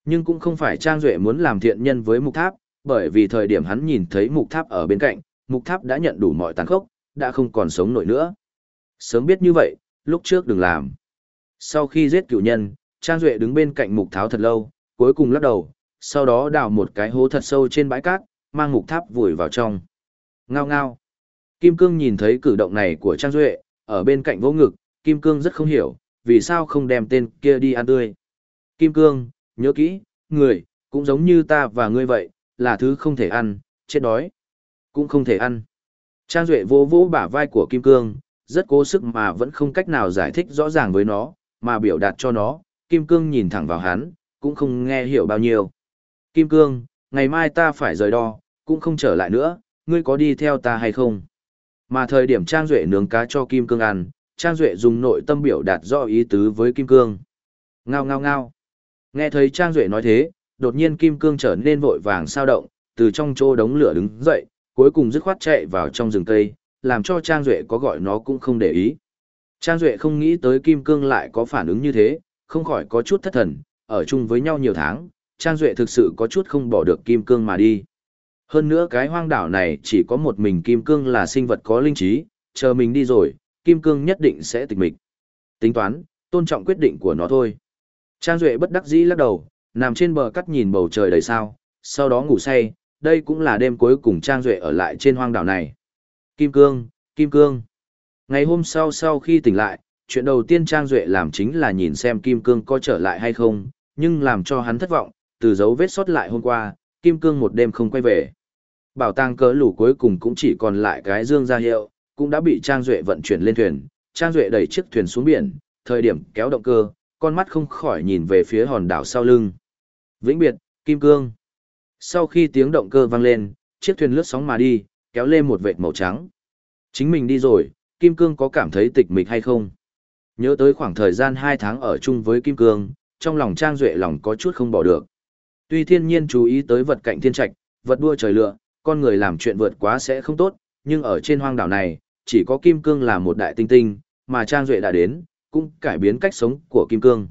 Nhưng cũng không phải Trang Duệ muốn làm thiện nhân với mục tháp, bởi vì thời điểm hắn nhìn thấy mục tháp ở bên cạnh, mục tháp đã nhận đủ mọi tàn khốc, đã không còn sống nổi nữa. Sớm biết như vậy, lúc trước đừng làm. Sau khi giết cựu nhân, Trang Duệ đứng bên cạnh mục tháo thật lâu, cuối cùng lắc đầu, sau đó đào một cái hố thật sâu trên bãi cát, mang mục tháp vùi vào trong. Ngao ngao. Kim Cương nhìn thấy cử động này của Trang Duệ, ở bên cạnh vô ngực, Kim Cương rất không hiểu, vì sao không đem tên kia đi ăn tươi. Kim Cương, nhớ kỹ, người, cũng giống như ta và ngươi vậy, là thứ không thể ăn, chết đói, cũng không thể ăn. Trang Duệ vô vô bả vai của Kim Cương, rất cố sức mà vẫn không cách nào giải thích rõ ràng với nó, mà biểu đạt cho nó, Kim Cương nhìn thẳng vào hắn, cũng không nghe hiểu bao nhiêu. Kim Cương, ngày mai ta phải rời đo, cũng không trở lại nữa, ngươi có đi theo ta hay không? Mà thời điểm Trang Duệ nướng cá cho Kim Cương ăn, Trang Duệ dùng nội tâm biểu đạt rõ ý tứ với Kim Cương. Ngao ngao ngao. Nghe thấy Trang Duệ nói thế, đột nhiên Kim Cương trở nên vội vàng sao động, từ trong chỗ đống lửa đứng dậy, cuối cùng dứt khoát chạy vào trong rừng cây, làm cho Trang Duệ có gọi nó cũng không để ý. Trang Duệ không nghĩ tới Kim Cương lại có phản ứng như thế, không khỏi có chút thất thần, ở chung với nhau nhiều tháng, Trang Duệ thực sự có chút không bỏ được Kim Cương mà đi. Hơn nữa cái hoang đảo này chỉ có một mình Kim Cương là sinh vật có linh trí, chờ mình đi rồi, Kim Cương nhất định sẽ tịch mịch. Tính toán, tôn trọng quyết định của nó thôi. Trang Duệ bất đắc dĩ lắc đầu, nằm trên bờ cắt nhìn bầu trời đầy sao, sau đó ngủ say, đây cũng là đêm cuối cùng Trang Duệ ở lại trên hoang đảo này. Kim Cương, Kim Cương. Ngày hôm sau sau khi tỉnh lại, chuyện đầu tiên Trang Duệ làm chính là nhìn xem Kim Cương có trở lại hay không, nhưng làm cho hắn thất vọng, từ dấu vết sót lại hôm qua, Kim Cương một đêm không quay về. Bảo tàng cỡ lũ cuối cùng cũng chỉ còn lại cái dương gia hiệu, cũng đã bị Trang Duệ vận chuyển lên thuyền, Trang Duệ đẩy chiếc thuyền xuống biển, thời điểm kéo động cơ, con mắt không khỏi nhìn về phía hòn đảo sau lưng. Vĩnh biệt, Kim Cương. Sau khi tiếng động cơ vang lên, chiếc thuyền lướt sóng mà đi, kéo lên một vệt màu trắng. Chính mình đi rồi, Kim Cương có cảm thấy tịch mịch hay không? Nhớ tới khoảng thời gian 2 tháng ở chung với Kim Cương, trong lòng Trang Duệ lòng có chút không bỏ được. Tuy thiên nhiên chú ý tới vật cạnh thiên trạch, vật đua trời lựa, con người làm chuyện vượt quá sẽ không tốt, nhưng ở trên hoang đảo này, chỉ có Kim Cương là một đại tinh tinh, mà Trang Duệ đã đến, cũng cải biến cách sống của Kim Cương.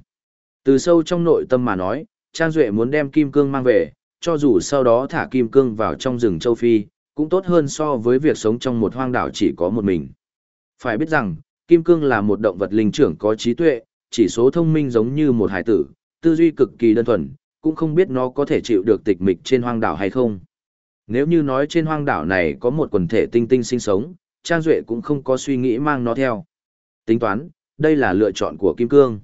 Từ sâu trong nội tâm mà nói, Trang Duệ muốn đem Kim Cương mang về, cho dù sau đó thả Kim Cương vào trong rừng châu Phi, cũng tốt hơn so với việc sống trong một hoang đảo chỉ có một mình. Phải biết rằng, Kim Cương là một động vật linh trưởng có trí tuệ, chỉ số thông minh giống như một hải tử, tư duy cực kỳ đơn thuần, cũng không biết nó có thể chịu được tịch mịch trên hoang đảo hay không. Nếu như nói trên hoang đảo này có một quần thể tinh tinh sinh sống, Trang Duệ cũng không có suy nghĩ mang nó theo. Tính toán, đây là lựa chọn của Kim Cương.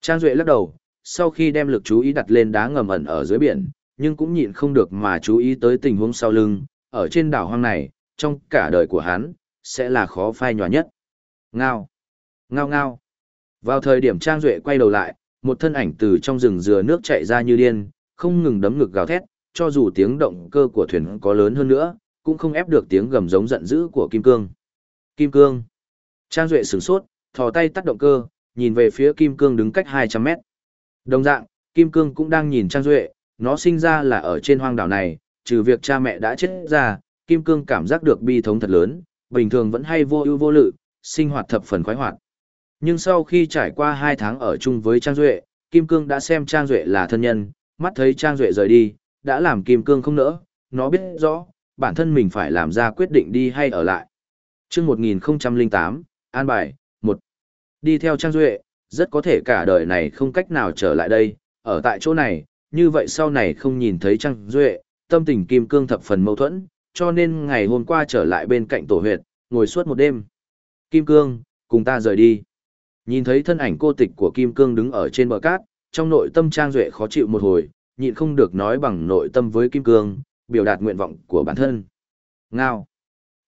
Trang Duệ lắc đầu, sau khi đem lực chú ý đặt lên đá ngầm ẩn ở dưới biển, nhưng cũng nhịn không được mà chú ý tới tình huống sau lưng, ở trên đảo hoang này, trong cả đời của hắn, sẽ là khó phai nhòa nhất. Ngao, ngao ngao. Vào thời điểm Trang Duệ quay đầu lại, một thân ảnh từ trong rừng dừa nước chạy ra như điên, không ngừng đấm ngực gào thét, cho dù tiếng động cơ của thuyền có lớn hơn nữa, cũng không ép được tiếng gầm giống giận dữ của Kim Cương. Kim Cương. Trang Duệ sửng sốt, thò tay tắt động cơ, nhìn về phía Kim Cương đứng cách 200 mét. Đồng dạng, Kim Cương cũng đang nhìn Trang Duệ, nó sinh ra là ở trên hoang đảo này, trừ việc cha mẹ đã chết ra, Kim Cương cảm giác được bi thống thật lớn, bình thường vẫn hay vô ưu vô lự, sinh hoạt thập phần khoái hoạt. Nhưng sau khi trải qua 2 tháng ở chung với Trang Duệ, Kim Cương đã xem Trang Duệ là thân nhân, mắt thấy Trang Duệ rời đi, đã làm Kim Cương không nỡ, nó biết rõ, bản thân mình phải làm ra quyết định đi hay ở lại. chương 1008, An Bài, Đi theo Trang Duệ, rất có thể cả đời này không cách nào trở lại đây, ở tại chỗ này, như vậy sau này không nhìn thấy Trang Duệ, tâm tình Kim Cương thập phần mâu thuẫn, cho nên ngày hôm qua trở lại bên cạnh tổ huyệt, ngồi suốt một đêm. Kim Cương, cùng ta rời đi. Nhìn thấy thân ảnh cô tịch của Kim Cương đứng ở trên bờ cát, trong nội tâm Trang Duệ khó chịu một hồi, nhịn không được nói bằng nội tâm với Kim Cương, biểu đạt nguyện vọng của bản thân. Ngao.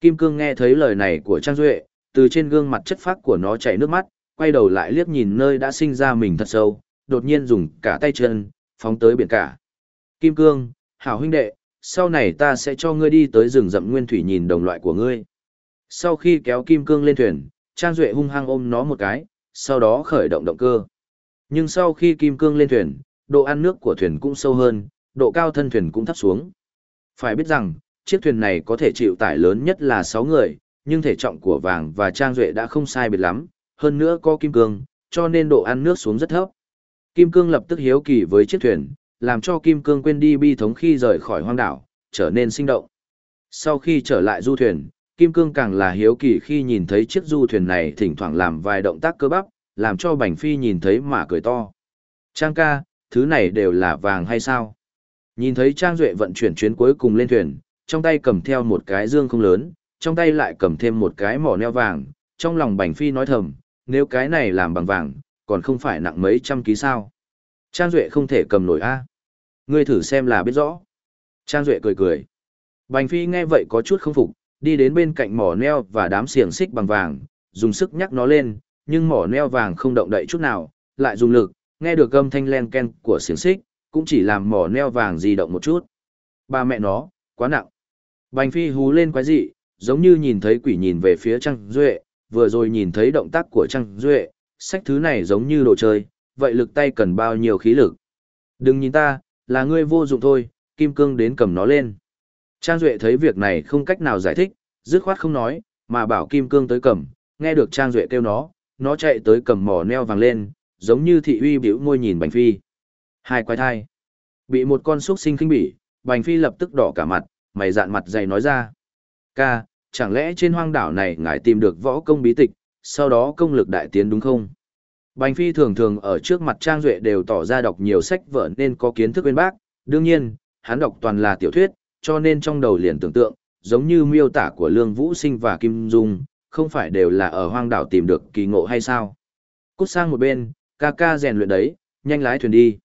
Kim Cương nghe thấy lời này của Trang Duệ, từ trên gương mặt chất phác của nó chảy nước mắt, quay đầu lại liếc nhìn nơi đã sinh ra mình thật sâu, đột nhiên dùng cả tay chân, phóng tới biển cả. Kim Cương, hảo huynh đệ, sau này ta sẽ cho ngươi đi tới rừng rậm nguyên thủy nhìn đồng loại của ngươi. Sau khi kéo Kim Cương lên thuyền, Trang Duệ hung hăng ôm nó một cái, sau đó khởi động động cơ. Nhưng sau khi Kim Cương lên thuyền, độ ăn nước của thuyền cũng sâu hơn, độ cao thân thuyền cũng thấp xuống. Phải biết rằng, chiếc thuyền này có thể chịu tải lớn nhất là 6 người, nhưng thể trọng của vàng và trang duệ đã không sai biệt lắm, hơn nữa có kim cương, cho nên độ ăn nước xuống rất thấp. Kim cương lập tức hiếu kỳ với chiếc thuyền, làm cho kim cương quên đi bi thống khi rời khỏi hoang đảo, trở nên sinh động. Sau khi trở lại du thuyền, kim cương càng là hiếu kỳ khi nhìn thấy chiếc du thuyền này thỉnh thoảng làm vài động tác cơ bắp, làm cho bành phi nhìn thấy mà cười to. Trang ca, thứ này đều là vàng hay sao? Nhìn thấy Trang Duệ vận chuyển chuyến cuối cùng lên thuyền, trong tay cầm theo một cái dương không lớn, trong tay lại cầm thêm một cái mỏ neo vàng, trong lòng Bành Phi nói thầm, nếu cái này làm bằng vàng, còn không phải nặng mấy trăm ký sao. Trang Duệ không thể cầm nổi a Ngươi thử xem là biết rõ. Trang Duệ cười cười. Bành Phi nghe vậy có chút không phục, đi đến bên cạnh mỏ neo và đám xiềng xích bằng vàng, dùng sức nhắc nó lên, nhưng mỏ neo vàng không động đậy chút nào, lại dùng lực, nghe được âm thanh len ken của xiềng xích, cũng chỉ làm mỏ neo vàng di động một chút. Ba mẹ nó, quá nặng. Bành phi hú lên quái dị, giống như nhìn thấy quỷ nhìn về phía Trang Duệ, vừa rồi nhìn thấy động tác của Trang Duệ, sách thứ này giống như đồ chơi, vậy lực tay cần bao nhiêu khí lực. Đừng nhìn ta, là ngươi vô dụng thôi, Kim Cương đến cầm nó lên. Trang Duệ thấy việc này không cách nào giải thích, dứt khoát không nói, mà bảo Kim Cương tới cầm, nghe được Trang Duệ kêu nó, nó chạy tới cầm mỏ neo vàng lên, giống như thị uy biểu ngôi nhìn Bành Phi. Hai quái thai. Bị một con xúc sinh khinh bỉ, Bành Phi lập tức đỏ cả mặt, mày dạn mặt dày nói ra. Ca, chẳng lẽ trên hoang đảo này ngài tìm được võ công bí tịch, sau đó công lực đại tiến đúng không? Bành Phi thường thường ở trước mặt Trang Duệ đều tỏ ra đọc nhiều sách vở nên có kiến thức bên bác. Đương nhiên, hắn đọc toàn là tiểu thuyết, cho nên trong đầu liền tưởng tượng, giống như miêu tả của Lương Vũ Sinh và Kim Dung, không phải đều là ở hoang đảo tìm được kỳ ngộ hay sao? Cút sang một bên, ca ca rèn luyện đấy, nhanh lái thuyền đi.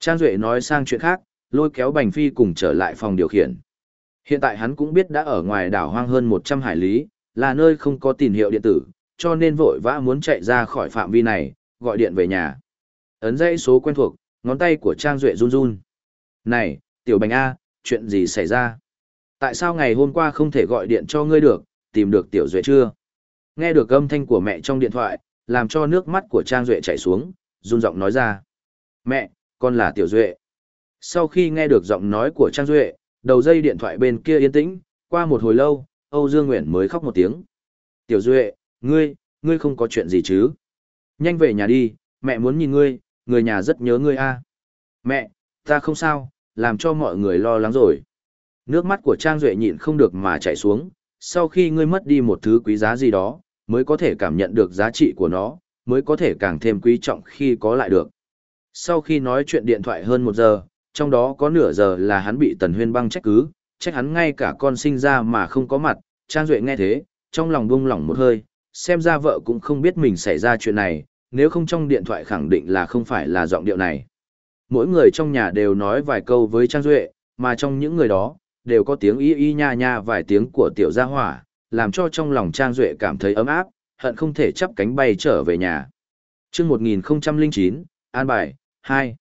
Trang Duệ nói sang chuyện khác, lôi kéo Bành Phi cùng trở lại phòng điều khiển. Hiện tại hắn cũng biết đã ở ngoài đảo hoang hơn 100 hải lý, là nơi không có tín hiệu điện tử, cho nên vội vã muốn chạy ra khỏi phạm vi này, gọi điện về nhà. Ấn dãy số quen thuộc, ngón tay của Trang Duệ run run. Này, Tiểu Bành A, chuyện gì xảy ra? Tại sao ngày hôm qua không thể gọi điện cho ngươi được, tìm được Tiểu Duệ chưa? Nghe được âm thanh của mẹ trong điện thoại, làm cho nước mắt của Trang Duệ chảy xuống, run giọng nói ra. Mẹ, con là Tiểu Duệ. Sau khi nghe được giọng nói của Trang Duệ, đầu dây điện thoại bên kia yên tĩnh, qua một hồi lâu, Âu Dương Nguyện mới khóc một tiếng. Tiểu Duệ, ngươi, ngươi không có chuyện gì chứ? Nhanh về nhà đi, mẹ muốn nhìn ngươi, người nhà rất nhớ ngươi a. Mẹ, ta không sao, làm cho mọi người lo lắng rồi. Nước mắt của Trang Duệ nhịn không được mà chảy xuống, sau khi ngươi mất đi một thứ quý giá gì đó, mới có thể cảm nhận được giá trị của nó, mới có thể càng thêm quý trọng khi có lại được. Sau khi nói chuyện điện thoại hơn một giờ, trong đó có nửa giờ là hắn bị Tần Huyên băng trách cứ, trách hắn ngay cả con sinh ra mà không có mặt, Trang Duệ nghe thế, trong lòng buông lỏng một hơi, xem ra vợ cũng không biết mình xảy ra chuyện này, nếu không trong điện thoại khẳng định là không phải là giọng điệu này. Mỗi người trong nhà đều nói vài câu với Trang Duệ, mà trong những người đó, đều có tiếng y y nha nha vài tiếng của tiểu gia hỏa, làm cho trong lòng Trang Duệ cảm thấy ấm áp, hận không thể chắp cánh bay trở về nhà. chương 1009, An Bài, 2.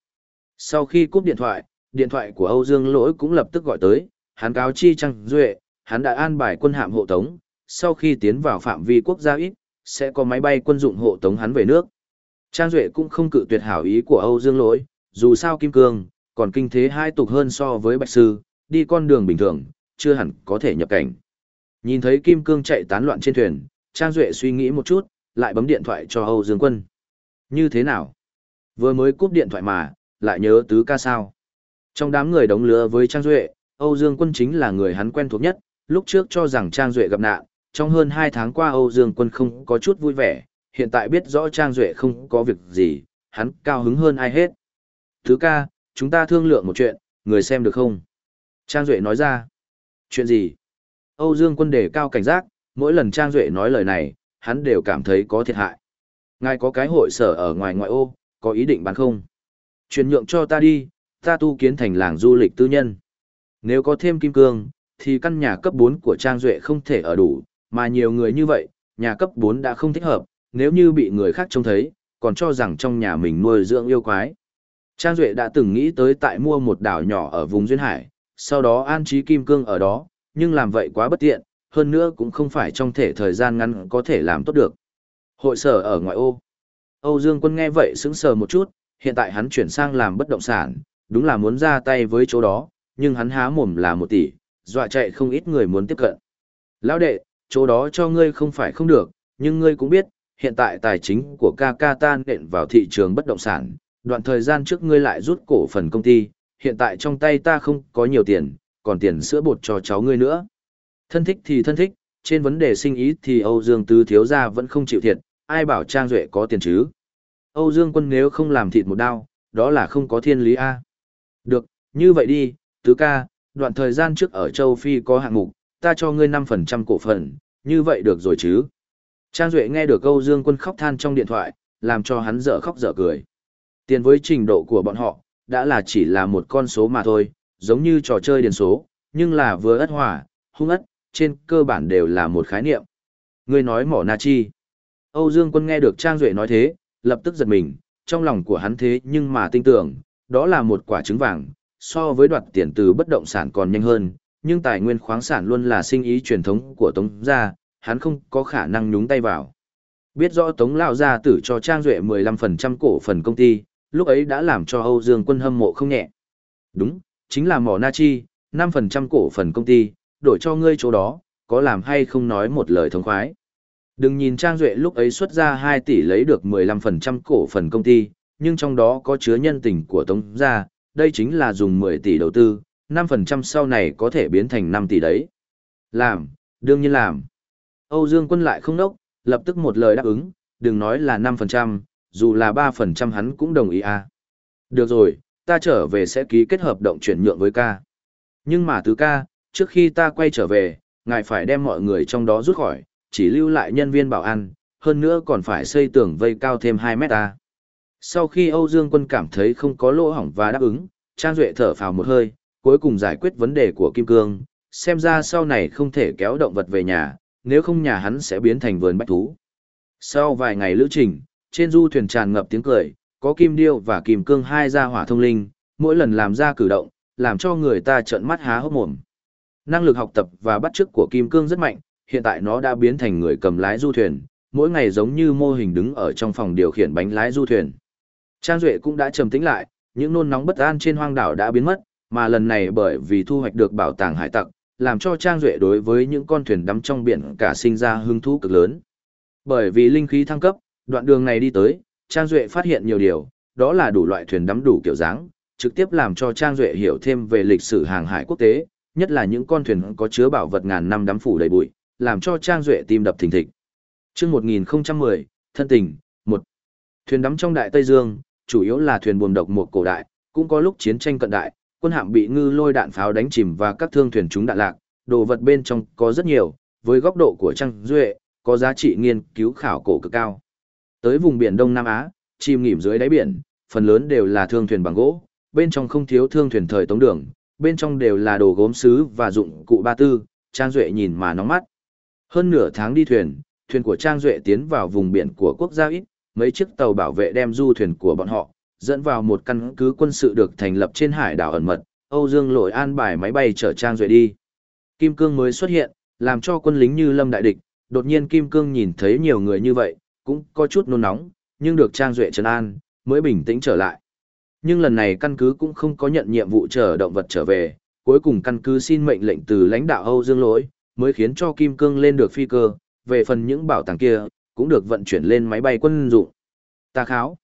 Sau khi cúp điện thoại, điện thoại của Âu Dương Lỗi cũng lập tức gọi tới, hắn cáo chi Trang Duệ, hắn đã an bài quân hạm hộ tống, sau khi tiến vào phạm vi quốc gia ít, sẽ có máy bay quân dụng hộ tống hắn về nước. Trang Duệ cũng không cự tuyệt hảo ý của Âu Dương Lỗi, dù sao Kim Cương, còn kinh thế hai tục hơn so với Bạch Sư, đi con đường bình thường, chưa hẳn có thể nhập cảnh. Nhìn thấy Kim Cương chạy tán loạn trên thuyền, Trang Duệ suy nghĩ một chút, lại bấm điện thoại cho Âu Dương Quân. Như thế nào? Vừa mới cúp điện thoại mà, lại nhớ tứ ca sao? Trong đám người đóng lứa với Trang Duệ, Âu Dương Quân chính là người hắn quen thuộc nhất, lúc trước cho rằng Trang Duệ gặp nạn, trong hơn 2 tháng qua Âu Dương Quân không có chút vui vẻ, hiện tại biết rõ Trang Duệ không có việc gì, hắn cao hứng hơn ai hết. Thứ ca, chúng ta thương lượng một chuyện, người xem được không? Trang Duệ nói ra. Chuyện gì? Âu Dương Quân đề cao cảnh giác, mỗi lần Trang Duệ nói lời này, hắn đều cảm thấy có thiệt hại. Ngài có cái hội sở ở ngoài ngoại ô, có ý định bán không? Chuyển nhượng cho ta đi, ta tu kiến thành làng du lịch tư nhân. Nếu có thêm kim cương, thì căn nhà cấp 4 của Trang Duệ không thể ở đủ, mà nhiều người như vậy, nhà cấp 4 đã không thích hợp, nếu như bị người khác trông thấy, còn cho rằng trong nhà mình nuôi dưỡng yêu quái. Trang Duệ đã từng nghĩ tới tại mua một đảo nhỏ ở vùng Duyên Hải, sau đó an trí kim cương ở đó, nhưng làm vậy quá bất tiện, hơn nữa cũng không phải trong thể thời gian ngắn có thể làm tốt được. Hội sở ở ngoại ô. Âu Dương Quân nghe vậy sững sờ một chút, hiện tại hắn chuyển sang làm bất động sản, đúng là muốn ra tay với chỗ đó, nhưng hắn há mồm là một tỷ, dọa chạy không ít người muốn tiếp cận. Lão đệ, chỗ đó cho ngươi không phải không được, nhưng ngươi cũng biết, hiện tại tài chính của Kakatan nện vào thị trường bất động sản, đoạn thời gian trước ngươi lại rút cổ phần công ty, hiện tại trong tay ta không có nhiều tiền, còn tiền sữa bột cho cháu ngươi nữa. Thân thích thì thân thích, trên vấn đề sinh ý thì Âu Dương Tư thiếu gia vẫn không chịu thiệt, ai bảo Trang Duệ có tiền chứ. Âu Dương quân nếu không làm thịt một đao, đó là không có thiên lý A. Được, như vậy đi, Tứ ca, đoạn thời gian trước ở châu Phi có hạng mục, ta cho ngươi 5% cổ phần, như vậy được rồi chứ. Trang Duệ nghe được Âu Dương quân khóc than trong điện thoại, làm cho hắn dở khóc dở cười. Tiền với trình độ của bọn họ, đã là chỉ là một con số mà thôi, giống như trò chơi điền số, nhưng là vừa ất hỏa, hung ất, trên cơ bản đều là một khái niệm. Ngươi nói mỏ na chi. Âu Dương quân nghe được Trang Duệ nói thế, lập tức giật mình, trong lòng của hắn thế nhưng mà tin tưởng, đó là một quả trứng vàng, so với đoạt tiền từ bất động sản còn nhanh hơn, nhưng tài nguyên khoáng sản luôn là sinh ý truyền thống của Tống gia, hắn không có khả năng nhúng tay vào. Biết rõ Tống Lão gia tử cho Trang Duệ 15% cổ phần công ty, lúc ấy đã làm cho Âu Dương quân hâm mộ không nhẹ. Đúng, chính là mỏ na chi, 5% cổ phần công ty, đổi cho ngươi chỗ đó, có làm hay không nói một lời thống khoái. Đừng nhìn Trang Duệ lúc ấy xuất ra 2 tỷ lấy được 15% cổ phần công ty, nhưng trong đó có chứa nhân tình của Tống gia, đây chính là dùng 10 tỷ đầu tư, 5% sau này có thể biến thành 5 tỷ đấy. Làm, đương nhiên làm. Âu Dương Quân lại không nốc, lập tức một lời đáp ứng, đừng nói là 5%, dù là 3% hắn cũng đồng ý à. Được rồi, ta trở về sẽ ký kết hợp động chuyển nhượng với ca. Nhưng mà tứ ca, trước khi ta quay trở về, ngài phải đem mọi người trong đó rút khỏi, chỉ lưu lại nhân viên bảo an, hơn nữa còn phải xây tường vây cao thêm 2 mét ta. Sau khi Âu Dương Quân cảm thấy không có lỗ hỏng và đáp ứng, Trang Duệ thở phào một hơi, cuối cùng giải quyết vấn đề của Kim Cương, xem ra sau này không thể kéo động vật về nhà, nếu không nhà hắn sẽ biến thành vườn bách thú. Sau vài ngày lữ trình, trên du thuyền tràn ngập tiếng cười, có kim điêu và kim cương hai gia hỏa thông linh, mỗi lần làm ra cử động, làm cho người ta trợn mắt há hốc mồm. Năng lực học tập và bắt chước của kim cương rất mạnh, hiện tại nó đã biến thành người cầm lái du thuyền, mỗi ngày giống như mô hình đứng ở trong phòng điều khiển bánh lái du thuyền. Trang Duệ cũng đã trầm tĩnh lại, những nôn nóng bất an trên hoang đảo đã biến mất, mà lần này bởi vì thu hoạch được bảo tàng hải tặc, làm cho Trang Duệ đối với những con thuyền đắm trong biển cả sinh ra hứng thú cực lớn. Bởi vì linh khí thăng cấp, đoạn đường này đi tới, Trang Duệ phát hiện nhiều điều, đó là đủ loại thuyền đắm đủ kiểu dáng, trực tiếp làm cho Trang Duệ hiểu thêm về lịch sử hàng hải quốc tế, nhất là những con thuyền có chứa bảo vật ngàn năm đắm phủ đầy bụi, làm cho Trang Duệ tim đập thình thịch. Trước 1010, thân tình, một Thuyền đắm trong Đại Tây Dương, chủ yếu là thuyền buồm độc một cổ đại, cũng có lúc chiến tranh cận đại, quân hạm bị ngư lôi đạn pháo đánh chìm và các thương thuyền chúng đạn lạc, đồ vật bên trong có rất nhiều, với góc độ của Trang Duệ, có giá trị nghiên cứu khảo cổ cực cao. Tới vùng biển Đông Nam Á, chìm nghỉm dưới đáy biển, phần lớn đều là thương thuyền bằng gỗ, bên trong không thiếu thương thuyền thời tống đường, bên trong đều là đồ gốm sứ và dụng cụ ba tư, Trang Duệ nhìn mà nóng mắt. Hơn nửa tháng đi thuyền, thuyền của Trang Duệ tiến vào vùng biển của quốc gia ít, mấy chiếc tàu bảo vệ đem du thuyền của bọn họ, dẫn vào một căn cứ quân sự được thành lập trên hải đảo ẩn mật, Âu Dương lội an bài máy bay chở Trang Duệ đi. Kim Cương mới xuất hiện, làm cho quân lính như lâm đại địch, đột nhiên Kim Cương nhìn thấy nhiều người như vậy, cũng có chút nôn nóng, nhưng được Trang Duệ trấn an, mới bình tĩnh trở lại. Nhưng lần này căn cứ cũng không có nhận nhiệm vụ chở động vật trở về, cuối cùng căn cứ xin mệnh lệnh từ lãnh đạo Âu Dương lỗi, mới khiến cho Kim Cương lên được phi cơ, về phần những bảo tàng kia, cũng được vận chuyển lên máy bay quân dụng. Ta kháo.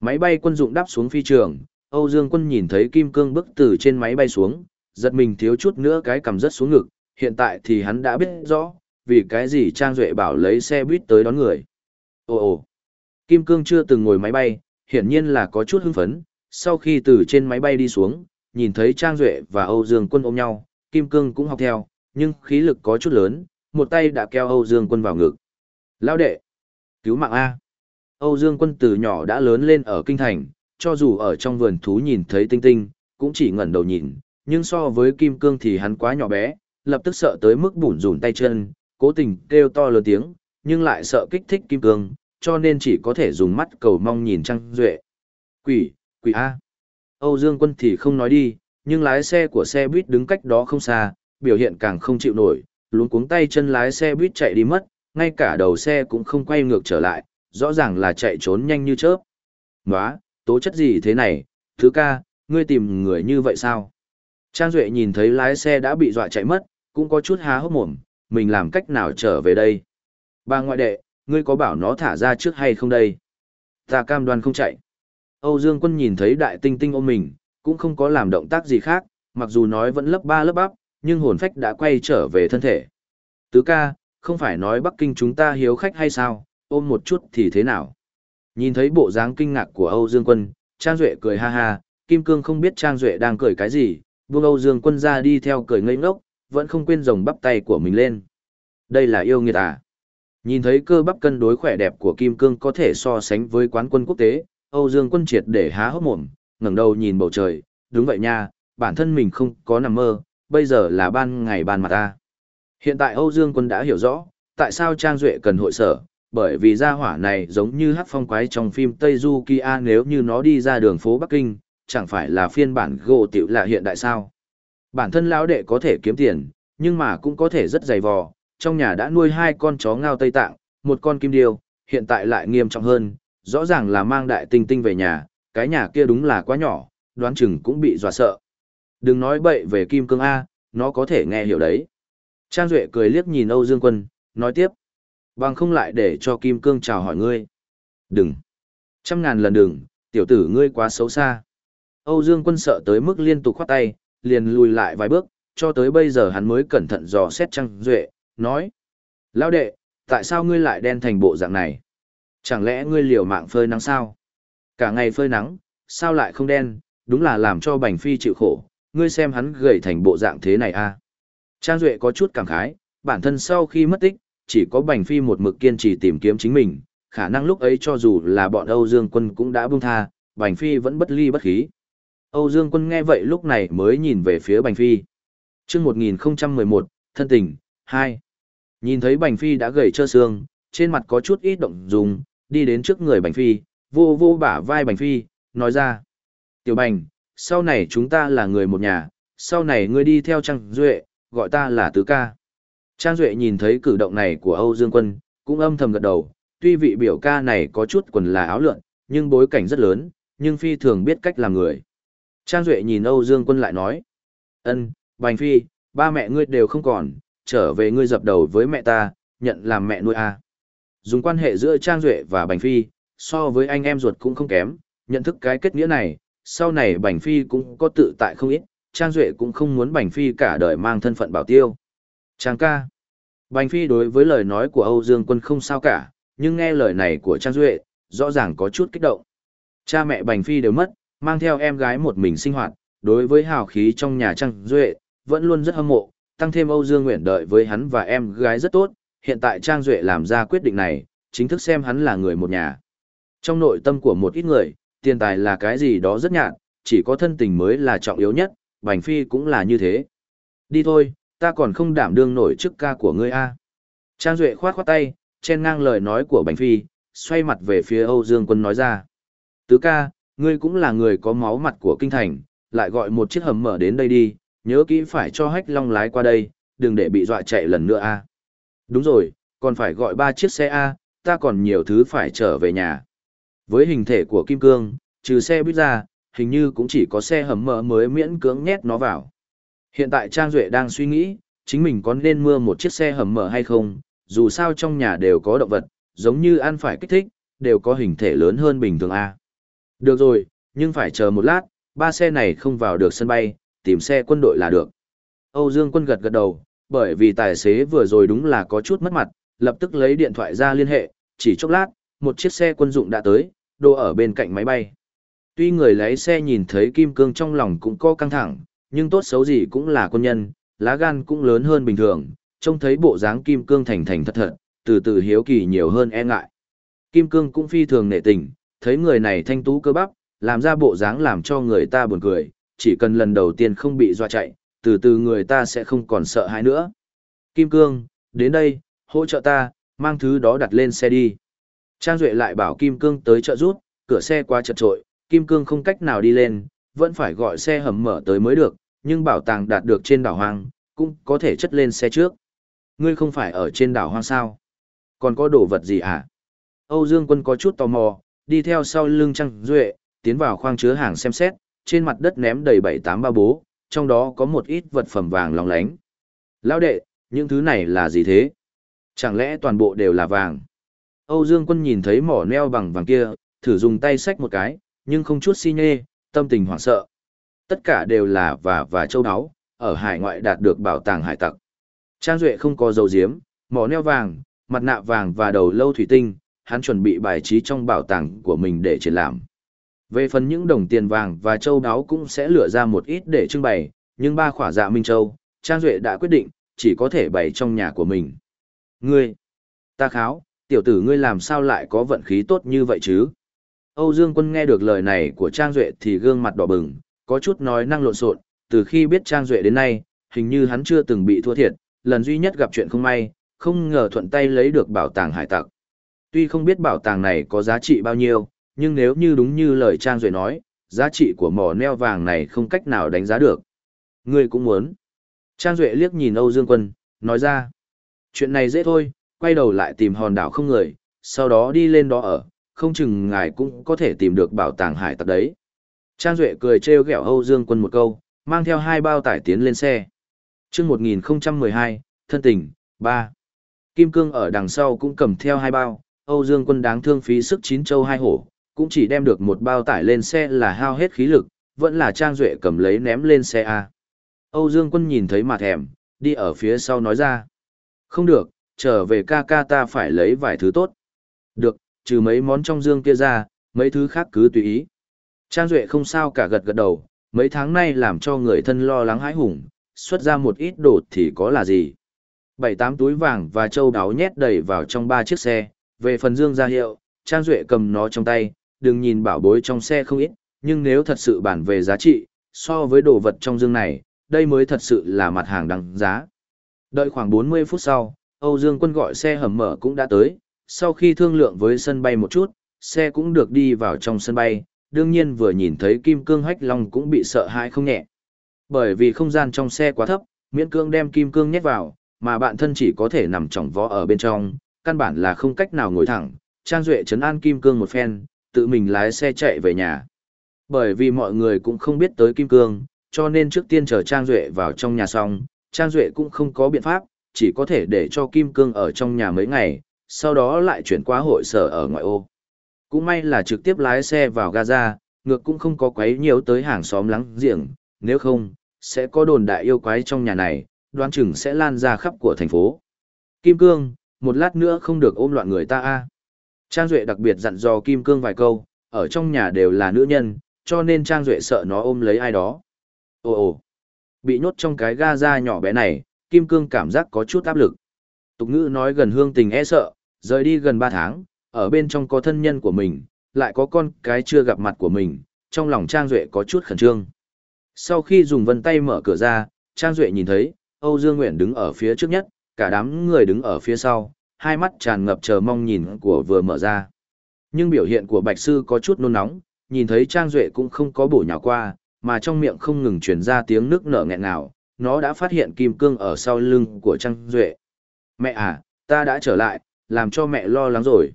Máy bay quân dụng đáp xuống phi trường, Âu Dương quân nhìn thấy Kim Cương bước từ trên máy bay xuống, giật mình thiếu chút nữa cái cầm rất xuống ngực, hiện tại thì hắn đã biết rõ, vì cái gì Trang Duệ bảo lấy xe buýt tới đón người. Ồ ồ, Kim Cương chưa từng ngồi máy bay, hiển nhiên là có chút hưng phấn, sau khi từ trên máy bay đi xuống, nhìn thấy Trang Duệ và Âu Dương quân ôm nhau, Kim Cương cũng học theo, nhưng khí lực có chút lớn, một tay đã kéo Âu Dương quân vào ngực. Lao đệ, cứu mạng A. Âu Dương quân từ nhỏ đã lớn lên ở kinh thành, cho dù ở trong vườn thú nhìn thấy tinh tinh, cũng chỉ ngẩn đầu nhìn, nhưng so với Kim Cương thì hắn quá nhỏ bé, lập tức sợ tới mức bủn rủn tay chân, cố tình kêu to lớn tiếng, nhưng lại sợ kích thích Kim Cương, cho nên chỉ có thể dùng mắt cầu mong nhìn trăng Duệ. Quỷ, quỷ A. Âu Dương quân thì không nói đi, nhưng lái xe của xe buýt đứng cách đó không xa, biểu hiện càng không chịu nổi, luống cuống tay chân lái xe buýt chạy đi mất, ngay cả đầu xe cũng không quay ngược trở lại, rõ ràng là chạy trốn nhanh như chớp. Nóa, tố chất gì thế này, thứ ca, ngươi tìm người như vậy sao? Trang Duệ nhìn thấy lái xe đã bị dọa chạy mất, cũng có chút há hốc mồm, mình làm cách nào trở về đây? Bà ngoại đệ, ngươi có bảo nó thả ra trước hay không đây? Ta cam đoan không chạy. Âu Dương Quân nhìn thấy đại tinh tinh ôm mình, cũng không có làm động tác gì khác, mặc dù nói vẫn lấp ba lớp bắp, nhưng hồn phách đã quay trở về thân thể. Tứ ca, không phải nói Bắc Kinh chúng ta hiếu khách hay sao, ôm một chút thì thế nào? Nhìn thấy bộ dáng kinh ngạc của Âu Dương Quân, Trang Duệ cười ha ha, Kim Cương không biết Trang Duệ đang cười cái gì, buông Âu Dương Quân ra đi theo cười ngây ngốc, vẫn không quên rồng bắp tay của mình lên. Đây là yêu nghiệt à? Nhìn thấy cơ bắp cân đối khỏe đẹp của Kim Cương có thể so sánh với quán quân quốc tế, Âu Dương Quân triệt để há hốc mồm, ngẩng đầu nhìn bầu trời, đúng vậy nha, bản thân mình không có nằm mơ, bây giờ là ban ngày ban mặt ta. Hiện tại Âu Dương Quân đã hiểu rõ, tại sao Trang Duệ cần hội sở, bởi vì gia hỏa này giống như hát phong quái trong phim Tây Du Kia nếu như nó đi ra đường phố Bắc Kinh, chẳng phải là phiên bản gỗ tiểu là hiện đại sao. Bản thân lão đệ có thể kiếm tiền, nhưng mà cũng có thể rất dày vò, trong nhà đã nuôi hai con chó ngao Tây Tạng, một con kim điêu, hiện tại lại nghiêm trọng hơn, rõ ràng là mang đại tinh tinh về nhà, cái nhà kia đúng là quá nhỏ, đoán chừng cũng bị dọa sợ. Đừng nói bậy về kim cương A, nó có thể nghe hiểu đấy. Trang Duệ cười liếc nhìn Âu Dương Quân, nói tiếp. Bằng không lại để cho kim cương chào hỏi ngươi. Đừng. Trăm ngàn lần đừng, tiểu tử ngươi quá xấu xa. Âu Dương Quân sợ tới mức liên tục khoát tay, liền lùi lại vài bước, cho tới bây giờ hắn mới cẩn thận dò xét Trang Duệ, nói. lao đệ, tại sao ngươi lại đen thành bộ dạng này? Chẳng lẽ ngươi liều mạng phơi nắng sao? Cả ngày phơi nắng, sao lại không đen, đúng là làm cho Bành Phi chịu khổ, ngươi xem hắn gầy thành bộ dạng thế này a à? Trang Duệ có chút cảm khái, bản thân sau khi mất tích, chỉ có Bành Phi một mực kiên trì tìm kiếm chính mình, khả năng lúc ấy cho dù là bọn Âu Dương quân cũng đã buông tha, Bành Phi vẫn bất ly bất khí. Âu Dương quân nghe vậy lúc này mới nhìn về phía Bành Phi. chương 1011, thân tình, hai Nhìn thấy Bành Phi đã gầy trơ xương, trên mặt có chút ít động dùng, đi đến trước người Bành Phi, vô vô bả vai Bành Phi, nói ra. Tiểu Bành, sau này chúng ta là người một nhà, sau này ngươi đi theo Trang Duệ, gọi ta là Tứ Ca. Trang Duệ nhìn thấy cử động này của Âu Dương Quân, cũng âm thầm gật đầu, tuy vị biểu ca này có chút quần là áo lượn, nhưng bối cảnh rất lớn, nhưng Phi thường biết cách làm người. Trang Duệ nhìn Âu Dương Quân lại nói, ân Bành Phi, ba mẹ ngươi đều không còn, trở về ngươi dập đầu với mẹ ta, nhận làm mẹ nuôi a. Dùng quan hệ giữa Trang Duệ và Bành Phi, so với anh em ruột cũng không kém, nhận thức cái kết nghĩa này, sau này Bành Phi cũng có tự tại không ít, Trang Duệ cũng không muốn Bành Phi cả đời mang thân phận bảo tiêu. Trang ca. Bành Phi đối với lời nói của Âu Dương Quân không sao cả, nhưng nghe lời này của Trang Duệ, rõ ràng có chút kích động. Cha mẹ Bành Phi đều mất, mang theo em gái một mình sinh hoạt, đối với hào khí trong nhà Trang Duệ, vẫn luôn rất hâm mộ, tăng thêm Âu Dương Nguyện đợi với hắn và em gái rất tốt, hiện tại Trang Duệ làm ra quyết định này, chính thức xem hắn là người một nhà. Trong nội tâm của một ít người, tiền tài là cái gì đó rất nhạt, chỉ có thân tình mới là trọng yếu nhất, Bành Phi cũng là như thế. Đi thôi, ta còn không đảm đương nổi chức ca của ngươi a. Trang Duệ khoát khoát tay, chen ngang lời nói của Bành Phi, xoay mặt về phía Âu Dương Quân nói ra. Tứ ca, ngươi cũng là người có máu mặt của kinh thành, lại gọi một chiếc hầm mở đến đây đi, nhớ kỹ phải cho hách long lái qua đây, đừng để bị dọa chạy lần nữa a. Đúng rồi, còn phải gọi ba chiếc xe a, ta còn nhiều thứ phải trở về nhà. Với hình thể của Kim Cương, trừ xe buýt ra, hình như cũng chỉ có xe hầm mở mới miễn cưỡng nhét nó vào. Hiện tại Trang Duệ đang suy nghĩ, chính mình có nên mua một chiếc xe hầm mở hay không, dù sao trong nhà đều có động vật, giống như ăn phải kích thích, đều có hình thể lớn hơn bình thường A. Được rồi, nhưng phải chờ một lát, ba xe này không vào được sân bay, tìm xe quân đội là được. Âu Dương quân gật gật đầu, bởi vì tài xế vừa rồi đúng là có chút mất mặt, lập tức lấy điện thoại ra liên hệ, chỉ chốc lát, một chiếc xe quân dụng đã tới, đô ở bên cạnh máy bay. Tuy người lái xe nhìn thấy kim cương trong lòng cũng có căng thẳng, nhưng tốt xấu gì cũng là quân nhân, lá gan cũng lớn hơn bình thường, trông thấy bộ dáng kim cương thành thành thật thật, từ từ hiếu kỳ nhiều hơn e ngại. Kim cương cũng phi thường nệ tình, thấy người này thanh tú cơ bắp, làm ra bộ dáng làm cho người ta buồn cười, chỉ cần lần đầu tiên không bị dọa chạy, từ từ người ta sẽ không còn sợ hãi nữa. Kim cương, đến đây, hỗ trợ ta, mang thứ đó đặt lên xe đi. Trang Duệ lại bảo Kim Cương tới chợ rút, cửa xe quá chật trội, Kim Cương không cách nào đi lên, vẫn phải gọi xe hầm mở tới mới được, nhưng bảo tàng đạt được trên đảo hoang, cũng có thể chất lên xe trước. Ngươi không phải ở trên đảo hoang sao? Còn có đồ vật gì à? Âu Dương Quân có chút tò mò, đi theo sau lưng Trang Duệ, tiến vào khoang chứa hàng xem xét, trên mặt đất ném đầy bảy tám ba bố, trong đó có một ít vật phẩm vàng lóng lánh. Lão đệ, những thứ này là gì thế? Chẳng lẽ toàn bộ đều là vàng? Âu Dương Quân nhìn thấy mỏ neo bằng vàng kia, thử dùng tay xách một cái, nhưng không chút si nhê, tâm tình hoảng sợ. Tất cả đều là và và châu áo, ở hải ngoại đạt được bảo tàng hải tặc. Trang Duệ không có dầu diếm, mỏ neo vàng, mặt nạ vàng và đầu lâu thủy tinh, hắn chuẩn bị bài trí trong bảo tàng của mình để triển lãm. Về phần những đồng tiền vàng và châu đáo cũng sẽ lựa ra một ít để trưng bày, nhưng ba khỏa dạ Minh Châu, Trang Duệ đã quyết định, chỉ có thể bày trong nhà của mình. Ngươi, ta kháo, tiểu tử ngươi làm sao lại có vận khí tốt như vậy chứ? Âu Dương Quân nghe được lời này của Trang Duệ thì gương mặt đỏ bừng, có chút nói năng lộn xộn. từ khi biết Trang Duệ đến nay, hình như hắn chưa từng bị thua thiệt, lần duy nhất gặp chuyện không may, không ngờ thuận tay lấy được bảo tàng hải tặc. Tuy không biết bảo tàng này có giá trị bao nhiêu, nhưng nếu như đúng như lời Trang Duệ nói, giá trị của mỏ neo vàng này không cách nào đánh giá được. Ngươi cũng muốn. Trang Duệ liếc nhìn Âu Dương Quân, nói ra. Chuyện này dễ thôi, quay đầu lại tìm hòn đảo không người, sau đó đi lên đó ở, không chừng ngài cũng có thể tìm được bảo tàng hải tặc đấy. Trang Duệ cười trêu ghẹo Âu Dương Quân một câu, mang theo hai bao tải tiến lên xe. chương 1012, thân tình, 3. Kim Cương ở đằng sau cũng cầm theo hai bao, Âu Dương Quân đáng thương phí sức chín châu hai hổ, cũng chỉ đem được một bao tải lên xe là hao hết khí lực, vẫn là Trang Duệ cầm lấy ném lên xe A. Âu Dương Quân nhìn thấy mà thèm, đi ở phía sau nói ra. Không được, trở về ca ca ta phải lấy vài thứ tốt. Được, trừ mấy món trong dương kia ra, mấy thứ khác cứ tùy ý. Trang Duệ không sao cả gật gật đầu, mấy tháng nay làm cho người thân lo lắng hãi hùng, xuất ra một ít đồ thì có là gì. Bảy tám túi vàng và châu đáo nhét đầy vào trong ba chiếc xe, về phần dương ra hiệu, Trang Duệ cầm nó trong tay, đừng nhìn bảo bối trong xe không ít, nhưng nếu thật sự bản về giá trị, so với đồ vật trong dương này, đây mới thật sự là mặt hàng đăng giá. Đợi khoảng 40 phút sau, Âu Dương quân gọi xe hầm mở cũng đã tới, sau khi thương lượng với sân bay một chút, xe cũng được đi vào trong sân bay, đương nhiên vừa nhìn thấy kim cương hách long cũng bị sợ hãi không nhẹ. Bởi vì không gian trong xe quá thấp, miễn cương đem kim cương nhét vào, mà bạn thân chỉ có thể nằm trỏng vó ở bên trong, căn bản là không cách nào ngồi thẳng. Trang Duệ chấn an kim cương một phen, tự mình lái xe chạy về nhà. Bởi vì mọi người cũng không biết tới kim cương, cho nên trước tiên chờ Trang Duệ vào trong nhà xong, Trang Duệ cũng không có biện pháp, chỉ có thể để cho kim cương ở trong nhà mấy ngày, sau đó lại chuyển qua hội sở ở ngoại ô. Cũng may là trực tiếp lái xe vào Gaza, ngược cũng không có quấy nhiều tới hàng xóm lắng giềng, nếu không, sẽ có đồn đại yêu quái trong nhà này, đoán chừng sẽ lan ra khắp của thành phố. Kim Cương, một lát nữa không được ôm loạn người ta a. Trang Duệ đặc biệt dặn dò Kim Cương vài câu, ở trong nhà đều là nữ nhân, cho nên Trang Duệ sợ nó ôm lấy ai đó. Ồ ồ, bị nhốt trong cái ga ra nhỏ bé này, Kim Cương cảm giác có chút áp lực. Tục ngữ nói gần hương tình e sợ, rời đi gần 3 tháng, ở bên trong có thân nhân của mình, lại có con cái chưa gặp mặt của mình, trong lòng Trang Duệ có chút khẩn trương. Sau khi dùng vân tay mở cửa ra, Trang Duệ nhìn thấy, Âu Dương Nguyện đứng ở phía trước nhất, cả đám người đứng ở phía sau, hai mắt tràn ngập chờ mong nhìn của vừa mở ra. Nhưng biểu hiện của Bạch Sư có chút nôn nóng, nhìn thấy Trang Duệ cũng không có bổ nhào qua, mà trong miệng không ngừng truyền ra tiếng nước nở nghẹn nào, nó đã phát hiện kim cương ở sau lưng của Trang Duệ. Mẹ à, ta đã trở lại, làm cho mẹ lo lắng rồi.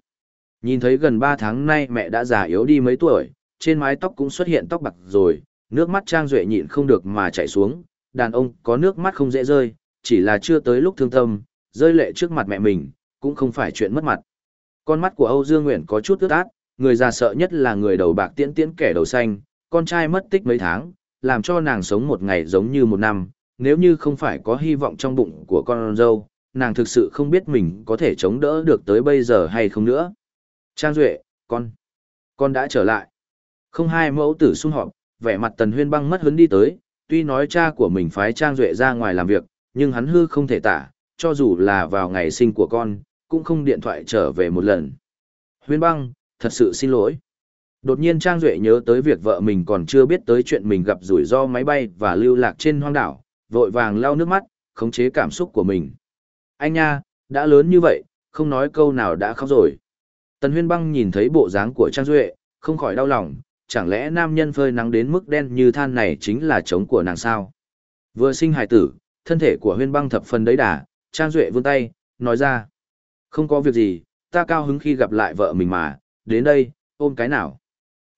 Nhìn thấy gần 3 tháng nay mẹ đã già yếu đi mấy tuổi, trên mái tóc cũng xuất hiện tóc bạc rồi, nước mắt Trang Duệ nhịn không được mà chảy xuống, đàn ông có nước mắt không dễ rơi, chỉ là chưa tới lúc thương tâm, rơi lệ trước mặt mẹ mình, cũng không phải chuyện mất mặt. Con mắt của Âu Dương Nguyện có chút ướt át, người già sợ nhất là người đầu bạc tiễn tiễn kẻ đầu xanh, con trai mất tích mấy tháng, làm cho nàng sống một ngày giống như một năm, nếu như không phải có hy vọng trong bụng của con dâu, nàng thực sự không biết mình có thể chống đỡ được tới bây giờ hay không nữa. Trang Duệ, con, con đã trở lại. Không hai mẫu tử xung họp, vẻ mặt Tần Huyên băng mất hứng đi tới, tuy nói cha của mình phái Trang Duệ ra ngoài làm việc, nhưng hắn hư không thể tả, cho dù là vào ngày sinh của con, cũng không điện thoại trở về một lần. Huyên băng, thật sự xin lỗi. Đột nhiên Trang Duệ nhớ tới việc vợ mình còn chưa biết tới chuyện mình gặp rủi ro máy bay và lưu lạc trên hoang đảo, vội vàng lau nước mắt, khống chế cảm xúc của mình. Anh nha, đã lớn như vậy, không nói câu nào đã khóc rồi. Tần Huyên Băng nhìn thấy bộ dáng của Trang Duệ, không khỏi đau lòng, chẳng lẽ nam nhân phơi nắng đến mức đen như than này chính là chống của nàng sao? Vừa sinh hài tử, thân thể của Huyên Băng thập phần đấy đà, Trang Duệ vươn tay, nói ra. Không có việc gì, ta cao hứng khi gặp lại vợ mình mà, đến đây, ôm cái nào?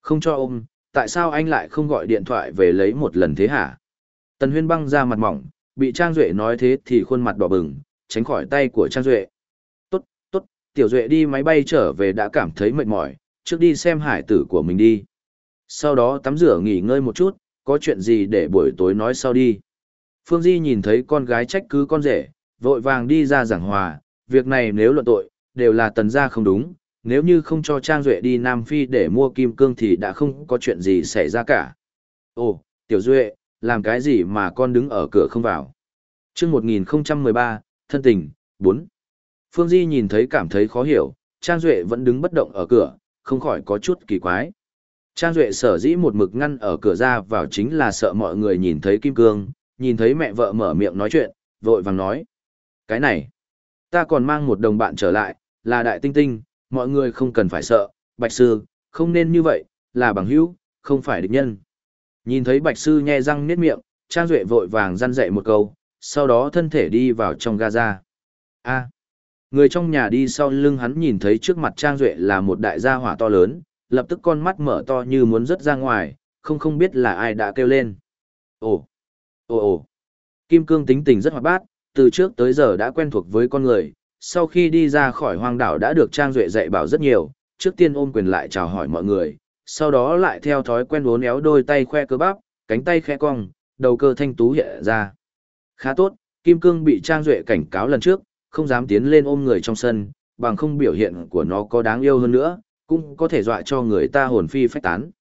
Không cho ôm, tại sao anh lại không gọi điện thoại về lấy một lần thế hả? Tần Huyên Băng ra mặt mỏng, bị Trang Duệ nói thế thì khuôn mặt đỏ bừng, tránh khỏi tay của Trang Duệ. Tốt, tốt, Tiểu Duệ đi máy bay trở về đã cảm thấy mệt mỏi, trước đi xem hải tử của mình đi. Sau đó tắm rửa nghỉ ngơi một chút, có chuyện gì để buổi tối nói sau đi. Phương Di nhìn thấy con gái trách cứ con rể, vội vàng đi ra giảng hòa, việc này nếu luận tội, đều là tần gia không đúng, nếu như không cho Trang Duệ đi Nam Phi để mua kim cương thì đã không có chuyện gì xảy ra cả. Ồ, Tiểu Duệ, làm cái gì mà con đứng ở cửa không vào? chương 1013, thân tình, 4. Phương Di nhìn thấy cảm thấy khó hiểu, Trang Duệ vẫn đứng bất động ở cửa, không khỏi có chút kỳ quái. Trang Duệ sở dĩ một mực ngăn ở cửa ra vào chính là sợ mọi người nhìn thấy Kim Cương, nhìn thấy mẹ vợ mở miệng nói chuyện, vội vàng nói. Cái này, ta còn mang một đồng bạn trở lại, là Đại Tinh Tinh, mọi người không cần phải sợ, Bạch Sư, không nên như vậy, là bằng hữu, không phải địch nhân. Nhìn thấy Bạch Sư nhe răng niết miệng, Trang Duệ vội vàng răn dạy một câu, sau đó thân thể đi vào trong Gaza. A. người trong nhà đi sau lưng hắn nhìn thấy trước mặt Trang Duệ là một đại gia hỏa to lớn, lập tức con mắt mở to như muốn rớt ra ngoài, không không biết là ai đã kêu lên. Ồ, ồ ồ, Kim Cương tính tình rất hoạt bát, từ trước tới giờ đã quen thuộc với con người, sau khi đi ra khỏi hoang đảo đã được Trang Duệ dạy bảo rất nhiều, trước tiên ôm quyền lại chào hỏi mọi người, sau đó lại theo thói quen uốn éo đôi tay khoe cơ bắp, cánh tay khẽ cong, đầu cơ thanh tú hiện ra. Khá tốt, Kim Cương bị Trang Duệ cảnh cáo lần trước, không dám tiến lên ôm người trong sân, bằng không biểu hiện của nó có đáng yêu hơn nữa, cũng có thể dọa cho người ta hồn phi phách tán.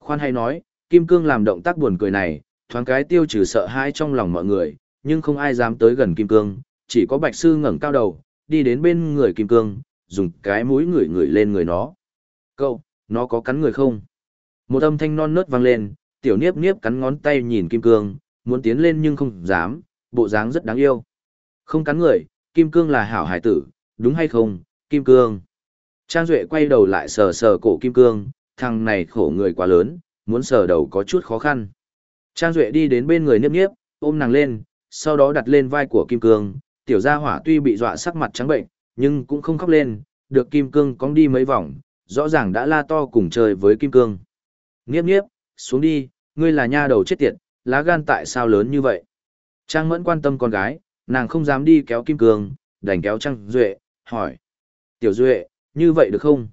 Khoan hay nói, Kim Cương làm động tác buồn cười này, thoáng cái tiêu trừ sợ hãi trong lòng mọi người, nhưng không ai dám tới gần Kim Cương, chỉ có Bạch Sư ngẩng cao đầu, đi đến bên người Kim Cương, dùng cái mũi ngửi ngửi lên người nó. Cậu, nó có cắn người không? Một âm thanh non nớt vang lên, tiểu niếp niếp cắn ngón tay nhìn Kim Cương, muốn tiến lên nhưng không dám, bộ dáng rất đáng yêu. Không cắn người, Kim Cương là hảo hải tử, đúng hay không, Kim Cương. Trang Duệ quay đầu lại sờ sờ cổ Kim Cương, thằng này khổ người quá lớn, muốn sờ đầu có chút khó khăn. Trang Duệ đi đến bên người niếp niếp, ôm nàng lên, sau đó đặt lên vai của Kim Cương, tiểu gia hỏa tuy bị dọa sắc mặt trắng bệnh, nhưng cũng không khóc lên, được Kim Cương cong đi mấy vòng, rõ ràng đã la to cùng chơi với Kim Cương. Niếp niếp, xuống đi, ngươi là nha đầu chết tiệt, lá gan tại sao lớn như vậy? Trang Mẫn quan tâm con gái, nàng không dám đi kéo Kim Cương, đành kéo Trang Duệ, hỏi. Tiểu Duệ, như vậy được không?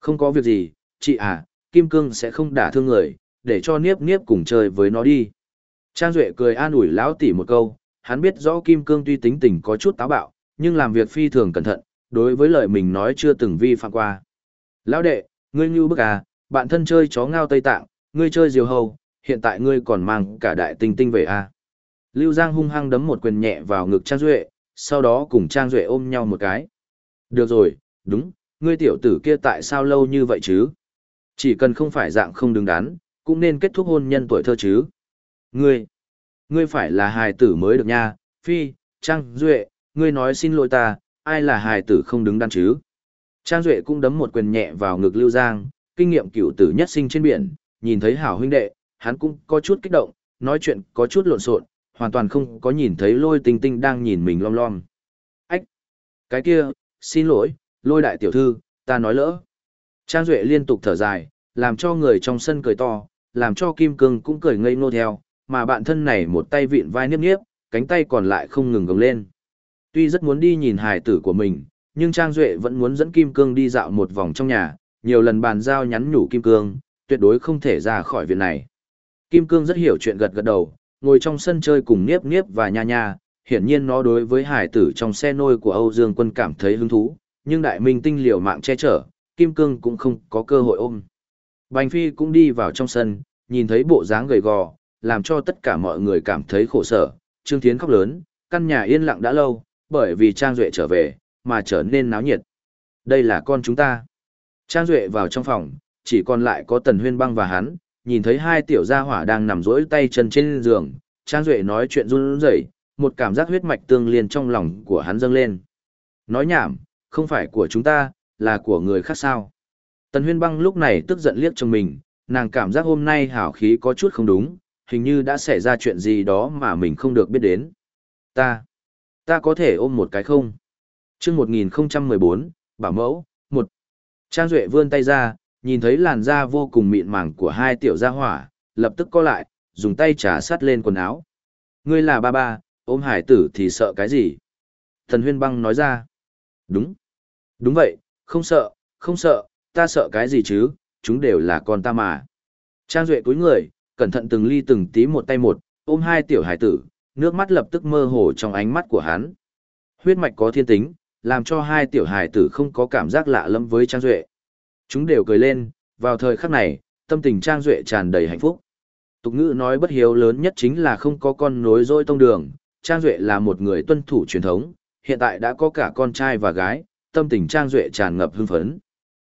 Không có việc gì, chị à, Kim Cương sẽ không đả thương người, để cho Niếp Niếp cùng chơi với nó đi. Trang Duệ cười an ủi lão tỷ một câu, hắn biết rõ Kim Cương tuy tính tình có chút táo bạo, nhưng làm việc phi thường cẩn thận, đối với lời mình nói chưa từng vi phạm qua. Lão đệ, ngươi như bức à, bạn thân chơi chó ngao Tây Tạng, ngươi chơi diều hầu, hiện tại ngươi còn mang cả đại tinh tinh về à. Lưu Giang hung hăng đấm một quyền nhẹ vào ngực Trang Duệ, sau đó cùng Trang Duệ ôm nhau một cái. Được rồi, đúng, ngươi tiểu tử kia tại sao lâu như vậy chứ? Chỉ cần không phải dạng không đứng đắn, cũng nên kết thúc hôn nhân tuổi thơ chứ. Ngươi, ngươi phải là hài tử mới được nha, Phi, Trang Duệ, ngươi nói xin lỗi ta, ai là hài tử không đứng đắn chứ? Trang Duệ cũng đấm một quyền nhẹ vào ngực Lưu Giang, kinh nghiệm cửu tử nhất sinh trên biển, nhìn thấy hảo huynh đệ, hắn cũng có chút kích động, nói chuyện có chút lộn xộn, hoàn toàn không có nhìn thấy lôi tinh tinh đang nhìn mình lom lom. Ách! Cái kia, xin lỗi, lôi đại tiểu thư, ta nói lỡ. Trang Duệ liên tục thở dài, làm cho người trong sân cười to, làm cho Kim Cương cũng cười ngây ngô theo, mà bạn thân này một tay vịn vai niếp niếp, cánh tay còn lại không ngừng gồng lên. Tuy rất muốn đi nhìn hài tử của mình, nhưng Trang Duệ vẫn muốn dẫn Kim Cương đi dạo một vòng trong nhà, nhiều lần bàn giao nhắn nhủ Kim Cương, tuyệt đối không thể ra khỏi viện này. Kim Cương rất hiểu chuyện gật gật đầu, ngồi trong sân chơi cùng Niếp Niếp và Nha Nha, hiển nhiên nó đối với hải tử trong xe nôi của Âu Dương Quân cảm thấy hứng thú, nhưng đại minh tinh liều mạng che chở, Kim Cương cũng không có cơ hội ôm. Bành Phi cũng đi vào trong sân, nhìn thấy bộ dáng gầy gò, làm cho tất cả mọi người cảm thấy khổ sở. Trương Thiến khóc lớn, căn nhà yên lặng đã lâu, bởi vì Trang Duệ trở về, mà trở nên náo nhiệt. Đây là con chúng ta. Trang Duệ vào trong phòng, chỉ còn lại có Tần Huyên Băng và hắn, nhìn thấy hai tiểu gia hỏa đang nằm rỗi tay chân trên giường, Trang Duệ nói chuyện run rẩy, một cảm giác huyết mạch tương liên trong lòng của hắn dâng lên. Nói nhảm, không phải của chúng ta, là của người khác sao. Tần Huyên Băng lúc này tức giận liếc trong mình, nàng cảm giác hôm nay hảo khí có chút không đúng, hình như đã xảy ra chuyện gì đó mà mình không được biết đến. Ta, ta có thể ôm một cái không? Chương 1014, Bảo Mẫu, một Trang Duệ vươn tay ra, nhìn thấy làn da vô cùng mịn màng của hai tiểu gia hỏa, lập tức co lại, dùng tay trà sát lên quần áo. Ngươi là ba ba, ôm hải tử thì sợ cái gì? Thần huyên băng nói ra. Đúng. Đúng vậy, không sợ, không sợ, ta sợ cái gì chứ, chúng đều là con ta mà. Trang Duệ cúi người, cẩn thận từng ly từng tí một tay một, ôm hai tiểu hải tử, nước mắt lập tức mơ hồ trong ánh mắt của hắn. Huyết mạch có thiên tính, làm cho hai tiểu hải tử không có cảm giác lạ lẫm với Trang Duệ. Chúng đều cười lên, vào thời khắc này, tâm tình Trang Duệ tràn đầy hạnh phúc. Tục ngữ nói bất hiếu lớn nhất chính là không có con nối dõi tông đường, Trang Duệ là một người tuân thủ truyền thống, hiện tại đã có cả con trai và gái, tâm tình Trang Duệ tràn ngập hưng phấn.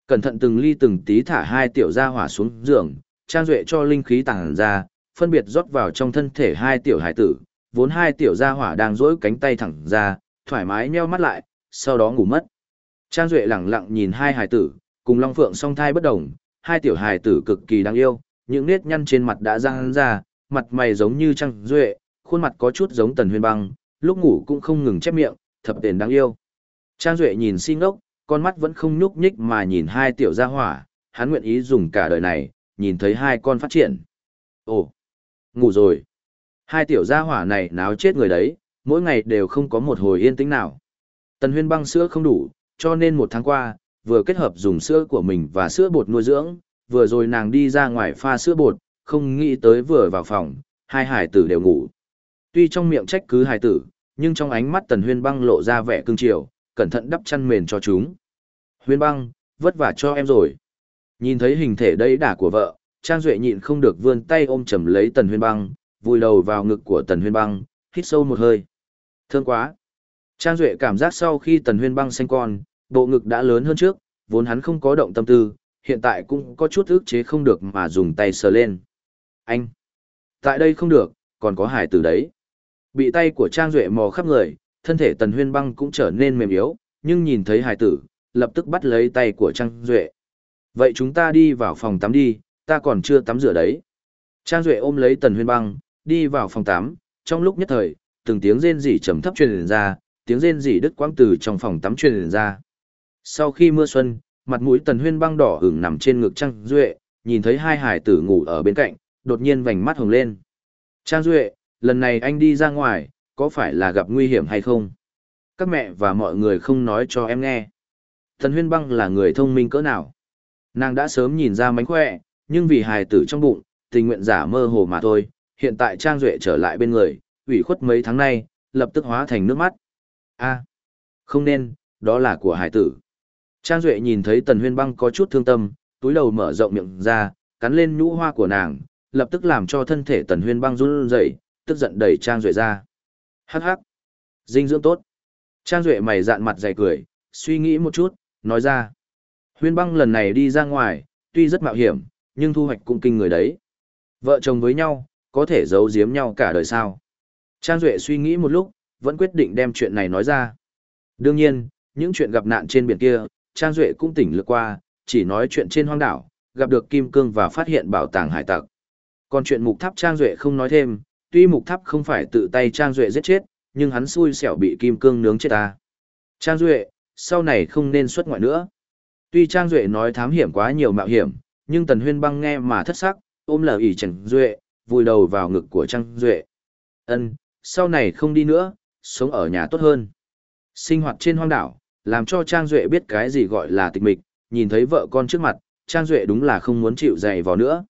Cẩn thận từng ly từng tí thả hai tiểu gia hỏa xuống giường, Trang Duệ cho linh khí tàng ra, phân biệt rót vào trong thân thể hai tiểu hải tử, vốn hai tiểu gia hỏa đang dỗi cánh tay thẳng ra, thoải mái nheo mắt lại, sau đó ngủ mất. Trang Duệ lặng lặng nhìn hai hài tử, cùng Long Phượng song thai bất đồng, hai tiểu hài tử cực kỳ đáng yêu, những nét nhăn trên mặt đã răng ra, mặt mày giống như Trang Duệ, khuôn mặt có chút giống Tần Huyền Băng, lúc ngủ cũng không ngừng chép miệng, thập tiền đáng yêu. Trang Duệ nhìn si ngốc, con mắt vẫn không nhúc nhích mà nhìn hai tiểu gia hỏa, hắn nguyện ý dùng cả đời này, nhìn thấy hai con phát triển. Ồ, ngủ rồi. Hai tiểu gia hỏa này náo chết người đấy, mỗi ngày đều không có một hồi yên tĩnh nào. Tần huyên băng sữa không đủ, cho nên một tháng qua, vừa kết hợp dùng sữa của mình và sữa bột nuôi dưỡng, vừa rồi nàng đi ra ngoài pha sữa bột, không nghĩ tới vừa vào phòng, hai hải tử đều ngủ. Tuy trong miệng trách cứ hải tử, nhưng trong ánh mắt tần huyên băng lộ ra vẻ cương triều, cẩn thận đắp chăn mền cho chúng. Huyên băng, vất vả cho em rồi. Nhìn thấy hình thể đầy đả của vợ, Trang Duệ nhịn không được vươn tay ôm chầm lấy tần huyên băng, vùi đầu vào ngực của tần huyên băng, hít sâu một hơi. Thương quá. Trang Duệ cảm giác sau khi tần huyên băng sinh con, bộ ngực đã lớn hơn trước, vốn hắn không có động tâm tư, hiện tại cũng có chút ức chế không được mà dùng tay sờ lên. Anh! Tại đây không được, còn có hải tử đấy. Bị tay của Trang Duệ mò khắp người, Thân thể Tần Huyên Băng cũng trở nên mềm yếu, nhưng nhìn thấy Hải tử, lập tức bắt lấy tay của Trang Duệ. Vậy chúng ta đi vào phòng tắm đi, ta còn chưa tắm rửa đấy. Trang Duệ ôm lấy Tần Huyên Băng, đi vào phòng tắm, trong lúc nhất thời, từng tiếng rên rỉ trầm thấp truyền ra, tiếng rên rỉ đứt quãng từ trong phòng tắm truyền ra. Sau khi mưa xuân, mặt mũi Tần Huyên Băng đỏ ửng nằm trên ngực Trang Duệ, nhìn thấy hai hải tử ngủ ở bên cạnh, đột nhiên vành mắt hồng lên. Trang Duệ, lần này anh đi ra ngoài, có phải là gặp nguy hiểm hay không? Các mẹ và mọi người không nói cho em nghe. Tần Huyên Băng là người thông minh cỡ nào? Nàng đã sớm nhìn ra mánh khỏe, nhưng vì hài tử trong bụng, tình nguyện giả mơ hồ mà thôi. Hiện tại Trang Duệ trở lại bên người, ủy khuất mấy tháng nay, lập tức hóa thành nước mắt a không nên, đó là của hải tử. Trang Duệ nhìn thấy Tần Huyên Băng có chút thương tâm, túi đầu mở rộng miệng ra, cắn lên nhũ hoa của nàng, lập tức làm cho thân thể Tần Huyên Băng run rẩy, tức giận đẩy Trang Duệ ra. Hắc hắc, dinh dưỡng tốt. Trang Duệ mày dạn mặt dày cười, suy nghĩ một chút, nói ra. Huyên Băng lần này đi ra ngoài, tuy rất mạo hiểm, nhưng thu hoạch cũng kinh người đấy. Vợ chồng với nhau, có thể giấu giếm nhau cả đời sao. Trang Duệ suy nghĩ một lúc, vẫn quyết định đem chuyện này nói ra. Đương nhiên, những chuyện gặp nạn trên biển kia, Trang Duệ cũng tỉnh lược qua, chỉ nói chuyện trên hoang đảo, gặp được Kim Cương và phát hiện bảo tàng hải tặc. Còn chuyện mục tháp Trang Duệ không nói thêm, tuy mục tháp không phải tự tay Trang Duệ giết chết, nhưng hắn xui xẻo bị Kim Cương nướng chết ta. Trang Duệ, sau này không nên xuất ngoại nữa. Tuy Trang Duệ nói thám hiểm quá nhiều mạo hiểm, nhưng Tần Huyên băng nghe mà thất sắc, ôm lờ ỉ Trần Duệ, vùi đầu vào ngực của Trang Duệ. ân sau này không đi nữa, sống ở nhà tốt hơn. Sinh hoạt trên hoang đảo, làm cho Trang Duệ biết cái gì gọi là tịch mịch, nhìn thấy vợ con trước mặt, Trang Duệ đúng là không muốn chịu dày vào nữa.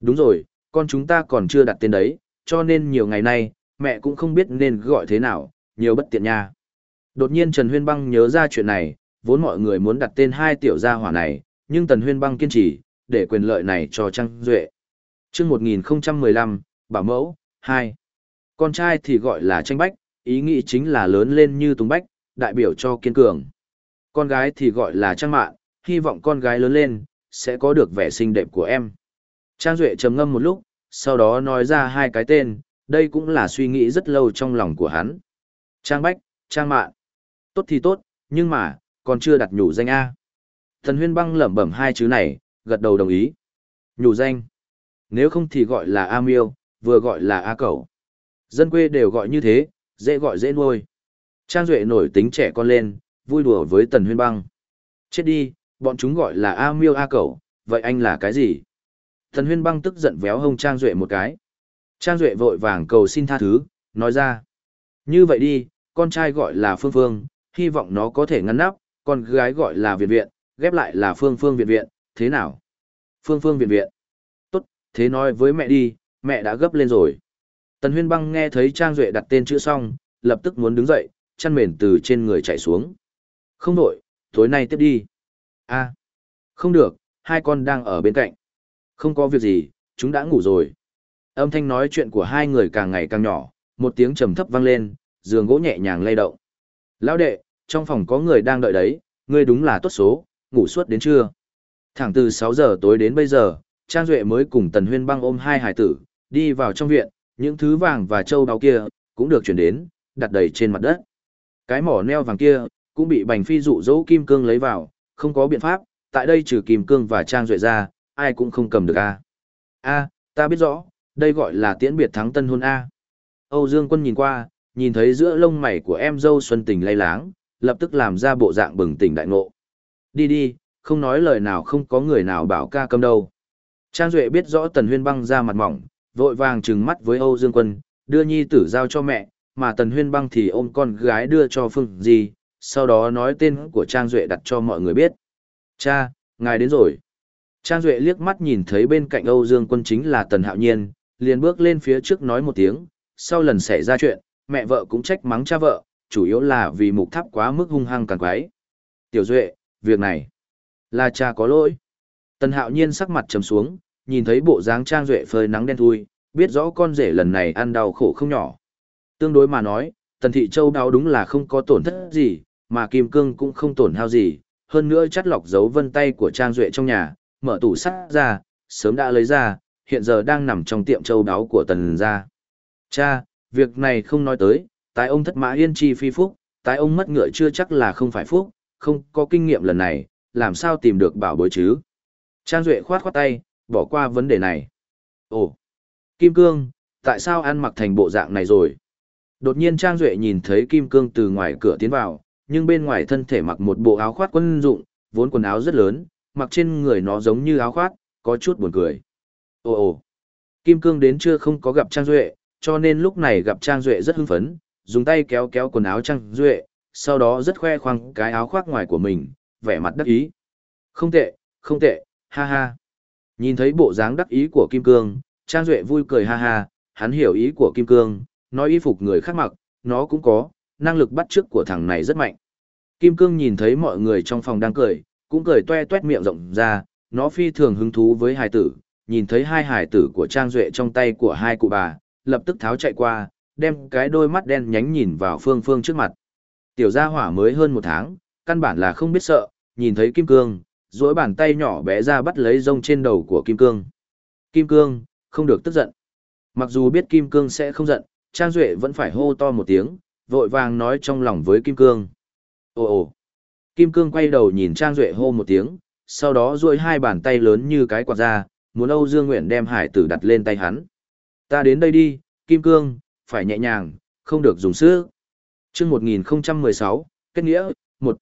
Đúng rồi, con chúng ta còn chưa đặt tên đấy, cho nên nhiều ngày nay, mẹ cũng không biết nên gọi thế nào, nhiều bất tiện nha. Đột nhiên Trần Huyên Băng nhớ ra chuyện này, vốn mọi người muốn đặt tên hai tiểu gia hỏa này, nhưng Tần Huyên Băng kiên trì, để quyền lợi này cho Trang Duệ. chương 1015, Bảo Mẫu, 2. Con trai thì gọi là tranh bách, ý nghĩ chính là lớn lên như tùng bách, đại biểu cho kiên cường. Con gái thì gọi là trang mạn, hy vọng con gái lớn lên, sẽ có được vẻ xinh đẹp của em. Trang Duệ trầm ngâm một lúc, sau đó nói ra hai cái tên, đây cũng là suy nghĩ rất lâu trong lòng của hắn. Trang Bách, Trang Mạn. Tốt thì tốt, nhưng mà, còn chưa đặt nhủ danh A. Thần huyên băng lẩm bẩm hai chữ này, gật đầu đồng ý. Nhủ danh. Nếu không thì gọi là A Miêu, vừa gọi là A Cẩu. Dân quê đều gọi như thế, dễ gọi dễ nuôi. Trang Duệ nổi tính trẻ con lên, vui đùa với Tần Huyên Băng. Chết đi, bọn chúng gọi là A Miêu A Cẩu, vậy anh là cái gì? Tần Huyên Băng tức giận véo hông Trang Duệ một cái. Trang Duệ vội vàng cầu xin tha thứ, nói ra. Như vậy đi, con trai gọi là Phương Phương, hy vọng nó có thể ngăn nắp, con gái gọi là Viện Viện, ghép lại là Phương Phương Viện Viện, thế nào? Phương Phương Viện Viện. Tốt, thế nói với mẹ đi, mẹ đã gấp lên rồi. Tần Huyên Băng nghe thấy Trang Duệ đặt tên chữ xong, lập tức muốn đứng dậy, chăn mền từ trên người chạy xuống. Không đổi, tối nay tiếp đi. a không được, hai con đang ở bên cạnh. Không có việc gì, chúng đã ngủ rồi. Âm thanh nói chuyện của hai người càng ngày càng nhỏ, một tiếng trầm thấp vang lên, giường gỗ nhẹ nhàng lay động. Lão đệ, trong phòng có người đang đợi đấy, ngươi đúng là tốt số, ngủ suốt đến trưa. Thẳng từ 6 giờ tối đến bây giờ, Trang Duệ mới cùng Tần Huyên băng ôm hai hải tử, đi vào trong viện, những thứ vàng và châu đáo kia, cũng được chuyển đến, đặt đầy trên mặt đất. Cái mỏ neo vàng kia, cũng bị bành phi dụ dỗ kim cương lấy vào, không có biện pháp, tại đây trừ kim cương và trang duệ ra, ai cũng không cầm được a a ta biết rõ, đây gọi là tiễn biệt thắng tân hôn a Âu Dương Quân nhìn qua, nhìn thấy giữa lông mày của em dâu Xuân Tình lay láng, lập tức làm ra bộ dạng bừng tỉnh đại ngộ. Đi đi, không nói lời nào không có người nào bảo ca cầm đâu. Trang Duệ biết rõ Tần Huyên băng ra mặt mỏng, vội vàng trừng mắt với Âu Dương Quân, đưa nhi tử giao cho mẹ, mà Tần Huyên Băng thì ôm con gái đưa cho Phương Di, sau đó nói tên của Trang Duệ đặt cho mọi người biết. Cha, ngài đến rồi. Trang Duệ liếc mắt nhìn thấy bên cạnh Âu Dương Quân chính là Tần Hạo Nhiên, liền bước lên phía trước nói một tiếng, sau lần xảy ra chuyện, mẹ vợ cũng trách mắng cha vợ, chủ yếu là vì mục tháp quá mức hung hăng càng quái. Tiểu Duệ, việc này, là cha có lỗi. Tần Hạo Nhiên sắc mặt trầm xuống, nhìn thấy bộ dáng Trang Duệ phơi nắng đen thui, biết rõ con rể lần này ăn đau khổ không nhỏ. Tương đối mà nói, Tần Thị Châu đau đúng là không có tổn thất gì, mà Kim Cương cũng không tổn hao gì, hơn nữa chắt lọc dấu vân tay của Trang Duệ trong nhà, mở tủ sắt ra, sớm đã lấy ra, hiện giờ đang nằm trong tiệm châu đáo của Tần gia. Cha, việc này không nói tới, Tái ông thất mã yên chi phi phúc, tái ông mất ngựa chưa chắc là không phải phúc, không có kinh nghiệm lần này, làm sao tìm được bảo bối chứ? Trang Duệ khoát khoát tay, bỏ qua vấn đề này. Ồ, Kim Cương, tại sao ăn mặc thành bộ dạng này rồi? Đột nhiên Trang Duệ nhìn thấy Kim Cương từ ngoài cửa tiến vào, nhưng bên ngoài thân thể mặc một bộ áo khoác quân dụng, vốn quần áo rất lớn, mặc trên người nó giống như áo khoác, có chút buồn cười. Ồ ồ, Kim Cương đến chưa không có gặp Trang Duệ, cho nên lúc này gặp Trang Duệ rất hưng phấn, dùng tay kéo kéo quần áo Trang Duệ, sau đó rất khoe khoang cái áo khoác ngoài của mình, vẻ mặt đắc ý. Không tệ, không tệ, ha ha. Nhìn thấy bộ dáng đắc ý của Kim Cương, Trang Duệ vui cười ha ha, hắn hiểu ý của Kim Cương, nói y phục người khác mặc, nó cũng có, năng lực bắt chước của thằng này rất mạnh. Kim Cương nhìn thấy mọi người trong phòng đang cười, cũng cười toe toét miệng rộng ra, nó phi thường hứng thú với hài tử, nhìn thấy hai hài tử của Trang Duệ trong tay của hai cụ bà, lập tức tháo chạy qua, đem cái đôi mắt đen nhánh nhìn vào Phương Phương trước mặt. Tiểu gia hỏa mới hơn một tháng, căn bản là không biết sợ, nhìn thấy Kim Cương, duỗi bàn tay nhỏ bé ra bắt lấy rông trên đầu của Kim Cương. Kim Cương, không được tức giận. Mặc dù biết Kim Cương sẽ không giận, Trang Duệ vẫn phải hô to một tiếng, vội vàng nói trong lòng với Kim Cương. Ồ ồ! Kim Cương quay đầu nhìn Trang Duệ hô một tiếng, sau đó duỗi hai bàn tay lớn như cái quạt ra, muốn Âu Dương Nguyện đem hải tử đặt lên tay hắn. Ta đến đây đi, Kim Cương, phải nhẹ nhàng, không được dùng sức. chương 1016, kết nghĩa, một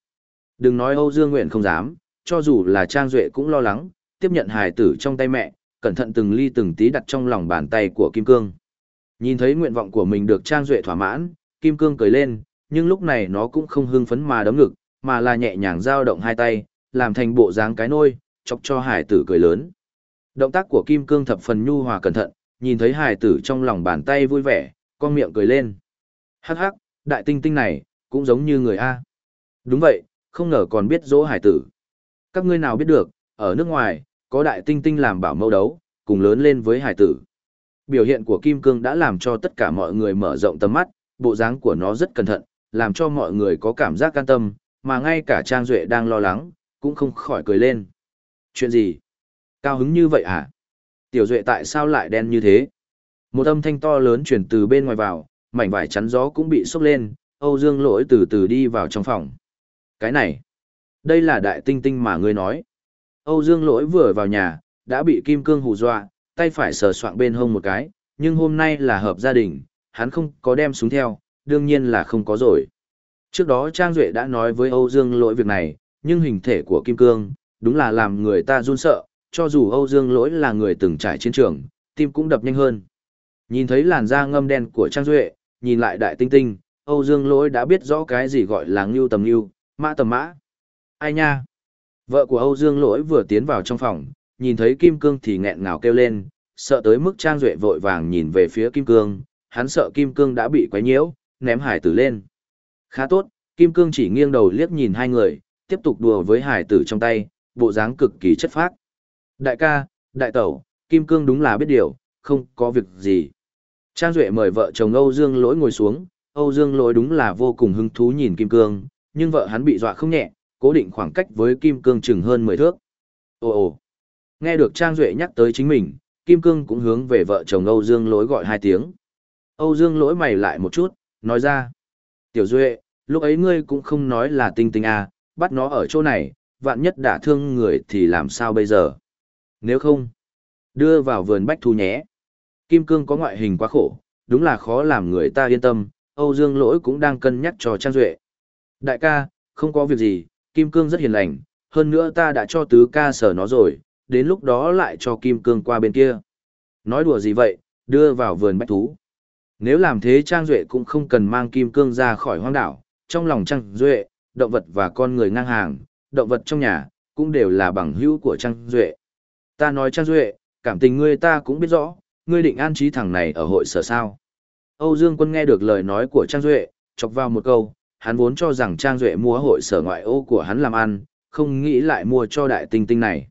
Đừng nói Âu Dương Nguyện không dám, cho dù là Trang Duệ cũng lo lắng, tiếp nhận hài tử trong tay mẹ, cẩn thận từng ly từng tí đặt trong lòng bàn tay của Kim Cương. Nhìn thấy nguyện vọng của mình được Trang Duệ thỏa mãn, Kim Cương cười lên, nhưng lúc này nó cũng không hưng phấn mà đấm ngực, mà là nhẹ nhàng dao động hai tay, làm thành bộ dáng cái nôi, chọc cho hải tử cười lớn. Động tác của Kim Cương thập phần nhu hòa cẩn thận, nhìn thấy hải tử trong lòng bàn tay vui vẻ, con miệng cười lên. Hắc hắc, đại tinh tinh này, cũng giống như người A. Đúng vậy, không ngờ còn biết dỗ hải tử. Các ngươi nào biết được, ở nước ngoài, có đại tinh tinh làm bảo mẫu đấu, cùng lớn lên với hải tử. Biểu hiện của Kim Cương đã làm cho tất cả mọi người mở rộng tầm mắt, bộ dáng của nó rất cẩn thận, làm cho mọi người có cảm giác can tâm, mà ngay cả Trang Duệ đang lo lắng, cũng không khỏi cười lên. Chuyện gì? Cao hứng như vậy hả? Tiểu Duệ tại sao lại đen như thế? Một âm thanh to lớn chuyển từ bên ngoài vào, mảnh vải chắn gió cũng bị sốc lên, Âu Dương lỗi từ từ đi vào trong phòng. Cái này, đây là đại tinh tinh mà ngươi nói. Âu Dương lỗi vừa vào nhà, đã bị Kim Cương hù dọa, tay phải sờ soạn bên hông một cái, nhưng hôm nay là hợp gia đình, hắn không có đem súng theo, đương nhiên là không có rồi. Trước đó Trang Duệ đã nói với Âu Dương lỗi việc này, nhưng hình thể của Kim Cương, đúng là làm người ta run sợ, cho dù Âu Dương lỗi là người từng trải chiến trường, tim cũng đập nhanh hơn. Nhìn thấy làn da ngâm đen của Trang Duệ, nhìn lại đại tinh tinh, Âu Dương lỗi đã biết rõ cái gì gọi là ngưu tầm ngưu, mã tầm mã. Ai nha? Vợ của Âu Dương lỗi vừa tiến vào trong phòng, nhìn thấy Kim Cương thì nghẹn ngào kêu lên, sợ tới mức Trang Duệ vội vàng nhìn về phía Kim Cương, hắn sợ Kim Cương đã bị quấy nhiễu, ném hải tử lên. Khá tốt, Kim Cương chỉ nghiêng đầu liếc nhìn hai người, tiếp tục đùa với hải tử trong tay, bộ dáng cực kỳ chất phác. Đại ca, đại tẩu, Kim Cương đúng là biết điều, không có việc gì. Trang Duệ mời vợ chồng Âu Dương lỗi ngồi xuống, Âu Dương lỗi đúng là vô cùng hứng thú nhìn Kim Cương, nhưng vợ hắn bị dọa không nhẹ, cố định khoảng cách với Kim Cương chừng hơn 10 thước. Ồ ồ, nghe được Trang Duệ nhắc tới chính mình, Kim Cương cũng hướng về vợ chồng Âu Dương lỗi gọi hai tiếng. Âu Dương lỗi mày lại một chút, nói ra. Tiểu Duệ, lúc ấy ngươi cũng không nói là tinh tinh à, bắt nó ở chỗ này, vạn nhất đả thương người thì làm sao bây giờ? Nếu không, đưa vào vườn bách thu nhé. Kim cương có ngoại hình quá khổ, đúng là khó làm người ta yên tâm, Âu Dương lỗi cũng đang cân nhắc cho Trang Duệ. Đại ca, không có việc gì, Kim cương rất hiền lành, hơn nữa ta đã cho tứ ca sở nó rồi, đến lúc đó lại cho Kim cương qua bên kia. Nói đùa gì vậy, đưa vào vườn bách thú. Nếu làm thế Trang Duệ cũng không cần mang kim cương ra khỏi hoang đảo, trong lòng Trang Duệ, động vật và con người ngang hàng, động vật trong nhà, cũng đều là bằng hữu của Trang Duệ. Ta nói Trang Duệ, cảm tình ngươi ta cũng biết rõ, ngươi định an trí thằng này ở hội sở sao. Âu Dương Quân nghe được lời nói của Trang Duệ, chọc vào một câu, hắn vốn cho rằng Trang Duệ mua hội sở ngoại ô của hắn làm ăn, không nghĩ lại mua cho đại tinh tinh này.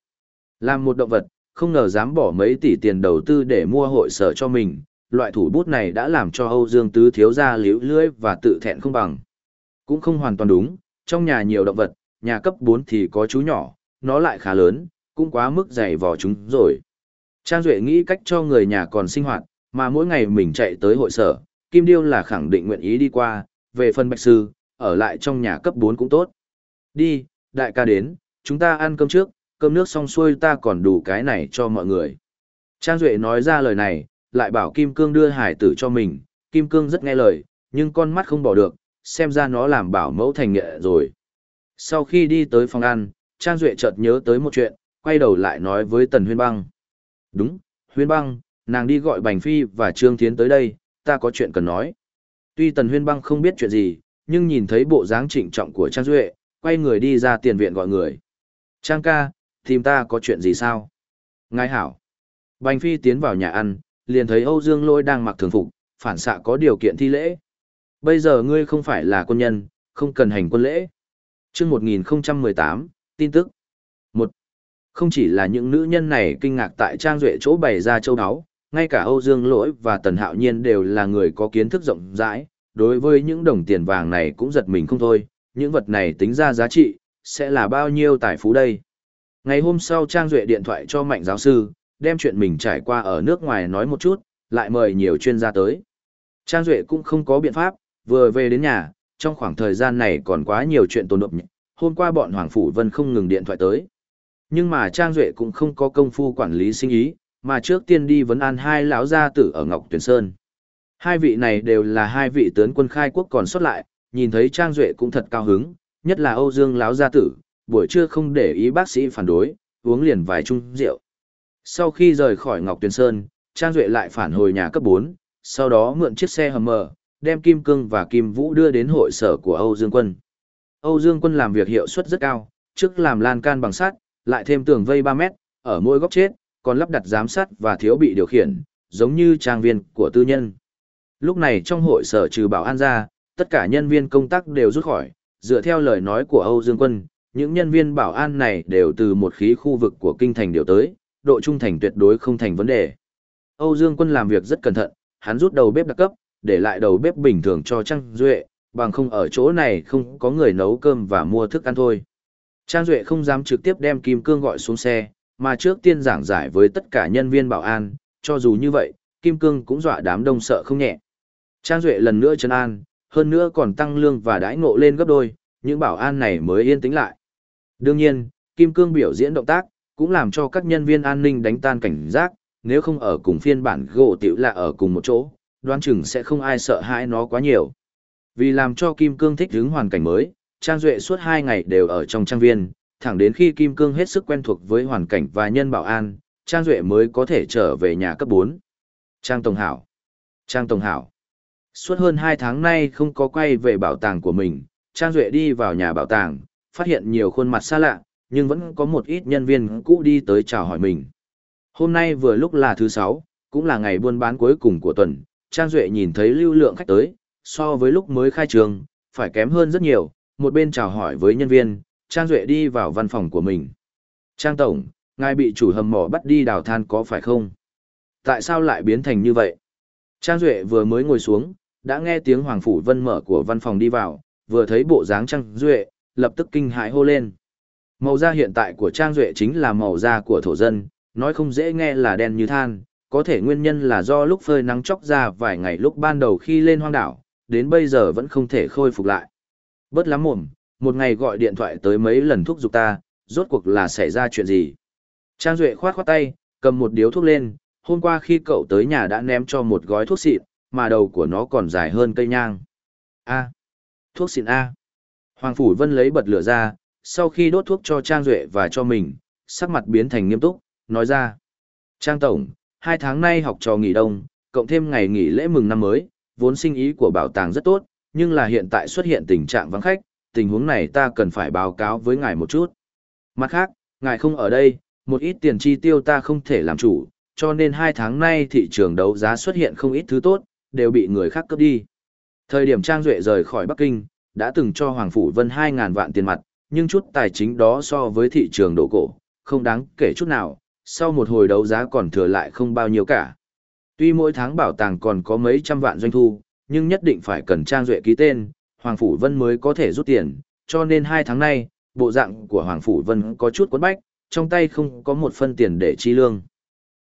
Làm một động vật, không ngờ dám bỏ mấy tỷ tiền đầu tư để mua hội sở cho mình, loại thủ bút này đã làm cho Âu Dương Tứ thiếu ra liễu lưỡi và tự thẹn không bằng. Cũng không hoàn toàn đúng, trong nhà nhiều động vật, nhà cấp 4 thì có chú nhỏ, nó lại khá lớn, cũng quá mức dày vò chúng rồi. Trang Duệ nghĩ cách cho người nhà còn sinh hoạt, mà mỗi ngày mình chạy tới hội sở, Kim Điêu là khẳng định nguyện ý đi qua, về phần Bạch Sư, ở lại trong nhà cấp 4 cũng tốt. Đi, đại ca đến, chúng ta ăn cơm trước, cơm nước xong xuôi ta còn đủ cái này cho mọi người. Trang Duệ nói ra lời này, lại bảo Kim Cương đưa hải tử cho mình, Kim Cương rất nghe lời, nhưng con mắt không bỏ được, xem ra nó làm bảo mẫu thành nghệ rồi. Sau khi đi tới phòng ăn, Trang Duệ chợt nhớ tới một chuyện, quay đầu lại nói với Tần Huyên Băng. Đúng, Huyên Băng, nàng đi gọi Bành Phi và Trương Thiến tới đây, ta có chuyện cần nói. Tuy Tần Huyên Băng không biết chuyện gì, nhưng nhìn thấy bộ dáng trịnh trọng của Trang Duệ, quay người đi ra tiền viện gọi người. Trang ca, tìm ta có chuyện gì sao? Ngài hảo. Bành Phi tiến vào nhà ăn, liền thấy Âu Dương Lôi đang mặc thường phục, phản xạ có điều kiện thi lễ. Bây giờ ngươi không phải là quân nhân, không cần hành quân lễ. chương 1018, tin tức. một Không chỉ là những nữ nhân này kinh ngạc tại Trang Duệ chỗ bày ra châu áo, ngay cả Âu Dương Lỗi và Tần Hạo Nhiên đều là người có kiến thức rộng rãi, đối với những đồng tiền vàng này cũng giật mình không thôi, những vật này tính ra giá trị, sẽ là bao nhiêu tài phú đây. Ngày hôm sau Trang Duệ điện thoại cho Mạnh giáo sư, đem chuyện mình trải qua ở nước ngoài nói một chút, lại mời nhiều chuyên gia tới. Trang Duệ cũng không có biện pháp, vừa về đến nhà, trong khoảng thời gian này còn quá nhiều chuyện tồn động. nhỉ. Hôm qua bọn Hoàng Phủ Vân không ngừng điện thoại tới. Nhưng mà Trang Duệ cũng không có công phu quản lý sinh ý, mà trước tiên đi vấn an hai lão gia tử ở Ngọc Tuyền Sơn. Hai vị này đều là hai vị tướng quân khai quốc còn xuất lại, nhìn thấy Trang Duệ cũng thật cao hứng, nhất là Âu Dương lão gia tử, buổi trưa không để ý bác sĩ phản đối, uống liền vài chung rượu. Sau khi rời khỏi Ngọc Tuyền Sơn, Trang Duệ lại phản hồi nhà cấp 4, sau đó mượn chiếc xe hầm mờ, đem Kim Cương và Kim Vũ đưa đến hội sở của Âu Dương Quân. Âu Dương Quân làm việc hiệu suất rất cao, trước làm lan can bằng sắt, lại thêm tường vây 3 mét, ở mỗi góc chết, còn lắp đặt giám sát và thiếu bị điều khiển, giống như trang viên của tư nhân. Lúc này trong hội sở trừ bảo an ra, tất cả nhân viên công tác đều rút khỏi, dựa theo lời nói của Âu Dương Quân, những nhân viên bảo an này đều từ một khí khu vực của kinh thành điều tới, độ trung thành tuyệt đối không thành vấn đề. Âu Dương Quân làm việc rất cẩn thận, hắn rút đầu bếp đặc cấp, để lại đầu bếp bình thường cho Trang Duệ, bằng không ở chỗ này không có người nấu cơm và mua thức ăn thôi. Trang Duệ không dám trực tiếp đem Kim Cương gọi xuống xe, mà trước tiên giảng giải với tất cả nhân viên bảo an, cho dù như vậy, Kim Cương cũng dọa đám đông sợ không nhẹ. Trang Duệ lần nữa chân an, hơn nữa còn tăng lương và đãi ngộ lên gấp đôi, những bảo an này mới yên tĩnh lại. Đương nhiên, Kim Cương biểu diễn động tác, cũng làm cho các nhân viên an ninh đánh tan cảnh giác, nếu không ở cùng phiên bản gỗ tiểu là ở cùng một chỗ, đoán chừng sẽ không ai sợ hãi nó quá nhiều. Vì làm cho Kim Cương thích ứng hoàn cảnh mới, Trang Duệ suốt 2 ngày đều ở trong trang viên, thẳng đến khi Kim Cương hết sức quen thuộc với hoàn cảnh và nhân bảo an, Trang Duệ mới có thể trở về nhà cấp 4. Trang Tổng Hảo Trang Tổng Hảo Suốt hơn 2 tháng nay không có quay về bảo tàng của mình, Trang Duệ đi vào nhà bảo tàng, phát hiện nhiều khuôn mặt xa lạ, nhưng vẫn có một ít nhân viên cũ đi tới chào hỏi mình. Hôm nay vừa lúc là thứ 6, cũng là ngày buôn bán cuối cùng của tuần, Trang Duệ nhìn thấy lưu lượng khách tới, so với lúc mới khai trường, phải kém hơn rất nhiều, một bên chào hỏi với nhân viên, Trang Duệ đi vào văn phòng của mình. Trang Tổng, ngài bị chủ hầm mỏ bắt đi đào than có phải không? Tại sao lại biến thành như vậy? Trang Duệ vừa mới ngồi xuống, đã nghe tiếng Hoàng Phủ Vân mở của văn phòng đi vào, vừa thấy bộ dáng Trang Duệ, lập tức kinh hãi hô lên. Màu da hiện tại của Trang Duệ chính là màu da của thổ dân, nói không dễ nghe là đen như than, có thể nguyên nhân là do lúc phơi nắng chóc ra vài ngày lúc ban đầu khi lên hoang đảo, đến bây giờ vẫn không thể khôi phục lại. Bớt lắm mồm, một ngày gọi điện thoại tới mấy lần thúc giục ta, rốt cuộc là xảy ra chuyện gì. Trang Duệ khoát khoát tay, cầm một điếu thuốc lên, hôm qua khi cậu tới nhà đã ném cho một gói thuốc xịn, mà đầu của nó còn dài hơn cây nhang. A. thuốc xịn A. Hoàng Phủ Vân lấy bật lửa ra, sau khi đốt thuốc cho Trang Duệ và cho mình, sắc mặt biến thành nghiêm túc, nói ra. Trang Tổng, hai tháng nay học trò nghỉ đông, cộng thêm ngày nghỉ lễ mừng năm mới, vốn sinh ý của bảo tàng rất tốt, nhưng là hiện tại xuất hiện tình trạng vắng khách, tình huống này ta cần phải báo cáo với ngài một chút. Mặt khác, ngài không ở đây, một ít tiền chi tiêu ta không thể làm chủ, cho nên hai tháng nay thị trường đấu giá xuất hiện không ít thứ tốt, đều bị người khác cướp đi. Thời điểm Trang Duệ rời khỏi Bắc Kinh, đã từng cho Hoàng Phủ Vân 2.000 vạn tiền mặt, nhưng chút tài chính đó so với thị trường đổ cổ, không đáng kể chút nào, sau một hồi đấu giá còn thừa lại không bao nhiêu cả. Tuy mỗi tháng bảo tàng còn có mấy trăm vạn doanh thu, nhưng nhất định phải cần Trang Duệ ký tên, Hoàng Phủ Vân mới có thể rút tiền, cho nên hai tháng nay, bộ dạng của Hoàng Phủ Vân có chút quấn bách, trong tay không có một phân tiền để chi lương.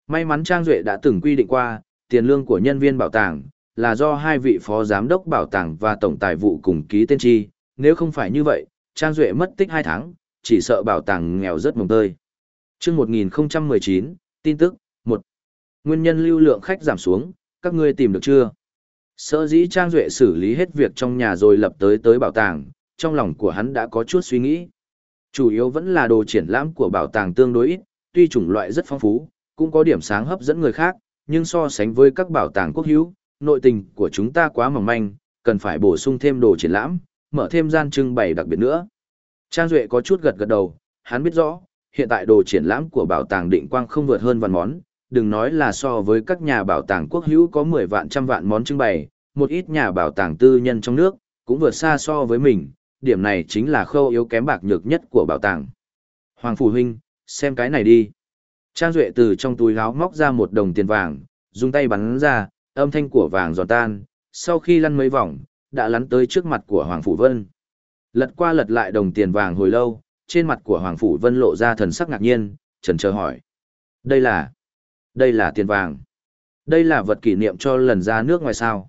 May mắn Trang Duệ đã từng quy định qua, tiền lương của nhân viên bảo tàng, là do hai vị phó giám đốc bảo tàng và tổng tài vụ cùng ký tên chi, nếu không phải như vậy, Trang Duệ mất tích 2 tháng, chỉ sợ bảo tàng nghèo rất mồng tơi. chương 1019, tin tức, 1. Nguyên nhân lưu lượng khách giảm xuống, các ngươi tìm được chưa? Sở dĩ Trang Duệ xử lý hết việc trong nhà rồi lập tới tới bảo tàng, trong lòng của hắn đã có chút suy nghĩ. Chủ yếu vẫn là đồ triển lãm của bảo tàng tương đối ít, tuy chủng loại rất phong phú, cũng có điểm sáng hấp dẫn người khác, nhưng so sánh với các bảo tàng quốc hữu, nội tình của chúng ta quá mỏng manh, cần phải bổ sung thêm đồ triển lãm, mở thêm gian trưng bày đặc biệt nữa. Trang Duệ có chút gật gật đầu, hắn biết rõ, hiện tại đồ triển lãm của bảo tàng định quang không vượt hơn vạn món, đừng nói là so với các nhà bảo tàng quốc hữu có 10 vạn trăm vạn món trưng bày, một ít nhà bảo tàng tư nhân trong nước, cũng vượt xa so với mình, điểm này chính là khâu yếu kém bạc nhược nhất của bảo tàng. Hoàng Phủ Huynh, xem cái này đi. Trang Duệ từ trong túi áo móc ra một đồng tiền vàng, dùng tay bắn ra, âm thanh của vàng giòn tan, sau khi lăn mấy vòng, đã lăn tới trước mặt của Hoàng Phủ Vân. Lật qua lật lại đồng tiền vàng hồi lâu, trên mặt của Hoàng Phủ Vân lộ ra thần sắc ngạc nhiên, trần chờ hỏi. Đây là... Đây là tiền vàng. Đây là vật kỷ niệm cho lần ra nước ngoài sao.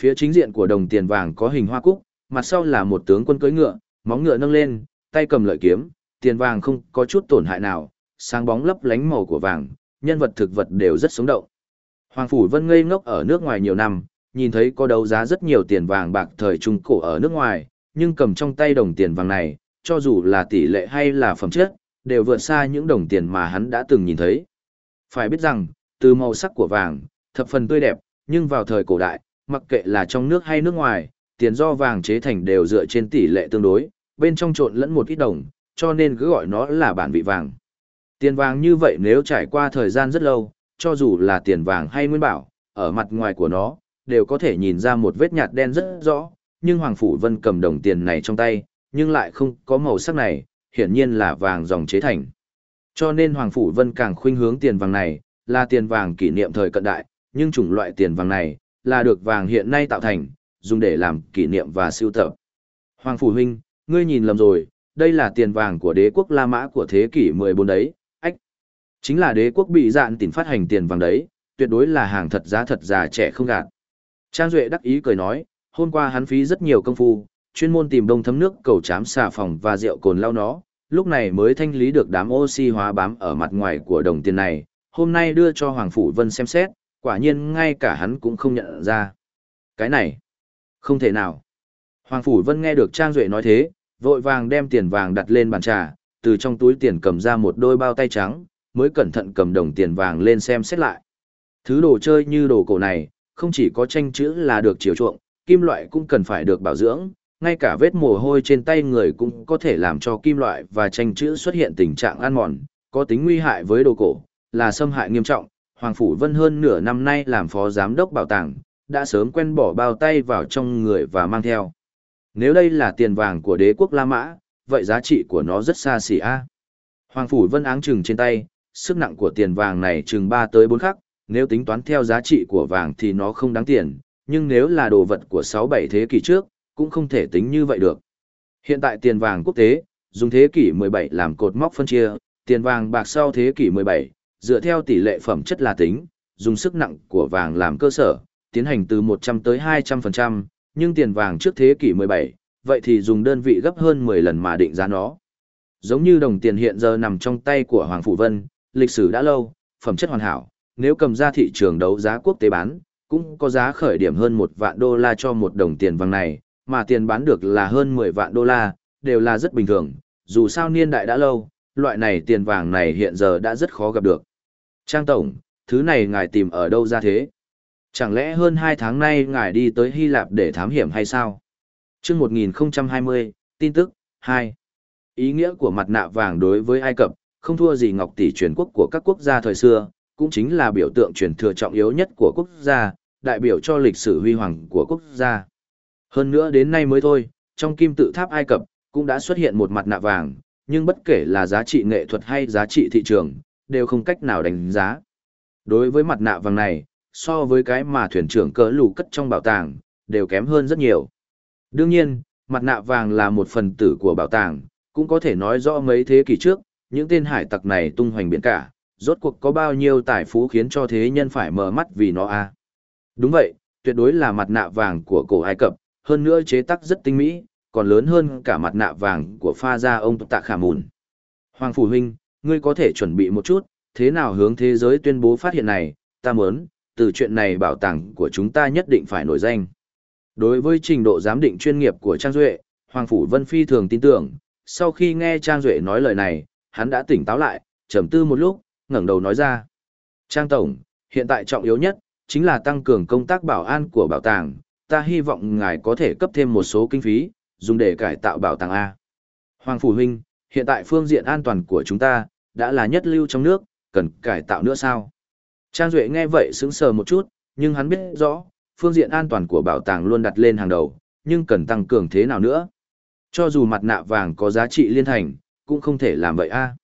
Phía chính diện của đồng tiền vàng có hình hoa cúc, mặt sau là một tướng quân cưỡi ngựa, móng ngựa nâng lên, tay cầm lợi kiếm, tiền vàng không có chút tổn hại nào, sáng bóng lấp lánh màu của vàng, nhân vật thực vật đều rất sống động. Hoàng Phủ Vân ngây ngốc ở nước ngoài nhiều năm, nhìn thấy có đấu giá rất nhiều tiền vàng bạc thời trung cổ ở nước ngoài, nhưng cầm trong tay đồng tiền vàng này, cho dù là tỷ lệ hay là phẩm chất, đều vượt xa những đồng tiền mà hắn đã từng nhìn thấy. Phải biết rằng, từ màu sắc của vàng, thập phần tươi đẹp, nhưng vào thời cổ đại, mặc kệ là trong nước hay nước ngoài, tiền do vàng chế thành đều dựa trên tỷ lệ tương đối, bên trong trộn lẫn một ít đồng, cho nên cứ gọi nó là bản vị vàng. Tiền vàng như vậy nếu trải qua thời gian rất lâu, cho dù là tiền vàng hay nguyên bảo, ở mặt ngoài của nó, đều có thể nhìn ra một vết nhạt đen rất rõ, nhưng Hoàng Phủ Vân cầm đồng tiền này trong tay, nhưng lại không có màu sắc này, hiển nhiên là vàng dòng chế thành. Cho nên Hoàng Phủ Vân càng khuynh hướng tiền vàng này, là tiền vàng kỷ niệm thời cận đại, nhưng chủng loại tiền vàng này, là được vàng hiện nay tạo thành, dùng để làm kỷ niệm và siêu tập. Hoàng Phủ Huynh, ngươi nhìn lầm rồi, đây là tiền vàng của đế quốc La Mã của thế kỷ 14 đấy. Chính là đế quốc bị dạn tiền phát hành tiền vàng đấy, tuyệt đối là hàng thật giá thật già trẻ không gạt. Trang Duệ đắc ý cười nói, hôm qua hắn phí rất nhiều công phu, chuyên môn tìm đông thấm nước cầu chám xà phòng và rượu cồn lau nó, lúc này mới thanh lý được đám oxy hóa bám ở mặt ngoài của đồng tiền này, hôm nay đưa cho Hoàng Phủ Vân xem xét, quả nhiên ngay cả hắn cũng không nhận ra. Cái này, không thể nào. Hoàng Phủ Vân nghe được Trang Duệ nói thế, vội vàng đem tiền vàng đặt lên bàn trà, từ trong túi tiền cầm ra một đôi bao tay trắng, mới cẩn thận cầm đồng tiền vàng lên xem xét lại. Thứ đồ chơi như đồ cổ này, không chỉ có tranh chữ là được chiều chuộng, kim loại cũng cần phải được bảo dưỡng, ngay cả vết mồ hôi trên tay người cũng có thể làm cho kim loại và tranh chữ xuất hiện tình trạng ăn mòn, có tính nguy hại với đồ cổ, là xâm hại nghiêm trọng. Hoàng Phủ Vân hơn nửa năm nay làm phó giám đốc bảo tàng, đã sớm quen bỏ bao tay vào trong người và mang theo. Nếu đây là tiền vàng của đế quốc La Mã, vậy giá trị của nó rất xa xỉ a. Hoàng Phủ Vân áng chừng trên tay, sức nặng của tiền vàng này chừng 3 tới 4 khắc, nếu tính toán theo giá trị của vàng thì nó không đáng tiền, nhưng nếu là đồ vật của 6-7 thế kỷ trước, cũng không thể tính như vậy được. Hiện tại tiền vàng quốc tế, dùng thế kỷ 17 làm cột mốc phân chia, tiền vàng bạc sau thế kỷ 17, dựa theo tỷ lệ phẩm chất là tính, dùng sức nặng của vàng làm cơ sở, tiến hành từ 100 tới 200%, nhưng tiền vàng trước thế kỷ 17, vậy thì dùng đơn vị gấp hơn 10 lần mà định giá nó. Giống như đồng tiền hiện giờ nằm trong tay của Hoàng Phủ Vân, lịch sử đã lâu, phẩm chất hoàn hảo, nếu cầm ra thị trường đấu giá quốc tế bán, cũng có giá khởi điểm hơn một vạn đô la cho một đồng tiền vàng này, mà tiền bán được là hơn 10 vạn đô la, đều là rất bình thường, dù sao niên đại đã lâu, loại này tiền vàng này hiện giờ đã rất khó gặp được. Trang Tổng, thứ này ngài tìm ở đâu ra thế? Chẳng lẽ hơn 2 tháng nay ngài đi tới Hy Lạp để thám hiểm hay sao? Trước 1020, tin tức, 2. Ý nghĩa của mặt nạ vàng đối với Ai Cập, không thua gì ngọc tỷ truyền quốc của các quốc gia thời xưa, cũng chính là biểu tượng truyền thừa trọng yếu nhất của quốc gia, đại biểu cho lịch sử huy hoàng của quốc gia. Hơn nữa đến nay mới thôi, trong kim tự tháp Ai Cập, cũng đã xuất hiện một mặt nạ vàng, nhưng bất kể là giá trị nghệ thuật hay giá trị thị trường, đều không cách nào đánh giá. Đối với mặt nạ vàng này, so với cái mà thuyền trưởng cỡ lù cất trong bảo tàng, đều kém hơn rất nhiều. Đương nhiên, mặt nạ vàng là một phần tử của bảo tàng, cũng có thể nói rõ mấy thế kỷ trước, những tên hải tặc này tung hoành biển cả, rốt cuộc có bao nhiêu tài phú khiến cho thế nhân phải mở mắt vì nó a à? Đúng vậy, tuyệt đối là mặt nạ vàng của cổ Ai Cập, hơn nữa chế tác rất tinh mỹ, còn lớn hơn cả mặt nạ vàng của pha gia ông Tạ Khả Mùn. Hoàng Phủ Huynh, ngươi có thể chuẩn bị một chút, thế nào hướng thế giới tuyên bố phát hiện này, ta muốn, từ chuyện này bảo tàng của chúng ta nhất định phải nổi danh. Đối với trình độ giám định chuyên nghiệp của Trang Duệ, Hoàng Phủ Vân Phi thường tin tưởng, sau khi nghe Trang Duệ nói lời này, hắn đã tỉnh táo lại, trầm tư một lúc, ngẩng đầu nói ra. Trang Tổng, hiện tại trọng yếu nhất, chính là tăng cường công tác bảo an của bảo tàng, ta hy vọng ngài có thể cấp thêm một số kinh phí, dùng để cải tạo bảo tàng A. Hoàng Phủ Huynh, hiện tại phương diện an toàn của chúng ta, đã là nhất lưu trong nước, cần cải tạo nữa sao? Trang Duệ nghe vậy sững sờ một chút, nhưng hắn biết rõ, phương diện an toàn của bảo tàng luôn đặt lên hàng đầu, nhưng cần tăng cường thế nào nữa? Cho dù mặt nạ vàng có giá trị liên thành, cũng không thể làm vậy a.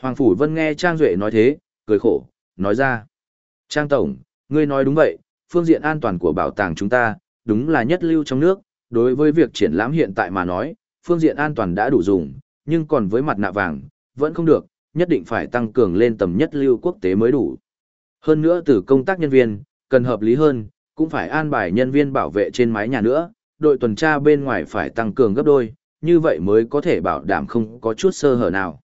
Hoàng Phủ Vân nghe Trang Duệ nói thế, cười khổ, nói ra. Trang Tổng, ngươi nói đúng vậy, phương diện an toàn của bảo tàng chúng ta, đúng là nhất lưu trong nước, đối với việc triển lãm hiện tại mà nói, phương diện an toàn đã đủ dùng, nhưng còn với mặt nạ vàng, vẫn không được, nhất định phải tăng cường lên tầm nhất lưu quốc tế mới đủ. Hơn nữa từ công tác nhân viên, cần hợp lý hơn, cũng phải an bài nhân viên bảo vệ trên mái nhà nữa, đội tuần tra bên ngoài phải tăng cường gấp đôi, như vậy mới có thể bảo đảm không có chút sơ hở nào.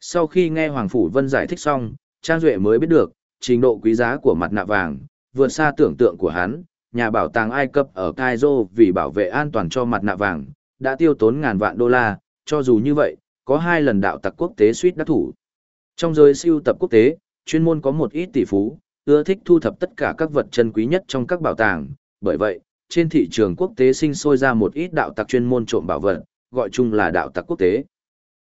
Sau khi nghe Hoàng Phủ Vân giải thích xong, Trang Duệ mới biết được, trình độ quý giá của mặt nạ vàng, vượt xa tưởng tượng của hắn, nhà bảo tàng Ai Cập ở Cairo vì bảo vệ an toàn cho mặt nạ vàng, đã tiêu tốn ngàn vạn đô la, cho dù như vậy, có hai lần đạo tặc quốc tế suýt đắc thủ. Trong giới siêu tập quốc tế, chuyên môn có một ít tỷ phú, ưa thích thu thập tất cả các vật chân quý nhất trong các bảo tàng, bởi vậy, trên thị trường quốc tế sinh sôi ra một ít đạo tặc chuyên môn trộm bảo vật, gọi chung là đạo tặc quốc tế.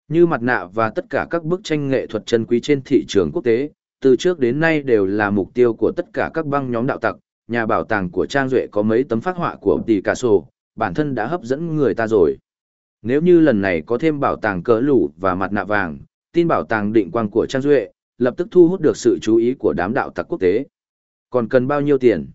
Như mặt nạ và tất cả các bức tranh nghệ thuật chân quý trên thị trường quốc tế, từ trước đến nay đều là mục tiêu của tất cả các băng nhóm đạo tặc, nhà bảo tàng của Trang Duệ có mấy tấm phát họa của Picasso, bản thân đã hấp dẫn người ta rồi. Nếu như lần này có thêm bảo tàng cỡ lũ và mặt nạ vàng, tin bảo tàng định quang của Trang Duệ, lập tức thu hút được sự chú ý của đám đạo tặc quốc tế. Còn cần bao nhiêu tiền?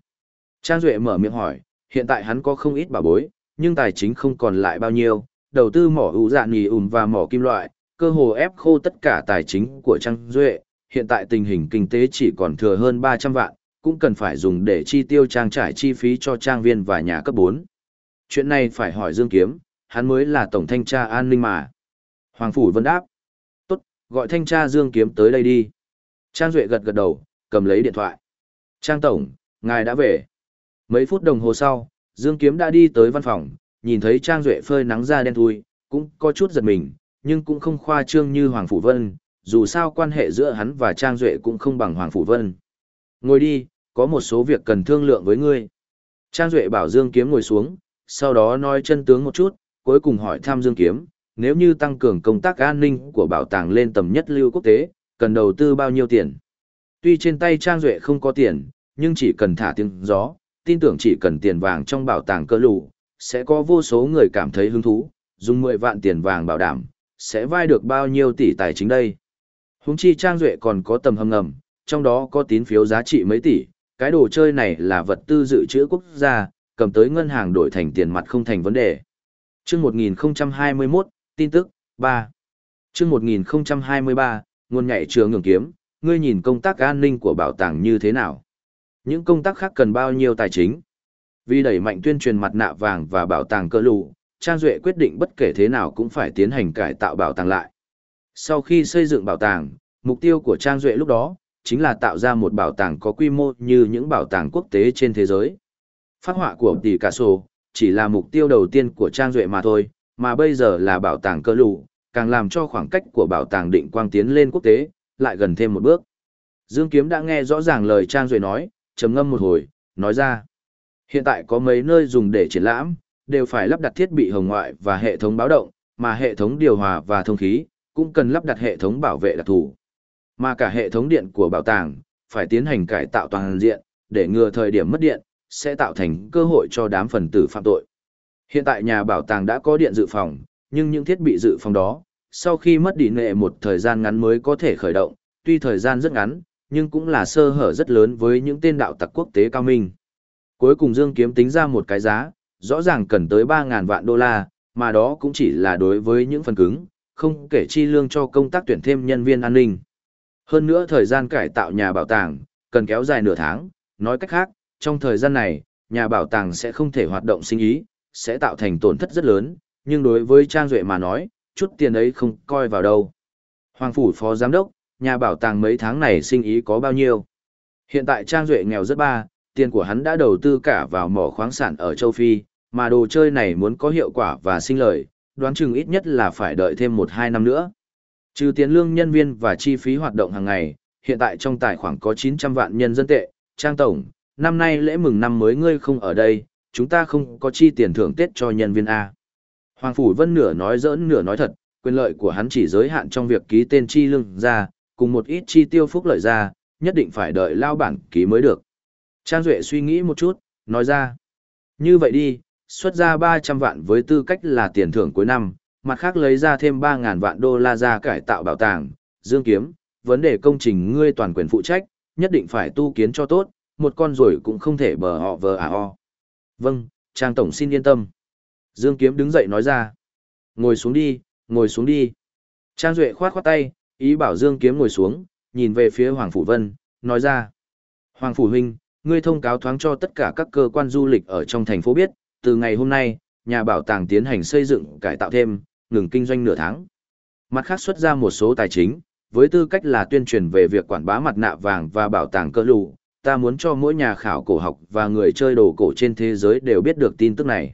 Trang Duệ mở miệng hỏi, hiện tại hắn có không ít bảo bối, nhưng tài chính không còn lại bao nhiêu, đầu tư mỏ ủ dạ nì ủn và mỏ kim loại, cơ hồ ép khô tất cả tài chính của Trang Duệ, hiện tại tình hình kinh tế chỉ còn thừa hơn 300 vạn, cũng cần phải dùng để chi tiêu trang trải chi phí cho trang viên và nhà cấp 4. Chuyện này phải hỏi Dương Kiếm, hắn mới là tổng thanh tra an ninh mà. Hoàng Phủ Vân đáp. Tốt, gọi thanh tra Dương Kiếm tới đây đi. Trang Duệ gật gật đầu, cầm lấy điện thoại. Trang Tổng, ngài đã về. Mấy phút đồng hồ sau, Dương Kiếm đã đi tới văn phòng, nhìn thấy Trang Duệ phơi nắng ra đen thui, cũng có chút giật mình, nhưng cũng không khoa trương như Hoàng Phủ Vân, dù sao quan hệ giữa hắn và Trang Duệ cũng không bằng Hoàng Phủ Vân. Ngồi đi, có một số việc cần thương lượng với ngươi. Trang Duệ bảo Dương Kiếm ngồi xuống, sau đó nói chân tướng một chút, cuối cùng hỏi thăm Dương Kiếm, nếu như tăng cường công tác an ninh của bảo tàng lên tầm nhất lưu quốc tế, cần đầu tư bao nhiêu tiền. Tuy trên tay Trang Duệ không có tiền, nhưng chỉ cần thả tiếng gió, tin tưởng chỉ cần tiền vàng trong bảo tàng cơ lụ, sẽ có vô số người cảm thấy hứng thú, dùng 10 vạn tiền vàng bảo đảm, sẽ vai được bao nhiêu tỷ tài chính đây. Húng chi Trang Duệ còn có tầm hầm ngầm, trong đó có tín phiếu giá trị mấy tỷ, cái đồ chơi này là vật tư dự trữ quốc gia, cầm tới ngân hàng đổi thành tiền mặt không thành vấn đề. chương 1021, tin tức, 3. chương 1023, nguồn nhảy trường ngưỡng kiếm, ngươi nhìn công tác an ninh của bảo tàng như thế nào? Những công tác khác cần bao nhiêu tài chính? Vì đẩy mạnh tuyên truyền mặt nạ vàng và bảo tàng cơ lụ, Trang Duệ quyết định bất kể thế nào cũng phải tiến hành cải tạo bảo tàng lại. Sau khi xây dựng bảo tàng, mục tiêu của Trang Duệ lúc đó, chính là tạo ra một bảo tàng có quy mô như những bảo tàng quốc tế trên thế giới. Phát họa của tỷ cả sổ, chỉ là mục tiêu đầu tiên của Trang Duệ mà thôi, mà bây giờ là bảo tàng cơ lụ, càng làm cho khoảng cách của bảo tàng định quang tiến lên quốc tế, lại gần thêm một bước. Dương Kiếm đã nghe rõ ràng lời Trang Duệ nói, trầm ngâm một hồi, nói ra. Hiện tại có mấy nơi dùng để triển lãm, đều phải lắp đặt thiết bị hồng ngoại và hệ thống báo động, mà hệ thống điều hòa và thông khí, cũng cần lắp đặt hệ thống bảo vệ đặc thù. Mà cả hệ thống điện của bảo tàng, phải tiến hành cải tạo toàn diện, để ngừa thời điểm mất điện, sẽ tạo thành cơ hội cho đám phần tử phạm tội. Hiện tại nhà bảo tàng đã có điện dự phòng, nhưng những thiết bị dự phòng đó, sau khi mất điện nệ một thời gian ngắn mới có thể khởi động, tuy thời gian rất ngắn, nhưng cũng là sơ hở rất lớn với những tên đạo tặc quốc tế cao minh. Cuối cùng Dương Kiếm tính ra một cái giá, rõ ràng cần tới 3.000 vạn đô la, mà đó cũng chỉ là đối với những phần cứng, không kể chi lương cho công tác tuyển thêm nhân viên an ninh. Hơn nữa thời gian cải tạo nhà bảo tàng, cần kéo dài nửa tháng, nói cách khác, trong thời gian này, nhà bảo tàng sẽ không thể hoạt động sinh ý, sẽ tạo thành tổn thất rất lớn, nhưng đối với Trang Duệ mà nói, chút tiền ấy không coi vào đâu. Hoàng Phủ Phó Giám đốc, nhà bảo tàng mấy tháng này sinh ý có bao nhiêu? Hiện tại Trang Duệ nghèo rất ba, tiền của hắn đã đầu tư cả vào mỏ khoáng sản ở châu Phi, mà đồ chơi này muốn có hiệu quả và sinh lời, đoán chừng ít nhất là phải đợi thêm 1-2 năm nữa. Trừ tiền lương nhân viên và chi phí hoạt động hàng ngày, hiện tại trong tài khoản có 900 vạn nhân dân tệ, Trang Tổng, năm nay lễ mừng năm mới ngươi không ở đây, chúng ta không có chi tiền thưởng Tết cho nhân viên A. Hoàng Phủ Vân nửa nói giỡn nửa nói thật, quyền lợi của hắn chỉ giới hạn trong việc ký tên chi lương ra, cùng một ít chi tiêu phúc lợi ra, nhất định phải đợi lao bản ký mới được. Trang Duệ suy nghĩ một chút, nói ra. Như vậy đi, xuất ra 300 vạn với tư cách là tiền thưởng cuối năm, mặt khác lấy ra thêm 3.000 vạn đô la ra cải tạo bảo tàng, dương kiếm, vấn đề công trình ngươi toàn quyền phụ trách, nhất định phải tu kiến cho tốt, một con rồi cũng không thể bờ họ vờ à o. Vâng, Trang Tổng xin yên tâm. Dương Kiếm đứng dậy nói ra. Ngồi xuống đi, ngồi xuống đi. Trang Duệ khoát khoát tay, ý bảo Dương Kiếm ngồi xuống, nhìn về phía Hoàng Phủ Vân, nói ra. Hoàng Phủ Huynh, ngươi thông cáo thoáng cho tất cả các cơ quan du lịch ở trong thành phố biết, từ ngày hôm nay, nhà bảo tàng tiến hành xây dựng cải tạo thêm, ngừng kinh doanh nửa tháng. Mặt khác xuất ra một số tài chính, với tư cách là tuyên truyền về việc quảng bá mặt nạ vàng và bảo tàng cơ lù, ta muốn cho mỗi nhà khảo cổ học và người chơi đồ cổ trên thế giới đều biết được tin tức này.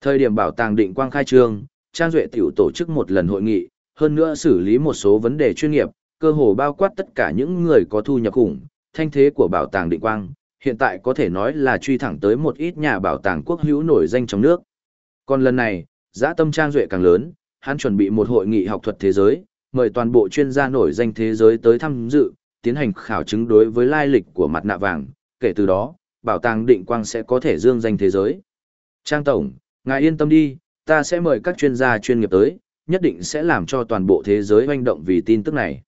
Thời điểm bảo tàng định quang khai trương, Trang Duệ tiểu tổ chức một lần hội nghị, hơn nữa xử lý một số vấn đề chuyên nghiệp, cơ hồ bao quát tất cả những người có thu nhập khủng, thanh thế của bảo tàng định quang, hiện tại có thể nói là truy thẳng tới một ít nhà bảo tàng quốc hữu nổi danh trong nước. Còn lần này, giã tâm Trang Duệ càng lớn, hắn chuẩn bị một hội nghị học thuật thế giới, mời toàn bộ chuyên gia nổi danh thế giới tới tham dự, tiến hành khảo chứng đối với lai lịch của mặt nạ vàng, kể từ đó, bảo tàng định quang sẽ có thể dương danh thế giới. Trang Tổng, ngài yên tâm đi, ta sẽ mời các chuyên gia chuyên nghiệp tới, nhất định sẽ làm cho toàn bộ thế giới hoành động vì tin tức này.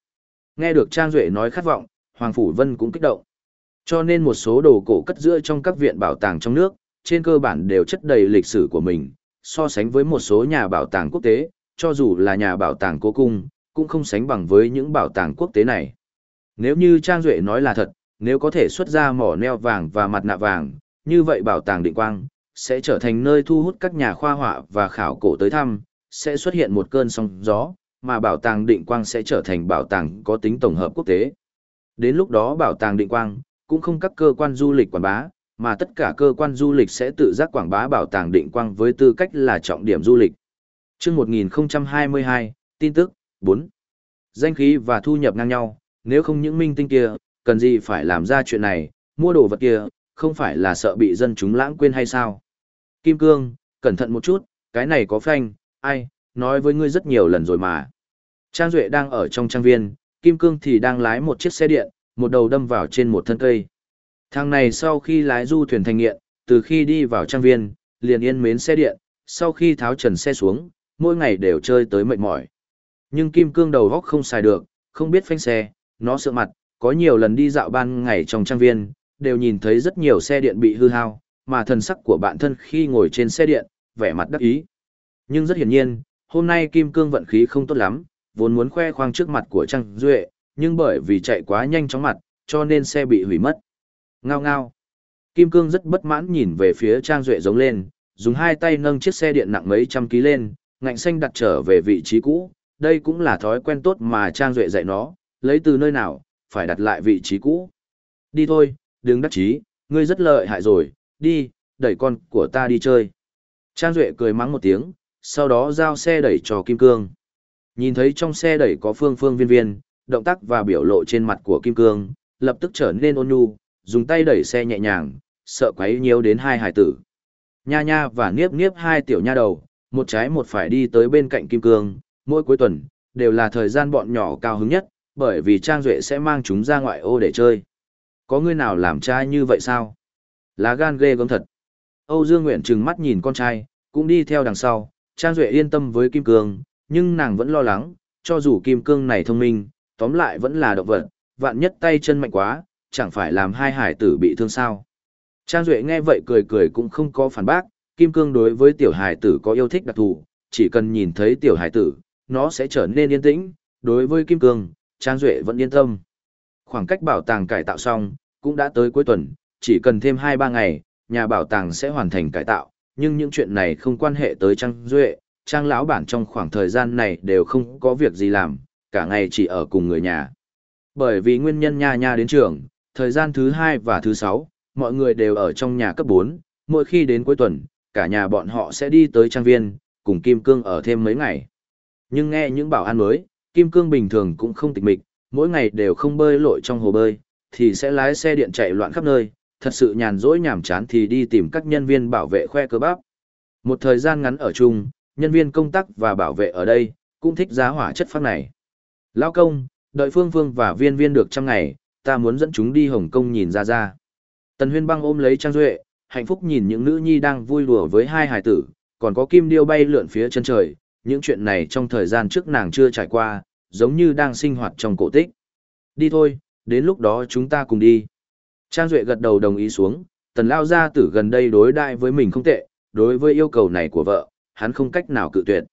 Nghe được Trang Duệ nói khát vọng, Hoàng Phủ Vân cũng kích động. Cho nên một số đồ cổ cất giữa trong các viện bảo tàng trong nước, trên cơ bản đều chất đầy lịch sử của mình, so sánh với một số nhà bảo tàng quốc tế, cho dù là nhà bảo tàng cố cung, cũng không sánh bằng với những bảo tàng quốc tế này. Nếu như Trang Duệ nói là thật, nếu có thể xuất ra mỏ neo vàng và mặt nạ vàng, như vậy bảo tàng định quang, sẽ trở thành nơi thu hút các nhà khoa họa và khảo cổ tới thăm, sẽ xuất hiện một cơn sóng gió, mà bảo tàng định quang sẽ trở thành bảo tàng có tính tổng hợp quốc tế. Đến lúc đó bảo tàng định quang, cũng không các cơ quan du lịch quảng bá, mà tất cả cơ quan du lịch sẽ tự giác quảng bá bảo tàng định quang với tư cách là trọng điểm du lịch. Chương 1022, tin tức 4. Danh khí và thu nhập ngang nhau, nếu không những minh tinh kia, cần gì phải làm ra chuyện này, mua đồ vật kia, không phải là sợ bị dân chúng lãng quên hay sao? Kim Cương, cẩn thận một chút, cái này có phanh, ai, nói với ngươi rất nhiều lần rồi mà. Trang Duệ đang ở trong trang viên, Kim Cương thì đang lái một chiếc xe điện, một đầu đâm vào trên một thân cây. Thằng này sau khi lái du thuyền thành nghiện, từ khi đi vào trang viên, liền yên mến xe điện, sau khi tháo trần xe xuống, mỗi ngày đều chơi tới mệt mỏi. Nhưng Kim Cương đầu góc không xài được, không biết phanh xe, nó sợ mặt, có nhiều lần đi dạo ban ngày trong trang viên, đều nhìn thấy rất nhiều xe điện bị hư hao, mà thần sắc của bạn thân khi ngồi trên xe điện, vẻ mặt đắc ý. Nhưng rất hiển nhiên, hôm nay Kim Cương vận khí không tốt lắm, vốn muốn khoe khoang trước mặt của Trang Duệ, nhưng bởi vì chạy quá nhanh chóng mặt, cho nên xe bị hủy mất. Ngao ngao. Kim Cương rất bất mãn nhìn về phía Trang Duệ giống lên, dùng hai tay nâng chiếc xe điện nặng mấy trăm ký lên, ngạnh xanh đặt trở về vị trí cũ. Đây cũng là thói quen tốt mà Trang Duệ dạy nó, lấy từ nơi nào, phải đặt lại vị trí cũ. Đi thôi, đừng đắc chí, ngươi rất lợi hại rồi, đi, đẩy con của ta đi chơi. Trang Duệ cười mắng một tiếng, sau đó giao xe đẩy cho Kim Cương. Nhìn thấy trong xe đẩy có phương phương viên viên, động tác và biểu lộ trên mặt của Kim Cương, lập tức trở nên ôn nhu, dùng tay đẩy xe nhẹ nhàng, sợ quấy nhiều đến hai hải tử. Nha nha và niếp niếp hai tiểu nha đầu, một trái một phải đi tới bên cạnh Kim Cương, mỗi cuối tuần, đều là thời gian bọn nhỏ cao hứng nhất, bởi vì Trang Duệ sẽ mang chúng ra ngoại ô để chơi. Có người nào làm trai như vậy sao? Lá gan ghê gớm thật. Âu Dương Nguyện trừng mắt nhìn con trai, cũng đi theo đằng sau, Trang Duệ yên tâm với Kim Cương, nhưng nàng vẫn lo lắng, cho dù Kim Cương này thông minh, tóm lại vẫn là động vật, vạn nhất tay chân mạnh quá, chẳng phải làm hai hải tử bị thương sao. Trang Duệ nghe vậy cười cười cũng không có phản bác, Kim Cương đối với tiểu hải tử có yêu thích đặc thù, chỉ cần nhìn thấy tiểu hải tử, nó sẽ trở nên yên tĩnh, đối với Kim Cương, Trang Duệ vẫn yên tâm. Khoảng cách bảo tàng cải tạo xong, cũng đã tới cuối tuần, chỉ cần thêm 2-3 ngày, nhà bảo tàng sẽ hoàn thành cải tạo, nhưng những chuyện này không quan hệ tới Trang Duệ, Trang lão bản trong khoảng thời gian này đều không có việc gì làm, cả ngày chỉ ở cùng người nhà. Bởi vì nguyên nhân nha nha đến trường, thời gian thứ hai và thứ sáu, mọi người đều ở trong nhà cấp 4, mỗi khi đến cuối tuần, cả nhà bọn họ sẽ đi tới trang viên, cùng Kim Cương ở thêm mấy ngày. Nhưng nghe những bảo an mới, Kim Cương bình thường cũng không tịch mịch, mỗi ngày đều không bơi lội trong hồ bơi, thì sẽ lái xe điện chạy loạn khắp nơi, thật sự nhàn rỗi nhàm chán thì đi tìm các nhân viên bảo vệ khoe cơ bắp. Một thời gian ngắn ở chung, nhân viên công tác và bảo vệ ở đây, cũng thích giá hỏa chất phát này. Lao công, đợi Phương Phương và viên viên được trăm ngày, ta muốn dẫn chúng đi Hồng Kông nhìn ra ra. Tần Huyên băng ôm lấy Trang Duệ, hạnh phúc nhìn những nữ nhi đang vui đùa với hai hải tử, còn có kim điêu bay lượn phía chân trời, những chuyện này trong thời gian trước nàng chưa trải qua, giống như đang sinh hoạt trong cổ tích. Đi thôi, đến lúc đó chúng ta cùng đi. Trang Duệ gật đầu đồng ý xuống, tần lao gia tử gần đây đối đại với mình không tệ, đối với yêu cầu này của vợ, hắn không cách nào cự tuyệt.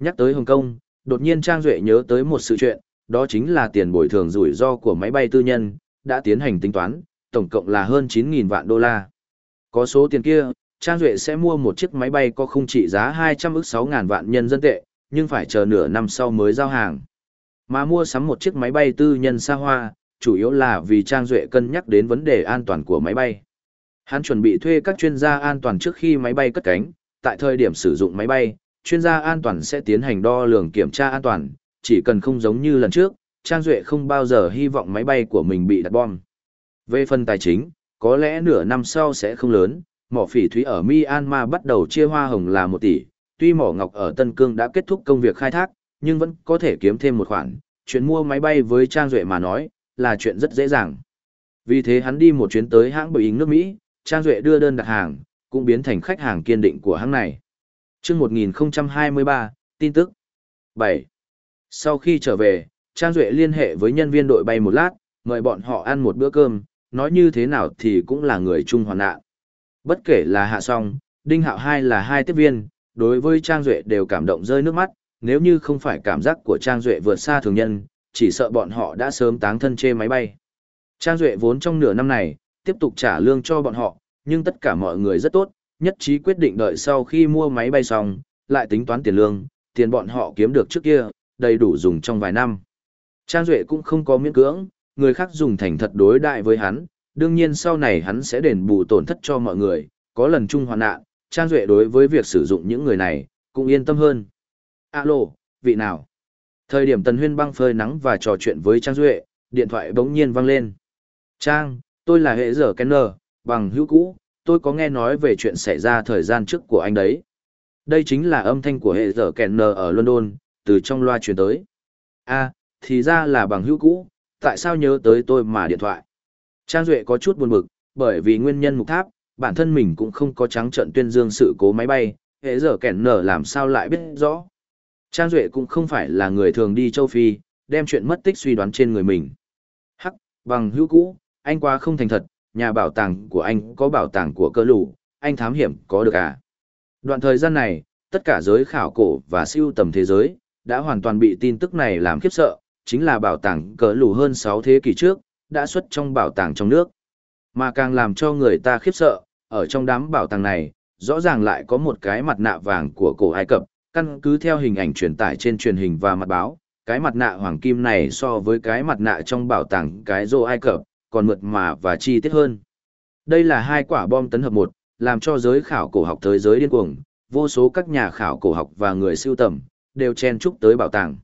Nhắc tới Hồng Kông, đột nhiên Trang Duệ nhớ tới một sự chuyện, đó chính là tiền bồi thường rủi ro của máy bay tư nhân, đã tiến hành tính toán, tổng cộng là hơn 9.000 vạn đô la. Có số tiền kia, Trang Duệ sẽ mua một chiếc máy bay có khung trị giá 200 ức 6.000 vạn nhân dân tệ, nhưng phải chờ nửa năm sau mới giao hàng. Mà mua sắm một chiếc máy bay tư nhân xa hoa, chủ yếu là vì Trang Duệ cân nhắc đến vấn đề an toàn của máy bay. Hắn chuẩn bị thuê các chuyên gia an toàn trước khi máy bay cất cánh, tại thời điểm sử dụng máy bay, chuyên gia an toàn sẽ tiến hành đo lường kiểm tra an toàn, chỉ cần không giống như lần trước, Trang Duệ không bao giờ hy vọng máy bay của mình bị đặt bom. Về phần tài chính, có lẽ nửa năm sau sẽ không lớn, mỏ phỉ thúy ở Myanmar bắt đầu chia hoa hồng là 1 tỷ, tuy mỏ ngọc ở Tân Cương đã kết thúc công việc khai thác, nhưng vẫn có thể kiếm thêm một khoản, chuyện mua máy bay với Trang Duệ mà nói, là chuyện rất dễ dàng. Vì thế hắn đi một chuyến tới hãng Boeing nước Mỹ, Trang Duệ đưa đơn đặt hàng, cũng biến thành khách hàng kiên định của hãng này. Trước 1023, tin tức. 7. Sau khi trở về, Trang Duệ liên hệ với nhân viên đội bay một lát, mời bọn họ ăn một bữa cơm, nói như thế nào thì cũng là người chung hoàn nạn. Bất kể là hạ song, đinh hạo hai là hai tiếp viên, đối với Trang Duệ đều cảm động rơi nước mắt, nếu như không phải cảm giác của Trang Duệ vượt xa thường nhân, chỉ sợ bọn họ đã sớm táng thân chê máy bay. Trang Duệ vốn trong nửa năm này, tiếp tục trả lương cho bọn họ, nhưng tất cả mọi người rất tốt, nhất trí quyết định đợi sau khi mua máy bay xong, lại tính toán tiền lương, tiền bọn họ kiếm được trước kia, đầy đủ dùng trong vài năm. Trang Duệ cũng không có miễn cưỡng, người khác dùng thành thật đối đại với hắn, đương nhiên sau này hắn sẽ đền bù tổn thất cho mọi người, có lần chung hoàn nạn, Trang Duệ đối với việc sử dụng những người này, cũng yên tâm hơn. Alo, vị nào? Thời điểm Tần Huyên băng phơi nắng và trò chuyện với Trang Duệ, điện thoại bỗng nhiên vang lên. Trang, tôi là hệ giờ Kenner, bằng hữu cũ, tôi có nghe nói về chuyện xảy ra thời gian trước của anh đấy. Đây chính là âm thanh của hệ giờ Kenner ở London, từ trong loa truyền tới. a thì ra là bằng hữu cũ, tại sao nhớ tới tôi mà điện thoại? Trang Duệ có chút buồn bực, bởi vì nguyên nhân mục tháp, bản thân mình cũng không có trắng trận tuyên dương sự cố máy bay, hệ giờ kẻn nở làm sao lại biết rõ. Trang Duệ cũng không phải là người thường đi châu Phi, đem chuyện mất tích suy đoán trên người mình. Hắc, bằng hữu cũ, anh quá không thành thật, nhà bảo tàng của anh có bảo tàng của cơ lũ, anh thám hiểm có được à? Đoạn thời gian này, tất cả giới khảo cổ và siêu tầm thế giới, đã hoàn toàn bị tin tức này làm khiếp sợ, chính là bảo tàng cỡ lù hơn 6 thế kỷ trước, đã xuất trong bảo tàng trong nước. Mà càng làm cho người ta khiếp sợ, ở trong đám bảo tàng này, rõ ràng lại có một cái mặt nạ vàng của cổ Ai Cập, căn cứ theo hình ảnh truyền tải trên truyền hình và mặt báo, cái mặt nạ hoàng kim này so với cái mặt nạ trong bảo tàng cái rô Ai Cập, còn mượt mà và chi tiết hơn. Đây là hai quả bom tấn hợp một, làm cho giới khảo cổ học thế giới điên cuồng, vô số các nhà khảo cổ học và người siêu tầm, đều chen chúc tới bảo tàng.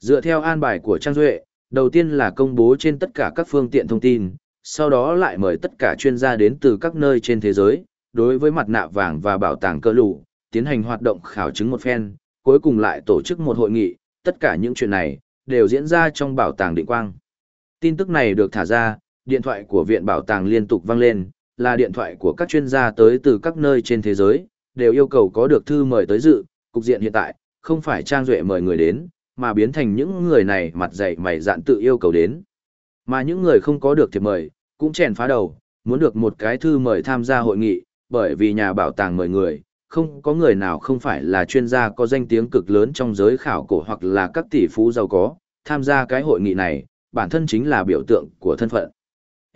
Dựa theo an bài của Trang Duệ, đầu tiên là công bố trên tất cả các phương tiện thông tin, sau đó lại mời tất cả chuyên gia đến từ các nơi trên thế giới, đối với mặt nạ vàng và bảo tàng cơ lũ, tiến hành hoạt động khảo chứng một phen, cuối cùng lại tổ chức một hội nghị, tất cả những chuyện này, đều diễn ra trong bảo tàng định quang. Tin tức này được thả ra, điện thoại của Viện Bảo tàng liên tục vang lên, là điện thoại của các chuyên gia tới từ các nơi trên thế giới, đều yêu cầu có được thư mời tới dự, cục diện hiện tại, không phải Trang Duệ mời người đến, mà biến thành những người này mặt dày mày dạn tự yêu cầu đến. Mà những người không có được thiệp mời, cũng chèn phá đầu, muốn được một cái thư mời tham gia hội nghị, bởi vì nhà bảo tàng mời người, không có người nào không phải là chuyên gia có danh tiếng cực lớn trong giới khảo cổ hoặc là các tỷ phú giàu có, tham gia cái hội nghị này, bản thân chính là biểu tượng của thân phận.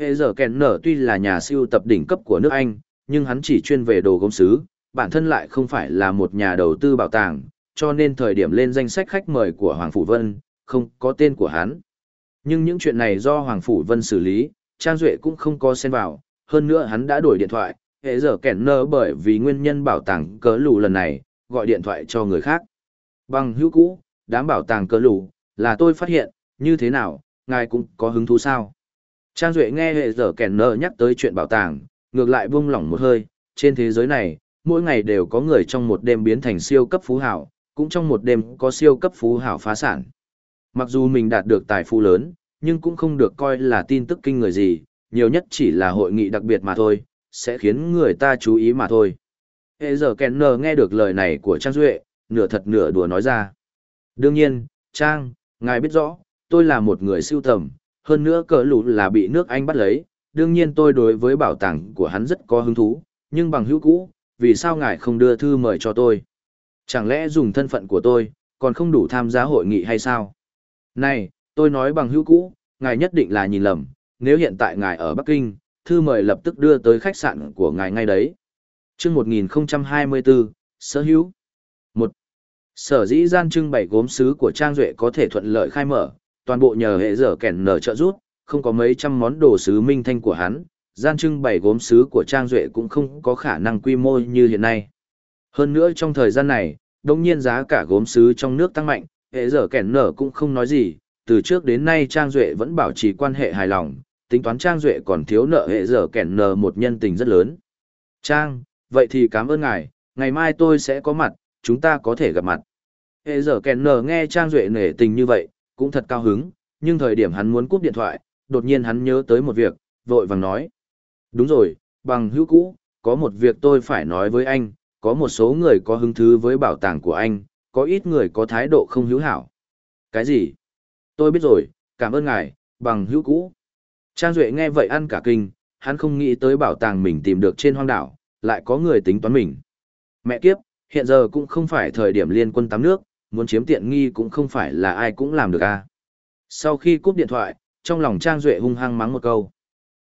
Hệ giờ kèn nở tuy là nhà siêu tập đỉnh cấp của nước Anh, nhưng hắn chỉ chuyên về đồ gốm sứ, bản thân lại không phải là một nhà đầu tư bảo tàng, cho nên thời điểm lên danh sách khách mời của Hoàng Phủ Vân, không có tên của hắn. Nhưng những chuyện này do Hoàng Phủ Vân xử lý, Trang Duệ cũng không có xen vào, hơn nữa hắn đã đổi điện thoại, hệ giờ kèn nơ bởi vì nguyên nhân bảo tàng cớ lù lần này, gọi điện thoại cho người khác. Bằng hữu cũ, đám bảo tàng cớ lù, là tôi phát hiện, như thế nào, ngài cũng có hứng thú sao? Trang Duệ nghe hệ giờ kẻn nơ nhắc tới chuyện bảo tàng, ngược lại buông lỏng một hơi, trên thế giới này, mỗi ngày đều có người trong một đêm biến thành siêu cấp phú hảo, cũng trong một đêm có siêu cấp phú hảo phá sản. Mặc dù mình đạt được tài phú lớn, nhưng cũng không được coi là tin tức kinh người gì, nhiều nhất chỉ là hội nghị đặc biệt mà thôi, sẽ khiến người ta chú ý mà thôi. Hệ giờ Kenner nghe được lời này của Trang Duệ, nửa thật nửa đùa nói ra. Đương nhiên, Trang, ngài biết rõ, tôi là một người siêu tầm, hơn nữa cỡ lũ là bị nước Anh bắt lấy, đương nhiên tôi đối với bảo tàng của hắn rất có hứng thú, nhưng bằng hữu cũ, vì sao ngài không đưa thư mời cho tôi? Chẳng lẽ dùng thân phận của tôi, còn không đủ tham gia hội nghị hay sao? Này, tôi nói bằng hữu cũ, ngài nhất định là nhìn lầm, nếu hiện tại ngài ở Bắc Kinh, thư mời lập tức đưa tới khách sạn của ngài ngay đấy. chương 1024, sở hữu. một Sở dĩ gian trưng bày gốm sứ của Trang Duệ có thể thuận lợi khai mở, toàn bộ nhờ hệ dở kẻn nở trợ rút, không có mấy trăm món đồ sứ minh thanh của hắn, gian trưng bày gốm sứ của Trang Duệ cũng không có khả năng quy mô như hiện nay. Hơn nữa trong thời gian này, đồng nhiên giá cả gốm sứ trong nước tăng mạnh, hệ dở kẻn nở cũng không nói gì, từ trước đến nay Trang Duệ vẫn bảo trì quan hệ hài lòng, tính toán Trang Duệ còn thiếu nợ hệ dở kẻn nở một nhân tình rất lớn. Trang, vậy thì cảm ơn ngài, ngày mai tôi sẽ có mặt, chúng ta có thể gặp mặt. Hệ dở kẻn nở nghe Trang Duệ nể tình như vậy, cũng thật cao hứng, nhưng thời điểm hắn muốn cúp điện thoại, đột nhiên hắn nhớ tới một việc, vội vàng nói. Đúng rồi, bằng hữu cũ, có một việc tôi phải nói với anh, có một số người có hứng thú với bảo tàng của anh, có ít người có thái độ không hữu hảo. Cái gì? Tôi biết rồi, cảm ơn ngài, bằng hữu cũ. Trang Duệ nghe vậy ăn cả kinh, hắn không nghĩ tới bảo tàng mình tìm được trên hoang đảo, lại có người tính toán mình. Mẹ kiếp, hiện giờ cũng không phải thời điểm liên quân tắm nước, muốn chiếm tiện nghi cũng không phải là ai cũng làm được à. Sau khi cúp điện thoại, trong lòng Trang Duệ hung hăng mắng một câu.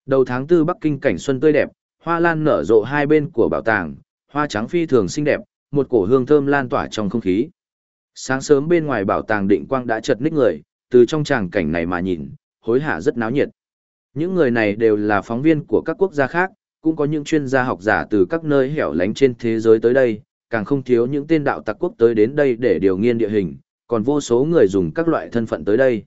Đầu tháng 4 Bắc Kinh cảnh xuân tươi đẹp, hoa lan nở rộ hai bên của bảo tàng, hoa trắng phi thường xinh đẹp, một cổ hương thơm lan tỏa trong không khí. Sáng sớm bên ngoài bảo tàng định quang đã chật ních người, từ trong tràng cảnh này mà nhìn, hối hả rất náo nhiệt. Những người này đều là phóng viên của các quốc gia khác, cũng có những chuyên gia học giả từ các nơi hẻo lánh trên thế giới tới đây, càng không thiếu những tên đạo tặc quốc tới đến đây để điều nghiên địa hình, còn vô số người dùng các loại thân phận tới đây.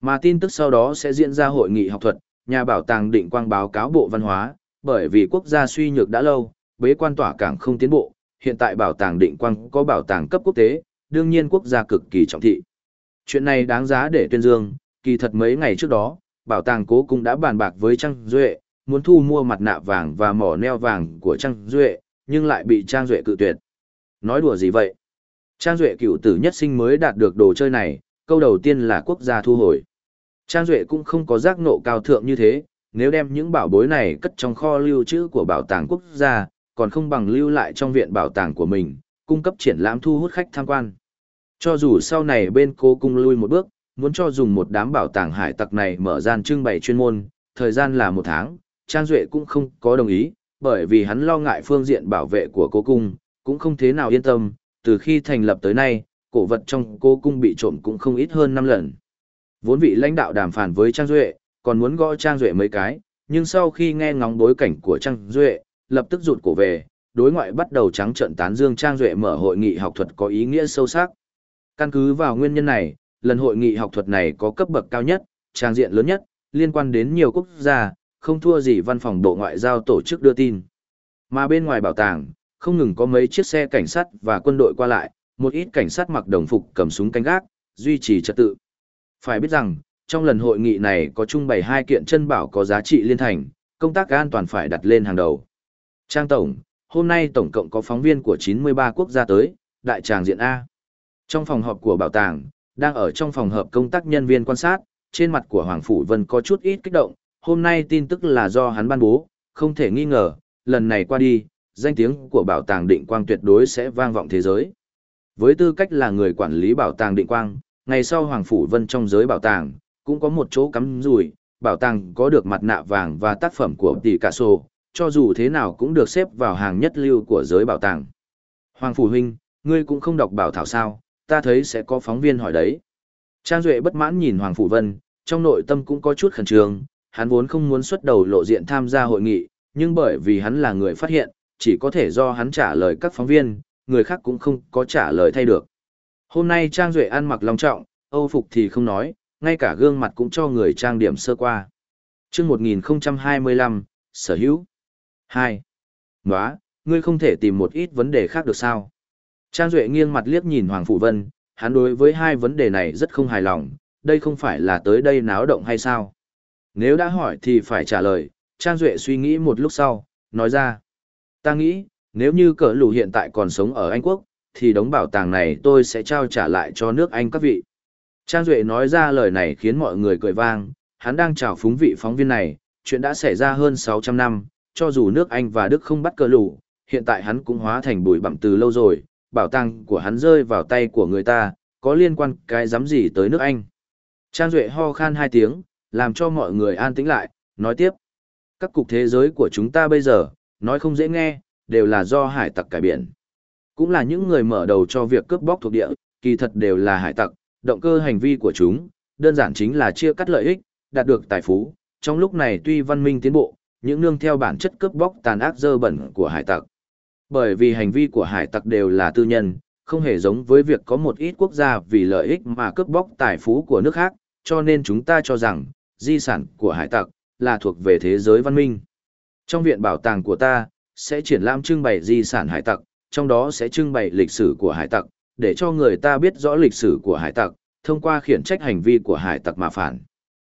Mà tin tức sau đó sẽ diễn ra hội nghị học thuật, nhà bảo tàng định quang báo cáo bộ văn hóa, bởi vì quốc gia suy nhược đã lâu, bế quan tỏa càng không tiến bộ, hiện tại bảo tàng định quang có bảo tàng cấp quốc tế, đương nhiên quốc gia cực kỳ trọng thị. Chuyện này đáng giá để tuyên dương, kỳ thật mấy ngày trước đó, bảo tàng cố cũng đã bàn bạc với Trang Duệ, muốn thu mua mặt nạ vàng và mỏ neo vàng của Trang Duệ, nhưng lại bị Trang Duệ cự tuyệt. Nói đùa gì vậy? Trang Duệ cựu tử nhất sinh mới đạt được đồ chơi này, câu đầu tiên là quốc gia thu hồi. Trang Duệ cũng không có giác nộ cao thượng như thế, nếu đem những bảo bối này cất trong kho lưu trữ của bảo tàng quốc gia, còn không bằng lưu lại trong viện bảo tàng của mình, cung cấp triển lãm thu hút khách tham quan. Cho dù sau này bên cố cung lui một bước, muốn cho dùng một đám bảo tàng hải tặc này mở gian trưng bày chuyên môn, thời gian là một tháng, Trang Duệ cũng không có đồng ý, bởi vì hắn lo ngại phương diện bảo vệ của cố cung, cũng không thế nào yên tâm, từ khi thành lập tới nay, cổ vật trong cô cung bị trộm cũng không ít hơn 5 lần. Vốn vị lãnh đạo đàm phán với Trang Duệ, còn muốn gõ Trang Duệ mấy cái, nhưng sau khi nghe ngóng bối cảnh của Trang Duệ, lập tức rụt cổ về, đối ngoại bắt đầu trắng trận tán dương Trang Duệ mở hội nghị học thuật có ý nghĩa sâu sắc. Căn cứ vào nguyên nhân này, lần hội nghị học thuật này có cấp bậc cao nhất, trang diện lớn nhất, liên quan đến nhiều quốc gia, không thua gì văn phòng bộ ngoại giao tổ chức đưa tin. Mà bên ngoài bảo tàng, không ngừng có mấy chiếc xe cảnh sát và quân đội qua lại, một ít cảnh sát mặc đồng phục cầm súng canh gác, duy trì trật tự. Phải biết rằng, trong lần hội nghị này có trung bày hai kiện chân bảo có giá trị liên thành, công tác an toàn phải đặt lên hàng đầu. Trang Tổng, hôm nay tổng cộng có phóng viên của 93 quốc gia tới, đại tràng diện A. Trong phòng họp của bảo tàng, đang ở trong phòng họp công tác nhân viên quan sát, trên mặt của Hoàng Phủ Vân có chút ít kích động, hôm nay tin tức là do hắn ban bố, không thể nghi ngờ, lần này qua đi, danh tiếng của bảo tàng định quang tuyệt đối sẽ vang vọng thế giới. Với tư cách là người quản lý bảo tàng định quang, ngày sau Hoàng Phủ Vân trong giới bảo tàng, cũng có một chỗ cắm rùi, bảo tàng có được mặt nạ vàng và tác phẩm của tỷ cà sô, cho dù thế nào cũng được xếp vào hàng nhất lưu của giới bảo tàng. Hoàng Phủ Huynh, ngươi cũng không đọc bảo thảo sao, ta thấy sẽ có phóng viên hỏi đấy. Trang Duệ bất mãn nhìn Hoàng Phủ Vân, trong nội tâm cũng có chút khẩn trương, hắn vốn không muốn xuất đầu lộ diện tham gia hội nghị, nhưng bởi vì hắn là người phát hiện, chỉ có thể do hắn trả lời các phóng viên, người khác cũng không có trả lời thay được. Hôm nay Trang Duệ ăn mặc long trọng, Âu Phục thì không nói, ngay cả gương mặt cũng cho người trang điểm sơ qua. chương 1025, sở hữu. 2. Nóa, ngươi không thể tìm một ít vấn đề khác được sao? Trang Duệ nghiêng mặt liếc nhìn Hoàng Phụ Vân, hắn đối với hai vấn đề này rất không hài lòng, đây không phải là tới đây náo động hay sao? Nếu đã hỏi thì phải trả lời, Trang Duệ suy nghĩ một lúc sau, nói ra. Ta nghĩ, nếu như cỡ lù hiện tại còn sống ở Anh Quốc, thì đống bảo tàng này tôi sẽ trao trả lại cho nước Anh các vị. Trang Duệ nói ra lời này khiến mọi người cười vang, hắn đang chào phúng vị phóng viên này, chuyện đã xảy ra hơn 600 năm, cho dù nước Anh và Đức không bắt cờ lù, hiện tại hắn cũng hóa thành bụi bặm từ lâu rồi, bảo tàng của hắn rơi vào tay của người ta, có liên quan cái dám gì tới nước Anh. Trang Duệ ho khan hai tiếng, làm cho mọi người an tĩnh lại, nói tiếp. Các cục thế giới của chúng ta bây giờ, nói không dễ nghe, đều là do hải tặc cải biển. Cũng là những người mở đầu cho việc cướp bóc thuộc địa, kỳ thật đều là hải tặc, động cơ hành vi của chúng, đơn giản chính là chia cắt lợi ích, đạt được tài phú. Trong lúc này tuy văn minh tiến bộ, những nương theo bản chất cướp bóc tàn ác dơ bẩn của hải tặc. Bởi vì hành vi của hải tặc đều là tư nhân, không hề giống với việc có một ít quốc gia vì lợi ích mà cướp bóc tài phú của nước khác, cho nên chúng ta cho rằng, di sản của hải tặc là thuộc về thế giới văn minh. Trong viện bảo tàng của ta, sẽ triển lãm trưng bày di sản hải tặc, trong đó sẽ trưng bày lịch sử của hải tặc, để cho người ta biết rõ lịch sử của hải tặc, thông qua khiển trách hành vi của hải tặc mà phản.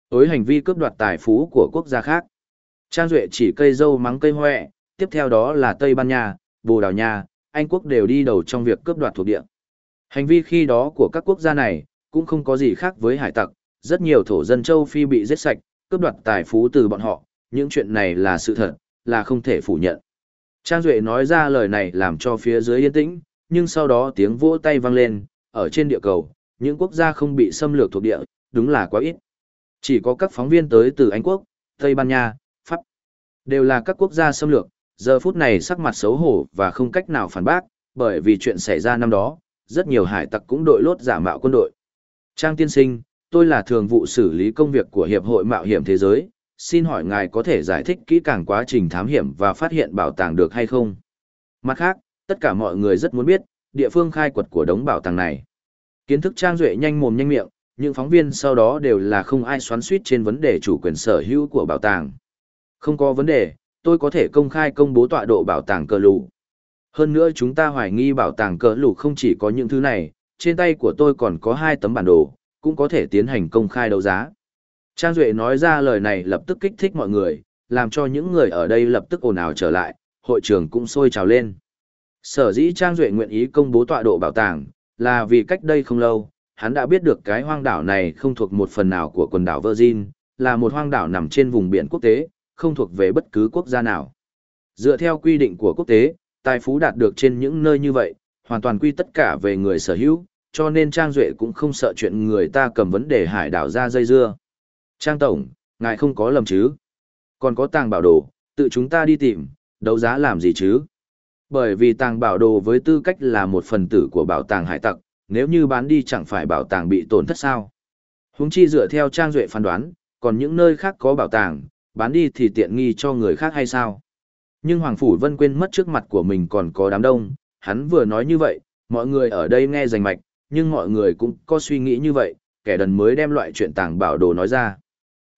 Đối hành vi cướp đoạt tài phú của quốc gia khác. Trang Duệ chỉ cây dâu mắng cây hoẹ, tiếp theo đó là Tây Ban Nha, Bồ Đào Nha, Anh quốc đều đi đầu trong việc cướp đoạt thuộc địa. Hành vi khi đó của các quốc gia này, cũng không có gì khác với hải tặc, rất nhiều thổ dân châu Phi bị giết sạch, cướp đoạt tài phú từ bọn họ, những chuyện này là sự thật, là không thể phủ nhận. Trang Duệ nói ra lời này làm cho phía dưới yên tĩnh, nhưng sau đó tiếng vỗ tay vang lên, ở trên địa cầu, những quốc gia không bị xâm lược thuộc địa, đúng là quá ít. Chỉ có các phóng viên tới từ Anh Quốc, Tây Ban Nha, Pháp, đều là các quốc gia xâm lược, giờ phút này sắc mặt xấu hổ và không cách nào phản bác, bởi vì chuyện xảy ra năm đó, rất nhiều hải tặc cũng đội lốt giả mạo quân đội. Trang tiên sinh, tôi là thường vụ xử lý công việc của Hiệp hội Mạo hiểm Thế giới, xin hỏi ngài có thể giải thích kỹ càng quá trình thám hiểm và phát hiện bảo tàng được hay không? Mặt khác, tất cả mọi người rất muốn biết, địa phương khai quật của đống bảo tàng này. Kiến thức trang duệ nhanh mồm nhanh miệng, những phóng viên sau đó đều là không ai xoắn suýt trên vấn đề chủ quyền sở hữu của bảo tàng. Không có vấn đề, tôi có thể công khai công bố tọa độ bảo tàng cờ lù. Hơn nữa chúng ta hoài nghi bảo tàng cờ lù không chỉ có những thứ này, trên tay của tôi còn có hai tấm bản đồ, cũng có thể tiến hành công khai đấu giá. Trang Duệ nói ra lời này lập tức kích thích mọi người, làm cho những người ở đây lập tức ồn ào trở lại, hội trường cũng sôi trào lên. Sở dĩ Trang Duệ nguyện ý công bố tọa độ bảo tàng, là vì cách đây không lâu, hắn đã biết được cái hoang đảo này không thuộc một phần nào của quần đảo Virgin, là một hoang đảo nằm trên vùng biển quốc tế, không thuộc về bất cứ quốc gia nào. Dựa theo quy định của quốc tế, tài phú đạt được trên những nơi như vậy, hoàn toàn quy tất cả về người sở hữu, cho nên Trang Duệ cũng không sợ chuyện người ta cầm vấn đề hải đảo ra dây dưa. Trang Tổng, ngài không có lầm chứ? Còn có tàng bảo đồ, tự chúng ta đi tìm, đấu giá làm gì chứ? Bởi vì tàng bảo đồ với tư cách là một phần tử của bảo tàng hải tặc, nếu như bán đi chẳng phải bảo tàng bị tổn thất sao. Húng chi dựa theo Trang Duệ phán đoán, còn những nơi khác có bảo tàng, bán đi thì tiện nghi cho người khác hay sao? Nhưng Hoàng Phủ Vân quên mất trước mặt của mình còn có đám đông, hắn vừa nói như vậy, mọi người ở đây nghe rành mạch, nhưng mọi người cũng có suy nghĩ như vậy, kẻ đần mới đem loại chuyện tàng bảo đồ nói ra.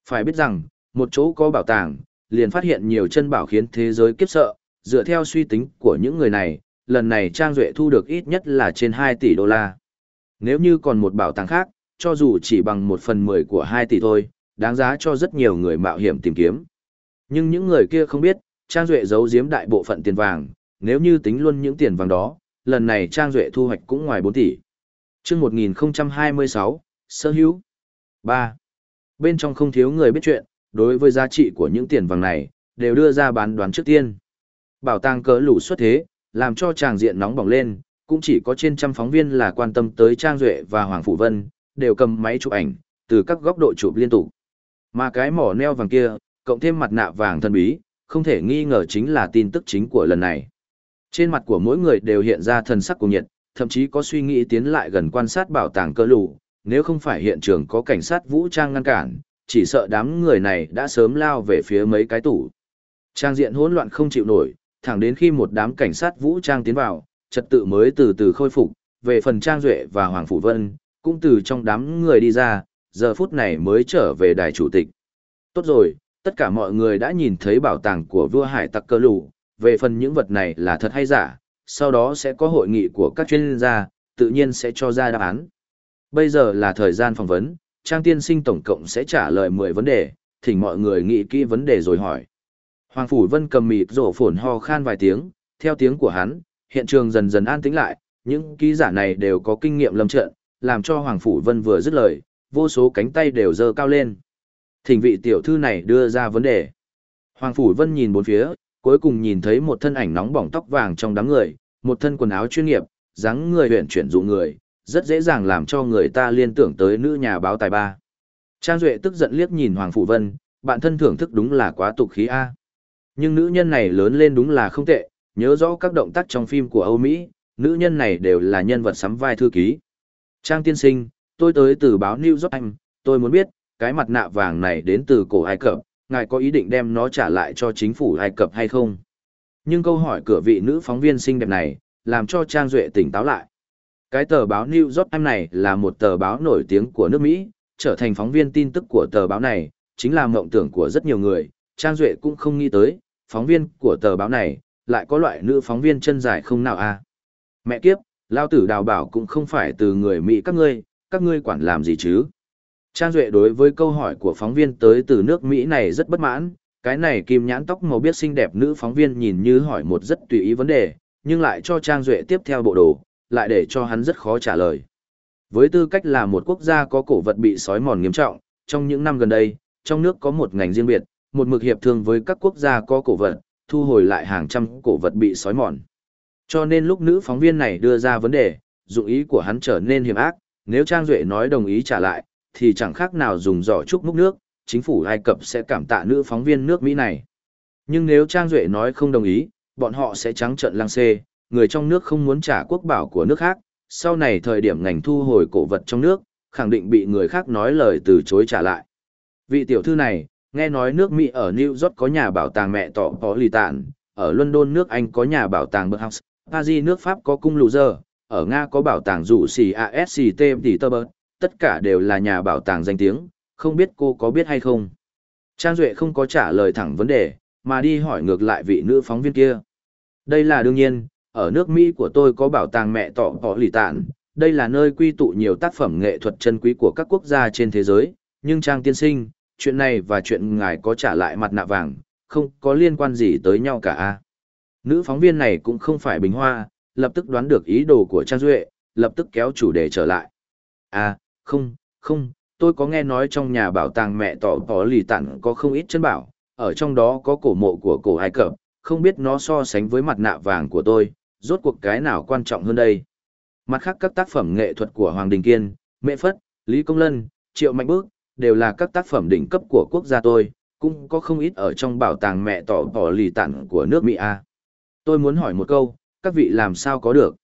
Phải biết rằng, một chỗ có bảo tàng, liền phát hiện nhiều chân bảo khiến thế giới kiếp sợ, dựa theo suy tính của những người này, lần này Trang Duệ thu được ít nhất là trên 2 tỷ đô la. Nếu như còn một bảo tàng khác, cho dù chỉ bằng 1 phần 10 của 2 tỷ thôi, đáng giá cho rất nhiều người mạo hiểm tìm kiếm. Nhưng những người kia không biết, Trang Duệ giấu giếm đại bộ phận tiền vàng, nếu như tính luôn những tiền vàng đó, lần này Trang Duệ thu hoạch cũng ngoài 4 tỷ. chương 1026, Sơ hữu. 3 bên trong không thiếu người biết chuyện, đối với giá trị của những tiền vàng này, đều đưa ra bán đoán trước tiên. Bảo tàng cỡ lũ xuất thế, làm cho tràng diện nóng bỏng lên, cũng chỉ có trên trăm phóng viên là quan tâm tới Trang Duệ và Hoàng Phủ Vân, đều cầm máy chụp ảnh, từ các góc độ chụp liên tục. Mà cái mỏ neo vàng kia, cộng thêm mặt nạ vàng thân bí, không thể nghi ngờ chính là tin tức chính của lần này. Trên mặt của mỗi người đều hiện ra thần sắc của nhiệt, thậm chí có suy nghĩ tiến lại gần quan sát bảo tàng cơ lù, nếu không phải hiện trường có cảnh sát vũ trang ngăn cản, chỉ sợ đám người này đã sớm lao về phía mấy cái tủ. Trang diện hỗn loạn không chịu nổi, thẳng đến khi một đám cảnh sát vũ trang tiến vào, trật tự mới từ từ khôi phục, về phần Trang Duệ và Hoàng Phủ Vân, cũng từ trong đám người đi ra, giờ phút này mới trở về đài chủ tịch. Tốt rồi, tất cả mọi người đã nhìn thấy bảo tàng của vua hải tặc cơ lù, về phần những vật này là thật hay giả, sau đó sẽ có hội nghị của các chuyên gia, tự nhiên sẽ cho ra đáp án. Bây giờ là thời gian phỏng vấn, Trang Tiên Sinh tổng cộng sẽ trả lời 10 vấn đề, thỉnh mọi người nghĩ kỹ vấn đề rồi hỏi. Hoàng Phủ Vân cầm mịt rổ phổn ho khan vài tiếng, theo tiếng của hắn, hiện trường dần dần an tĩnh lại, những ký giả này đều có kinh nghiệm lâm trận, làm cho Hoàng Phủ Vân vừa dứt lời, vô số cánh tay đều dơ cao lên. Thỉnh vị tiểu thư này đưa ra vấn đề. Hoàng Phủ Vân nhìn bốn phía, cuối cùng nhìn thấy một thân ảnh nóng bỏng tóc vàng trong đám người, một thân quần áo chuyên nghiệp, dáng người huyện chuyển dụ người, rất dễ dàng làm cho người ta liên tưởng tới nữ nhà báo tài ba. Trang Duệ tức giận liếc nhìn Hoàng Phủ Vân, bạn thân thưởng thức đúng là quá tục khí A. Nhưng nữ nhân này lớn lên đúng là không tệ, nhớ rõ các động tác trong phim của Âu Mỹ, nữ nhân này đều là nhân vật sắm vai thư ký. Trang tiên sinh, tôi tới từ báo New York Times, tôi muốn biết, cái mặt nạ vàng này đến từ cổ Ai Cập, ngài có ý định đem nó trả lại cho chính phủ Ai Cập hay không? Nhưng câu hỏi cửa vị nữ phóng viên xinh đẹp này, làm cho Trang Duệ tỉnh táo lại. Cái tờ báo New York Times này là một tờ báo nổi tiếng của nước Mỹ, trở thành phóng viên tin tức của tờ báo này, chính là mộng tưởng của rất nhiều người, Trang Duệ cũng không nghĩ tới, phóng viên của tờ báo này, lại có loại nữ phóng viên chân dài không nào a à? Mẹ kiếp, lao tử đào bảo cũng không phải từ người Mỹ các ngươi, các ngươi quản làm gì chứ? Trang Duệ đối với câu hỏi của phóng viên tới từ nước Mỹ này rất bất mãn, cái này kim nhãn tóc màu biết xinh đẹp nữ phóng viên nhìn như hỏi một rất tùy ý vấn đề, nhưng lại cho Trang Duệ tiếp theo bộ đồ, lại để cho hắn rất khó trả lời. Với tư cách là một quốc gia có cổ vật bị sói mòn nghiêm trọng, trong những năm gần đây, trong nước có một ngành riêng biệt, một mực hiệp thương với các quốc gia có cổ vật, thu hồi lại hàng trăm cổ vật bị sói mòn. Cho nên lúc nữ phóng viên này đưa ra vấn đề, dụng ý của hắn trở nên hiểm ác, nếu Trang Duệ nói đồng ý trả lại, thì chẳng khác nào dùng giỏ trúc múc nước, chính phủ Ai Cập sẽ cảm tạ nữ phóng viên nước Mỹ này. Nhưng nếu Trang Duệ nói không đồng ý, bọn họ sẽ trắng trận lăng xê, người trong nước không muốn trả quốc bảo của nước khác, sau này thời điểm ngành thu hồi cổ vật trong nước, khẳng định bị người khác nói lời từ chối trả lại. Vị tiểu thư này, nghe nói nước Mỹ ở New York có nhà bảo tàng mẹ tỏ có lì tạn, ở London nước Anh có nhà bảo tàng House, Paris nước Pháp có cung lù giờ, ở Nga có bảo tàng rủ xì ASCT tỷ tơ bớt, tất cả đều là nhà bảo tàng danh tiếng, không biết cô có biết hay không. Trang Duệ không có trả lời thẳng vấn đề, mà đi hỏi ngược lại vị nữ phóng viên kia. Đây là đương nhiên, ở nước Mỹ của tôi có bảo tàng mẹ tỏ họ lì tạn, đây là nơi quy tụ nhiều tác phẩm nghệ thuật chân quý của các quốc gia trên thế giới, nhưng Trang tiên sinh, chuyện này và chuyện ngài có trả lại mặt nạ vàng, không có liên quan gì tới nhau cả. À? Nữ phóng viên này cũng không phải bình hoa, lập tức đoán được ý đồ của Trang Duệ, lập tức kéo chủ đề trở lại. À, không, không, tôi có nghe nói trong nhà bảo tàng mẹ tỏ có lì tặng có không ít chân bảo, ở trong đó có cổ mộ của cổ Ai Cập, không biết nó so sánh với mặt nạ vàng của tôi, rốt cuộc cái nào quan trọng hơn đây. Mặt khác các tác phẩm nghệ thuật của Hoàng Đình Kiên, Mẹ Phất, Lý Công Lân, Triệu Mạnh Bước, đều là các tác phẩm đỉnh cấp của quốc gia tôi, cũng có không ít ở trong bảo tàng mẹ tỏ tỏ lì tặng của nước Mỹ A. Tôi muốn hỏi một câu, các vị làm sao có được?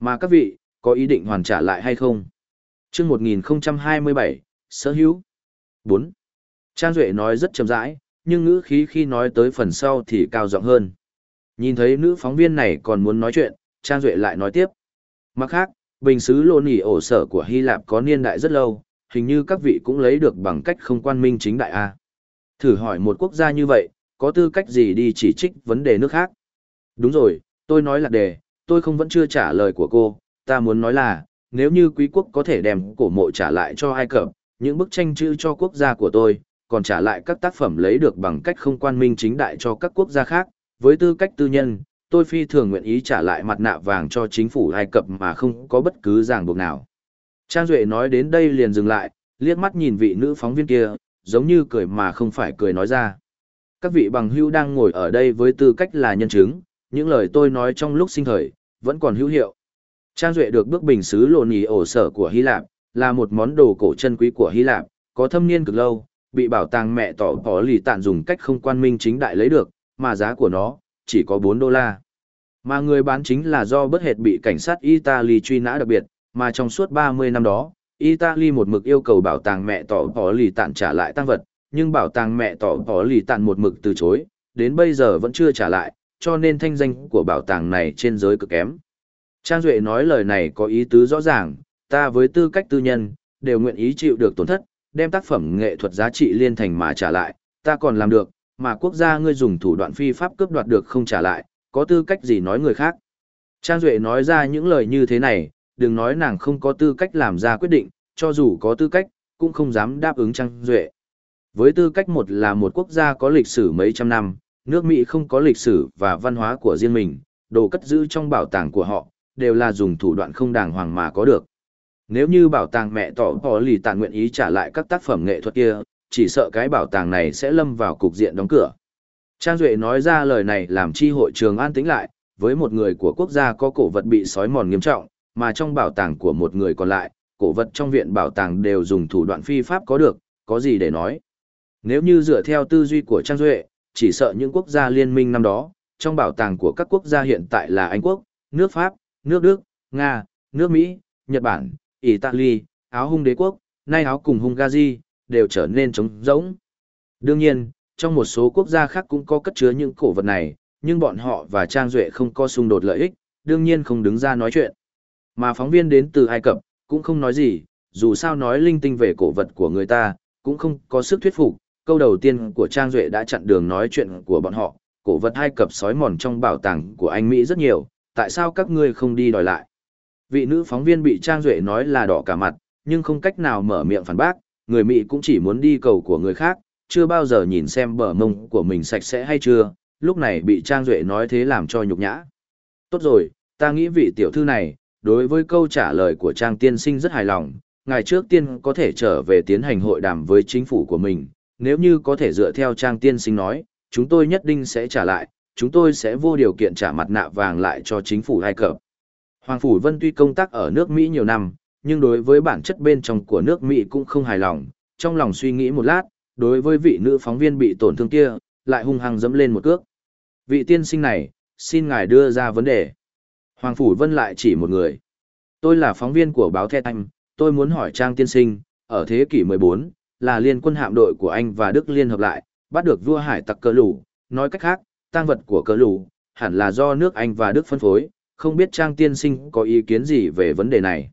Mà các vị, có ý định hoàn trả lại hay không? chương 1027, sở hữu. 4. Trang Duệ nói rất chậm rãi, nhưng ngữ khí khi nói tới phần sau thì cao giọng hơn. Nhìn thấy nữ phóng viên này còn muốn nói chuyện, Trang Duệ lại nói tiếp. Mặt khác, bình xứ lô nỉ ổ sở của Hy Lạp có niên đại rất lâu, hình như các vị cũng lấy được bằng cách không quan minh chính đại A. Thử hỏi một quốc gia như vậy, có tư cách gì đi chỉ trích vấn đề nước khác? Đúng rồi, tôi nói là đề, tôi không vẫn chưa trả lời của cô, ta muốn nói là, nếu như quý quốc có thể đem cổ mộ trả lại cho Ai Cập, những bức tranh chữ cho quốc gia của tôi, còn trả lại các tác phẩm lấy được bằng cách không quan minh chính đại cho các quốc gia khác, với tư cách tư nhân, tôi phi thường nguyện ý trả lại mặt nạ vàng cho chính phủ Ai Cập mà không có bất cứ ràng buộc nào. Trang Duệ nói đến đây liền dừng lại, liếc mắt nhìn vị nữ phóng viên kia, giống như cười mà không phải cười nói ra. Các vị bằng hữu đang ngồi ở đây với tư cách là nhân chứng, những lời tôi nói trong lúc sinh thời, vẫn còn hữu hiệu. Trang Duệ được bước bình xứ lộn nhì ổ sở của Hy Lạp, là một món đồ cổ chân quý của Hy Lạp, có thâm niên cực lâu, bị bảo tàng mẹ tỏ bỏ lì tạn dùng cách không quan minh chính đại lấy được, mà giá của nó chỉ có 4 đô la. Mà người bán chính là do bất hệt bị cảnh sát Italy truy nã đặc biệt, mà trong suốt 30 năm đó, Italy một mực yêu cầu bảo tàng mẹ tỏ bỏ lì tạn trả lại tăng vật, nhưng bảo tàng mẹ tỏ bỏ lì tạn một mực từ chối, đến bây giờ vẫn chưa trả lại, cho nên thanh danh của bảo tàng này trên giới cực kém. Trang Duệ nói lời này có ý tứ rõ ràng, ta với tư cách tư nhân, đều nguyện ý chịu được tổn thất, đem tác phẩm nghệ thuật giá trị liên thành mà trả lại, ta còn làm được, mà quốc gia ngươi dùng thủ đoạn phi pháp cướp đoạt được không trả lại, có tư cách gì nói người khác. Trang Duệ nói ra những lời như thế này, đừng nói nàng không có tư cách làm ra quyết định, cho dù có tư cách, cũng không dám đáp ứng Trang Duệ. Với tư cách một là một quốc gia có lịch sử mấy trăm năm, nước Mỹ không có lịch sử và văn hóa của riêng mình, đồ cất giữ trong bảo tàng của họ, đều là dùng thủ đoạn không đàng hoàng mà có được. Nếu như bảo tàng mẹ tỏ bỏ lì tàn nguyện ý trả lại các tác phẩm nghệ thuật kia, chỉ sợ cái bảo tàng này sẽ lâm vào cục diện đóng cửa. Trang Duệ nói ra lời này làm chi hội trường an tĩnh lại, với một người của quốc gia có cổ vật bị sói mòn nghiêm trọng, mà trong bảo tàng của một người còn lại, cổ vật trong viện bảo tàng đều dùng thủ đoạn phi pháp có được, có gì để nói. Nếu như dựa theo tư duy của Trang Duệ, chỉ sợ những quốc gia liên minh năm đó, trong bảo tàng của các quốc gia hiện tại là Anh Quốc, nước Pháp, nước Đức, Nga, nước Mỹ, Nhật Bản, Italy, áo hung đế quốc, nay áo cùng Hungary, đều trở nên trống rỗng. Đương nhiên, trong một số quốc gia khác cũng có cất chứa những cổ vật này, nhưng bọn họ và Trang Duệ không có xung đột lợi ích, đương nhiên không đứng ra nói chuyện. Mà phóng viên đến từ Ai Cập, cũng không nói gì, dù sao nói linh tinh về cổ vật của người ta, cũng không có sức thuyết phục. Câu đầu tiên của Trang Duệ đã chặn đường nói chuyện của bọn họ, cổ vật Ai Cập sói mòn trong bảo tàng của anh Mỹ rất nhiều, tại sao các ngươi không đi đòi lại? Vị nữ phóng viên bị Trang Duệ nói là đỏ cả mặt, nhưng không cách nào mở miệng phản bác, người Mỹ cũng chỉ muốn đi cầu của người khác, chưa bao giờ nhìn xem bờ mông của mình sạch sẽ hay chưa, lúc này bị Trang Duệ nói thế làm cho nhục nhã. Tốt rồi, ta nghĩ vị tiểu thư này, đối với câu trả lời của Trang tiên sinh rất hài lòng, ngày trước tiên có thể trở về tiến hành hội đàm với chính phủ của mình, nếu như có thể dựa theo Trang tiên sinh nói, chúng tôi nhất định sẽ trả lại, chúng tôi sẽ vô điều kiện trả mặt nạ vàng lại cho chính phủ Ai Cập. Hoàng Phủ Vân tuy công tác ở nước Mỹ nhiều năm, nhưng đối với bản chất bên trong của nước Mỹ cũng không hài lòng, trong lòng suy nghĩ một lát, đối với vị nữ phóng viên bị tổn thương kia, lại hung hăng dẫm lên một cước. Vị tiên sinh này, xin ngài đưa ra vấn đề. Hoàng Phủ Vân lại chỉ một người. Tôi là phóng viên của báo The Time, tôi muốn hỏi Trang tiên sinh, ở thế kỷ 14, là liên quân hạm đội của Anh và Đức liên hợp lại, bắt được vua hải tặc cờ lù, nói cách khác, tang vật của cờ lù, hẳn là do nước Anh và Đức phân phối, không biết Trang tiên sinh có ý kiến gì về vấn đề này.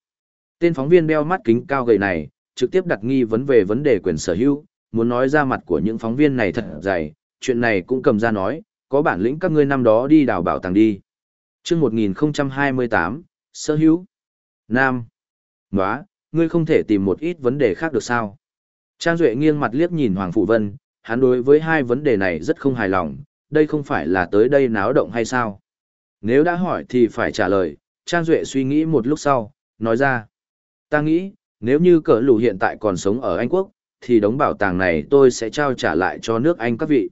Tên phóng viên đeo mắt kính cao gầy này, trực tiếp đặt nghi vấn về vấn đề quyền sở hữu, muốn nói ra mặt của những phóng viên này thật dày, chuyện này cũng cầm ra nói, có bản lĩnh các ngươi năm đó đi đào bảo tàng đi. Trước 1028, sở hữu. Nam. Nóa, ngươi không thể tìm một ít vấn đề khác được sao? Trang Duệ nghiêng mặt liếc nhìn Hoàng Phụ Vân, hắn đối với hai vấn đề này rất không hài lòng, đây không phải là tới đây náo động hay sao? Nếu đã hỏi thì phải trả lời, Trang Duệ suy nghĩ một lúc sau, nói ra. Ta nghĩ, nếu như cỡ lù hiện tại còn sống ở Anh Quốc, thì đống bảo tàng này tôi sẽ trao trả lại cho nước Anh các vị.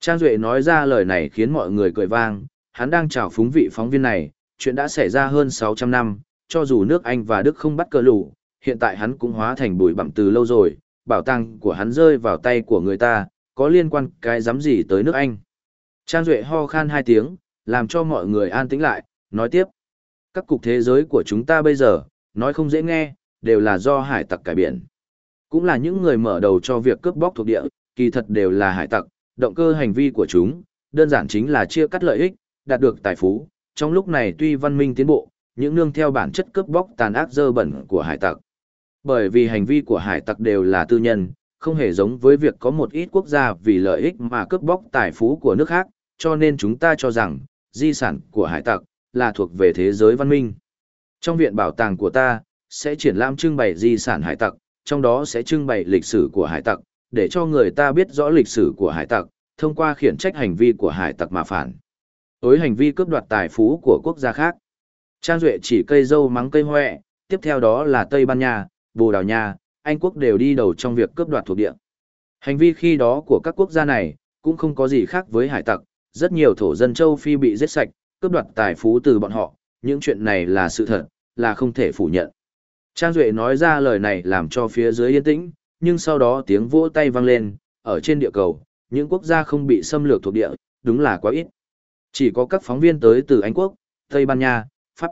Trang Duệ nói ra lời này khiến mọi người cười vang, hắn đang chào phúng vị phóng viên này, chuyện đã xảy ra hơn 600 năm, cho dù nước Anh và Đức không bắt cỡ lù, hiện tại hắn cũng hóa thành bụi bặm từ lâu rồi, bảo tàng của hắn rơi vào tay của người ta, có liên quan cái dám gì tới nước Anh. Trang Duệ ho khan hai tiếng, làm cho mọi người an tĩnh lại, nói tiếp. Các cục thế giới của chúng ta bây giờ, nói không dễ nghe, đều là do hải tặc cải biển. Cũng là những người mở đầu cho việc cướp bóc thuộc địa, kỳ thật đều là hải tặc, động cơ hành vi của chúng, đơn giản chính là chia cắt lợi ích, đạt được tài phú. Trong lúc này tuy văn minh tiến bộ, những nương theo bản chất cướp bóc tàn ác dơ bẩn của hải tặc. Bởi vì hành vi của hải tặc đều là tư nhân, không hề giống với việc có một ít quốc gia vì lợi ích mà cướp bóc tài phú của nước khác, cho nên chúng ta cho rằng, di sản của hải tặc là thuộc về thế giới văn minh. Trong viện bảo tàng của ta, sẽ triển lãm trưng bày di sản hải tặc, trong đó sẽ trưng bày lịch sử của hải tặc, để cho người ta biết rõ lịch sử của hải tặc, thông qua khiển trách hành vi của hải tặc mà phản. Tối hành vi cướp đoạt tài phú của quốc gia khác. Trang Duệ chỉ cây dâu mắng cây hoẹ, tiếp theo đó là Tây Ban Nha, Bồ Đào Nha, Anh quốc đều đi đầu trong việc cướp đoạt thuộc địa. Hành vi khi đó của các quốc gia này, cũng không có gì khác với hải tặc, rất nhiều thổ dân châu Phi bị giết sạch, cướp đoạt tài phú từ bọn họ, những chuyện này là sự thật, là không thể phủ nhận. Trang Duệ nói ra lời này làm cho phía dưới yên tĩnh, nhưng sau đó tiếng vỗ tay vang lên, ở trên địa cầu, những quốc gia không bị xâm lược thuộc địa, đúng là quá ít. Chỉ có các phóng viên tới từ Anh Quốc, Tây Ban Nha, Pháp.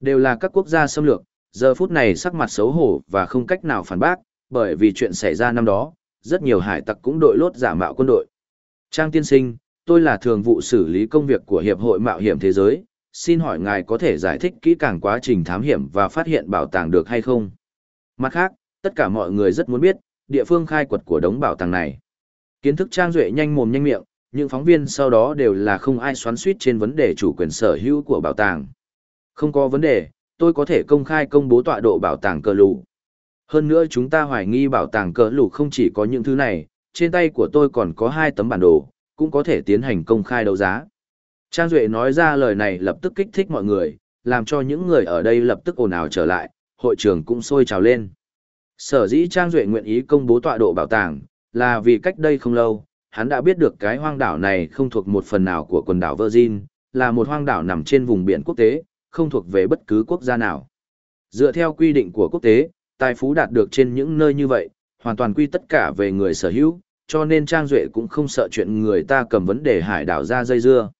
Đều là các quốc gia xâm lược, giờ phút này sắc mặt xấu hổ và không cách nào phản bác, bởi vì chuyện xảy ra năm đó, rất nhiều hải tặc cũng đội lốt giả mạo quân đội. Trang tiên sinh, tôi là thường vụ xử lý công việc của Hiệp hội Mạo hiểm Thế giới, xin hỏi ngài có thể giải thích kỹ càng quá trình thám hiểm và phát hiện bảo tàng được hay không? Mặt khác, tất cả mọi người rất muốn biết, địa phương khai quật của đống bảo tàng này. Kiến thức Trang Duệ nhanh mồm nhanh miệng, những phóng viên sau đó đều là không ai xoắn suýt trên vấn đề chủ quyền sở hữu của bảo tàng. Không có vấn đề, tôi có thể công khai công bố tọa độ bảo tàng cờ lù. Hơn nữa chúng ta hoài nghi bảo tàng cờ lù không chỉ có những thứ này, trên tay của tôi còn có hai tấm bản đồ, cũng có thể tiến hành công khai đấu giá. Trang Duệ nói ra lời này lập tức kích thích mọi người, làm cho những người ở đây lập tức ồn ào trở lại, hội trường cũng sôi trào lên. Sở dĩ Trang Duệ nguyện ý công bố tọa độ bảo tàng, là vì cách đây không lâu, hắn đã biết được cái hoang đảo này không thuộc một phần nào của quần đảo Virgin, là một hoang đảo nằm trên vùng biển quốc tế, không thuộc về bất cứ quốc gia nào. Dựa theo quy định của quốc tế, tài phú đạt được trên những nơi như vậy, hoàn toàn quy tất cả về người sở hữu, cho nên Trang Duệ cũng không sợ chuyện người ta cầm vấn đề hải đảo ra dây dưa.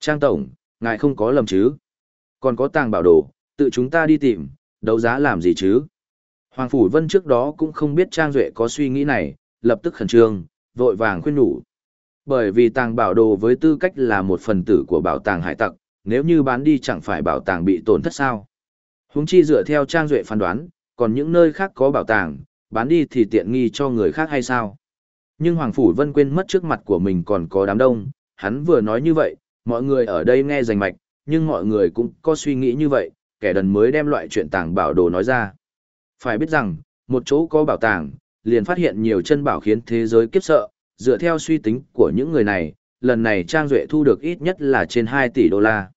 Trang Tổng, ngài không có lầm chứ? Còn có tàng bảo đồ, tự chúng ta đi tìm, đấu giá làm gì chứ? Hoàng Phủ Vân trước đó cũng không biết Trang Duệ có suy nghĩ này, lập tức khẩn trương, vội vàng khuyên nhủ. Bởi vì tàng bảo đồ với tư cách là một phần tử của bảo tàng hải tặc, nếu như bán đi chẳng phải bảo tàng bị tổn thất sao. Húng chi dựa theo Trang Duệ phán đoán, còn những nơi khác có bảo tàng, bán đi thì tiện nghi cho người khác hay sao? Nhưng Hoàng Phủ Vân quên mất trước mặt của mình còn có đám đông, hắn vừa nói như vậy, mọi người ở đây nghe rành mạch, nhưng mọi người cũng có suy nghĩ như vậy, kẻ đần mới đem loại chuyện tàng bảo đồ nói ra. Phải biết rằng, một chỗ có bảo tàng, liền phát hiện nhiều chân bảo khiến thế giới kiếp sợ, dựa theo suy tính của những người này, lần này Trang Duệ thu được ít nhất là trên 2 tỷ đô la.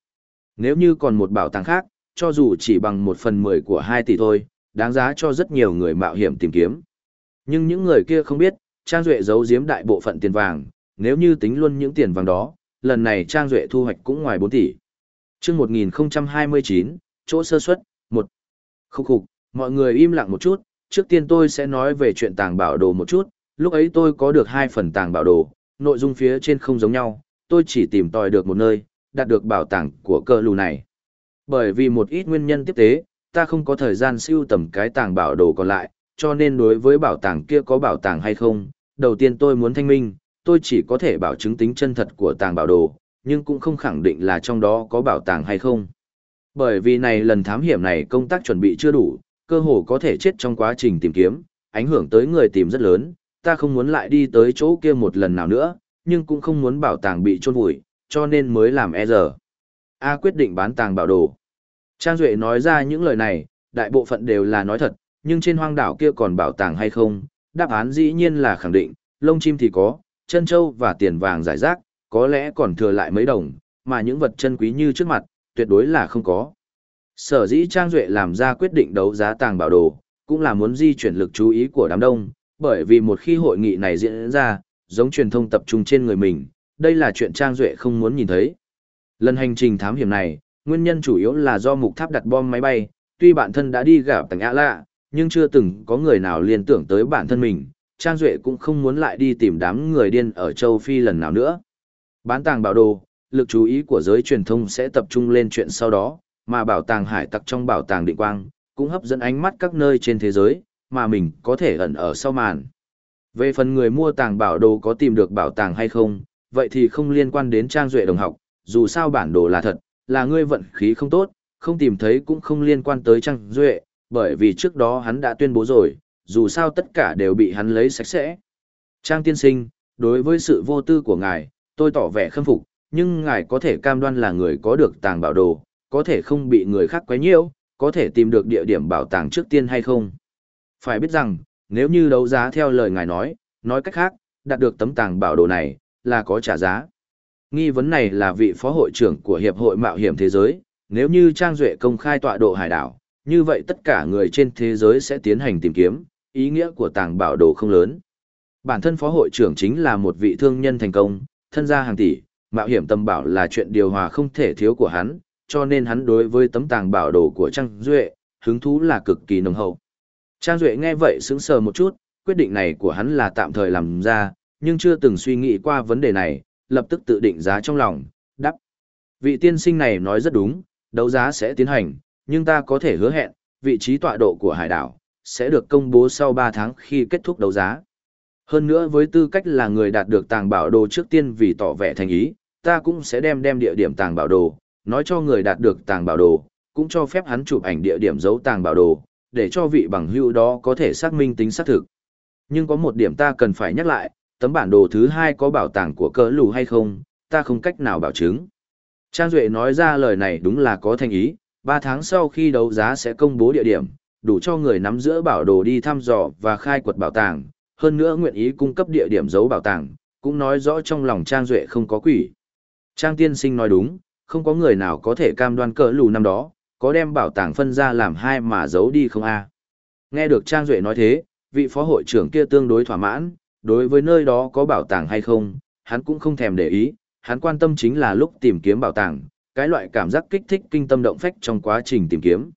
Nếu như còn một bảo tàng khác, cho dù chỉ bằng 1 phần 10 của 2 tỷ thôi, đáng giá cho rất nhiều người mạo hiểm tìm kiếm. Nhưng những người kia không biết, Trang Duệ giấu giếm đại bộ phận tiền vàng, nếu như tính luôn những tiền vàng đó, lần này Trang Duệ thu hoạch cũng ngoài 4 tỷ. chương 1029, chỗ sơ suất, 1. Khúc khục, mọi người im lặng một chút, trước tiên tôi sẽ nói về chuyện tàng bảo đồ một chút, lúc ấy tôi có được hai phần tàng bảo đồ, nội dung phía trên không giống nhau, tôi chỉ tìm tòi được một nơi, đạt được bảo tàng của cơ lù này. Bởi vì một ít nguyên nhân tiếp tế, ta không có thời gian siêu tầm cái tàng bảo đồ còn lại, cho nên đối với bảo tàng kia có bảo tàng hay không, đầu tiên tôi muốn thanh minh, tôi chỉ có thể bảo chứng tính chân thật của tàng bảo đồ, nhưng cũng không khẳng định là trong đó có bảo tàng hay không. Bởi vì này lần thám hiểm này công tác chuẩn bị chưa đủ, cơ hồ có thể chết trong quá trình tìm kiếm, ảnh hưởng tới người tìm rất lớn, ta không muốn lại đi tới chỗ kia một lần nào nữa, nhưng cũng không muốn bảo tàng bị trôn vùi, cho nên mới làm e giờ. A quyết định bán tàng bảo đồ. Trang Duệ nói ra những lời này, đại bộ phận đều là nói thật, nhưng trên hoang đảo kia còn bảo tàng hay không, đáp án dĩ nhiên là khẳng định, lông chim thì có, chân châu và tiền vàng giải rác, có lẽ còn thừa lại mấy đồng, mà những vật chân quý như trước mặt, tuyệt đối là không có. Sở dĩ Trang Duệ làm ra quyết định đấu giá tàng bảo đồ, cũng là muốn di chuyển lực chú ý của đám đông, bởi vì một khi hội nghị này diễn ra, giống truyền thông tập trung trên người mình, đây là chuyện Trang Duệ không muốn nhìn thấy. Lần hành trình thám hiểm này, nguyên nhân chủ yếu là do mục tháp đặt bom máy bay, tuy bản thân đã đi gặp tầng ạ lạ, nhưng chưa từng có người nào liên tưởng tới bản thân mình, Trang Duệ cũng không muốn lại đi tìm đám người điên ở châu Phi lần nào nữa. Bán tàng bảo đồ, lực chú ý của giới truyền thông sẽ tập trung lên chuyện sau đó, mà bảo tàng hải tặc trong bảo tàng định quang, cũng hấp dẫn ánh mắt các nơi trên thế giới, mà mình có thể ẩn ở sau màn. Về phần người mua tàng bảo đồ có tìm được bảo tàng hay không, vậy thì không liên quan đến Trang Duệ đồng học, dù sao bản đồ là thật, là ngươi vận khí không tốt, không tìm thấy cũng không liên quan tới Trang Duệ, bởi vì trước đó hắn đã tuyên bố rồi, dù sao tất cả đều bị hắn lấy sạch sẽ. Trang tiên sinh, đối với sự vô tư của ngài, tôi tỏ vẻ khâm phục, nhưng ngài có thể cam đoan là người có được tàng bảo đồ, có thể không bị người khác quấy nhiễu, có thể tìm được địa điểm bảo tàng trước tiên hay không. Phải biết rằng, nếu như đấu giá theo lời ngài nói, nói cách khác, đạt được tấm tàng bảo đồ này, là có trả giá. Nghi vấn này là vị phó hội trưởng của Hiệp hội Mạo hiểm Thế giới, nếu như Trang Duệ công khai tọa độ hải đảo, như vậy tất cả người trên thế giới sẽ tiến hành tìm kiếm, ý nghĩa của tàng bảo đồ không lớn. Bản thân phó hội trưởng chính là một vị thương nhân thành công, thân gia hàng tỷ, mạo hiểm tâm bảo là chuyện điều hòa không thể thiếu của hắn, cho nên hắn đối với tấm tàng bảo đồ của Trang Duệ, hứng thú là cực kỳ nồng hậu. Trang Duệ nghe vậy sững sờ một chút, quyết định này của hắn là tạm thời làm ra, nhưng chưa từng suy nghĩ qua vấn đề này, lập tức tự định giá trong lòng, đắp. Vị tiên sinh này nói rất đúng, đấu giá sẽ tiến hành, nhưng ta có thể hứa hẹn, vị trí tọa độ của hải đảo, sẽ được công bố sau 3 tháng khi kết thúc đấu giá. Hơn nữa với tư cách là người đạt được tàng bảo đồ trước tiên vì tỏ vẻ thành ý, ta cũng sẽ đem đem địa điểm tàng bảo đồ, nói cho người đạt được tàng bảo đồ, cũng cho phép hắn chụp ảnh địa điểm giấu tàng bảo đồ, để cho vị bằng hữu đó có thể xác minh tính xác thực. Nhưng có một điểm ta cần phải nhắc lại, tấm bản đồ thứ hai có bảo tàng của cỡ lù hay không, ta không cách nào bảo chứng. Trang Duệ nói ra lời này đúng là có thành ý, 3 tháng sau khi đấu giá sẽ công bố địa điểm, đủ cho người nắm giữa bảo đồ đi thăm dò và khai quật bảo tàng, hơn nữa nguyện ý cung cấp địa điểm giấu bảo tàng, cũng nói rõ trong lòng Trang Duệ không có quỷ. Trang Tiên Sinh nói đúng, không có người nào có thể cam đoan cỡ lù năm đó, có đem bảo tàng phân ra làm hai mà giấu đi không a Nghe được Trang Duệ nói thế, vị phó hội trưởng kia tương đối thỏa mãn, đối với nơi đó có bảo tàng hay không, hắn cũng không thèm để ý, hắn quan tâm chính là lúc tìm kiếm bảo tàng, cái loại cảm giác kích thích kinh tâm động phách trong quá trình tìm kiếm.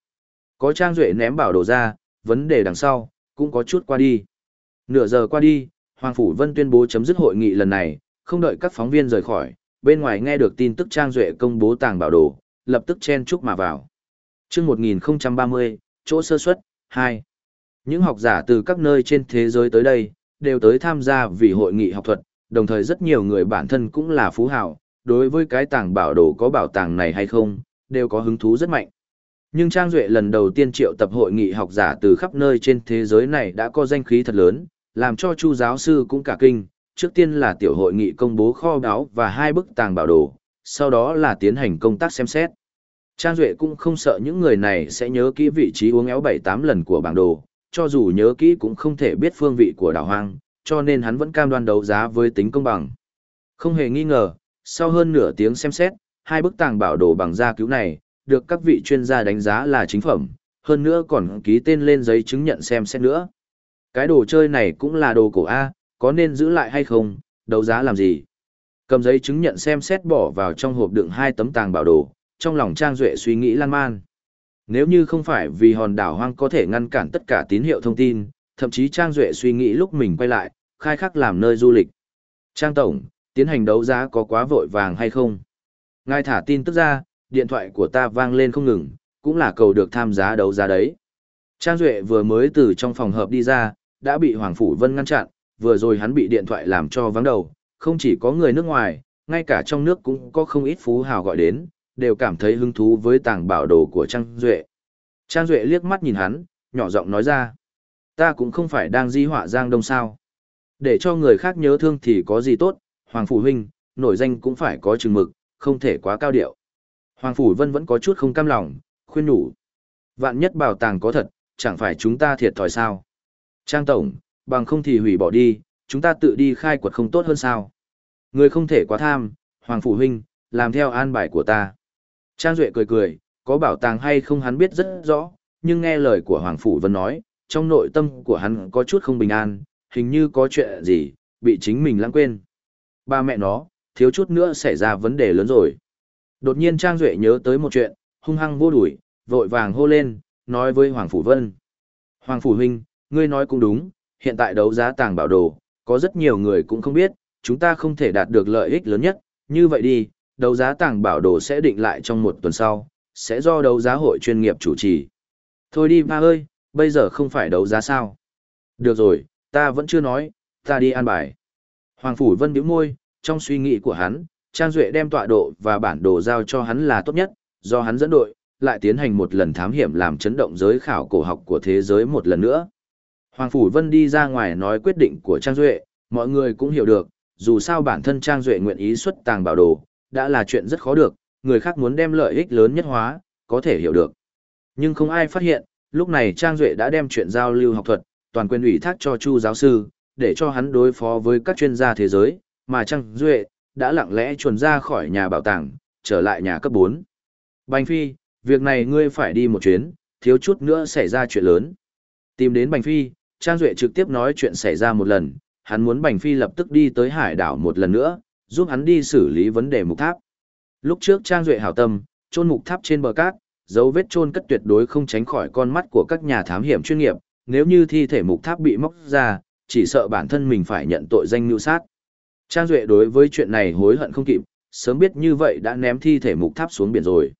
Có Trang Duệ ném bảo đồ ra, vấn đề đằng sau, cũng có chút qua đi. Nửa giờ qua đi, Hoàng Phủ Vân tuyên bố chấm dứt hội nghị lần này, không đợi các phóng viên rời khỏi, bên ngoài nghe được tin tức Trang Duệ công bố tàng bảo đồ, lập tức chen chúc mà vào. chương 1030, chỗ sơ xuất 2. Những học giả từ các nơi trên thế giới tới đây, đều tới tham gia vì hội nghị học thuật, đồng thời rất nhiều người bản thân cũng là phú hào, đối với cái tàng bảo đồ có bảo tàng này hay không, đều có hứng thú rất mạnh. Nhưng Trang Duệ lần đầu tiên triệu tập hội nghị học giả từ khắp nơi trên thế giới này đã có danh khí thật lớn, làm cho Chu giáo sư cũng cả kinh, trước tiên là tiểu hội nghị công bố kho báu và hai bức tàng bảo đồ, sau đó là tiến hành công tác xem xét. Trang Duệ cũng không sợ những người này sẽ nhớ kỹ vị trí uống éo 7-8 lần của bảng đồ, cho dù nhớ kỹ cũng không thể biết phương vị của đảo hoang, cho nên hắn vẫn cam đoan đấu giá với tính công bằng. Không hề nghi ngờ, sau hơn nửa tiếng xem xét, hai bức tàng bảo đồ bằng gia cứu này, được các vị chuyên gia đánh giá là chính phẩm, hơn nữa còn ký tên lên giấy chứng nhận xem xét nữa. Cái đồ chơi này cũng là đồ cổ A, có nên giữ lại hay không, đấu giá làm gì? Cầm giấy chứng nhận xem xét bỏ vào trong hộp đựng hai tấm tàng bảo đồ, trong lòng Trang Duệ suy nghĩ lan man. Nếu như không phải vì hòn đảo hoang có thể ngăn cản tất cả tín hiệu thông tin, thậm chí Trang Duệ suy nghĩ lúc mình quay lại, khai khắc làm nơi du lịch. Trang Tổng, tiến hành đấu giá có quá vội vàng hay không? Ngài thả tin tức ra, điện thoại của ta vang lên không ngừng, cũng là cầu được tham giá đấu giá đấy. Trang Duệ vừa mới từ trong phòng hợp đi ra, đã bị Hoàng Phủ Vân ngăn chặn, vừa rồi hắn bị điện thoại làm cho vắng đầu, không chỉ có người nước ngoài, ngay cả trong nước cũng có không ít phú hào gọi đến, đều cảm thấy hứng thú với tàng bảo đồ của Trang Duệ. Trang Duệ liếc mắt nhìn hắn, nhỏ giọng nói ra. Ta cũng không phải đang di họa Giang Đông sao. Để cho người khác nhớ thương thì có gì tốt, Hoàng Phủ Huynh, nổi danh cũng phải có chừng mực, không thể quá cao điệu. Hoàng Phủ Vân vẫn có chút không cam lòng, khuyên nhủ. Vạn nhất bảo tàng có thật, chẳng phải chúng ta thiệt thòi sao. Trang Tổng, bằng không thì hủy bỏ đi, chúng ta tự đi khai quật không tốt hơn sao. Người không thể quá tham, Hoàng Phủ Huynh, làm theo an bài của ta. Trang Duệ cười cười, có bảo tàng hay không hắn biết rất rõ, nhưng nghe lời của Hoàng Phủ Vân nói, trong nội tâm của hắn có chút không bình an, hình như có chuyện gì, bị chính mình lãng quên. Ba mẹ nó, thiếu chút nữa xảy ra vấn đề lớn rồi. Đột nhiên Trang Duệ nhớ tới một chuyện, hung hăng vô đuổi, vội vàng hô lên, nói với Hoàng Phủ Vân. Hoàng Phủ Huynh, ngươi nói cũng đúng, hiện tại đấu giá tàng bảo đồ, có rất nhiều người cũng không biết, chúng ta không thể đạt được lợi ích lớn nhất, như vậy đi, đấu giá tàng bảo đồ sẽ định lại trong một tuần sau, sẽ do đấu giá hội chuyên nghiệp chủ trì. Thôi đi ba ơi, bây giờ không phải đấu giá sao. Được rồi, ta vẫn chưa nói, ta đi an bài. Hoàng Phủ Vân biểu môi, trong suy nghĩ của hắn, Trang Duệ đem tọa độ và bản đồ giao cho hắn là tốt nhất, do hắn dẫn đội, lại tiến hành một lần thám hiểm làm chấn động giới khảo cổ học của thế giới một lần nữa. Hoàng Phủ Vân đi ra ngoài nói quyết định của Trang Duệ, mọi người cũng hiểu được, dù sao bản thân Trang Duệ nguyện ý xuất tàng bảo đồ, đã là chuyện rất khó được, người khác muốn đem lợi ích lớn nhất hóa, có thể hiểu được. Nhưng không ai phát hiện, lúc này Trang Duệ đã đem chuyện giao lưu học thuật, toàn quyền ủy thác cho Chu giáo sư, để cho hắn đối phó với các chuyên gia thế giới, mà Trang Duệ đã lặng lẽ chuồn ra khỏi nhà bảo tàng, trở lại nhà cấp 4. Bành Phi, việc này ngươi phải đi một chuyến, thiếu chút nữa xảy ra chuyện lớn. Tìm đến Bành Phi, Trang Duệ trực tiếp nói chuyện xảy ra một lần, hắn muốn Bành Phi lập tức đi tới hải đảo một lần nữa, giúp hắn đi xử lý vấn đề mục tháp. Lúc trước Trang Duệ hảo tâm, chôn mục tháp trên bờ cát, dấu vết chôn cất tuyệt đối không tránh khỏi con mắt của các nhà thám hiểm chuyên nghiệp, nếu như thi thể mục tháp bị móc ra, chỉ sợ bản thân mình phải nhận tội danh nhu sát. Trang Duệ đối với chuyện này hối hận không kịp, sớm biết như vậy đã ném thi thể mục tháp xuống biển rồi.